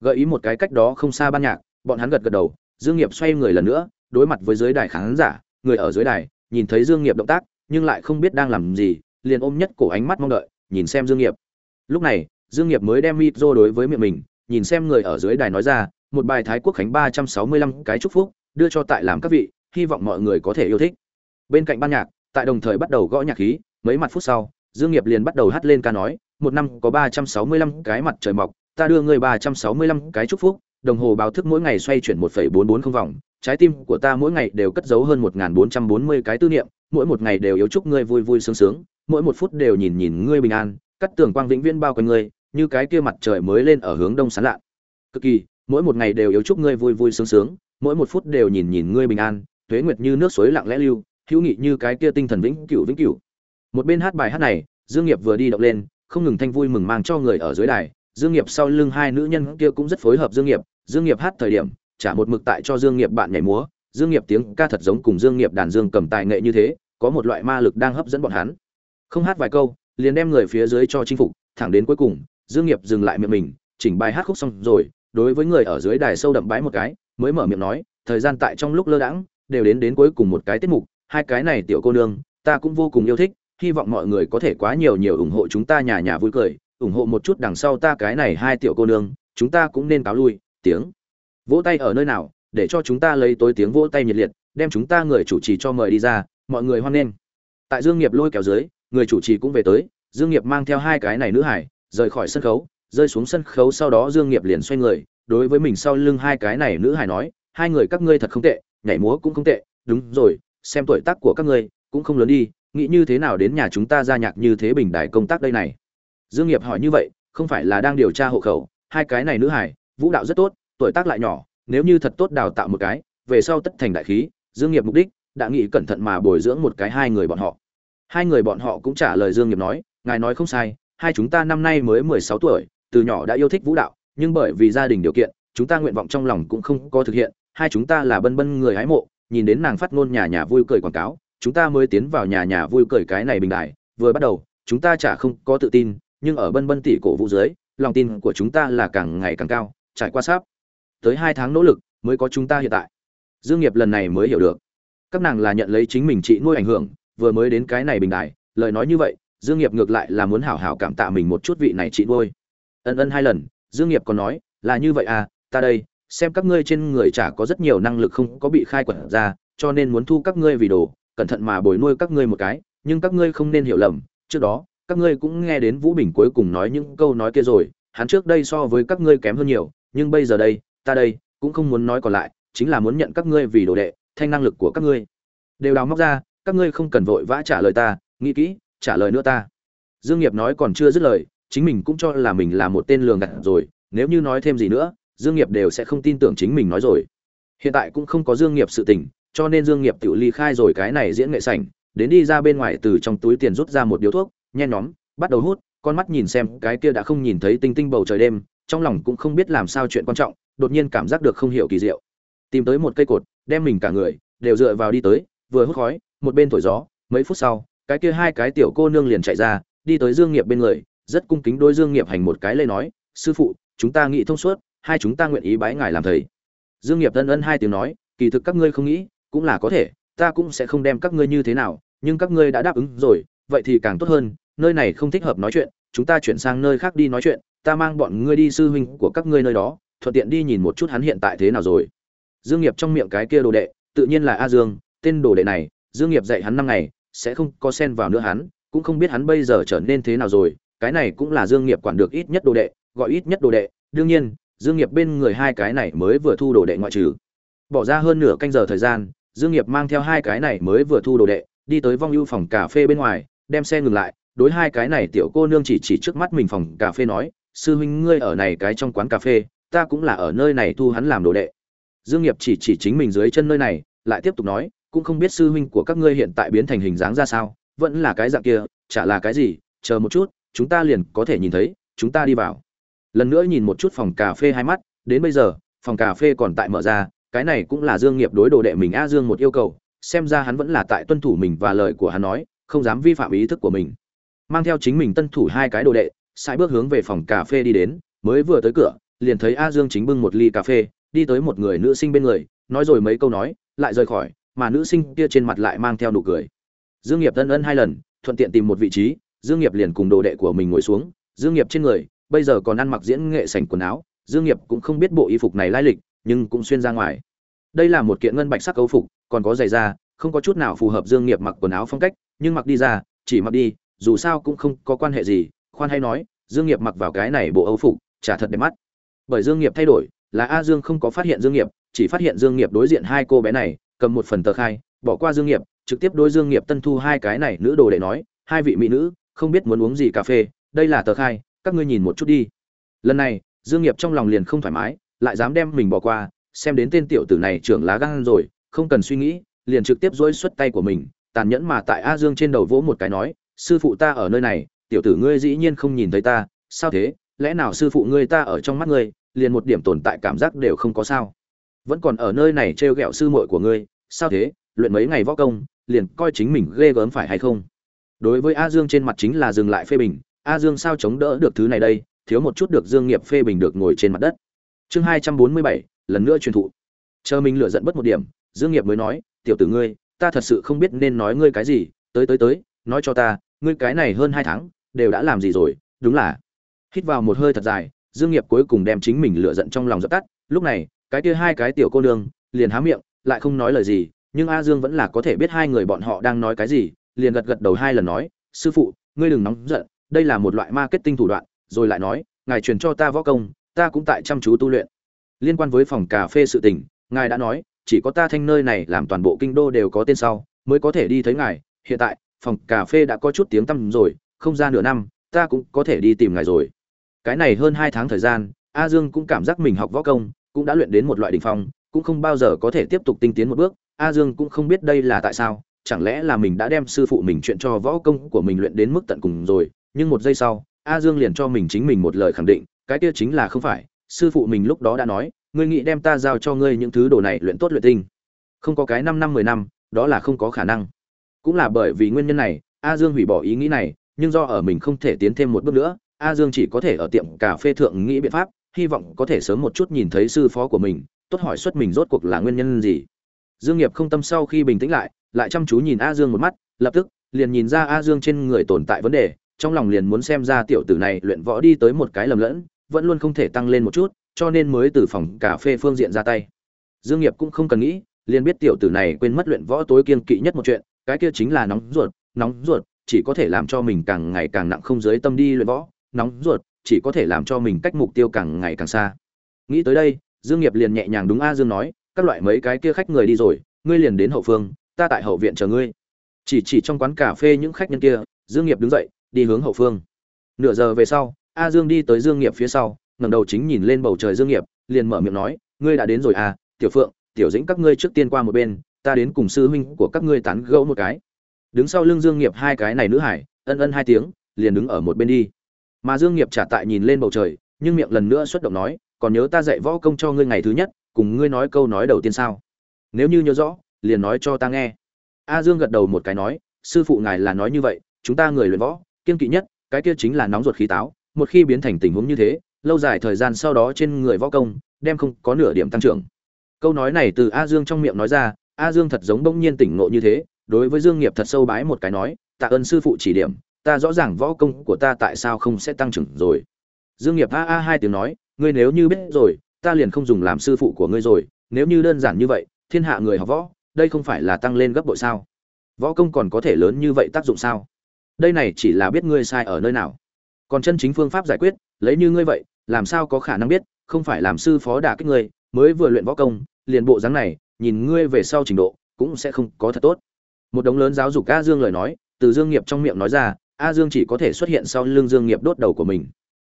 Gợi ý một cái cách đó không xa ban nhạc, bọn hắn gật gật đầu dương nghiệp xoay người lần nữa đối mặt với dưới đài khán giả người ở dưới đài nhìn thấy dương nghiệp động tác nhưng lại không biết đang làm gì liền ôm nhất cổ ánh mắt mong đợi nhìn xem dương nghiệp. Lúc này dương nghiệp mới đem mịt rô đối với miệng mình nhìn xem người ở dưới đài nói ra một bài thái quốc khánh ba trăm sáu mươi lăm cái chúc phúc đưa cho tại làm các vị hy vọng mọi người có thể yêu thích. Bên cạnh ban nhạc tại đồng thời bắt đầu gõ nhạc khí mấy mặt phút sau dương nghiệp liền bắt đầu hát lên ca nói một năm có ba trăm sáu mươi lăm cái mặt trời mọc, ta đưa ngươi ba trăm sáu mươi lăm cái chúc phúc, đồng hồ báo thức mỗi ngày xoay chuyển một phẩy bốn bốn không vòng, trái tim của ta mỗi ngày đều cất giấu hơn một bốn trăm bốn mươi cái tư niệm, mỗi một ngày đều yếu chúc ngươi vui vui sướng sướng, mỗi một phút đều nhìn nhìn ngươi bình an, cắt tường quang vĩnh viễn bao quanh ngươi, như cái kia mặt trời mới lên ở hướng đông sáng lạ. Cực kỳ, mỗi một ngày đều yếu chúc ngươi vui vui sướng sướng, mỗi một phút đều nhìn nhìn ngươi bình an, tuế nguyệt như nước suối lặng lẽ lưu, hữu nghị như cái kia tinh thần vĩnh cửu vĩnh cửu. Một bên hát bài hát này, Dương Nghiệp vừa đi động lên, không ngừng thanh vui mừng mang cho người ở dưới đài dương nghiệp sau lưng hai nữ nhân kia cũng rất phối hợp dương nghiệp dương nghiệp hát thời điểm, trả một mực tại cho dương nghiệp bạn nhảy múa, dương nghiệp tiếng ca thật giống cùng dương nghiệp đàn dương cầm tài nghệ như thế, có một loại ma lực đang hấp dẫn bọn hắn. Không hát vài câu, liền đem người phía dưới cho chinh phục, thẳng đến cuối cùng, dương nghiệp dừng lại miệng mình, chỉnh bài hát khúc xong rồi, đối với người ở dưới đài sâu đậm bái một cái, mới mở miệng nói, thời gian tại trong lúc lơ đãng, đều đến đến cuối cùng một cái tiết mục, hai cái này tiểu cô nương, ta cũng vô cùng yêu thích, hy vọng mọi người có thể quá nhiều nhiều ủng hộ chúng ta nhà nhà vui cười ủng hộ một chút đằng sau ta cái này hai tiểu cô nương, chúng ta cũng nên cáo lui, tiếng. Vỗ tay ở nơi nào, để cho chúng ta lấy tối tiếng vỗ tay nhiệt liệt, đem chúng ta người chủ trì cho mời đi ra, mọi người hoan nghênh. Tại dương nghiệp lôi kéo dưới, người chủ trì cũng về tới, dương nghiệp mang theo hai cái này nữ hải, rời khỏi sân khấu, rơi xuống sân khấu sau đó dương nghiệp liền xoay người, đối với mình sau lưng hai cái này nữ hải nói, hai người các ngươi thật không tệ, nhảy múa cũng không tệ, đúng rồi, xem tuổi tác của các ngươi cũng không lớn đi, nghĩ như thế nào đến nhà chúng ta ra nhạc như thế bình đại công tác đây này? Dương nghiệp hỏi như vậy, không phải là đang điều tra hộ khẩu, hai cái này nữ hải, vũ đạo rất tốt, tuổi tác lại nhỏ, nếu như thật tốt đào tạo một cái, về sau tất thành đại khí, dương nghiệp mục đích, đã nghĩ cẩn thận mà bồi dưỡng một cái hai người bọn họ. Hai người bọn họ cũng trả lời dương nghiệp nói, ngài nói không sai, hai chúng ta năm nay mới mười sáu tuổi, từ nhỏ đã yêu thích vũ đạo, nhưng bởi vì gia đình điều kiện, chúng ta nguyện vọng trong lòng cũng không có thực hiện, hai chúng ta là bân bân người hái mộ, nhìn đến nàng phát ngôn nhà nhà vui cười quảng cáo, chúng ta mới tiến vào nhà nhà vui cười cái này bình đại, vừa bắt đầu, chúng ta chả không có tự tin nhưng ở bân bân tỷ cổ vũ dưới, lòng tin của chúng ta là càng ngày càng cao, trải qua sắp tới hai tháng nỗ lực mới có chúng ta hiện tại. Dương nghiệp lần này mới hiểu được. Các nàng là nhận lấy chính mình chị nuôi ảnh hưởng, vừa mới đến cái này bình đại lời nói như vậy, dương nghiệp ngược lại là muốn hảo hảo cảm tạ mình một chút vị này chị nuôi. Ân ân hai lần, dương nghiệp còn nói, là như vậy à ta đây, xem các ngươi trên người chả có rất nhiều năng lực không có bị khai quật ra, cho nên muốn thu các ngươi vì đồ, cẩn thận mà bồi nuôi các ngươi một cái, nhưng các ngươi không nên hiểu lầm, trước đó các ngươi cũng nghe đến vũ bình cuối cùng nói những câu nói kia rồi, hắn trước đây so với các ngươi kém hơn nhiều, nhưng bây giờ đây, ta đây, cũng không muốn nói còn lại, chính là muốn nhận các ngươi vì đồ đệ, thanh năng lực của các ngươi. Đều đào móc ra, các ngươi không cần vội vã trả lời ta, nghĩ kỹ, trả lời nữa ta. Dương nghiệp nói còn chưa dứt lời, chính mình cũng cho là mình là một tên lường gạt rồi, nếu như nói thêm gì nữa, dương nghiệp đều sẽ không tin tưởng chính mình nói rồi. Hiện tại cũng không có dương nghiệp sự tình, cho nên dương nghiệp tự ly khai rồi cái này diễn nghệ sảnh, đến đi ra bên ngoài từ trong túi tiền rút ra một điếu thuốc nhen nhóm, bắt đầu hút, con mắt nhìn xem cái kia đã không nhìn thấy tinh tinh bầu trời đêm, trong lòng cũng không biết làm sao chuyện quan trọng, đột nhiên cảm giác được không hiểu kỳ diệu. Tìm tới một cây cột, đem mình cả người, đều dựa vào đi tới, vừa hút khói, một bên thổi gió, mấy phút sau, cái kia hai cái tiểu cô nương liền chạy ra, đi tới dương nghiệp bên người, rất cung kính đôi dương nghiệp hành một cái lê nói, sư phụ, chúng ta nghĩ thông suốt, hai chúng ta nguyện ý bái ngài làm thầy. Dương nghiệp ân ân hai tiếng nói, kỳ thực các ngươi không nghĩ, cũng là có thể, ta cũng sẽ không đem các ngươi như thế nào, nhưng các ngươi đã đáp ứng rồi, vậy thì càng tốt hơn nơi này không thích hợp nói chuyện, chúng ta chuyển sang nơi khác đi nói chuyện, ta mang bọn ngươi đi sư huynh của các ngươi nơi đó, thuận tiện đi nhìn một chút hắn hiện tại thế nào rồi. Dương nghiệp trong miệng cái kia đồ đệ, tự nhiên là a dương, tên đồ đệ này, dương nghiệp dạy hắn năm ngày, sẽ không có xen vào nữa hắn, cũng không biết hắn bây giờ trở nên thế nào rồi, cái này cũng là dương nghiệp quản được ít nhất đồ đệ, gọi ít nhất đồ đệ, đương nhiên, dương nghiệp bên người hai cái này mới vừa thu đồ đệ ngoại trừ. Bỏ ra hơn nửa canh giờ thời gian, dương nghiệp mang theo hai cái này mới vừa thu đồ đệ, đi tới vong ưu phòng cà phê bên ngoài, đem xe ngừng lại đối hai cái này tiểu cô nương chỉ chỉ trước mắt mình phòng cà phê nói, sư huynh ngươi ở này cái trong quán cà phê, ta cũng là ở nơi này thu hắn làm đồ đệ. Dương nghiệp chỉ chỉ chính mình dưới chân nơi này, lại tiếp tục nói, cũng không biết sư huynh của các ngươi hiện tại biến thành hình dáng ra sao, vẫn là cái dạng kia, chả là cái gì, chờ một chút, chúng ta liền có thể nhìn thấy, chúng ta đi vào. Lần nữa nhìn một chút phòng cà phê hai mắt, đến bây giờ, phòng cà phê còn tại mở ra, cái này cũng là dương nghiệp đối đồ đệ mình a dương một yêu cầu, xem ra hắn vẫn là tại tuân thủ mình và lời của hắn nói, không dám vi phạm ý thức của mình mang theo chính mình tân thủ hai cái đồ đệ, sai bước hướng về phòng cà phê đi đến, mới vừa tới cửa, liền thấy a dương chính bưng một ly cà phê, đi tới một người nữ sinh bên người, nói rồi mấy câu nói, lại rời khỏi, mà nữ sinh kia trên mặt lại mang theo nụ cười. Dương nghiệp ân ân hai lần, thuận tiện tìm một vị trí, dương nghiệp liền cùng đồ đệ của mình ngồi xuống, dương nghiệp trên người, bây giờ còn ăn mặc diễn nghệ sành quần áo, dương nghiệp cũng không biết bộ y phục này lai lịch, nhưng cũng xuyên ra ngoài. Đây là một kiện ngân bạch sắc cấu phục, còn có giày da, không có chút nào phù hợp dương nghiệp mặc quần áo phong cách, nhưng mặc đi ra, chỉ mặc đi dù sao cũng không có quan hệ gì, khoan hay nói, dương nghiệp mặc vào cái này bộ âu phục, chả thật đẹp mắt. Bởi dương nghiệp thay đổi, là a dương không có phát hiện dương nghiệp, chỉ phát hiện dương nghiệp đối diện hai cô bé này, cầm một phần tờ khai, bỏ qua dương nghiệp, trực tiếp đối dương nghiệp tân thu hai cái này nữ đồ để nói, hai vị mỹ nữ, không biết muốn uống gì cà phê, đây là tờ khai, các ngươi nhìn một chút đi. Lần này, dương nghiệp trong lòng liền không thoải mái, lại dám đem mình bỏ qua, xem đến tên tiểu tử này trưởng lá gan rồi, không cần suy nghĩ, liền trực tiếp dối xuất tay của mình, tàn nhẫn mà tại a dương trên đầu vỗ một cái nói sư phụ ta ở nơi này, tiểu tử ngươi dĩ nhiên không nhìn thấy ta, sao thế? Lẽ nào sư phụ ngươi ta ở trong mắt ngươi, liền một điểm tồn tại cảm giác đều không có sao? Vẫn còn ở nơi này trêu ghẹo sư muội của ngươi, sao thế? Luyện mấy ngày võ công, liền coi chính mình ghê gớm phải hay không? Đối với a dương trên mặt chính là dừng lại phê bình, a dương sao chống đỡ được thứ này đây? Thiếu một chút được dương nghiệp phê bình được ngồi trên mặt đất. Chương hai trăm bốn mươi bảy, lần nữa truyền thụ. Chờ mình lựa giận bất một điểm, dương nghiệp mới nói, tiểu tử ngươi, ta thật sự không biết nên nói ngươi cái gì, tới tới tới, nói cho ta ngươi cái này hơn hai tháng, đều đã làm gì rồi, đúng là. Hít vào một hơi thật dài, dương nghiệp cuối cùng đem chính mình lựa giận trong lòng dập tắt. Lúc này, cái kia hai cái tiểu cô nương liền há miệng, lại không nói lời gì, nhưng a dương vẫn là có thể biết hai người bọn họ đang nói cái gì, liền gật gật đầu hai lần nói, sư phụ, ngươi đừng nóng giận, đây là một loại marketing thủ đoạn. Rồi lại nói, ngài truyền cho ta võ công, ta cũng tại chăm chú tu luyện. Liên quan với phòng cà phê sự tình, ngài đã nói, chỉ có ta thanh nơi này làm toàn bộ kinh đô đều có tên sau, mới có thể đi thấy ngài. Hiện tại phòng cà phê đã có chút tiếng tăm rồi, không ra nửa năm, ta cũng có thể đi tìm ngài rồi. Cái này hơn hai tháng thời gian, a dương cũng cảm giác mình học võ công, cũng đã luyện đến một loại đỉnh phong, cũng không bao giờ có thể tiếp tục tinh tiến một bước. A dương cũng không biết đây là tại sao, chẳng lẽ là mình đã đem sư phụ mình chuyện cho võ công của mình luyện đến mức tận cùng rồi, nhưng một giây sau, a dương liền cho mình chính mình một lời khẳng định, cái kia chính là không phải, sư phụ mình lúc đó đã nói, ngươi nghĩ đem ta giao cho ngươi những thứ đồ này luyện tốt luyện tinh. Không có cái năm năm mười năm, đó là không có khả năng cũng là bởi vì nguyên nhân này, a dương hủy bỏ ý nghĩ này, nhưng do ở mình không thể tiến thêm một bước nữa, a dương chỉ có thể ở tiệm cà phê thượng nghĩ biện pháp, hy vọng có thể sớm một chút nhìn thấy sư phó của mình, tốt hỏi xuất mình rốt cuộc là nguyên nhân gì. Dương nghiệp không tâm sau khi bình tĩnh lại lại chăm chú nhìn a dương một mắt, lập tức, liền nhìn ra a dương trên người tồn tại vấn đề, trong lòng liền muốn xem ra tiểu tử này luyện võ đi tới một cái lầm lẫn, vẫn luôn không thể tăng lên một chút, cho nên mới từ phòng cà phê phương diện ra tay. Dương nghiệp cũng không cần nghĩ, liền biết tiểu tử này quên mất luyện võ tối kiên kỵ nhất một chuyện cái kia chính là nóng ruột nóng ruột, chỉ có thể làm cho mình càng ngày càng nặng không dưới tâm đi luyện võ, nóng ruột, chỉ có thể làm cho mình cách mục tiêu càng ngày càng xa. Nghĩ tới đây, dương nghiệp liền nhẹ nhàng đúng a dương nói, các loại mấy cái kia khách người đi rồi, ngươi liền đến hậu phương, ta tại hậu viện chờ ngươi. Chỉ chỉ trong quán cà phê những khách nhân kia, dương nghiệp đứng dậy, đi hướng hậu phương. Nửa giờ về sau, a dương đi tới dương nghiệp phía sau, ngẩng đầu chính nhìn lên bầu trời dương nghiệp, liền mở miệng nói, ngươi đã đến rồi à tiểu phượng, tiểu dĩnh các ngươi trước tiên qua một bên ta đến cùng sư huynh của các ngươi tán gẫu một cái. Đứng sau lưng dương nghiệp hai cái này nữ hải, ân ân hai tiếng, liền đứng ở một bên đi. Mà dương nghiệp trả tại nhìn lên bầu trời, nhưng miệng lần nữa xuất động nói, còn nhớ ta dạy võ công cho ngươi ngày thứ nhất, cùng ngươi nói câu nói đầu tiên sao? Nếu như nhớ rõ, liền nói cho ta nghe. A dương gật đầu một cái nói, sư phụ ngài là nói như vậy, chúng ta người luyện võ kiên kỵ nhất, cái kia chính là nóng ruột khí táo, một khi biến thành tình huống như thế, lâu dài thời gian sau đó trên người võ công, đem không có nửa điểm tăng trưởng. Câu nói này từ a dương trong miệng nói ra a dương thật giống bỗng nhiên tỉnh ngộ như thế, đối với dương nghiệp thật sâu bái một cái nói, tạ ơn sư phụ chỉ điểm, ta rõ ràng võ công của ta tại sao không sẽ tăng trưởng rồi. Dương nghiệp a a hai tiếng nói, ngươi nếu như biết rồi, ta liền không dùng làm sư phụ của ngươi rồi, nếu như đơn giản như vậy, thiên hạ người học võ, đây không phải là tăng lên gấp bội sao? Võ công còn có thể lớn như vậy tác dụng sao? Đây này chỉ là biết ngươi sai ở nơi nào. Còn chân chính phương pháp giải quyết, lấy như ngươi vậy, làm sao có khả năng biết, không phải làm sư phó đả kích ngươi, mới vừa luyện võ công, liền bộ dáng này nhìn ngươi về sau trình độ, cũng sẽ không có thật tốt. Một đống lớn giáo dục a dương lời nói, từ dương nghiệp trong miệng nói ra, a dương chỉ có thể xuất hiện sau lưng dương nghiệp đốt đầu của mình.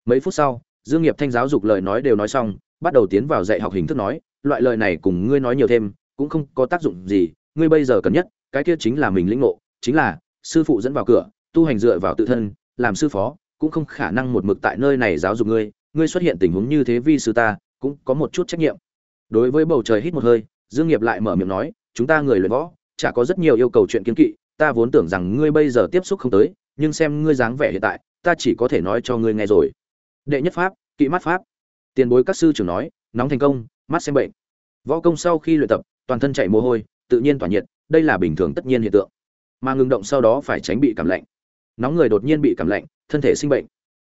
Mấy phút sau, dương nghiệp thanh giáo dục lời nói đều nói xong, bắt đầu tiến vào dạy học hình thức nói, loại lời này cùng ngươi nói nhiều thêm, cũng không có tác dụng gì, ngươi bây giờ cần nhất, cái kia chính là mình lĩnh ngộ, chính là, sư phụ dẫn vào cửa, tu hành dựa vào tự thân, làm sư phó, cũng không khả năng một mực tại nơi này giáo dục ngươi ngươi xuất hiện tình huống như thế vi sư ta, cũng có một chút trách nhiệm. Đối với bầu trời hít một hơi dương nghiệp lại mở miệng nói, chúng ta người luyện võ, chả có rất nhiều yêu cầu chuyện kiêng kỵ, ta vốn tưởng rằng ngươi bây giờ tiếp xúc không tới, nhưng xem ngươi dáng vẻ hiện tại, ta chỉ có thể nói cho ngươi nghe rồi. Đệ nhất pháp, kỵ mắt pháp. Tiền bối các sư trưởng nói, nóng thành công, mắt xem bệnh. Võ công sau khi luyện tập, toàn thân chảy mồ hôi, tự nhiên tỏa nhiệt, đây là bình thường tất nhiên hiện tượng. Mà ngừng động sau đó phải tránh bị cảm lạnh. Nóng người đột nhiên bị cảm lạnh, thân thể sinh bệnh.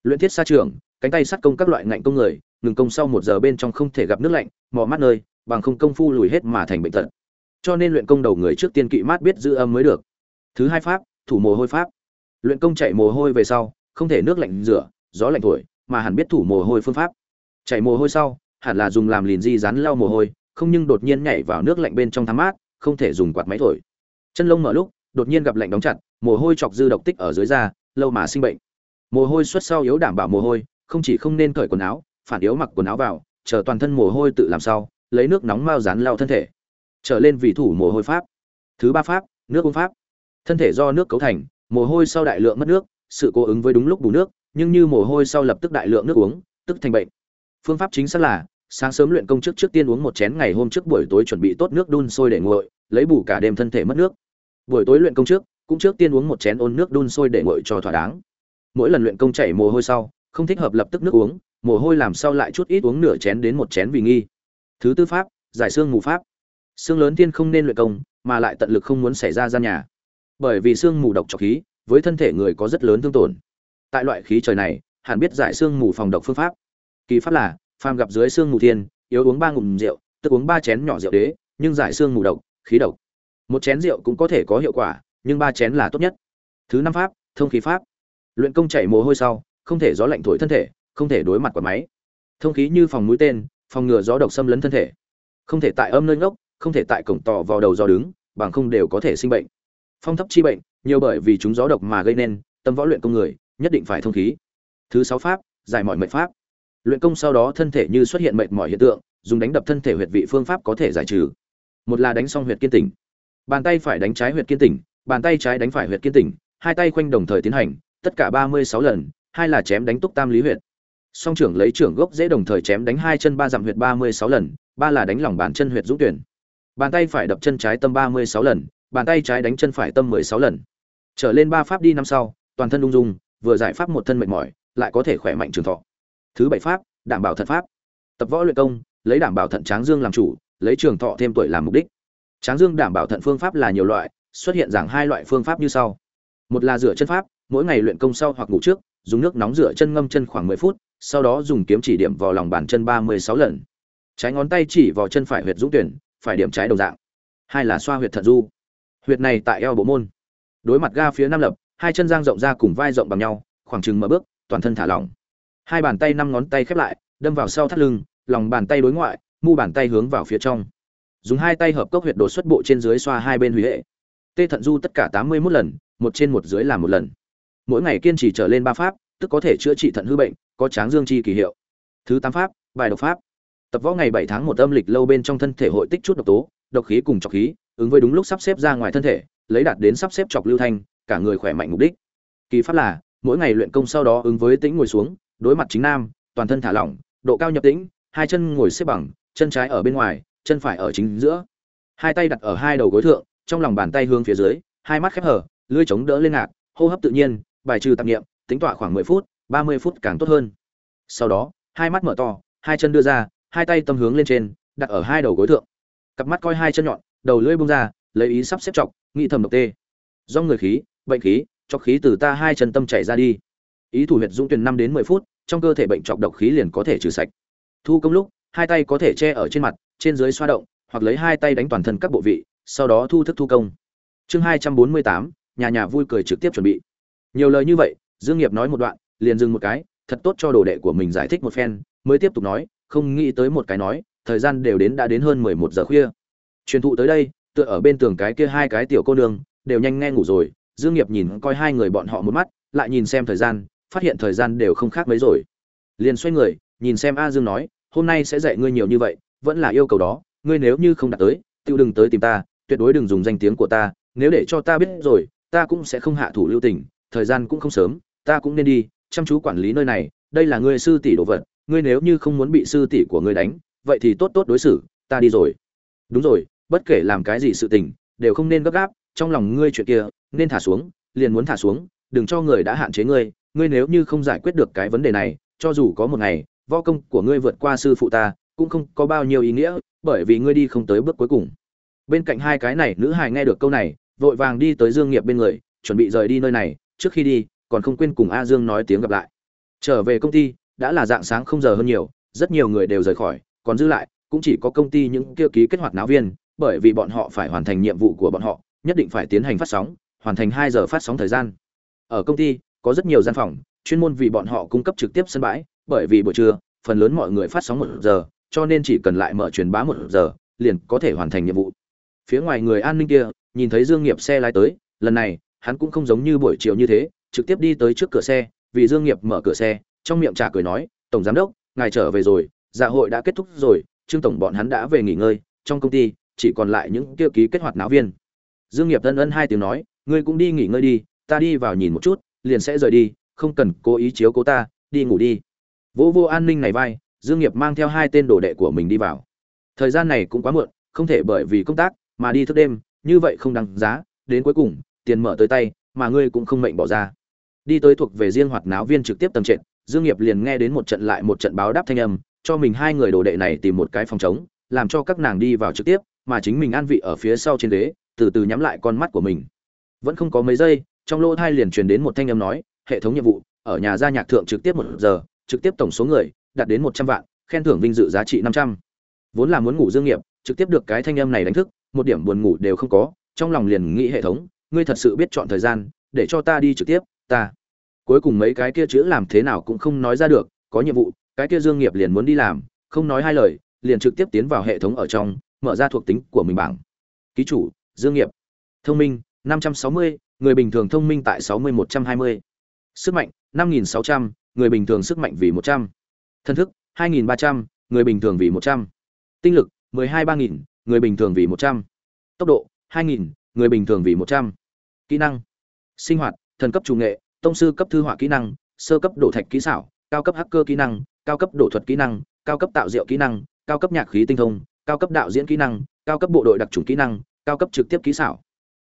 Luyện thiết xa trường, cánh tay sát công các loại ngạnh công người ngừng công sau một giờ bên trong không thể gặp nước lạnh, mò mát nơi, bằng không công phu lùi hết mà thành bệnh tật. Cho nên luyện công đầu người trước tiên kỵ mát biết giữ âm mới được. Thứ hai pháp, thủ mồ hôi pháp. Luyện công chạy mồ hôi về sau, không thể nước lạnh rửa, gió lạnh thổi, mà hẳn biết thủ mồ hôi phương pháp. Chạy mồ hôi sau, hẳn là dùng làm lìn di rán lau mồ hôi, không nhưng đột nhiên nhảy vào nước lạnh bên trong thắm mát, không thể dùng quạt máy thổi. Chân lông mở lúc, đột nhiên gặp lạnh đóng chặt, mồ hôi chọc dư độc tích ở dưới da, lâu mà sinh bệnh. Mồ hôi xuất sau yếu đảm bảo mồ hôi, không chỉ không nên cởi quần áo phản yếu mặc quần áo vào, chờ toàn thân mồ hôi tự làm sau, lấy nước nóng mao rán lau thân thể. Trở lên vì thủ mồ hôi pháp. Thứ ba pháp, nước uống pháp. Thân thể do nước cấu thành, mồ hôi sau đại lượng mất nước, sự cố ứng với đúng lúc bù nước, nhưng như mồ hôi sau lập tức đại lượng nước uống, tức thành bệnh. Phương pháp chính xác là, sáng sớm luyện công trước trước tiên uống một chén ngày hôm trước, buổi tối chuẩn bị tốt nước đun sôi để nguội, lấy bù cả đêm thân thể mất nước. Buổi tối luyện công trước, cũng trước tiên uống một chén ôn nước đun sôi để nguội cho thỏa đáng. Mỗi lần luyện công chảy mồ hôi sau, không thích hợp lập tức nước uống mồ hôi làm sau lại chút ít uống nửa chén đến một chén vì nghi. Thứ tư pháp, giải xương mù pháp. Xương lớn tiên không nên luyện công, mà lại tận lực không muốn xảy ra gian nhà. Bởi vì xương mù độc trọc khí, với thân thể người có rất lớn thương tổn. Tại loại khí trời này, hẳn biết giải xương mù phòng độc phương pháp. Kỳ pháp là, phàm gặp dưới xương mù thiên, yếu uống ba ngụm rượu, tức uống ba chén nhỏ rượu đế, nhưng giải xương mù độc, khí độc. Một chén rượu cũng có thể có hiệu quả, nhưng ba chén là tốt nhất. Thứ năm pháp, thông khí pháp. Luyện công chảy mồ hôi sau, không thể gió lạnh thổi thân thể không thể đối mặt quả máy. Thông khí như phòng mũi tên, phòng ngừa gió độc xâm lấn thân thể. Không thể tại âm nơi ngốc, không thể tại cổng tỏ vào đầu gió đứng, bằng không đều có thể sinh bệnh. Phong thấp chi bệnh, nhiều bởi vì chúng gió độc mà gây nên, tâm võ luyện công người, nhất định phải thông khí. Thứ sáu pháp, giải mọi mệnh pháp. Luyện công sau đó thân thể như xuất hiện mệt mỏi hiện tượng, dùng đánh đập thân thể huyệt vị phương pháp có thể giải trừ. Một là đánh xong huyệt kiên tỉnh. Bàn tay phải đánh trái huyệt kiên tỉnh, bàn tay trái đánh phải huyệt kiên tỉnh, hai tay khoanh đồng thời tiến hành, tất cả ba mươi sáu lần, hai là chém đánh túc tam lý huyệt song trưởng lấy trưởng gốc dễ đồng thời chém đánh hai chân ba dặm huyệt ba mươi sáu lần, ba là đánh lòng bàn chân huyệt dũng tuyển. Bàn tay phải đập chân trái tâm ba mươi sáu lần, bàn tay trái đánh chân phải tâm mười sáu lần. Trở lên ba pháp đi năm sau, toàn thân ung dung, vừa giải pháp một thân mệt mỏi, lại có thể khỏe mạnh trường thọ. Thứ bảy pháp, đảm bảo thận pháp. Tập võ luyện công, lấy đảm bảo thận tráng dương làm chủ, lấy trường thọ thêm tuổi làm mục đích. Tráng dương đảm bảo thận phương pháp là nhiều loại, xuất hiện giảng hai loại phương pháp như sau. Một là rửa chân pháp, mỗi ngày luyện công sau hoặc ngủ trước, dùng nước nóng rửa chân ngâm chân khoảng mười phút sau đó dùng kiếm chỉ điểm vào lòng bàn chân ba mươi sáu lần. Trái ngón tay chỉ vào chân phải huyệt dũng tuyển, phải điểm trái đầu dạng. Hai là xoa huyệt thận du. Huyệt này tại eo bộ môn. Đối mặt ga phía nam lập, hai chân giang rộng ra cùng vai rộng bằng nhau, khoảng chừng mở bước, toàn thân thả lỏng. Hai bàn tay năm ngón tay khép lại, đâm vào sau thắt lưng, lòng bàn tay đối ngoại, mu bàn tay hướng vào phía trong. Dùng hai tay hợp cốc huyệt đột xuất bộ trên dưới xoa hai bên huy hệ. Tê thận du tất cả tám mươi 81 lần, một trên một dưới làm một lần. Mỗi ngày kiên trì trở lên ba pháp, tức có thể chữa trị thận hư bệnh có tráng dương chi kỳ hiệu. Thứ tám pháp, bài độc pháp. Tập võ ngày bảy tháng một âm lịch lâu bên trong thân thể hội tích chút độc tố, độc khí cùng trọc khí, ứng với đúng lúc sắp xếp ra ngoài thân thể, lấy đạt đến sắp xếp chọc lưu thanh, cả người khỏe mạnh mục đích. Kỳ pháp là, mỗi ngày luyện công sau đó ứng với tĩnh ngồi xuống, đối mặt chính nam, toàn thân thả lỏng, độ cao nhập tĩnh, hai chân ngồi xếp bằng, chân trái ở bên ngoài, chân phải ở chính giữa. Hai tay đặt ở hai đầu gối thượng, trong lòng bàn tay hướng phía dưới, hai mắt khép hở, lưỡi chống đỡ lên ngạc, hô hấp tự nhiên, bài trừ tạp nghiệm tính tọa khoảng mười phút ba mươi phút càng tốt hơn. Sau đó, hai mắt mở to, hai chân đưa ra, hai tay tâm hướng lên trên, đặt ở hai đầu gối thượng. Cặp mắt coi hai chân nhọn, đầu lưỡi bung ra, lấy ý sắp xếp chọc, nghĩ thầm độc tê. Do người khí, bệnh khí, chọc khí từ ta hai chân tâm chảy ra đi. Ý thủ huyệt dũng tuyển năm đến mười phút, trong cơ thể bệnh chọc độc khí liền có thể trừ sạch. Thu công lúc, hai tay có thể che ở trên mặt, trên dưới xoa động, hoặc lấy hai tay đánh toàn thân các bộ vị, sau đó thu thức thu công. Chương hai trăm bốn mươi tám, nhà nhà vui cười trực tiếp chuẩn bị. Nhiều lời như vậy, dương nghiệp nói một đoạn liền dừng một cái, thật tốt cho đồ đệ của mình giải thích một phen, mới tiếp tục nói, không nghĩ tới một cái nói, thời gian đều đến đã đến hơn mười một giờ khuya. Truyền thụ tới đây, tựa ở bên tường cái kia hai cái tiểu cô nương, đều nhanh nghe ngủ rồi, dương nghiệp nhìn coi hai người bọn họ một mắt, lại nhìn xem thời gian, phát hiện thời gian đều không khác mấy rồi. Liền xoay người, nhìn xem a dương nói, hôm nay sẽ dạy ngươi nhiều như vậy, vẫn là yêu cầu đó, ngươi nếu như không đạt tới tiêu đừng tới tìm ta, tuyệt đối đừng dùng danh tiếng của ta, nếu để cho ta biết rồi, ta cũng sẽ không hạ thủ lưu tình, thời gian cũng không sớm, ta cũng nên đi chăm chú quản lý nơi này, đây là ngươi sư tỷ đồ vật, ngươi nếu như không muốn bị sư tỷ của ngươi đánh, vậy thì tốt tốt đối xử, ta đi rồi. Đúng rồi, bất kể làm cái gì sự tình, đều không nên gấp gáp, trong lòng ngươi chuyện kia, nên thả xuống, liền muốn thả xuống, đừng cho người đã hạn chế ngươi ngươi nếu như không giải quyết được cái vấn đề này, cho dù có một ngày, võ công của ngươi vượt qua sư phụ ta, cũng không có bao nhiêu ý nghĩa, bởi vì ngươi đi không tới bước cuối cùng. Bên cạnh hai cái này, nữ hài nghe được câu này, vội vàng đi tới dương nghiệp bên người, chuẩn bị rời đi nơi này, trước khi đi còn không quên cùng a dương nói tiếng gặp lại. Trở về công ty, đã là dạng sáng không giờ hơn nhiều, rất nhiều người đều rời khỏi, còn giữ lại, cũng chỉ có công ty những kêu ký kết hoạt náo viên, bởi vì bọn họ phải hoàn thành nhiệm vụ của bọn họ, nhất định phải tiến hành phát sóng, hoàn thành hai giờ phát sóng thời gian. Ở công ty, có rất nhiều gian phòng, chuyên môn vì bọn họ cung cấp trực tiếp sân bãi, bởi vì buổi trưa, phần lớn mọi người phát sóng một giờ, cho nên chỉ cần lại mở truyền bá một giờ, liền có thể hoàn thành nhiệm vụ. Phía ngoài người an ninh kia, nhìn thấy dương nghiệp xe lái tới, lần này, hắn cũng không giống như buổi chiều như thế trực tiếp đi tới trước cửa xe, vì dương nghiệp mở cửa xe, trong miệng trà cười nói, tổng giám đốc, ngài trở về rồi dạ hội đã kết thúc rồi, trương tổng bọn hắn đã về nghỉ ngơi, trong công ty chỉ còn lại những tiêu ký kết hoạt náo viên. Dương nghiệp ân ân hai tiếng nói, ngươi cũng đi nghỉ ngơi đi, ta đi vào nhìn một chút, liền sẽ rời đi, không cần cố ý chiếu cố ta, đi ngủ đi. Vô vô an ninh này vai, dương nghiệp mang theo hai tên đồ đệ của mình đi vào. Thời gian này cũng quá muộn, không thể bởi vì công tác mà đi thức đêm, như vậy không đáng giá, đến cuối cùng, tiền mở tới tay, mà ngươi cũng không mệnh bỏ ra đi tới thuộc về riêng hoạt náo viên trực tiếp tầng trệt, dương nghiệp liền nghe đến một trận lại một trận báo đáp thanh âm, cho mình hai người đồ đệ này tìm một cái phòng trống, làm cho các nàng đi vào trực tiếp, mà chính mình an vị ở phía sau trên đế từ từ nhắm lại con mắt của mình. Vẫn không có mấy giây, trong lỗ thai liền truyền đến một thanh âm nói, hệ thống nhiệm vụ, ở nhà gia nhạc thượng trực tiếp một giờ, trực tiếp tổng số người, đạt đến một trăm vạn, khen thưởng vinh dự giá trị năm trăm. Vốn là muốn ngủ dương nghiệp, trực tiếp được cái thanh âm này đánh thức, một điểm buồn ngủ đều không có, trong lòng liền nghĩ hệ thống, ngươi thật sự biết chọn thời gian, để cho ta đi trực tiếp ta cuối cùng mấy cái kia chữ làm thế nào cũng không nói ra được có nhiệm vụ cái kia dương nghiệp liền muốn đi làm không nói hai lời liền trực tiếp tiến vào hệ thống ở trong mở ra thuộc tính của mình bảng ký chủ dương nghiệp thông minh 560, người bình thường thông minh tại 60-120. sức mạnh 5.600, người bình thường sức mạnh vì 100. thân thức 2.300, người bình thường vì 100. tinh lực 12-3000, người bình thường vì 100. tốc độ 2.000, người bình thường vì 100. kỹ năng sinh hoạt thần cấp chủ nghệ tông sư cấp thư họa kỹ năng sơ cấp đổ thạch kỹ xảo cao cấp hacker kỹ năng cao cấp đổ thuật kỹ năng cao cấp tạo diệu kỹ năng cao cấp nhạc khí tinh thông cao cấp đạo diễn kỹ năng cao cấp bộ đội đặc chủng kỹ năng cao cấp trực tiếp kỹ xảo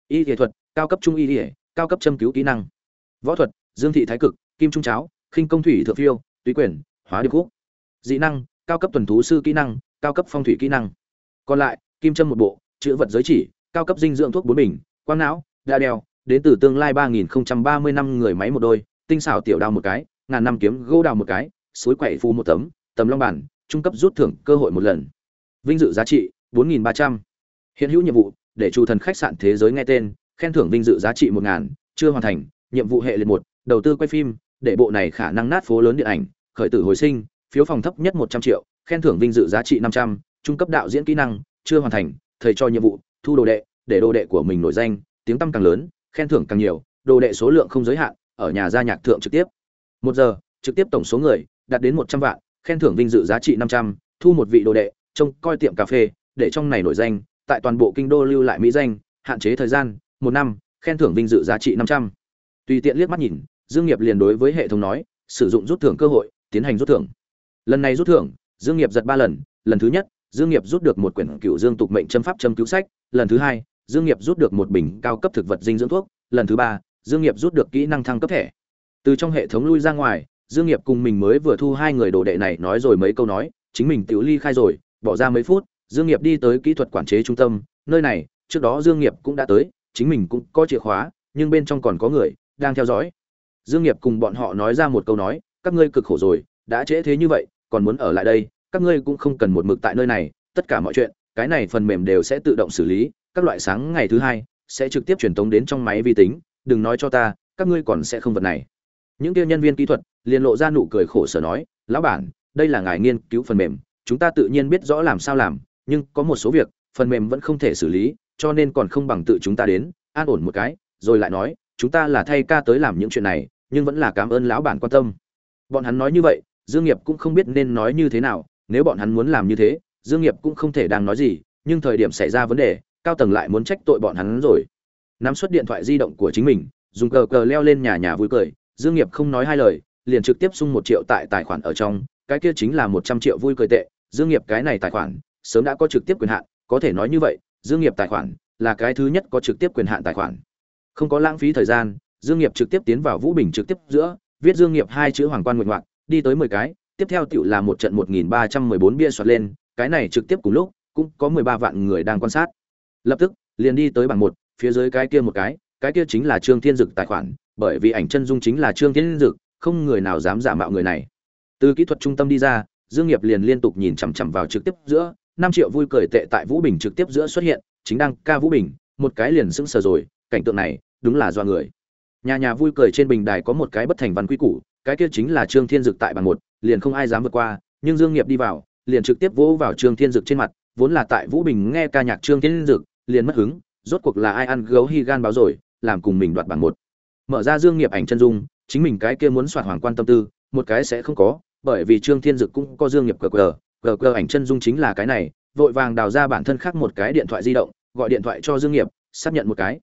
y y thuật cao cấp trung y y, cao cấp châm cứu kỹ năng võ thuật dương thị thái cực kim trung cháo khinh công thủy thượng phiêu túy quyền hóa điệp khúc dị năng cao cấp tuần thú sư kỹ năng cao cấp phong thủy kỹ năng còn lại kim châm một bộ chữ vật giới chỉ cao cấp dinh dưỡng thuốc bốn bình quang não đa đeo đến từ tương lai 3030 năm người máy một đôi, tinh xảo tiểu đao một cái, ngàn năm kiếm gỗ đào một cái, suối quậy phù một tấm, tầm long bản, trung cấp rút thưởng cơ hội một lần. Vinh dự giá trị 4300. Hiện hữu nhiệm vụ, để chủ thần khách sạn thế giới nghe tên, khen thưởng vinh dự giá trị 1000, chưa hoàn thành, nhiệm vụ hệ liệt một, đầu tư quay phim, để bộ này khả năng nát phố lớn điện ảnh, khởi tử hồi sinh, phiếu phòng thấp nhất 100 triệu, khen thưởng vinh dự giá trị 500, trung cấp đạo diễn kỹ năng, chưa hoàn thành, thầy cho nhiệm vụ, thu đồ đệ, để đồ đệ của mình nổi danh, tiếng tăm càng lớn, khen thưởng càng nhiều, đồ đệ số lượng không giới hạn, ở nhà gia nhạc thượng trực tiếp. Một giờ, trực tiếp tổng số người đạt đến 100 vạn, khen thưởng vinh dự giá trị 500, thu một vị đồ đệ, trông coi tiệm cà phê, để trong này nổi danh, tại toàn bộ kinh đô lưu lại mỹ danh, hạn chế thời gian, một năm, khen thưởng vinh dự giá trị 500. Tùy tiện liếc mắt nhìn, Dương Nghiệp liền đối với hệ thống nói, sử dụng rút thưởng cơ hội, tiến hành rút thưởng. Lần này rút thưởng, Dương Nghiệp giật 3 lần, lần thứ nhất, Dương Nghiệp rút được một quyển Cửu Dương tục mệnh châm pháp châm cứu sách, lần thứ hai, Dương Nghiệp rút được một bình cao cấp thực vật dinh dưỡng thuốc, lần thứ ba, Dương Nghiệp rút được kỹ năng thăng cấp thẻ. Từ trong hệ thống lui ra ngoài, Dương Nghiệp cùng mình mới vừa thu hai người đồ đệ này nói rồi mấy câu nói, chính mình tiểu ly khai rồi, bỏ ra mấy phút, Dương Nghiệp đi tới kỹ thuật quản chế trung tâm, nơi này, trước đó Dương Nghiệp cũng đã tới, chính mình cũng có chìa khóa, nhưng bên trong còn có người đang theo dõi. Dương Nghiệp cùng bọn họ nói ra một câu nói, các ngươi cực khổ rồi, đã trễ thế như vậy, còn muốn ở lại đây, các ngươi cũng không cần một mực tại nơi này, tất cả mọi chuyện, cái này phần mềm đều sẽ tự động xử lý, các loại sáng ngày thứ hai sẽ trực tiếp truyền tống đến trong máy vi tính, đừng nói cho ta, các ngươi còn sẽ không vật này. Những kia nhân viên kỹ thuật liền lộ ra nụ cười khổ sở nói, lão bản, đây là ngài nghiên cứu phần mềm, chúng ta tự nhiên biết rõ làm sao làm, nhưng có một số việc, phần mềm vẫn không thể xử lý, cho nên còn không bằng tự chúng ta đến, an ổn một cái, rồi lại nói, chúng ta là thay ca tới làm những chuyện này, nhưng vẫn là cảm ơn lão bản quan tâm. Bọn hắn nói như vậy, Dương Nghiệp cũng không biết nên nói như thế nào, nếu bọn hắn muốn làm như thế, Dương Nghiệp cũng không thể đang nói gì, nhưng thời điểm xảy ra vấn đề, cao tầng lại muốn trách tội bọn hắn rồi. Nắm xuất điện thoại di động của chính mình, dùng cờ cờ leo lên nhà nhà vui cười, Dương Nghiệp không nói hai lời, liền trực tiếp sung một triệu tại tài khoản ở trong, cái kia chính là một trăm triệu vui cười tệ, Dương Nghiệp cái này tài khoản, sớm đã có trực tiếp quyền hạn, có thể nói như vậy, Dương Nghiệp tài khoản là cái thứ nhất có trực tiếp quyền hạn tài khoản. Không có lãng phí thời gian, Dương Nghiệp trực tiếp tiến vào Vũ Bình trực tiếp giữa, viết Dương Nghiệp hai chữ hoàng quan nguyện ngoạc, đi tới mười cái, tiếp theo tiểu là một trận một nghìn ba trăm mười bốn bia soạt lên, cái này trực tiếp cùng lúc, cũng có mười ba vạn người đang quan sát. Lập tức, liền đi tới bảng một, phía dưới cái kia một cái, cái kia chính là Trương Thiên Dực tài khoản, bởi vì ảnh chân dung chính là Trương Thiên Dực, không người nào dám giả mạo người này. Từ kỹ thuật trung tâm đi ra, Dương Nghiệp liền liên tục nhìn chằm chằm vào trực tiếp giữa, năm triệu vui cười tệ tại Vũ Bình trực tiếp giữa xuất hiện, chính đang ca Vũ Bình, một cái liền sững sờ rồi, cảnh tượng này, đúng là do người. Nhà nhà vui cười trên bình đài có một cái bất thành văn quy củ, cái kia chính là Trương Thiên Dực tại bảng một, liền không ai dám vượt qua, nhưng Dương Nghiệp đi vào, liền trực tiếp vỗ vào Trương Thiên Dực trên mặt, vốn là tại Vũ Bình nghe ca nhạc Trương Thiên Dực, liền mất hứng, rốt cuộc là ai ăn gấu hi gan báo rồi, làm cùng mình đoạt bảng một. Mở ra Dương Nghiệp ảnh chân dung, chính mình cái kia muốn soạt hoàng quan tâm tư, một cái sẽ không có, bởi vì Trương Thiên Dực cũng có Dương Nghiệp cờ cờ, cờ cờ ảnh chân dung chính là cái này, vội vàng đào ra bản thân khác một cái điện thoại di động, gọi điện thoại cho Dương Nghiệp, xác nhận một cái.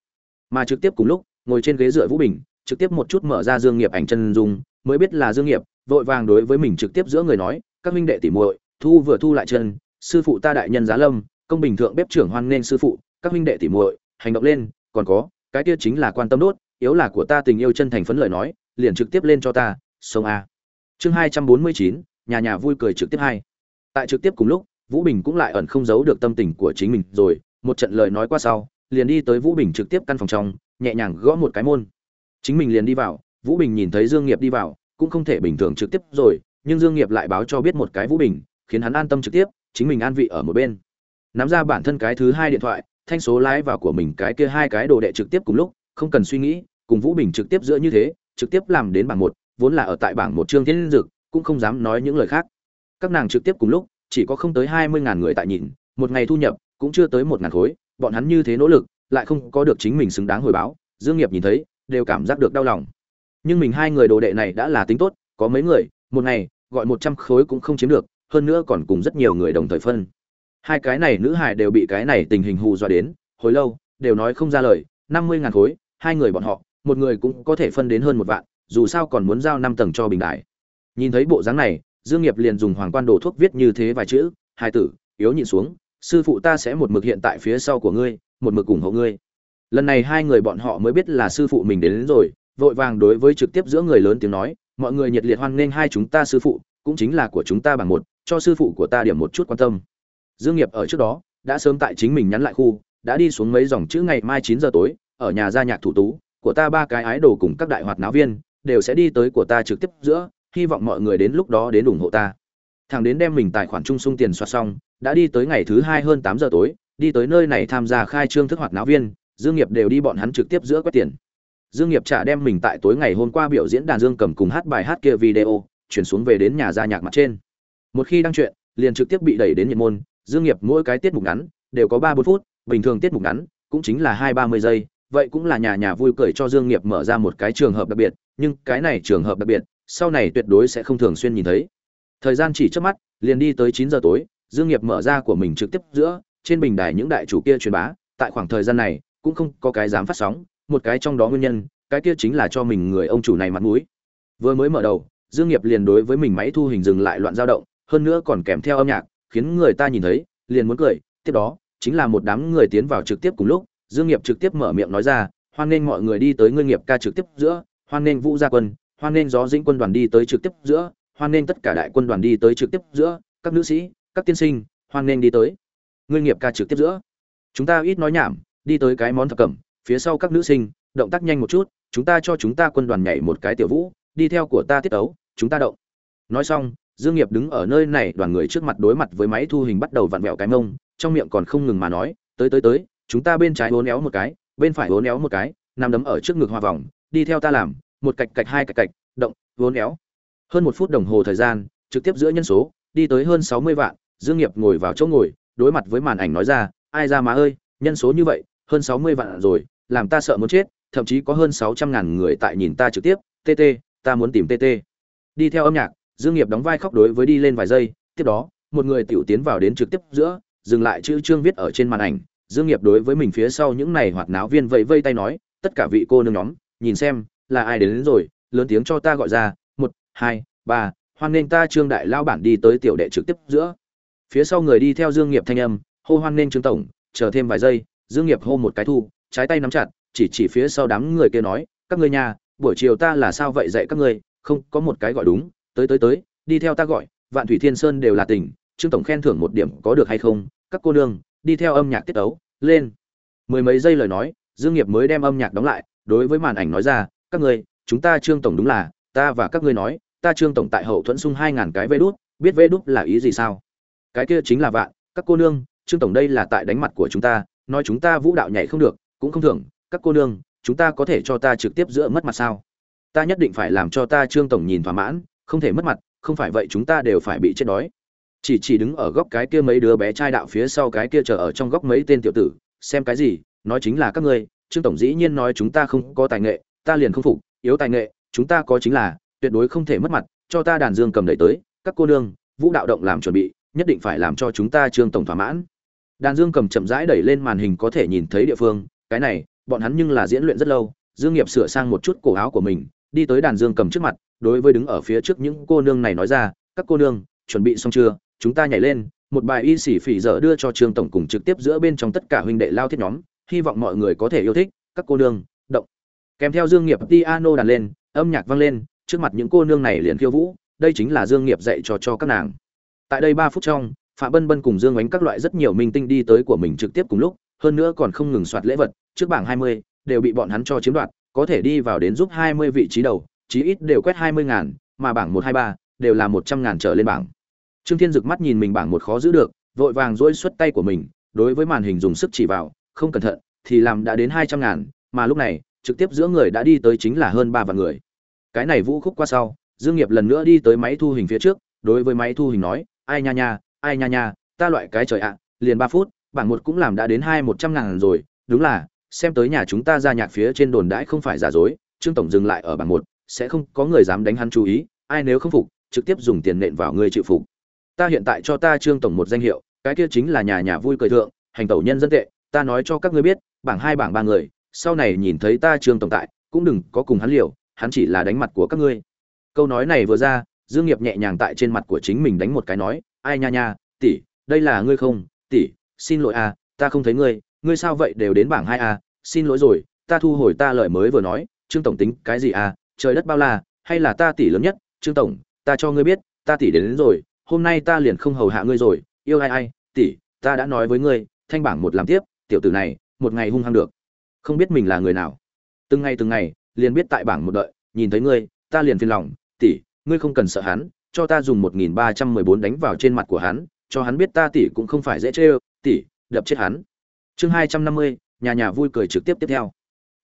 Mà trực tiếp cùng lúc, ngồi trên ghế dựa Vũ Bình, trực tiếp một chút mở ra Dương Nghiệp ảnh chân dung, mới biết là Dương Nghiệp, vội vàng đối với mình trực tiếp giữa người nói, các huynh đệ tỉ muội, thu vừa thu lại chân, sư phụ ta đại nhân giá lâm, công bình thượng bếp trưởng hoan nên sư phụ, các huynh đệ tỉ muội, hành động lên, còn có, cái kia chính là quan tâm đốt, yếu là của ta tình yêu chân thành phấn lời nói, liền trực tiếp lên cho ta, sông a. Chương hai trăm bốn mươi chín nhà nhà vui cười trực tiếp hai. Tại trực tiếp cùng lúc, Vũ Bình cũng lại ẩn không giấu được tâm tình của chính mình rồi, một trận lời nói qua sau, liền đi tới Vũ Bình trực tiếp căn phòng trong, nhẹ nhàng gõ một cái môn. Chính mình liền đi vào, Vũ Bình nhìn thấy Dương Nghiệp đi vào, cũng không thể bình thường trực tiếp rồi, nhưng Dương Nghiệp lại báo cho biết một cái Vũ Bình, khiến hắn an tâm trực tiếp, chính mình an vị ở một bên. Nắm ra bản thân cái thứ hai điện thoại, thanh số lái vào của mình cái kia hai cái đồ đệ trực tiếp cùng lúc, không cần suy nghĩ, cùng Vũ Bình trực tiếp giữa như thế, trực tiếp làm đến bảng một, vốn là ở tại bảng một chương thiên dực, cũng không dám nói những lời khác. Các nàng trực tiếp cùng lúc, chỉ có không tới hai mươi ngàn người tại nhìn, một ngày thu nhập cũng chưa tới một ngàn khối, bọn hắn như thế nỗ lực, lại không có được chính mình xứng đáng hồi báo, Dương Nghiệp nhìn thấy, đều cảm giác được đau lòng. Nhưng mình hai người đồ đệ này đã là tính tốt, có mấy người, một ngày gọi một trăm khối cũng không chiếm được, hơn nữa còn cùng rất nhiều người đồng thời phân. Hai cái này nữ hài đều bị cái này tình hình hù dọa đến, hồi lâu đều nói không ra lời, năm mươi ngàn khối, hai người bọn họ, một người cũng có thể phân đến hơn một vạn, dù sao còn muốn giao năm tầng cho bình đại. Nhìn thấy bộ dáng này, Dương Nghiệp liền dùng hoàng quan đồ thuốc viết như thế vài chữ, hai tử, yếu nhịn xuống, sư phụ ta sẽ một mực hiện tại phía sau của ngươi, một mực ủng hộ ngươi. Lần này hai người bọn họ mới biết là sư phụ mình đến, đến rồi, vội vàng đối với trực tiếp giữa người lớn tiếng nói, mọi người nhiệt liệt hoan nghênh hai chúng ta sư phụ, cũng chính là của chúng ta bằng một, cho sư phụ của ta điểm một chút quan tâm. Dương Nghiệp ở trước đó đã sớm tại chính mình nhắn lại khu, đã đi xuống mấy dòng chữ ngày mai 9 giờ tối, ở nhà gia nhạc thủ tú, của ta ba cái ái đồ cùng các đại hoạt náo viên đều sẽ đi tới của ta trực tiếp giữa hy vọng mọi người đến lúc đó đến ủng hộ ta. Thằng đến đem mình tài khoản trung sung tiền xoa xong đã đi tới ngày thứ hai hơn tám giờ tối đi tới nơi này tham gia khai trương thức hoạt náo viên dương nghiệp đều đi bọn hắn trực tiếp giữa quét tiền. Dương nghiệp trả đem mình tại tối ngày hôm qua biểu diễn đàn dương cầm cùng hát bài hát kia video chuyển xuống về đến nhà gia nhạc mặt trên. Một khi đăng chuyện liền trực tiếp bị đẩy đến nhiệt môn dương nghiệp mỗi cái tiết mục ngắn đều có ba bốn phút, bình thường tiết mục ngắn cũng chính là hai ba mươi giây, vậy cũng là nhà nhà vui cười cho dương nghiệp mở ra một cái trường hợp đặc biệt, nhưng cái này trường hợp đặc biệt, sau này tuyệt đối sẽ không thường xuyên nhìn thấy. Thời gian chỉ trước mắt, liền đi tới chín giờ tối, dương nghiệp mở ra của mình trực tiếp giữa, trên bình đài những đại chủ kia truyền bá, tại khoảng thời gian này cũng không có cái dám phát sóng, một cái trong đó nguyên nhân, cái kia chính là cho mình người ông chủ này mặt mũi. Vừa mới mở đầu, dương nghiệp liền đối với mình máy thu hình dừng lại loạn dao động, hơn nữa còn kèm theo âm nhạc khiến người ta nhìn thấy, liền muốn cười. Tiếp đó, chính là một đám người tiến vào trực tiếp cùng lúc, dương nghiệp trực tiếp mở miệng nói ra, hoan nghênh mọi người đi tới ngươi nghiệp ca trực tiếp giữa, hoan nghênh vũ gia quân, hoan nghênh gió dĩnh quân đoàn đi tới trực tiếp giữa, hoan nghênh tất cả đại quân đoàn đi tới trực tiếp giữa, các nữ sĩ, các tiên sinh, hoan nghênh đi tới ngươi nghiệp ca trực tiếp giữa. Chúng ta ít nói nhảm, đi tới cái món thập cẩm, phía sau các nữ sinh, động tác nhanh một chút, chúng ta cho chúng ta quân đoàn nhảy một cái tiểu vũ, đi theo của ta tiết ấu chúng ta động. Nói xong dương nghiệp đứng ở nơi này, đoàn người trước mặt đối mặt với máy thu hình bắt đầu vặn vẹo cái mông, trong miệng còn không ngừng mà nói, tới tới tới, chúng ta bên trái uốn éo một cái, bên phải uốn éo một cái, nằm đấm ở trước ngực hoa vòng, đi theo ta làm, một cạch cạch, hai cạch cạch, động, uốn éo. Hơn một phút đồng hồ thời gian, trực tiếp giữa nhân số, đi tới hơn sáu mươi vạn, dương nghiệp ngồi vào chỗ ngồi, đối mặt với màn ảnh nói ra, ai ra má ơi, nhân số như vậy, hơn sáu mươi vạn rồi, làm ta sợ muốn chết, thậm chí có hơn sáu trăm ngàn người tại nhìn ta trực tiếp tt ta muốn tìm tt đi theo âm nhạc dương nghiệp đóng vai khóc đối với đi lên vài giây tiếp đó một người tiểu tiến vào đến trực tiếp giữa dừng lại chữ chương viết ở trên màn ảnh. Dương nghiệp đối với mình phía sau những này hoạt náo viên vẫy vây tay nói tất cả vị cô nương nhóm nhìn xem là ai đến, đến rồi lớn tiếng cho ta gọi ra một hai ba hoan nên ta trương đại lao bản đi tới tiểu đệ trực tiếp giữa. Phía sau người đi theo dương nghiệp thanh âm hô hoan nên trương tổng chờ thêm vài giây. Dương nghiệp hô một cái thu trái tay nắm chặt chỉ chỉ phía sau đám người kia nói các ngươi nhà buổi chiều ta là sao vậy dạy các ngươi không có một cái gọi đúng tới tới tới, đi theo ta gọi, vạn thủy thiên sơn đều là tỉnh trương tổng khen thưởng một điểm có được hay không, các cô nương, đi theo âm nhạc tiết ấu lên. Mười mấy giây lời nói, dương nghiệp mới đem âm nhạc đóng lại, đối với màn ảnh nói ra, các ngươi chúng ta trương tổng đúng là, ta và các ngươi nói, ta trương tổng tại hậu thuẫn sung hai ngàn cái vê đút, biết vê đút là ý gì sao? Cái kia chính là vạn, các cô nương, trương tổng đây là tại đánh mặt của chúng ta, nói chúng ta vũ đạo nhảy không được, cũng không thưởng, các cô nương, chúng ta có thể cho ta trực tiếp giữa mất mặt sao? Ta nhất định phải làm cho ta trương tổng nhìn thỏa mãn không thể mất mặt, không phải vậy chúng ta đều phải bị chết đói. Chỉ chỉ đứng ở góc cái kia mấy đứa bé trai đạo phía sau cái kia chờ ở trong góc mấy tên tiểu tử, xem cái gì, nói chính là các ngươi, trương tổng dĩ nhiên nói chúng ta không có tài nghệ, ta liền không phục, yếu tài nghệ, chúng ta có chính là, tuyệt đối không thể mất mặt, cho ta đàn dương cầm đẩy tới, các cô nương, vũ đạo động làm chuẩn bị, nhất định phải làm cho chúng ta trương tổng thỏa mãn. Đàn dương cầm chậm rãi đẩy lên màn hình có thể nhìn thấy địa phương, cái này, bọn hắn nhưng là diễn luyện rất lâu, dương nghiệp sửa sang một chút cổ áo của mình đi tới đàn dương cầm trước mặt đối với đứng ở phía trước những cô nương này nói ra các cô nương chuẩn bị xong chưa? Chúng ta nhảy lên. Một bài y sĩ phỉ dở đưa cho trương tổng cùng trực tiếp giữa bên trong tất cả huynh đệ lao thiết nhóm hy vọng mọi người có thể yêu thích. Các cô nương động. Kèm theo dương nghiệp piano đàn lên âm nhạc vang lên trước mặt những cô nương này liền khiêu vũ. Đây chính là dương nghiệp dạy cho cho các nàng. Tại đây ba phút trong phạm bân bân cùng dương ánh các loại rất nhiều minh tinh đi tới của mình trực tiếp cùng lúc hơn nữa còn không ngừng soạt lễ vật trước bảng 20, đều bị bọn hắn cho chiếm đoạt có thể đi vào đến giúp 20 vị trí đầu, chí ít đều quét 20 ngàn, mà bảng 123 đều là 100 ngàn trở lên bảng. Trương thiên dực mắt nhìn mình bảng một khó giữ được, vội vàng duỗi xuất tay của mình, đối với màn hình dùng sức chỉ vào, không cẩn thận, thì làm đã đến 200 ngàn, mà lúc này, trực tiếp giữa người đã đi tới chính là hơn ba vạn người. Cái này vũ khúc qua sau, dương nghiệp lần nữa đi tới máy thu hình phía trước, đối với máy thu hình nói, ai nha nha, ai nha nha, ta loại cái trời ạ, liền ba phút, bảng một cũng làm đã đến hai một trăm ngàn rồi, đúng là xem tới nhà chúng ta ra nhạc phía trên đồn đãi không phải giả dối, trương tổng dừng lại ở bảng một, sẽ không có người dám đánh hắn chú ý, ai nếu không phục, trực tiếp dùng tiền nện vào người chịu phục. Ta hiện tại cho ta trương tổng một danh hiệu, cái kia chính là nhà nhà vui cười thượng, hành tẩu nhân dân tệ, ta nói cho các ngươi biết, bảng hai, bảng ba người, sau này nhìn thấy ta trương tổng tại, cũng đừng có cùng hắn liều, hắn chỉ là đánh mặt của các ngươi. Câu nói này vừa ra, dương nghiệp nhẹ nhàng tại trên mặt của chính mình đánh một cái nói, ai nha nha, tỷ, đây là ngươi không? Tỷ, xin lỗi a ta không thấy ngươi ngươi sao vậy đều đến bảng hai a xin lỗi rồi ta thu hồi ta lời mới vừa nói. Trương tổng tính cái gì a trời đất bao la hay là ta tỷ lớn nhất? Trương tổng ta cho ngươi biết ta tỷ đến, đến rồi hôm nay ta liền không hầu hạ ngươi rồi. Yêu ai ai tỷ ta đã nói với ngươi thanh bảng một làm tiếp tiểu tử này một ngày hung hăng được. Không biết mình là người nào. Từng ngày từng ngày liền biết tại bảng một đợi nhìn thấy ngươi ta liền phiền lòng. Tỷ ngươi không cần sợ hắn cho ta dùng một nghìn ba trăm mười bốn đánh vào trên mặt của hắn cho hắn biết ta tỷ cũng không phải dễ chê tỷ đập chết hắn chương hai trăm năm mươi, nhà nhà vui cười trực tiếp tiếp theo.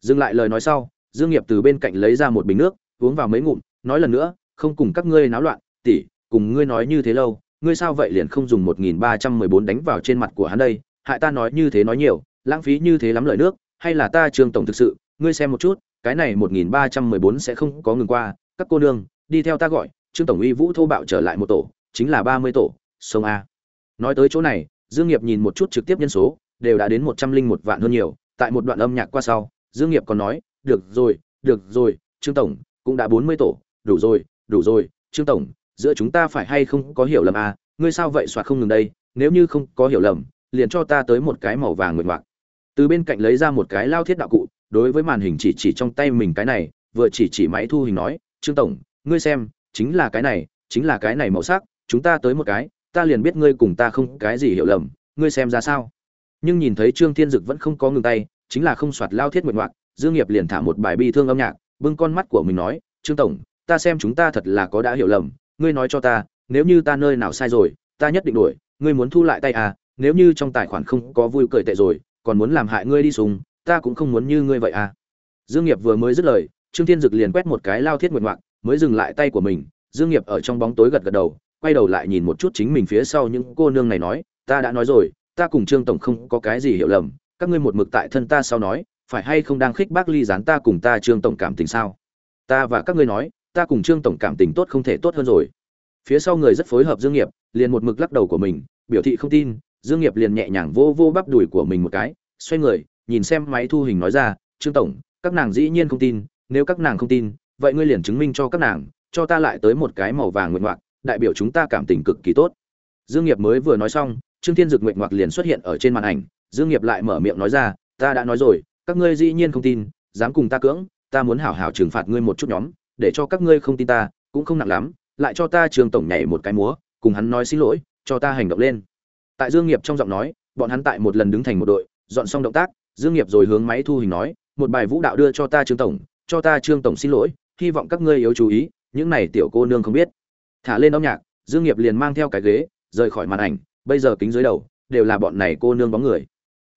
Dừng lại lời nói sau, dương nghiệp từ bên cạnh lấy ra một bình nước, uống vào mấy ngụm, nói lần nữa, không cùng các ngươi náo loạn, tỷ, cùng ngươi nói như thế lâu, ngươi sao vậy liền không dùng một nghìn ba trăm mười bốn đánh vào trên mặt của hắn đây? Hại ta nói như thế nói nhiều, lãng phí như thế lắm lời nước, hay là ta trương tổng thực sự, ngươi xem một chút, cái này một nghìn ba trăm mười bốn sẽ không có ngừng qua, các cô nương, đi theo ta gọi, trương tổng uy vũ thô bạo trở lại một tổ, chính là ba mươi tổ, sông a. Nói tới chỗ này, dương nghiệp nhìn một chút trực tiếp nhân số đều đã đến một trăm linh một vạn hơn nhiều. Tại một đoạn âm nhạc qua sau, dương nghiệp còn nói, được rồi được rồi, trương tổng, cũng đã bốn mươi tổ, đủ rồi đủ rồi, trương tổng, giữa chúng ta phải hay không có hiểu lầm à? Ngươi sao vậy soạt không ngừng đây? Nếu như không có hiểu lầm, liền cho ta tới một cái màu vàng nguyệt ngoạc. Từ bên cạnh lấy ra một cái lao thiết đạo cụ, đối với màn hình chỉ chỉ trong tay mình cái này, vừa chỉ chỉ máy thu hình nói, trương tổng, ngươi xem, chính là cái này, chính là cái này màu sắc, chúng ta tới một cái, ta liền biết ngươi cùng ta không cái gì hiểu lầm, ngươi xem ra sao? Nhưng nhìn thấy trương thiên dực vẫn không có ngừng tay, chính là không soạt lao thiết nguyện ngoạc, dương nghiệp liền thả một bài bi thương âm nhạc, bưng con mắt của mình nói, trương tổng, ta xem chúng ta thật là có đã hiểu lầm, ngươi nói cho ta, nếu như ta nơi nào sai rồi, ta nhất định đuổi, ngươi muốn thu lại tay à nếu như trong tài khoản không có vui cười tệ rồi, còn muốn làm hại ngươi đi sùng, ta cũng không muốn như ngươi vậy à. Dương nghiệp vừa mới dứt lời, trương thiên dực liền quét một cái lao thiết nguyện ngoạc, mới dừng lại tay của mình, dương nghiệp ở trong bóng tối gật gật đầu, quay đầu lại nhìn một chút chính mình phía sau những cô nương này nói, ta đã nói rồi ta cùng trương tổng không có cái gì hiểu lầm, các ngươi một mực tại thân ta sau nói, phải hay không đang khích bác ly dán ta cùng ta trương tổng cảm tình sao? Ta và các ngươi nói, ta cùng trương tổng cảm tình tốt không thể tốt hơn rồi. Phía sau người rất phối hợp dương nghiệp, liền một mực lắc đầu của mình, biểu thị không tin, dương nghiệp liền nhẹ nhàng vô vô bắp đùi của mình một cái, xoay người, nhìn xem máy thu hình nói ra, trương tổng, các nàng dĩ nhiên không tin, nếu các nàng không tin, vậy ngươi liền chứng minh cho các nàng, cho ta lại tới một cái màu vàng nguyện ngoạc, đại biểu chúng ta cảm tình cực kỳ tốt. Dương nghiệp mới vừa nói xong trương thiên dực nguyện ngoạc liền xuất hiện ở trên màn ảnh, dương nghiệp lại mở miệng nói ra, ta đã nói rồi, các ngươi dĩ nhiên không tin, dám cùng ta cưỡng, ta muốn hảo hảo trừng phạt ngươi một chút nhóm, để cho các ngươi không tin ta, cũng không nặng lắm, lại cho ta trường tổng nhảy một cái múa, cùng hắn nói xin lỗi, cho ta hành động lên. Tại dương nghiệp trong giọng nói, bọn hắn tại một lần đứng thành một đội, dọn xong động tác, dương nghiệp rồi hướng máy thu hình nói, một bài vũ đạo đưa cho ta trương tổng, cho ta trương tổng xin lỗi, hy vọng các ngươi yếu chú ý, những này tiểu cô nương không biết. Thả lên âm nhạc, dương nghiệp liền mang theo cái ghế, rời khỏi màn ảnh bây giờ kính dưới đầu, đều là bọn này cô nương bóng người.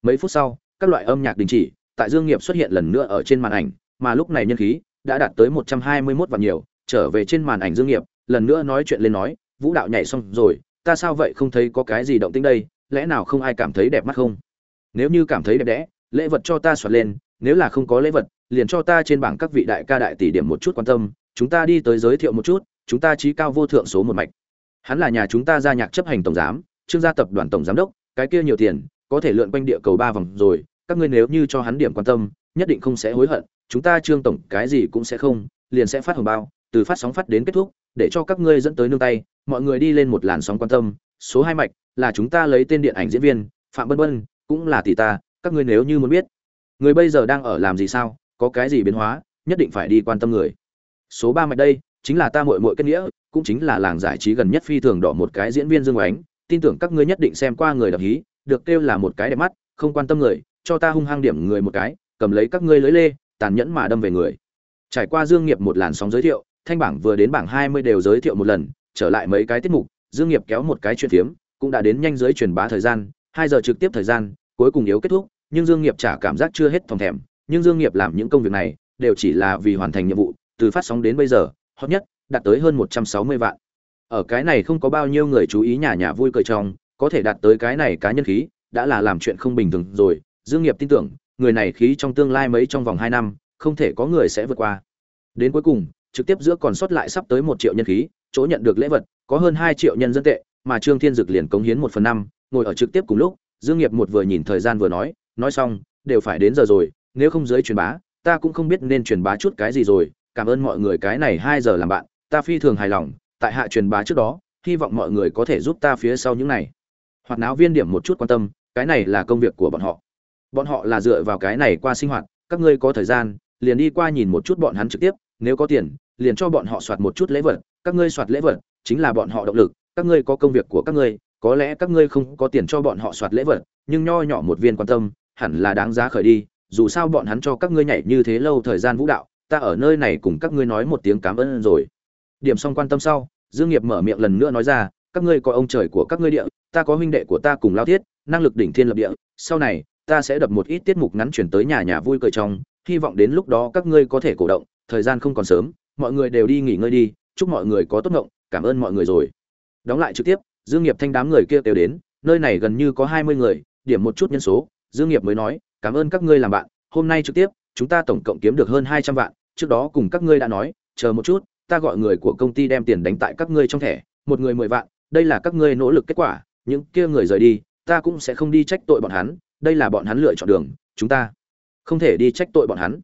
Mấy phút sau, các loại âm nhạc đình chỉ, tại dương nghiệp xuất hiện lần nữa ở trên màn ảnh, mà lúc này nhân khí đã đạt tới 121 vạn nhiều, trở về trên màn ảnh dương nghiệp, lần nữa nói chuyện lên nói, vũ đạo nhảy xong rồi, ta sao vậy không thấy có cái gì động tĩnh đây, lẽ nào không ai cảm thấy đẹp mắt không? Nếu như cảm thấy đẹp đẽ, lễ vật cho ta soạt lên, nếu là không có lễ vật, liền cho ta trên bảng các vị đại ca đại tỷ điểm một chút quan tâm, chúng ta đi tới giới thiệu một chút, chúng ta trí cao vô thượng số một mạch. Hắn là nhà chúng ta gia nhạc chấp hành tổng giám trương gia tập đoàn tổng giám đốc, cái kia nhiều tiền, có thể lượn quanh địa cầu ba vòng rồi, các ngươi nếu như cho hắn điểm quan tâm, nhất định không sẽ hối hận, chúng ta trương tổng cái gì cũng sẽ không, liền sẽ phát hồng bao, từ phát sóng phát đến kết thúc, để cho các ngươi dẫn tới nương tay, mọi người đi lên một làn sóng quan tâm, số hai mạch, là chúng ta lấy tên điện ảnh diễn viên, phạm bân bân, cũng là tỷ ta, các ngươi nếu như muốn biết, người bây giờ đang ở làm gì sao, có cái gì biến hóa, nhất định phải đi quan tâm người. Số ba mạch đây, chính là ta muội muội kết nghĩa, cũng chính là làng giải trí gần nhất phi thường đỏ một cái diễn viên dương oánh tin tưởng các ngươi nhất định xem qua người đập hí, được kêu là một cái đẹp mắt, không quan tâm người, cho ta hung hăng điểm người một cái, cầm lấy các ngươi lưới lê, tàn nhẫn mà đâm về người. Trải qua dương nghiệp một làn sóng giới thiệu, thanh bảng vừa đến bảng 20 đều giới thiệu một lần, trở lại mấy cái tiết mục, dương nghiệp kéo một cái chuyện tiếm cũng đã đến nhanh giới truyền bá thời gian 2 giờ trực tiếp thời gian, cuối cùng yếu kết thúc, nhưng dương nghiệp trả cảm giác chưa hết thòng thèm, nhưng dương nghiệp làm những công việc này, đều chỉ là vì hoàn thành nhiệm vụ, từ phát sóng đến bây giờ, hot nhất, đạt tới hơn 160 vạn ở cái này không có bao nhiêu người chú ý nhà nhà vui cười trong, có thể đạt tới cái này cá nhân khí, đã là làm chuyện không bình thường rồi. Dương nghiệp tin tưởng, người này khí trong tương lai mấy trong vòng 2 năm, không thể có người sẽ vượt qua. Đến cuối cùng, trực tiếp giữa còn sót lại sắp tới một triệu nhân khí, chỗ nhận được lễ vật, có hơn 2 triệu nhân dân tệ, mà trương thiên dực liền cống hiến một phần năm, ngồi ở trực tiếp cùng lúc, dương nghiệp một vừa nhìn thời gian vừa nói nói xong, đều phải đến giờ rồi, nếu không giới truyền bá, ta cũng không biết nên truyền bá chút cái gì rồi. Cảm ơn mọi người cái này 2 giờ làm bạn, ta phi thường hài lòng tại hạ truyền bá trước đó, hy vọng mọi người có thể giúp ta phía sau những này. Hoạt náo viên điểm một chút quan tâm, cái này là công việc của bọn họ. Bọn họ là dựa vào cái này qua sinh hoạt, các ngươi có thời gian, liền đi qua nhìn một chút bọn hắn trực tiếp, nếu có tiền, liền cho bọn họ soạt một chút lễ vật, các ngươi soạt lễ vật, chính là bọn họ động lực, các ngươi có công việc của các ngươi, có lẽ các ngươi không có tiền cho bọn họ soạt lễ vật, nhưng nho nhỏ một viên quan tâm, hẳn là đáng giá khởi đi, dù sao bọn hắn cho các ngươi nhảy như thế lâu thời gian vũ đạo, ta ở nơi này cùng các ngươi nói một tiếng cảm ơn rồi điểm xong quan tâm sau, dương nghiệp mở miệng lần nữa nói ra, các ngươi có ông trời của các ngươi địa, ta có huynh đệ của ta cùng lao thiết, năng lực đỉnh thiên lập địa, sau này, ta sẽ đập một ít tiết mục ngắn chuyển tới nhà nhà vui cười trong, hy vọng đến lúc đó các ngươi có thể cổ động, thời gian không còn sớm, mọi người đều đi nghỉ ngơi đi, chúc mọi người có tốt ngộng, cảm ơn mọi người rồi. Đóng lại trực tiếp, dương nghiệp thanh đám người kia đều đến, nơi này gần như có hai mươi người, điểm một chút nhân số. Dương nghiệp mới nói, cảm ơn các ngươi làm bạn, hôm nay trực tiếp, chúng ta tổng cộng kiếm được hơn hai trăm vạn, trước đó cùng các ngươi đã nói, chờ một chút ta gọi người của công ty đem tiền đánh tại các ngươi trong thẻ, một người mười vạn, đây là các ngươi nỗ lực kết quả, những kia người rời đi, ta cũng sẽ không đi trách tội bọn hắn, đây là bọn hắn lựa chọn đường, chúng ta không thể đi trách tội bọn hắn.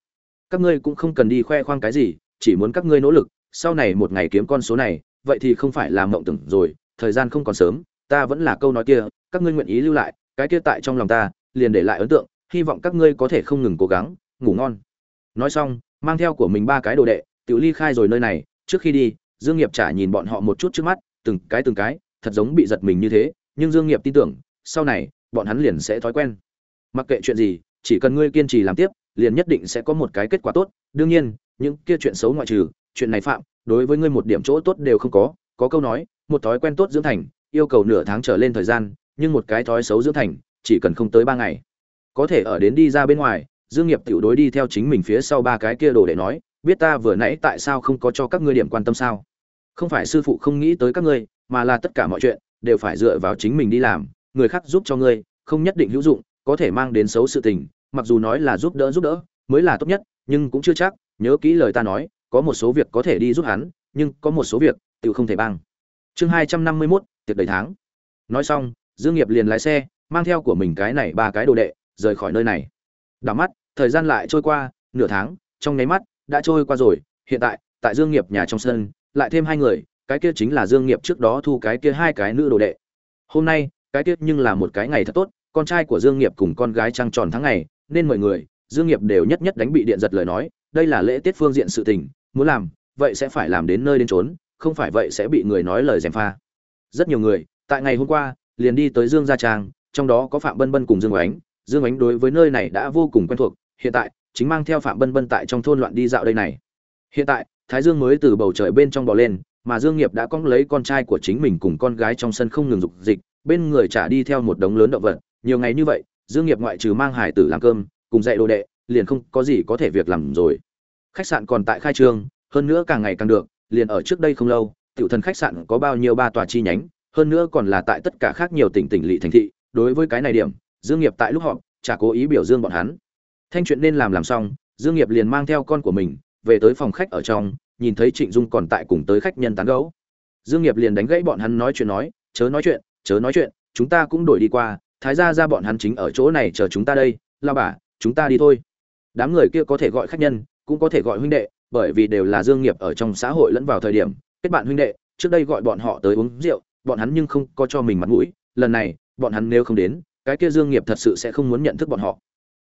Các ngươi cũng không cần đi khoe khoang cái gì, chỉ muốn các ngươi nỗ lực, sau này một ngày kiếm con số này, vậy thì không phải là mộng tưởng rồi, thời gian không còn sớm, ta vẫn là câu nói kia, các ngươi nguyện ý lưu lại, cái kia tại trong lòng ta, liền để lại ấn tượng, hy vọng các ngươi có thể không ngừng cố gắng, ngủ ngon. Nói xong, mang theo của mình ba cái đồ đệ tự ly khai rồi nơi này trước khi đi, dương nghiệp trả nhìn bọn họ một chút trước mắt, từng cái từng cái, thật giống bị giật mình như thế, nhưng dương nghiệp tin tưởng, sau này, bọn hắn liền sẽ thói quen. Mặc kệ chuyện gì, chỉ cần ngươi kiên trì làm tiếp, liền nhất định sẽ có một cái kết quả tốt. Đương nhiên, những kia chuyện xấu ngoại trừ, chuyện này phạm, đối với ngươi một điểm chỗ tốt đều không có. Có câu nói, một thói quen tốt dưỡng thành, yêu cầu nửa tháng trở lên thời gian, nhưng một cái thói xấu dưỡng thành, chỉ cần không tới ba ngày. Có thể ở đến đi ra bên ngoài, dương nghiệp tiểu đối đi theo chính mình phía sau ba cái kia đồ để nói biết ta vừa nãy tại sao không có cho các ngươi điểm quan tâm sao? Không phải sư phụ không nghĩ tới các ngươi mà là tất cả mọi chuyện đều phải dựa vào chính mình đi làm người khác giúp cho ngươi không nhất định hữu dụng có thể mang đến xấu sự tình mặc dù nói là giúp đỡ giúp đỡ mới là tốt nhất nhưng cũng chưa chắc nhớ kỹ lời ta nói có một số việc có thể đi giúp hắn nhưng có một số việc tự không thể bằng. Chương hai trăm năm mươi 251, tiệc đầy tháng. Nói xong dương nghiệp liền lái xe mang theo của mình cái này ba cái đồ đệ rời khỏi nơi này. Đảo mắt thời gian lại trôi qua nửa tháng trong nháy mắt đã trôi qua rồi, hiện tại tại dương nghiệp nhà trong sân, lại thêm hai người, cái kia chính là dương nghiệp trước đó thu cái kia hai cái nữ đồ đệ. Hôm nay, cái kia nhưng là một cái ngày thật tốt, con trai của dương nghiệp cùng con gái trăng tròn tháng ngày, nên mọi người, dương nghiệp đều nhất nhất đánh bị điện giật lời nói, đây là lễ tiết phương diện sự tình, muốn làm, vậy sẽ phải làm đến nơi đến trốn không phải vậy sẽ bị người nói lời gièm pha. Rất nhiều người, tại ngày hôm qua, liền đi tới dương gia trang, trong đó có phạm bân bân cùng dương ánh. Dương ánh đối với nơi này đã vô cùng quen thuộc, hiện tại chính mang theo phạm bân bân tại trong thôn loạn đi dạo đây này. Hiện tại, thái dương mới từ bầu trời bên trong bò lên, mà dương nghiệp đã cong lấy con trai của chính mình cùng con gái trong sân không ngừng dục dịch, bên người trả đi theo một đống lớn động vật. Nhiều ngày như vậy, dương nghiệp ngoại trừ mang hải tử làm cơm, cùng dạy đồ đệ, liền không có gì có thể việc làm rồi. Khách sạn còn tại khai trương, hơn nữa càng ngày càng được, liền ở trước đây không lâu, tiểu thần khách sạn có bao nhiêu ba tòa chi nhánh, hơn nữa còn là tại tất cả khác nhiều tỉnh tỉnh lỵ thành thị. Đối với cái này điểm, dương nghiệp tại lúc họ chả cố ý biểu dương bọn hắn thanh chuyện nên làm làm xong, dương nghiệp liền mang theo con của mình, về tới phòng khách ở trong, nhìn thấy trịnh dung còn tại cùng tới khách nhân tán gẫu. Dương nghiệp liền đánh gãy bọn hắn nói chuyện nói, chớ nói chuyện, chớ nói chuyện, chúng ta cũng đổi đi qua, thái gia ra bọn hắn chính ở chỗ này chờ chúng ta đây, lao bà, chúng ta đi thôi. Đám người kia có thể gọi khách nhân, cũng có thể gọi huynh đệ, bởi vì đều là dương nghiệp ở trong xã hội lẫn vào thời điểm, kết bạn huynh đệ, trước đây gọi bọn họ tới uống rượu, bọn hắn nhưng không có cho mình mặt mũi, lần này, bọn hắn nếu không đến, cái kia dương nghiệp thật sự sẽ không muốn nhận thức bọn họ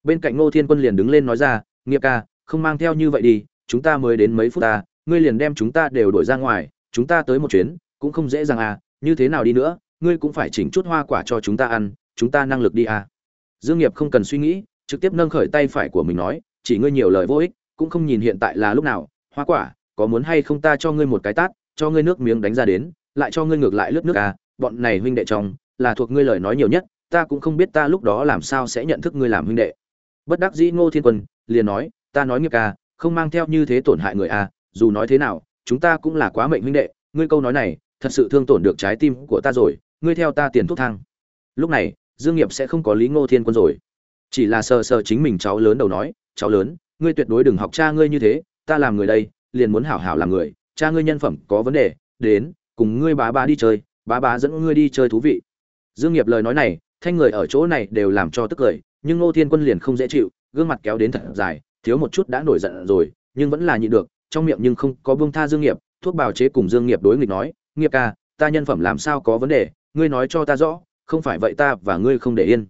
bên cạnh ngô thiên quân liền đứng lên nói ra, nghiệp ca, không mang theo như vậy đi, chúng ta mới đến mấy phút ta ngươi liền đem chúng ta đều đuổi ra ngoài, chúng ta tới một chuyến, cũng không dễ dàng à như thế nào đi nữa, ngươi cũng phải chỉnh chút hoa quả cho chúng ta ăn, chúng ta năng lực đi à. Dương nghiệp không cần suy nghĩ, trực tiếp nâng khởi tay phải của mình nói, chỉ ngươi nhiều lời vô ích, cũng không nhìn hiện tại là lúc nào, hoa quả, có muốn hay không ta cho ngươi một cái tát, cho ngươi nước miếng đánh ra đến, lại cho ngươi ngược lại lướt nước à bọn này huynh đệ chồng, là thuộc ngươi lời nói nhiều nhất, ta cũng không biết ta lúc đó làm sao sẽ nhận thức ngươi làm huynh đệ bất đắc dĩ ngô thiên quân, liền nói, ta nói nghiệp ca, không mang theo như thế tổn hại người à dù nói thế nào, chúng ta cũng là quá mệnh huynh đệ, ngươi câu nói này, thật sự thương tổn được trái tim của ta rồi, ngươi theo ta tiền thuốc thang. Lúc này, dương nghiệp sẽ không có lý ngô thiên quân rồi. Chỉ là sờ sờ chính mình cháu lớn đầu nói, cháu lớn, ngươi tuyệt đối đừng học cha ngươi như thế, ta làm người đây, liền muốn hảo hảo làm người, cha ngươi nhân phẩm có vấn đề, đến, cùng ngươi bá bá đi chơi, bá bá dẫn ngươi đi chơi thú vị. Dương nghiệp lời nói này, thanh người ở chỗ này đều làm cho tức cười nhưng ngô thiên quân liền không dễ chịu, gương mặt kéo đến thật dài, thiếu một chút đã nổi giận rồi, nhưng vẫn là nhịn được, trong miệng nhưng không có buông tha dương nghiệp, thuốc bào chế cùng dương nghiệp đối nghịch nói, nghiệp ca, ta nhân phẩm làm sao có vấn đề, ngươi nói cho ta rõ, không phải vậy ta và ngươi không để yên.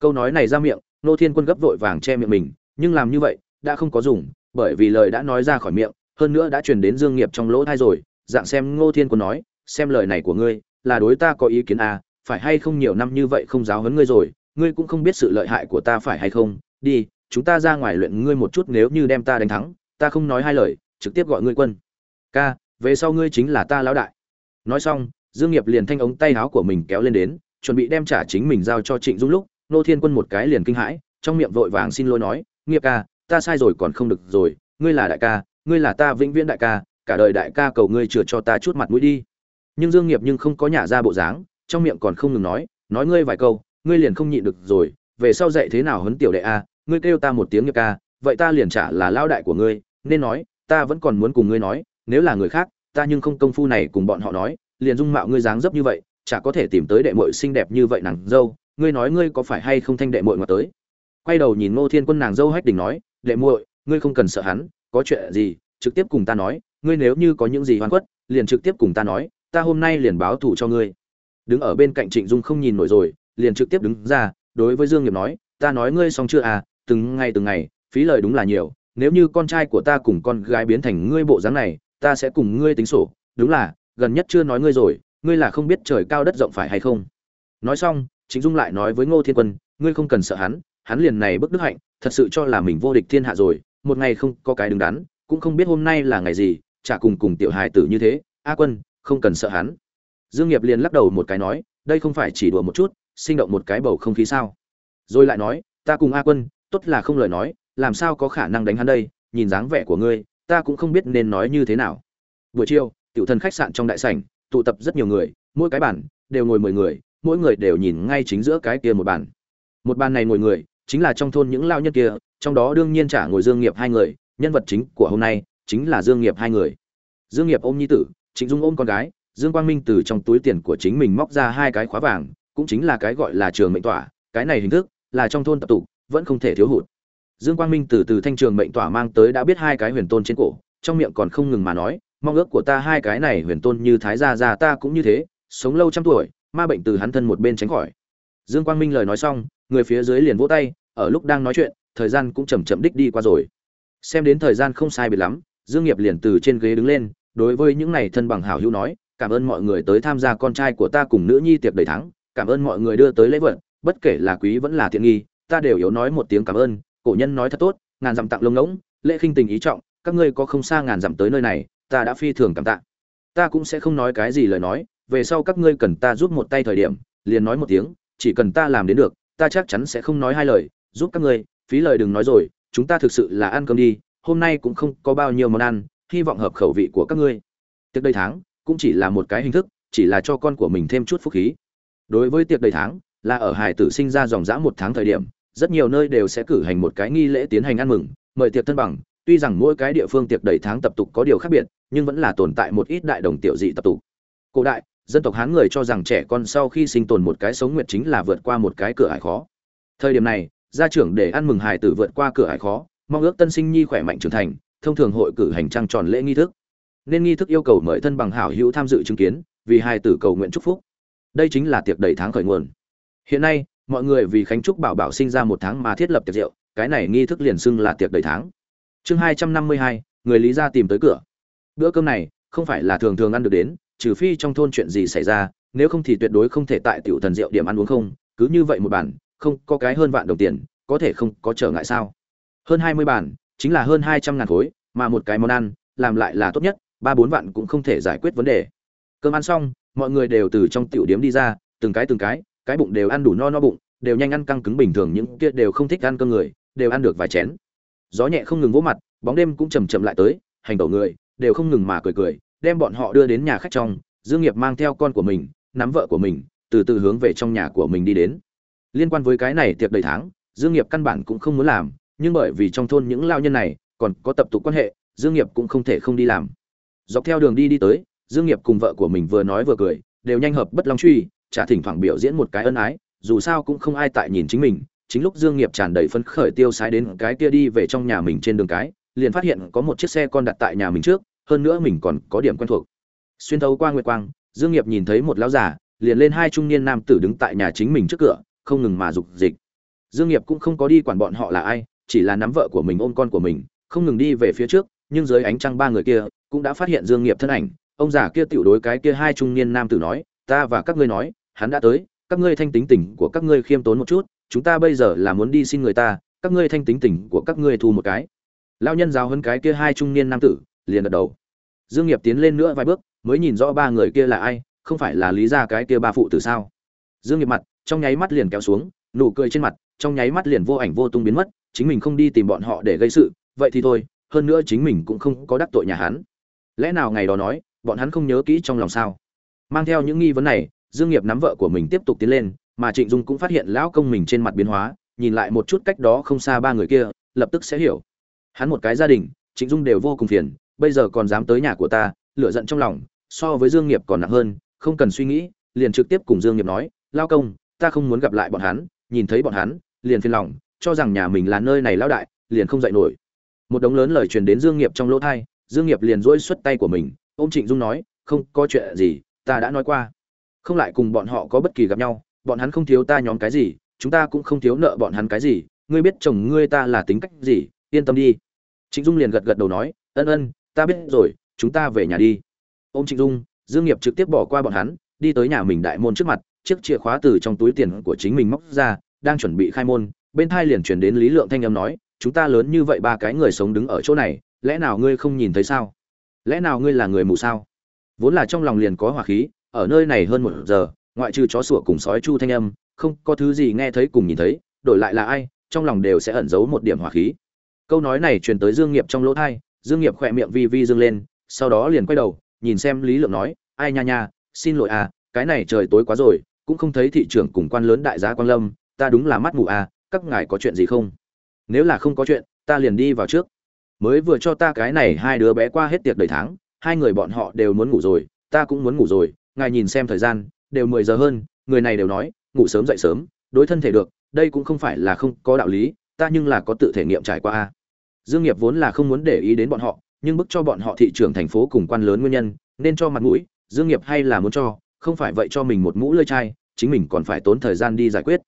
Câu nói này ra miệng nô thiên quân gấp vội vàng che miệng mình, nhưng làm như vậy, đã không có dùng, bởi vì lời đã nói ra khỏi miệng, hơn nữa đã truyền đến dương nghiệp trong lỗ tai rồi, dạng xem ngô thiên quân nói, xem lời này của ngươi, là đối ta có ý kiến à phải hay không nhiều năm như vậy không giáo huấn ngươi rồi ngươi cũng không biết sự lợi hại của ta phải hay không, đi, chúng ta ra ngoài luyện ngươi một chút nếu như đem ta đánh thắng, ta không nói hai lời, trực tiếp gọi ngươi quân. Ca, về sau ngươi chính là ta lão đại. Nói xong, dương nghiệp liền thanh ống tay áo của mình kéo lên đến, chuẩn bị đem trả chính mình giao cho trịnh dung lúc, nô thiên quân một cái liền kinh hãi, trong miệng vội vàng xin lỗi nói, nghiệp ca, ta sai rồi còn không được rồi, ngươi là đại ca, ngươi là ta vĩnh viễn đại ca, cả đời đại ca cầu ngươi chừa cho ta chút mặt mũi đi. Nhưng dương nghiệp nhưng không có nhả ra bộ dáng, trong miệng còn không ngừng nói nói ngươi vài câu ngươi liền không nhịn được rồi, về sau dạy thế nào huấn tiểu đệ a, ngươi kêu ta một tiếng nghiệp ca, vậy ta liền trả là lao đại của ngươi, nên nói, ta vẫn còn muốn cùng ngươi nói, nếu là người khác, ta nhưng không công phu này cùng bọn họ nói, liền dung mạo ngươi dáng dấp như vậy, chả có thể tìm tới đệ muội xinh đẹp như vậy nàng dâu, ngươi nói ngươi có phải hay không thanh đệ muội mà tới? Quay đầu nhìn ngô thiên quân nàng dâu hách đình nói, đệ muội, ngươi không cần sợ hắn, có chuyện gì, trực tiếp cùng ta nói, ngươi nếu như có những gì hoan quất liền trực tiếp cùng ta nói, ta hôm nay liền báo thù cho ngươi. Đứng ở bên cạnh trịnh dung không nhìn nổi rồi liền trực tiếp đứng ra, đối với dương nghiệp nói, ta nói ngươi xong chưa à? Từng ngày từng ngày, phí lời đúng là nhiều. Nếu như con trai của ta cùng con gái biến thành ngươi bộ dáng này, ta sẽ cùng ngươi tính sổ. Đúng là, gần nhất chưa nói ngươi rồi, ngươi là không biết trời cao đất rộng phải hay không. Nói xong chính dung lại nói với ngô thiên quân, ngươi không cần sợ hắn hắn liền này bức đức hạnh, thật sự cho là mình vô địch thiên hạ rồi. Một ngày không có cái đứng đắn, cũng không biết hôm nay là ngày gì, chả cùng cùng tiểu hài tử như thế. A quân, không cần sợ hắn. Dương nghiệp liền lắc đầu một cái nói, đây không phải chỉ đùa một chút sinh động một cái bầu không khí sao? Rồi lại nói, ta cùng a quân, tốt là không lời nói, làm sao có khả năng đánh hắn đây? Nhìn dáng vẻ của ngươi, ta cũng không biết nên nói như thế nào. Buổi chiều, tiểu thần khách sạn trong đại sảnh, tụ tập rất nhiều người, mỗi cái bàn đều ngồi mười người, mỗi người đều nhìn ngay chính giữa cái kia một bàn. Một bàn này ngồi người chính là trong thôn những lao nhân kia, trong đó đương nhiên trả ngồi dương nghiệp hai người, nhân vật chính của hôm nay chính là dương nghiệp hai người. Dương nghiệp ôm nhi tử, trịnh dung ôm con gái, dương quang minh từ trong túi tiền của chính mình móc ra hai cái khóa vàng cũng chính là cái gọi là trường mệnh tỏa, cái này hình thức là trong thôn tập tụ vẫn không thể thiếu hụt. Dương quang minh từ từ thanh trường mệnh tỏa mang tới đã biết hai cái huyền tôn trên cổ, trong miệng còn không ngừng mà nói, mong ước của ta hai cái này huyền tôn như thái gia gia ta cũng như thế, sống lâu trăm tuổi, ma bệnh từ hắn thân một bên tránh khỏi. Dương quang minh lời nói xong, người phía dưới liền vỗ tay, ở lúc đang nói chuyện, thời gian cũng chậm chậm đích đi qua rồi. Xem đến thời gian không sai biệt lắm, dương nghiệp liền từ trên ghế đứng lên, đối với những này thân bằng hảo hữu nói, cảm ơn mọi người tới tham gia con trai của ta cùng nữ nhi tiệc đầy thắng cảm ơn mọi người đưa tới lễ vật, bất kể là quý vẫn là tiện nghi, ta đều yếu nói một tiếng cảm ơn, cổ nhân nói thật tốt, ngàn dặm tặng lông ngỗng, lễ khinh tình ý trọng, các ngươi có không xa ngàn dặm tới nơi này, ta đã phi thường cảm tạ. Ta cũng sẽ không nói cái gì lời nói, về sau các ngươi cần ta giúp một tay thời điểm, liền nói một tiếng, chỉ cần ta làm đến được, ta chắc chắn sẽ không nói hai lời, giúp các ngươi, phí lời đừng nói rồi, chúng ta thực sự là ăn cơm đi, hôm nay cũng không có bao nhiêu món ăn, hy vọng hợp khẩu vị của các ngươi. Tiệc đây tháng, cũng chỉ là một cái hình thức, chỉ là cho con của mình thêm chút phúc khí đối với tiệc đầy tháng, là ở hải tử sinh ra dòng dã một tháng thời điểm, rất nhiều nơi đều sẽ cử hành một cái nghi lễ tiến hành ăn mừng, mời tiệc thân bằng. Tuy rằng mỗi cái địa phương tiệc đầy tháng tập tục có điều khác biệt, nhưng vẫn là tồn tại một ít đại đồng tiểu dị tập tục. Cổ đại, dân tộc hán người cho rằng trẻ con sau khi sinh tồn một cái sống nguyện chính là vượt qua một cái cửa hải khó. Thời điểm này, gia trưởng để ăn mừng hải tử vượt qua cửa hải khó, mong ước tân sinh nhi khỏe mạnh trưởng thành, thông thường hội cử hành trăng tròn lễ nghi thức. Nên nghi thức yêu cầu mời thân bằng hảo hữu tham dự chứng kiến, vì hai tử cầu nguyện chúc phúc đây chính là tiệc đầy tháng khởi nguồn. Hiện nay, mọi người vì khánh trúc bảo bảo sinh ra một tháng mà thiết lập tiệc rượu, cái này nghi thức liền xưng là tiệc đầy tháng. Chương hai trăm năm mươi hai, người lý gia tìm tới cửa. Bữa cơm này, không phải là thường thường ăn được đến, trừ phi trong thôn chuyện gì xảy ra, nếu không thì tuyệt đối không thể tại tiểu thần rượu điểm ăn uống không, cứ như vậy một bản không có cái hơn vạn đồng tiền, có thể không có trở ngại sao? Hơn hai mươi bản chính là hơn hai trăm ngàn khối, mà một cái món ăn, làm lại là tốt nhất, ba bốn vạn cũng không thể giải quyết vấn đề. Cơm ăn xong mọi người đều từ trong tiểu điếm đi ra, từng cái từng cái cái bụng đều ăn đủ no no bụng, đều nhanh ăn căng cứng bình thường, những kia đều không thích ăn cơm người, đều ăn được vài chén. Gió nhẹ không ngừng vỗ mặt, bóng đêm cũng chầm chậm lại tới, hành tẩu người, đều không ngừng mà cười cười, đem bọn họ đưa đến nhà khách trong, dương nghiệp mang theo con của mình, nắm vợ của mình, từ từ hướng về trong nhà của mình đi đến. Liên quan với cái này tiệc đầy tháng, dương nghiệp căn bản cũng không muốn làm, nhưng bởi vì trong thôn những lao nhân này còn có tập tục quan hệ, dương nghiệp cũng không thể không đi làm. Dọc theo đường đi đi tới dương nghiệp cùng vợ của mình vừa nói vừa cười, đều nhanh hợp bất long truy, chả thỉnh thoảng biểu diễn một cái ân ái, dù sao cũng không ai tại nhìn chính mình. Chính lúc dương nghiệp tràn đầy phấn khởi tiêu sái đến cái kia đi về trong nhà mình trên đường cái, liền phát hiện có một chiếc xe con đặt tại nhà mình trước, hơn nữa mình còn có điểm quen thuộc. Xuyên thấu qua nguyệt quang, dương nghiệp nhìn thấy một lão giả liền lên hai trung niên nam tử đứng tại nhà chính mình trước cửa, không ngừng mà dục dịch. Dương nghiệp cũng không có đi quản bọn họ là ai, chỉ là nắm vợ của mình ôm con của mình, không ngừng đi về phía trước, nhưng dưới ánh trăng ba người kia cũng đã phát hiện dương nghiệp thân ảnh ông già kia tiểu đối cái kia hai trung niên nam tử nói, ta và các ngươi nói, hắn đã tới, các ngươi thanh tính tình của các ngươi khiêm tốn một chút, chúng ta bây giờ là muốn đi xin người ta, các ngươi thanh tính tình của các ngươi thu một cái. Lao nhân giáo hơn cái kia hai trung niên nam tử, liền gật đầu. Dương nghiệp tiến lên nữa vài bước, mới nhìn rõ ba người kia là ai, không phải là lý gia cái kia ba phụ tử sao? Dương nghiệp mặt, trong nháy mắt liền kéo xuống, nụ cười trên mặt, trong nháy mắt liền vô ảnh vô tung biến mất, chính mình không đi tìm bọn họ để gây sự, vậy thì thôi, hơn nữa chính mình cũng không có đắc tội nhà hắn. Lẽ nào ngày đó nói bọn hắn không nhớ kỹ trong lòng sao? Mang theo những nghi vấn này, dương nghiệp nắm vợ của mình tiếp tục tiến lên, mà trịnh dung cũng phát hiện lão công mình trên mặt biến hóa, nhìn lại một chút cách đó không xa ba người kia, lập tức sẽ hiểu. Hắn một cái gia đình, trịnh dung đều vô cùng phiền, bây giờ còn dám tới nhà của ta, lửa giận trong lòng, so với dương nghiệp còn nặng hơn, không cần suy nghĩ, liền trực tiếp cùng dương nghiệp nói lao công, ta không muốn gặp lại bọn hắn, nhìn thấy bọn hắn, liền phiền lòng, cho rằng nhà mình là nơi này lao đại, liền không dậy nổi. Một đống lớn lời truyền đến dương nghiệp trong lỗ thay dương nghiệp liền duỗi xuất tay của mình ôm trịnh dung nói, không, có chuyện gì, ta đã nói qua. Không lại cùng bọn họ có bất kỳ gặp nhau, bọn hắn không thiếu ta nhóm cái gì, chúng ta cũng không thiếu nợ bọn hắn cái gì. Ngươi biết chồng ngươi ta là tính cách gì, yên tâm đi. Trịnh dung liền gật gật đầu nói, ân ân, ta biết rồi, chúng ta về nhà đi. Ôm trịnh dung, dương nghiệp trực tiếp bỏ qua bọn hắn, đi tới nhà mình đại môn trước mặt, chiếc chìa khóa từ trong túi tiền của chính mình móc ra, đang chuẩn bị khai môn, bên thai liền chuyển đến lý lượng thanh âm nói, chúng ta lớn như vậy ba cái người sống đứng ở chỗ này, lẽ nào ngươi không nhìn thấy sao? Lẽ nào ngươi là người mù sao? Vốn là trong lòng liền có hỏa khí, ở nơi này hơn một giờ, ngoại trừ chó sủa cùng sói chu thanh âm, không có thứ gì nghe thấy cùng nhìn thấy, đổi lại là ai, trong lòng đều sẽ ẩn giấu một điểm hỏa khí. Câu nói này truyền tới dương nghiệp trong lỗ thai dương nghiệp khỏe miệng vi vi dương lên, sau đó liền quay đầu, nhìn xem lý lượng nói, ai nha nha, xin lỗi à cái này trời tối quá rồi, cũng không thấy thị trưởng cùng quan lớn đại giá quan lâm, ta đúng là mắt mù à các ngài có chuyện gì không? Nếu là không có chuyện, ta liền đi vào trước mới vừa cho ta cái này hai đứa bé qua hết tiệc đầy tháng, hai người bọn họ đều muốn ngủ rồi, ta cũng muốn ngủ rồi, ngài nhìn xem thời gian, đều mười giờ hơn, người này đều nói, ngủ sớm dậy sớm, đối thân thể được, đây cũng không phải là không có đạo lý, ta nhưng là có tự thể nghiệm trải qua a. Dương nghiệp vốn là không muốn để ý đến bọn họ, nhưng bức cho bọn họ thị trường thành phố cùng quan lớn nguyên nhân, nên cho mặt mũi, dương nghiệp hay là muốn cho, không phải vậy cho mình một mũ lơi chai, chính mình còn phải tốn thời gian đi giải quyết.